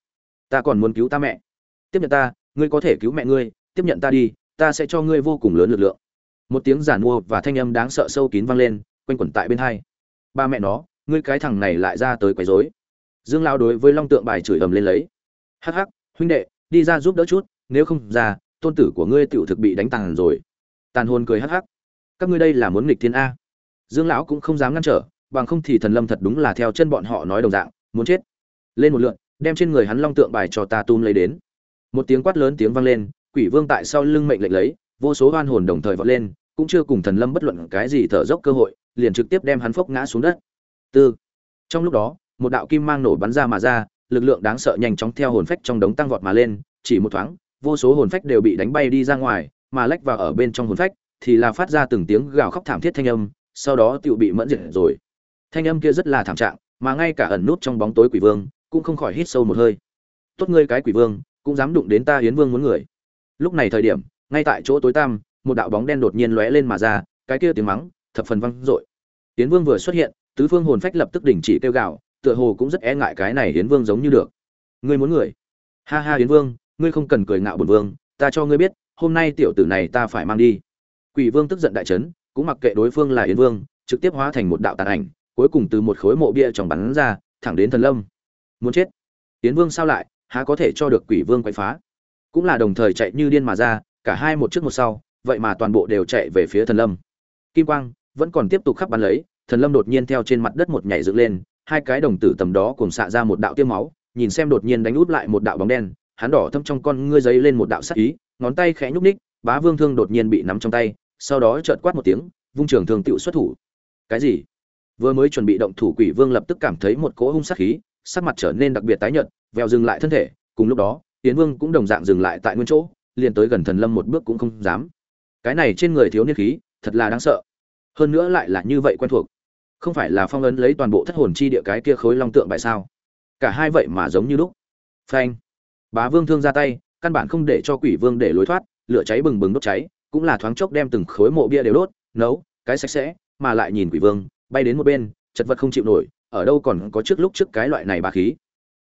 Ta còn muốn cứu ta mẹ. Tiếp nhận ta, ngươi có thể cứu mẹ ngươi, tiếp nhận ta đi, ta sẽ cho ngươi vô cùng lớn lực lượng. Một tiếng giản mua và thanh âm đáng sợ sâu kín vang lên, quanh quẩn tại bên hai. Ba mẹ nó, ngươi cái thằng này lại ra tới quấy rối. Dương lao đối với long tượng bài chửi ầm lên lấy. Hắc hắc, huynh đệ đi ra giúp đỡ chút, nếu không ra, tôn tử của ngươi tựu thực bị đánh tàn rồi. Tàn hồn cười hắc hắc. Các ngươi đây là muốn nghịch thiên a. Dương lão cũng không dám ngăn trở, bằng không thì thần lâm thật đúng là theo chân bọn họ nói đồng dạng, muốn chết. Lên một lượn, đem trên người hắn long tượng bài cho ta tum lấy đến. Một tiếng quát lớn tiếng vang lên, quỷ vương tại sau lưng mệnh lệnh lấy, vô số oan hồn đồng thời vọt lên, cũng chưa cùng thần lâm bất luận cái gì thở dốc cơ hội, liền trực tiếp đem hắn phốc ngã xuống đất. Tư. Trong lúc đó, một đạo kim mang nổ bắn ra mà ra lực lượng đáng sợ nhanh chóng theo hồn phách trong đống tăng vọt mà lên, chỉ một thoáng, vô số hồn phách đều bị đánh bay đi ra ngoài, mà lách vào ở bên trong hồn phách thì là phát ra từng tiếng gào khóc thảm thiết thanh âm, sau đó tiểu bị mẫn diệt rồi. Thanh âm kia rất là thảm trạng, mà ngay cả ẩn nút trong bóng tối quỷ vương cũng không khỏi hít sâu một hơi. Tốt ngươi cái quỷ vương, cũng dám đụng đến ta hiến vương muốn người. Lúc này thời điểm, ngay tại chỗ tối tăm, một đạo bóng đen đột nhiên lóe lên mà ra, cái kia tiếng mắng thập phần vang dội. Hiến vương vừa xuất hiện, tứ phương hồn phách lập tức đình chỉ kêu gào tựa hồ cũng rất e ngại cái này hiến vương giống như được. Ngươi muốn người? Ha ha hiến vương, ngươi không cần cười ngạo bổn vương, ta cho ngươi biết, hôm nay tiểu tử này ta phải mang đi. Quỷ vương tức giận đại chấn, cũng mặc kệ đối phương là yến vương, trực tiếp hóa thành một đạo tàn ảnh, cuối cùng từ một khối mộ bia tròng bắn ra, thẳng đến thần lâm. Muốn chết? Yến vương sao lại, há có thể cho được quỷ vương quậy phá? Cũng là đồng thời chạy như điên mà ra, cả hai một trước một sau, vậy mà toàn bộ đều chạy về phía thần lâm. Kim quang vẫn còn tiếp tục khắp bắn lấy, thần lâm đột nhiên theo trên mặt đất một nhảy dựng lên hai cái đồng tử tầm đó cùng xạ ra một đạo tiêm máu, nhìn xem đột nhiên đánh út lại một đạo bóng đen, hắn đỏ thâm trong con ngươi giấy lên một đạo sắc ý, ngón tay khẽ nhúc ních bá vương thương đột nhiên bị nắm trong tay, sau đó chợt quát một tiếng, vung trường thương tựu xuất thủ. Cái gì? Vừa mới chuẩn bị động thủ quỷ vương lập tức cảm thấy một cỗ hung sát khí, sắc mặt trở nên đặc biệt tái nhợt, vèo dừng lại thân thể, cùng lúc đó tiến vương cũng đồng dạng dừng lại tại nguyên chỗ, liền tới gần thần lâm một bước cũng không dám. Cái này trên người thiếu niên khí, thật là đáng sợ. Hơn nữa lại là như vậy quen thuộc không phải là phong ấn lấy toàn bộ thất hồn chi địa cái kia khối long tượng bại sao? Cả hai vậy mà giống như lúc. Phanh. Bá vương thương ra tay, căn bản không để cho quỷ vương để lối thoát, lửa cháy bừng bừng đốt cháy, cũng là thoáng chốc đem từng khối mộ bia đều đốt, nấu, cái sạch sẽ, mà lại nhìn quỷ vương, bay đến một bên, chật vật không chịu nổi, ở đâu còn có trước lúc trước cái loại này bà khí.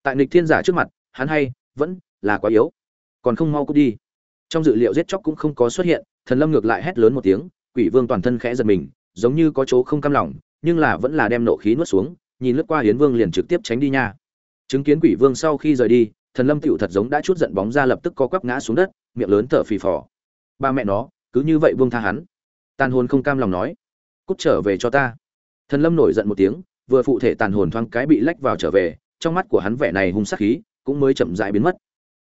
Tại Nịch thiên giả trước mặt, hắn hay, vẫn là quá yếu. Còn không mau cút đi. Trong dự liệu giết chóc cũng không có xuất hiện, thần lâm ngược lại hét lớn một tiếng, quỷ vương toàn thân khẽ giật mình, giống như có chỗ không cam lòng nhưng là vẫn là đem nộ khí nuốt xuống, nhìn lướt qua hiến vương liền trực tiếp tránh đi nha. Chứng kiến quỷ vương sau khi rời đi, thần lâm tựu thật giống đã chút giận bóng ra lập tức co quắp ngã xuống đất, miệng lớn thở phì phò. Ba mẹ nó, cứ như vậy vương tha hắn. Tàn hồn không cam lòng nói, cút trở về cho ta. Thần lâm nổi giận một tiếng, vừa phụ thể tàn hồn thoáng cái bị lách vào trở về, trong mắt của hắn vẻ này hung sắc khí cũng mới chậm rãi biến mất.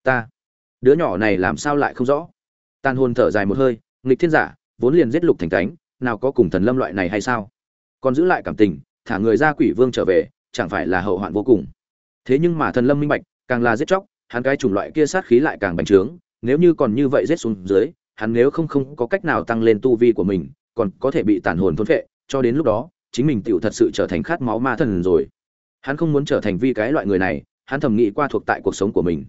Ta, đứa nhỏ này làm sao lại không rõ? Tàn hồn thở dài một hơi, nghịch thiên giả, vốn liền giết lục thành cánh nào có cùng thần lâm loại này hay sao? Còn giữ lại cảm tình, thả người ra quỷ vương trở về, chẳng phải là hậu hoạn vô cùng. Thế nhưng mà thần lâm minh bạch, càng là giết chóc, hắn cái chủng loại kia sát khí lại càng bành trướng, nếu như còn như vậy giết xuống dưới, hắn nếu không không có cách nào tăng lên tu vi của mình, còn có thể bị tàn hồn thôn phệ, cho đến lúc đó, chính mình tựu thật sự trở thành khát máu ma thần rồi. Hắn không muốn trở thành vi cái loại người này, hắn thầm nghĩ qua thuộc tại cuộc sống của mình.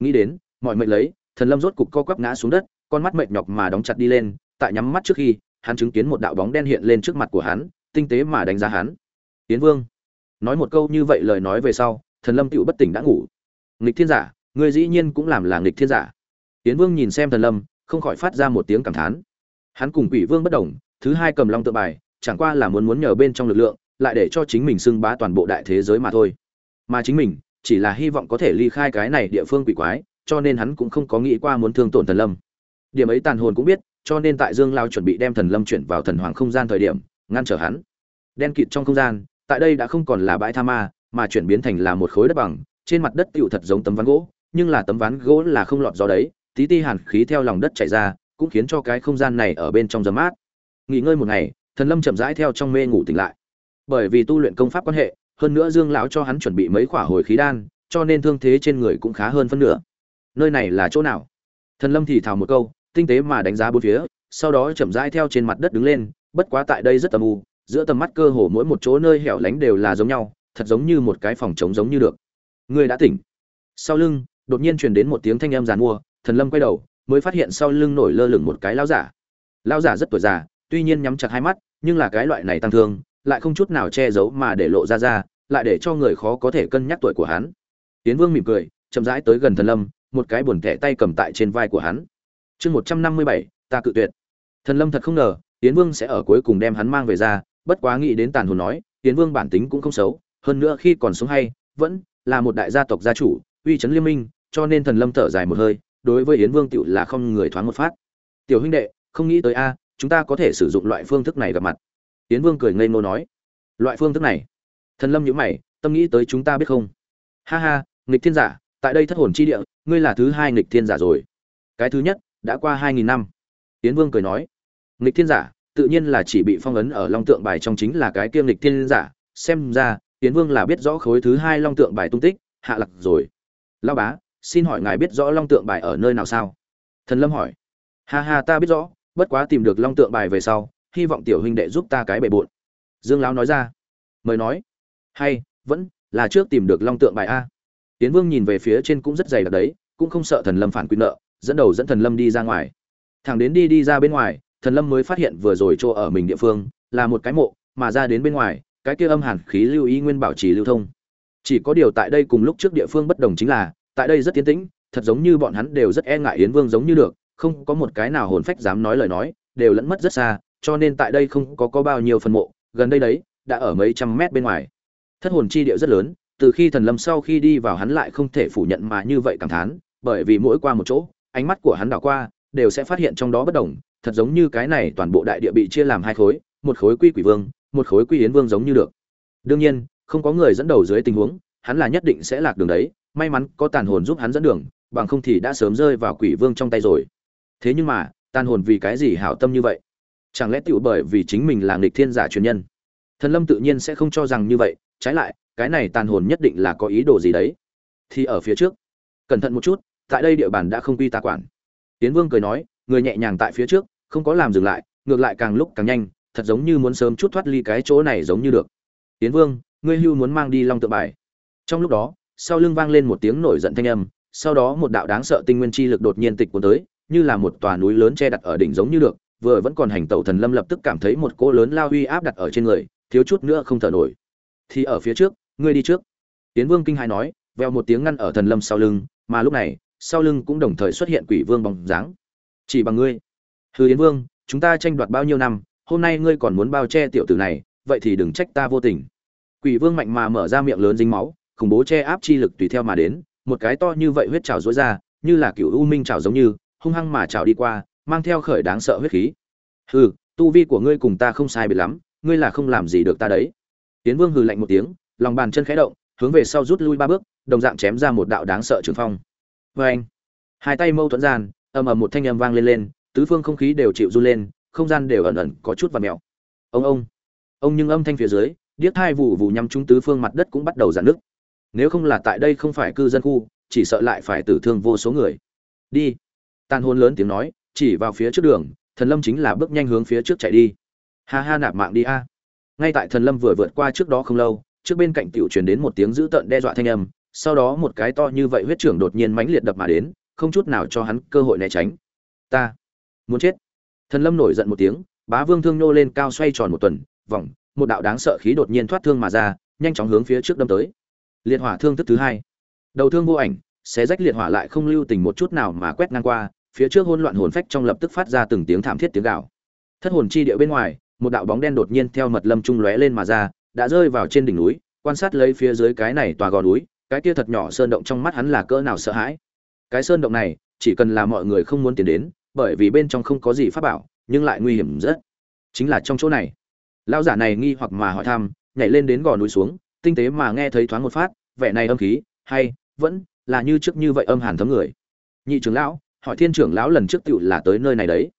Nghĩ đến, mọi mệnh lấy, thần lâm rốt cục co quắp ngã xuống đất, con mắt mệt nhọc mà đóng chặt đi lên, tại nhắm mắt trước khi, hắn chứng kiến một đạo bóng đen hiện lên trước mặt của hắn tinh tế mà đánh giá hắn. Tiến vương, nói một câu như vậy lời nói về sau, thần lâm tựu bất tỉnh đã ngủ. Nghịch thiên giả người dĩ nhiên cũng làm là nghịch thiên giả. Tiến vương nhìn xem thần lâm, không khỏi phát ra một tiếng cảm thán. Hắn cùng quỷ vương bất đồng, thứ hai cầm long tự bài, chẳng qua là muốn muốn nhờ bên trong lực lượng, lại để cho chính mình xưng bá toàn bộ đại thế giới mà thôi. Mà chính mình, chỉ là hy vọng có thể ly khai cái này địa phương quỷ quái, cho nên hắn cũng không có nghĩ qua muốn thương tổn thần lâm. Điểm ấy tàn hồn cũng biết, cho nên tại dương lao chuẩn bị đem thần lâm chuyển vào thần hoàng không gian thời điểm ngăn trở hắn. Đen kịt trong không gian, tại đây đã không còn là bãi tha ma, mà chuyển biến thành là một khối đất bằng, trên mặt đất tựu thật giống tấm ván gỗ, nhưng là tấm ván gỗ là không lọt gió đấy, tí ti hàn khí theo lòng đất chảy ra, cũng khiến cho cái không gian này ở bên trong giấm mát. Nghỉ ngơi một ngày, thần lâm chậm rãi theo trong mê ngủ tỉnh lại. Bởi vì tu luyện công pháp quan hệ, hơn nữa dương lão cho hắn chuẩn bị mấy quả hồi khí đan, cho nên thương thế trên người cũng khá hơn phân nửa. Nơi này là chỗ nào? Thần lâm thì thào một câu, tinh tế mà đánh giá bốn phía, sau đó chậm rãi theo trên mặt đất đứng lên bất quá tại đây rất tầm u, giữa tầm mắt cơ hồ mỗi một chỗ nơi hẻo lánh đều là giống nhau, thật giống như một cái phòng trống giống như được. Người đã tỉnh. Sau lưng, đột nhiên truyền đến một tiếng thanh âm giàn mua, thần lâm quay đầu, mới phát hiện sau lưng nổi lơ lửng một cái lão giả. Lão giả rất tuổi già, tuy nhiên nhắm chặt hai mắt, nhưng là cái loại này tăng thương, lại không chút nào che giấu mà để lộ ra ra, lại để cho người khó có thể cân nhắc tuổi của hắn. Tiến vương mỉm cười, chậm rãi tới gần thần lâm, một cái buồn thẻ tay cầm tại trên vai của hắn. Chương một trăm năm mươi bảy, ta cự tuyệt. Thần lâm thật không ngờ Yến vương sẽ ở cuối cùng đem hắn mang về ra, bất quá nghĩ đến tàn hồn nói, Yến vương bản tính cũng không xấu, hơn nữa khi còn sống hay, vẫn là một đại gia tộc gia chủ, uy chấn liên minh, cho nên thần lâm thở dài một hơi, đối với yến vương tựu là không người thoáng một phát. Tiểu huynh đệ, không nghĩ tới a, chúng ta có thể sử dụng loại phương thức này gặp mặt. Yến vương cười ngây ngô nói. Loại phương thức này? Thần lâm nhíu mày, tâm nghĩ tới chúng ta biết không? Ha ha, nghịch thiên giả, tại đây thất hồn chi địa, ngươi là thứ hai nghịch thiên giả rồi. Cái thứ nhất, đã qua hai nghìn năm. Yến vương cười nói nghịch thiên giả, tự nhiên là chỉ bị phong ấn ở long tượng bài trong chính là cái kiêm nghịch thiên giả. Xem ra tiến vương là biết rõ khối thứ hai long tượng bài tung tích, hạ lạc rồi. Lao bá, xin hỏi ngài biết rõ long tượng bài ở nơi nào sao? Thần lâm hỏi. Ha ha, ta biết rõ, bất quá tìm được long tượng bài về sau, hy vọng tiểu huynh đệ giúp ta cái bề bộn. Dương lão nói ra. Mời nói. Hay, vẫn là trước tìm được long tượng bài a. Tiến vương nhìn về phía trên cũng rất dày đặc đấy, cũng không sợ thần lâm phản quy nợ, dẫn đầu dẫn thần lâm đi ra ngoài. Thằng đến đi đi ra bên ngoài thần lâm mới phát hiện vừa rồi chỗ ở mình địa phương là một cái mộ, mà ra đến bên ngoài, cái kia âm hàn khí lưu ý nguyên bảo trì lưu thông. Chỉ có điều tại đây cùng lúc trước địa phương bất đồng chính là, tại đây rất tiến tĩnh, thật giống như bọn hắn đều rất e ngại yến vương giống như được, không có một cái nào hồn phách dám nói lời nói, đều lẫn mất rất xa, cho nên tại đây không có có bao nhiêu phần mộ, gần đây đấy, đã ở mấy trăm mét bên ngoài. Thất hồn chi địa rất lớn, từ khi thần lâm sau khi đi vào hắn lại không thể phủ nhận mà như vậy cảm thán, bởi vì mỗi qua một chỗ, ánh mắt của hắn đảo qua, đều sẽ phát hiện trong đó bất đồng thật giống như cái này toàn bộ đại địa bị chia làm hai khối, một khối quy quỷ vương, một khối quy yến vương giống như được. Đương nhiên, không có người dẫn đầu dưới tình huống, hắn là nhất định sẽ lạc đường đấy, may mắn có tàn hồn giúp hắn dẫn đường, bằng không thì đã sớm rơi vào quỷ vương trong tay rồi. Thế nhưng mà, tàn hồn vì cái gì hảo tâm như vậy? Chẳng lẽ tựu bởi vì chính mình là nghịch thiên giả truyền nhân? Thần lâm tự nhiên sẽ không cho rằng như vậy, trái lại, cái này tàn hồn nhất định là có ý đồ gì đấy. Thì ở phía trước, cẩn thận một chút, tại đây địa bàn đã không quy ta quản. Tiến vương cười nói, người nhẹ nhàng tại phía trước không có làm dừng lại, ngược lại càng lúc càng nhanh, thật giống như muốn sớm chút thoát ly cái chỗ này giống như được. Tiến vương, ngươi hưu muốn mang đi long tự bài. Trong lúc đó, sau lưng vang lên một tiếng nổi giận thanh âm, sau đó một đạo đáng sợ tinh nguyên chi lực đột nhiên tịch cuốn tới, như là một tòa núi lớn che đặt ở đỉnh giống như được, vừa vẫn còn hành tẩu thần lâm lập tức cảm thấy một cỗ lớn lao uy áp đặt ở trên người, thiếu chút nữa không thở nổi. Thì ở phía trước, ngươi đi trước. Tiến vương kinh hai nói, veo một tiếng ngăn ở thần lâm sau lưng, mà lúc này, sau lưng cũng đồng thời xuất hiện quỷ vương bóng dáng. Chỉ bằng ngươi hư yến vương, chúng ta tranh đoạt bao nhiêu năm, hôm nay ngươi còn muốn bao che tiểu tử này, vậy thì đừng trách ta vô tình. Quỷ vương mạnh mà mở ra miệng lớn dính máu, khủng bố che áp chi lực tùy theo mà đến, một cái to như vậy huyết trào rối ra, như là cửu u minh trào giống như, hung hăng mà trào đi qua, mang theo khởi đáng sợ huyết khí. Hừ, tu vi của ngươi cùng ta không sai biệt lắm, ngươi là không làm gì được ta đấy. Tiến vương hừ lạnh một tiếng, lòng bàn chân khẽ động, hướng về sau rút lui ba bước, đồng dạng chém ra một đạo đáng sợ trường phong. Vê anh hai tay mâu thuẫn gian, ầm ầm một thanh âm vang lên lên tứ phương không khí đều chịu run lên, không gian đều ẩn ẩn có chút và mèo. Ông ông ông nhưng âm thanh phía dưới, điếc hai vụ vụ nhắm chúng tứ phương mặt đất cũng bắt đầu giãn nước nếu không là tại đây không phải cư dân khu, chỉ sợ lại phải tử thương vô số người. Đi. Tàn hôn lớn tiếng nói, chỉ vào phía trước đường, thần lâm chính là bước nhanh hướng phía trước chạy đi. Ha ha nạp mạng đi a. Ngay tại thần lâm vừa vượt qua trước đó không lâu, trước bên cạnh tiểu truyền đến một tiếng dữ tợn đe dọa thanh âm, sau đó một cái to như vậy huyết trưởng đột nhiên mãnh liệt đập mà đến, không chút nào cho hắn cơ hội né tránh. Ta muốn chết. Thần lâm nổi giận một tiếng, bá vương thương nô lên cao xoay tròn một tuần, vòng, một đạo đáng sợ khí đột nhiên thoát thương mà ra, nhanh chóng hướng phía trước đâm tới. Liệt hỏa thương thức thứ hai. Đầu thương vô ảnh, xé rách liệt hỏa lại không lưu tình một chút nào mà quét ngang qua, phía trước hỗn loạn hồn phách trong lập tức phát ra từng tiếng thảm thiết tiếng gào. Thất hồn chi địa bên ngoài, một đạo bóng đen đột nhiên theo mật lâm trung lóe lên mà ra, đã rơi vào trên đỉnh núi, quan sát lấy phía dưới cái này tòa gò núi, cái kia thật nhỏ sơn động trong mắt hắn là cỡ nào sợ hãi. Cái sơn động này, chỉ cần là mọi người không muốn tiến đến bởi vì bên trong không có gì pháp bảo, nhưng lại nguy hiểm rất. Chính là trong chỗ này. Lão giả này nghi hoặc mà hỏi thăm, nhảy lên đến gò núi xuống, tinh tế mà nghe thấy thoáng một phát, vẻ này âm khí, hay, vẫn, là như trước như vậy âm hàn thấm người. Nhị trưởng lão, hỏi thiên trưởng lão lần trước tựu là tới nơi này đấy.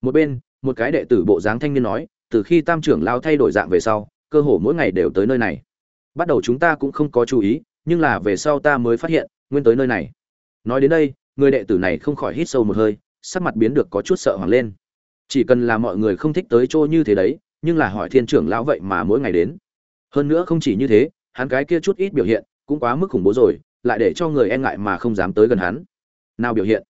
Một bên, một cái đệ tử bộ dáng thanh niên nói, từ khi tam trưởng lão thay đổi dạng về sau, cơ hồ mỗi ngày đều tới nơi này. Bắt đầu chúng ta cũng không có chú ý, nhưng là về sau ta mới phát hiện, nguyên tới nơi này. Nói đến đây, người đệ tử này không khỏi hít sâu một hơi sắc mặt biến được có chút sợ hoảng lên. Chỉ cần là mọi người không thích tới chỗ như thế đấy, nhưng là hỏi thiên trưởng lão vậy mà mỗi ngày đến. Hơn nữa không chỉ như thế, hắn cái kia chút ít biểu hiện cũng quá mức khủng bố rồi, lại để cho người e ngại mà không dám tới gần hắn. Nào biểu hiện?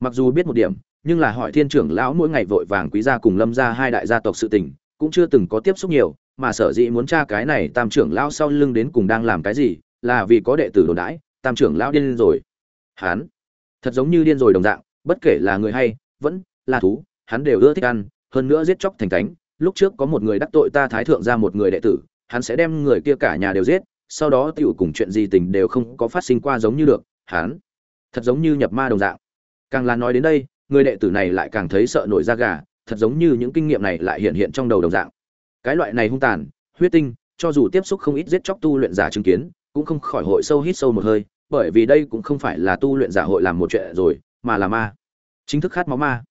Mặc dù biết một điểm, nhưng là hỏi thiên trưởng lão mỗi ngày vội vàng quý gia cùng lâm gia hai đại gia tộc sự tình, cũng chưa từng có tiếp xúc nhiều, mà sở dĩ muốn tra cái này tam trưởng lão sau lưng đến cùng đang làm cái gì, là vì có đệ tử đồn đãi, tam trưởng lão điên rồi. Hắn? Thật giống như điên rồi đồng dạng bất kể là người hay, vẫn là thú, hắn đều ưa thích ăn, hơn nữa giết chóc thành cánh lúc trước có một người đắc tội ta thái thượng ra một người đệ tử, hắn sẽ đem người kia cả nhà đều giết, sau đó tựu cùng chuyện gì tình đều không có phát sinh qua giống như được, hắn thật giống như nhập ma đồng dạng. Càng là nói đến đây, người đệ tử này lại càng thấy sợ nổi da gà, thật giống như những kinh nghiệm này lại hiện hiện trong đầu đồng dạng. Cái loại này hung tàn, huyết tinh, cho dù tiếp xúc không ít giết chóc tu luyện giả chứng kiến, cũng không khỏi hội sâu hít sâu một hơi, bởi vì đây cũng không phải là tu luyện giả hội làm một chuyện rồi mà là ma. Chính thức khát máu ma.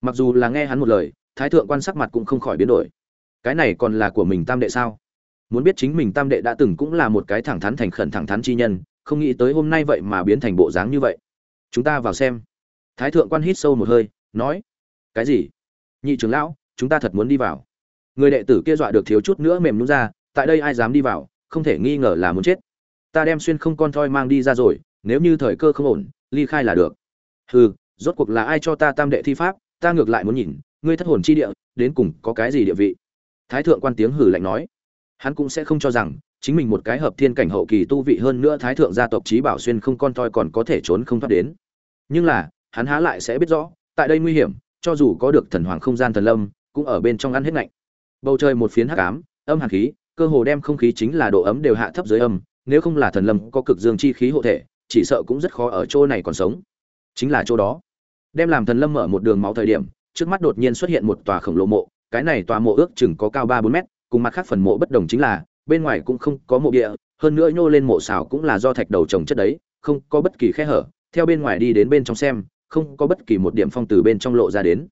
Mặc dù là nghe hắn một lời, thái thượng quan sắc mặt cũng không khỏi biến đổi. Cái này còn là của mình tam đệ sao? Muốn biết chính mình tam đệ đã từng cũng là một cái thẳng thắn thành khẩn thẳng thắn chi nhân, không nghĩ tới hôm nay vậy mà biến thành bộ dáng như vậy. Chúng ta vào xem. Thái thượng quan hít sâu một hơi, nói, cái gì? Nhị trưởng lão, chúng ta thật muốn đi vào. Người đệ tử kia dọa được thiếu chút nữa mềm nhún ra, tại đây ai dám đi vào, không thể nghi ngờ là muốn chết. Ta đem xuyên không con thoi mang đi ra rồi, nếu như thời cơ không ổn, ly khai là được hừ, rốt cuộc là ai cho ta tam đệ thi pháp, ta ngược lại muốn nhìn, ngươi thất hồn chi địa, đến cùng có cái gì địa vị? Thái thượng quan tiếng hử lạnh nói. Hắn cũng sẽ không cho rằng, chính mình một cái hợp thiên cảnh hậu kỳ tu vị hơn nữa thái thượng gia tộc trí bảo xuyên không con toi còn có thể trốn không thoát đến. Nhưng là, hắn há lại sẽ biết rõ, tại đây nguy hiểm, cho dù có được thần hoàng không gian thần lâm, cũng ở bên trong ăn hết ngạnh bầu trời một phiến hắc ám, âm hàn khí, cơ hồ đem không khí chính là độ ấm đều hạ thấp dưới âm, nếu không là thần lâm có cực dương chi khí hộ thể, chỉ sợ cũng rất khó ở chỗ này còn sống chính là chỗ đó. Đem làm thần lâm mở một đường máu thời điểm, trước mắt đột nhiên xuất hiện một tòa khổng lồ mộ, cái này tòa mộ ước chừng có cao ba bốn mét, cùng mặt khác phần mộ bất đồng chính là, bên ngoài cũng không có mộ địa, hơn nữa nhô lên mộ xào cũng là do thạch đầu trồng chất đấy, không có bất kỳ khe hở, theo bên ngoài đi đến bên trong xem, không có bất kỳ một điểm phong từ bên trong lộ ra đến.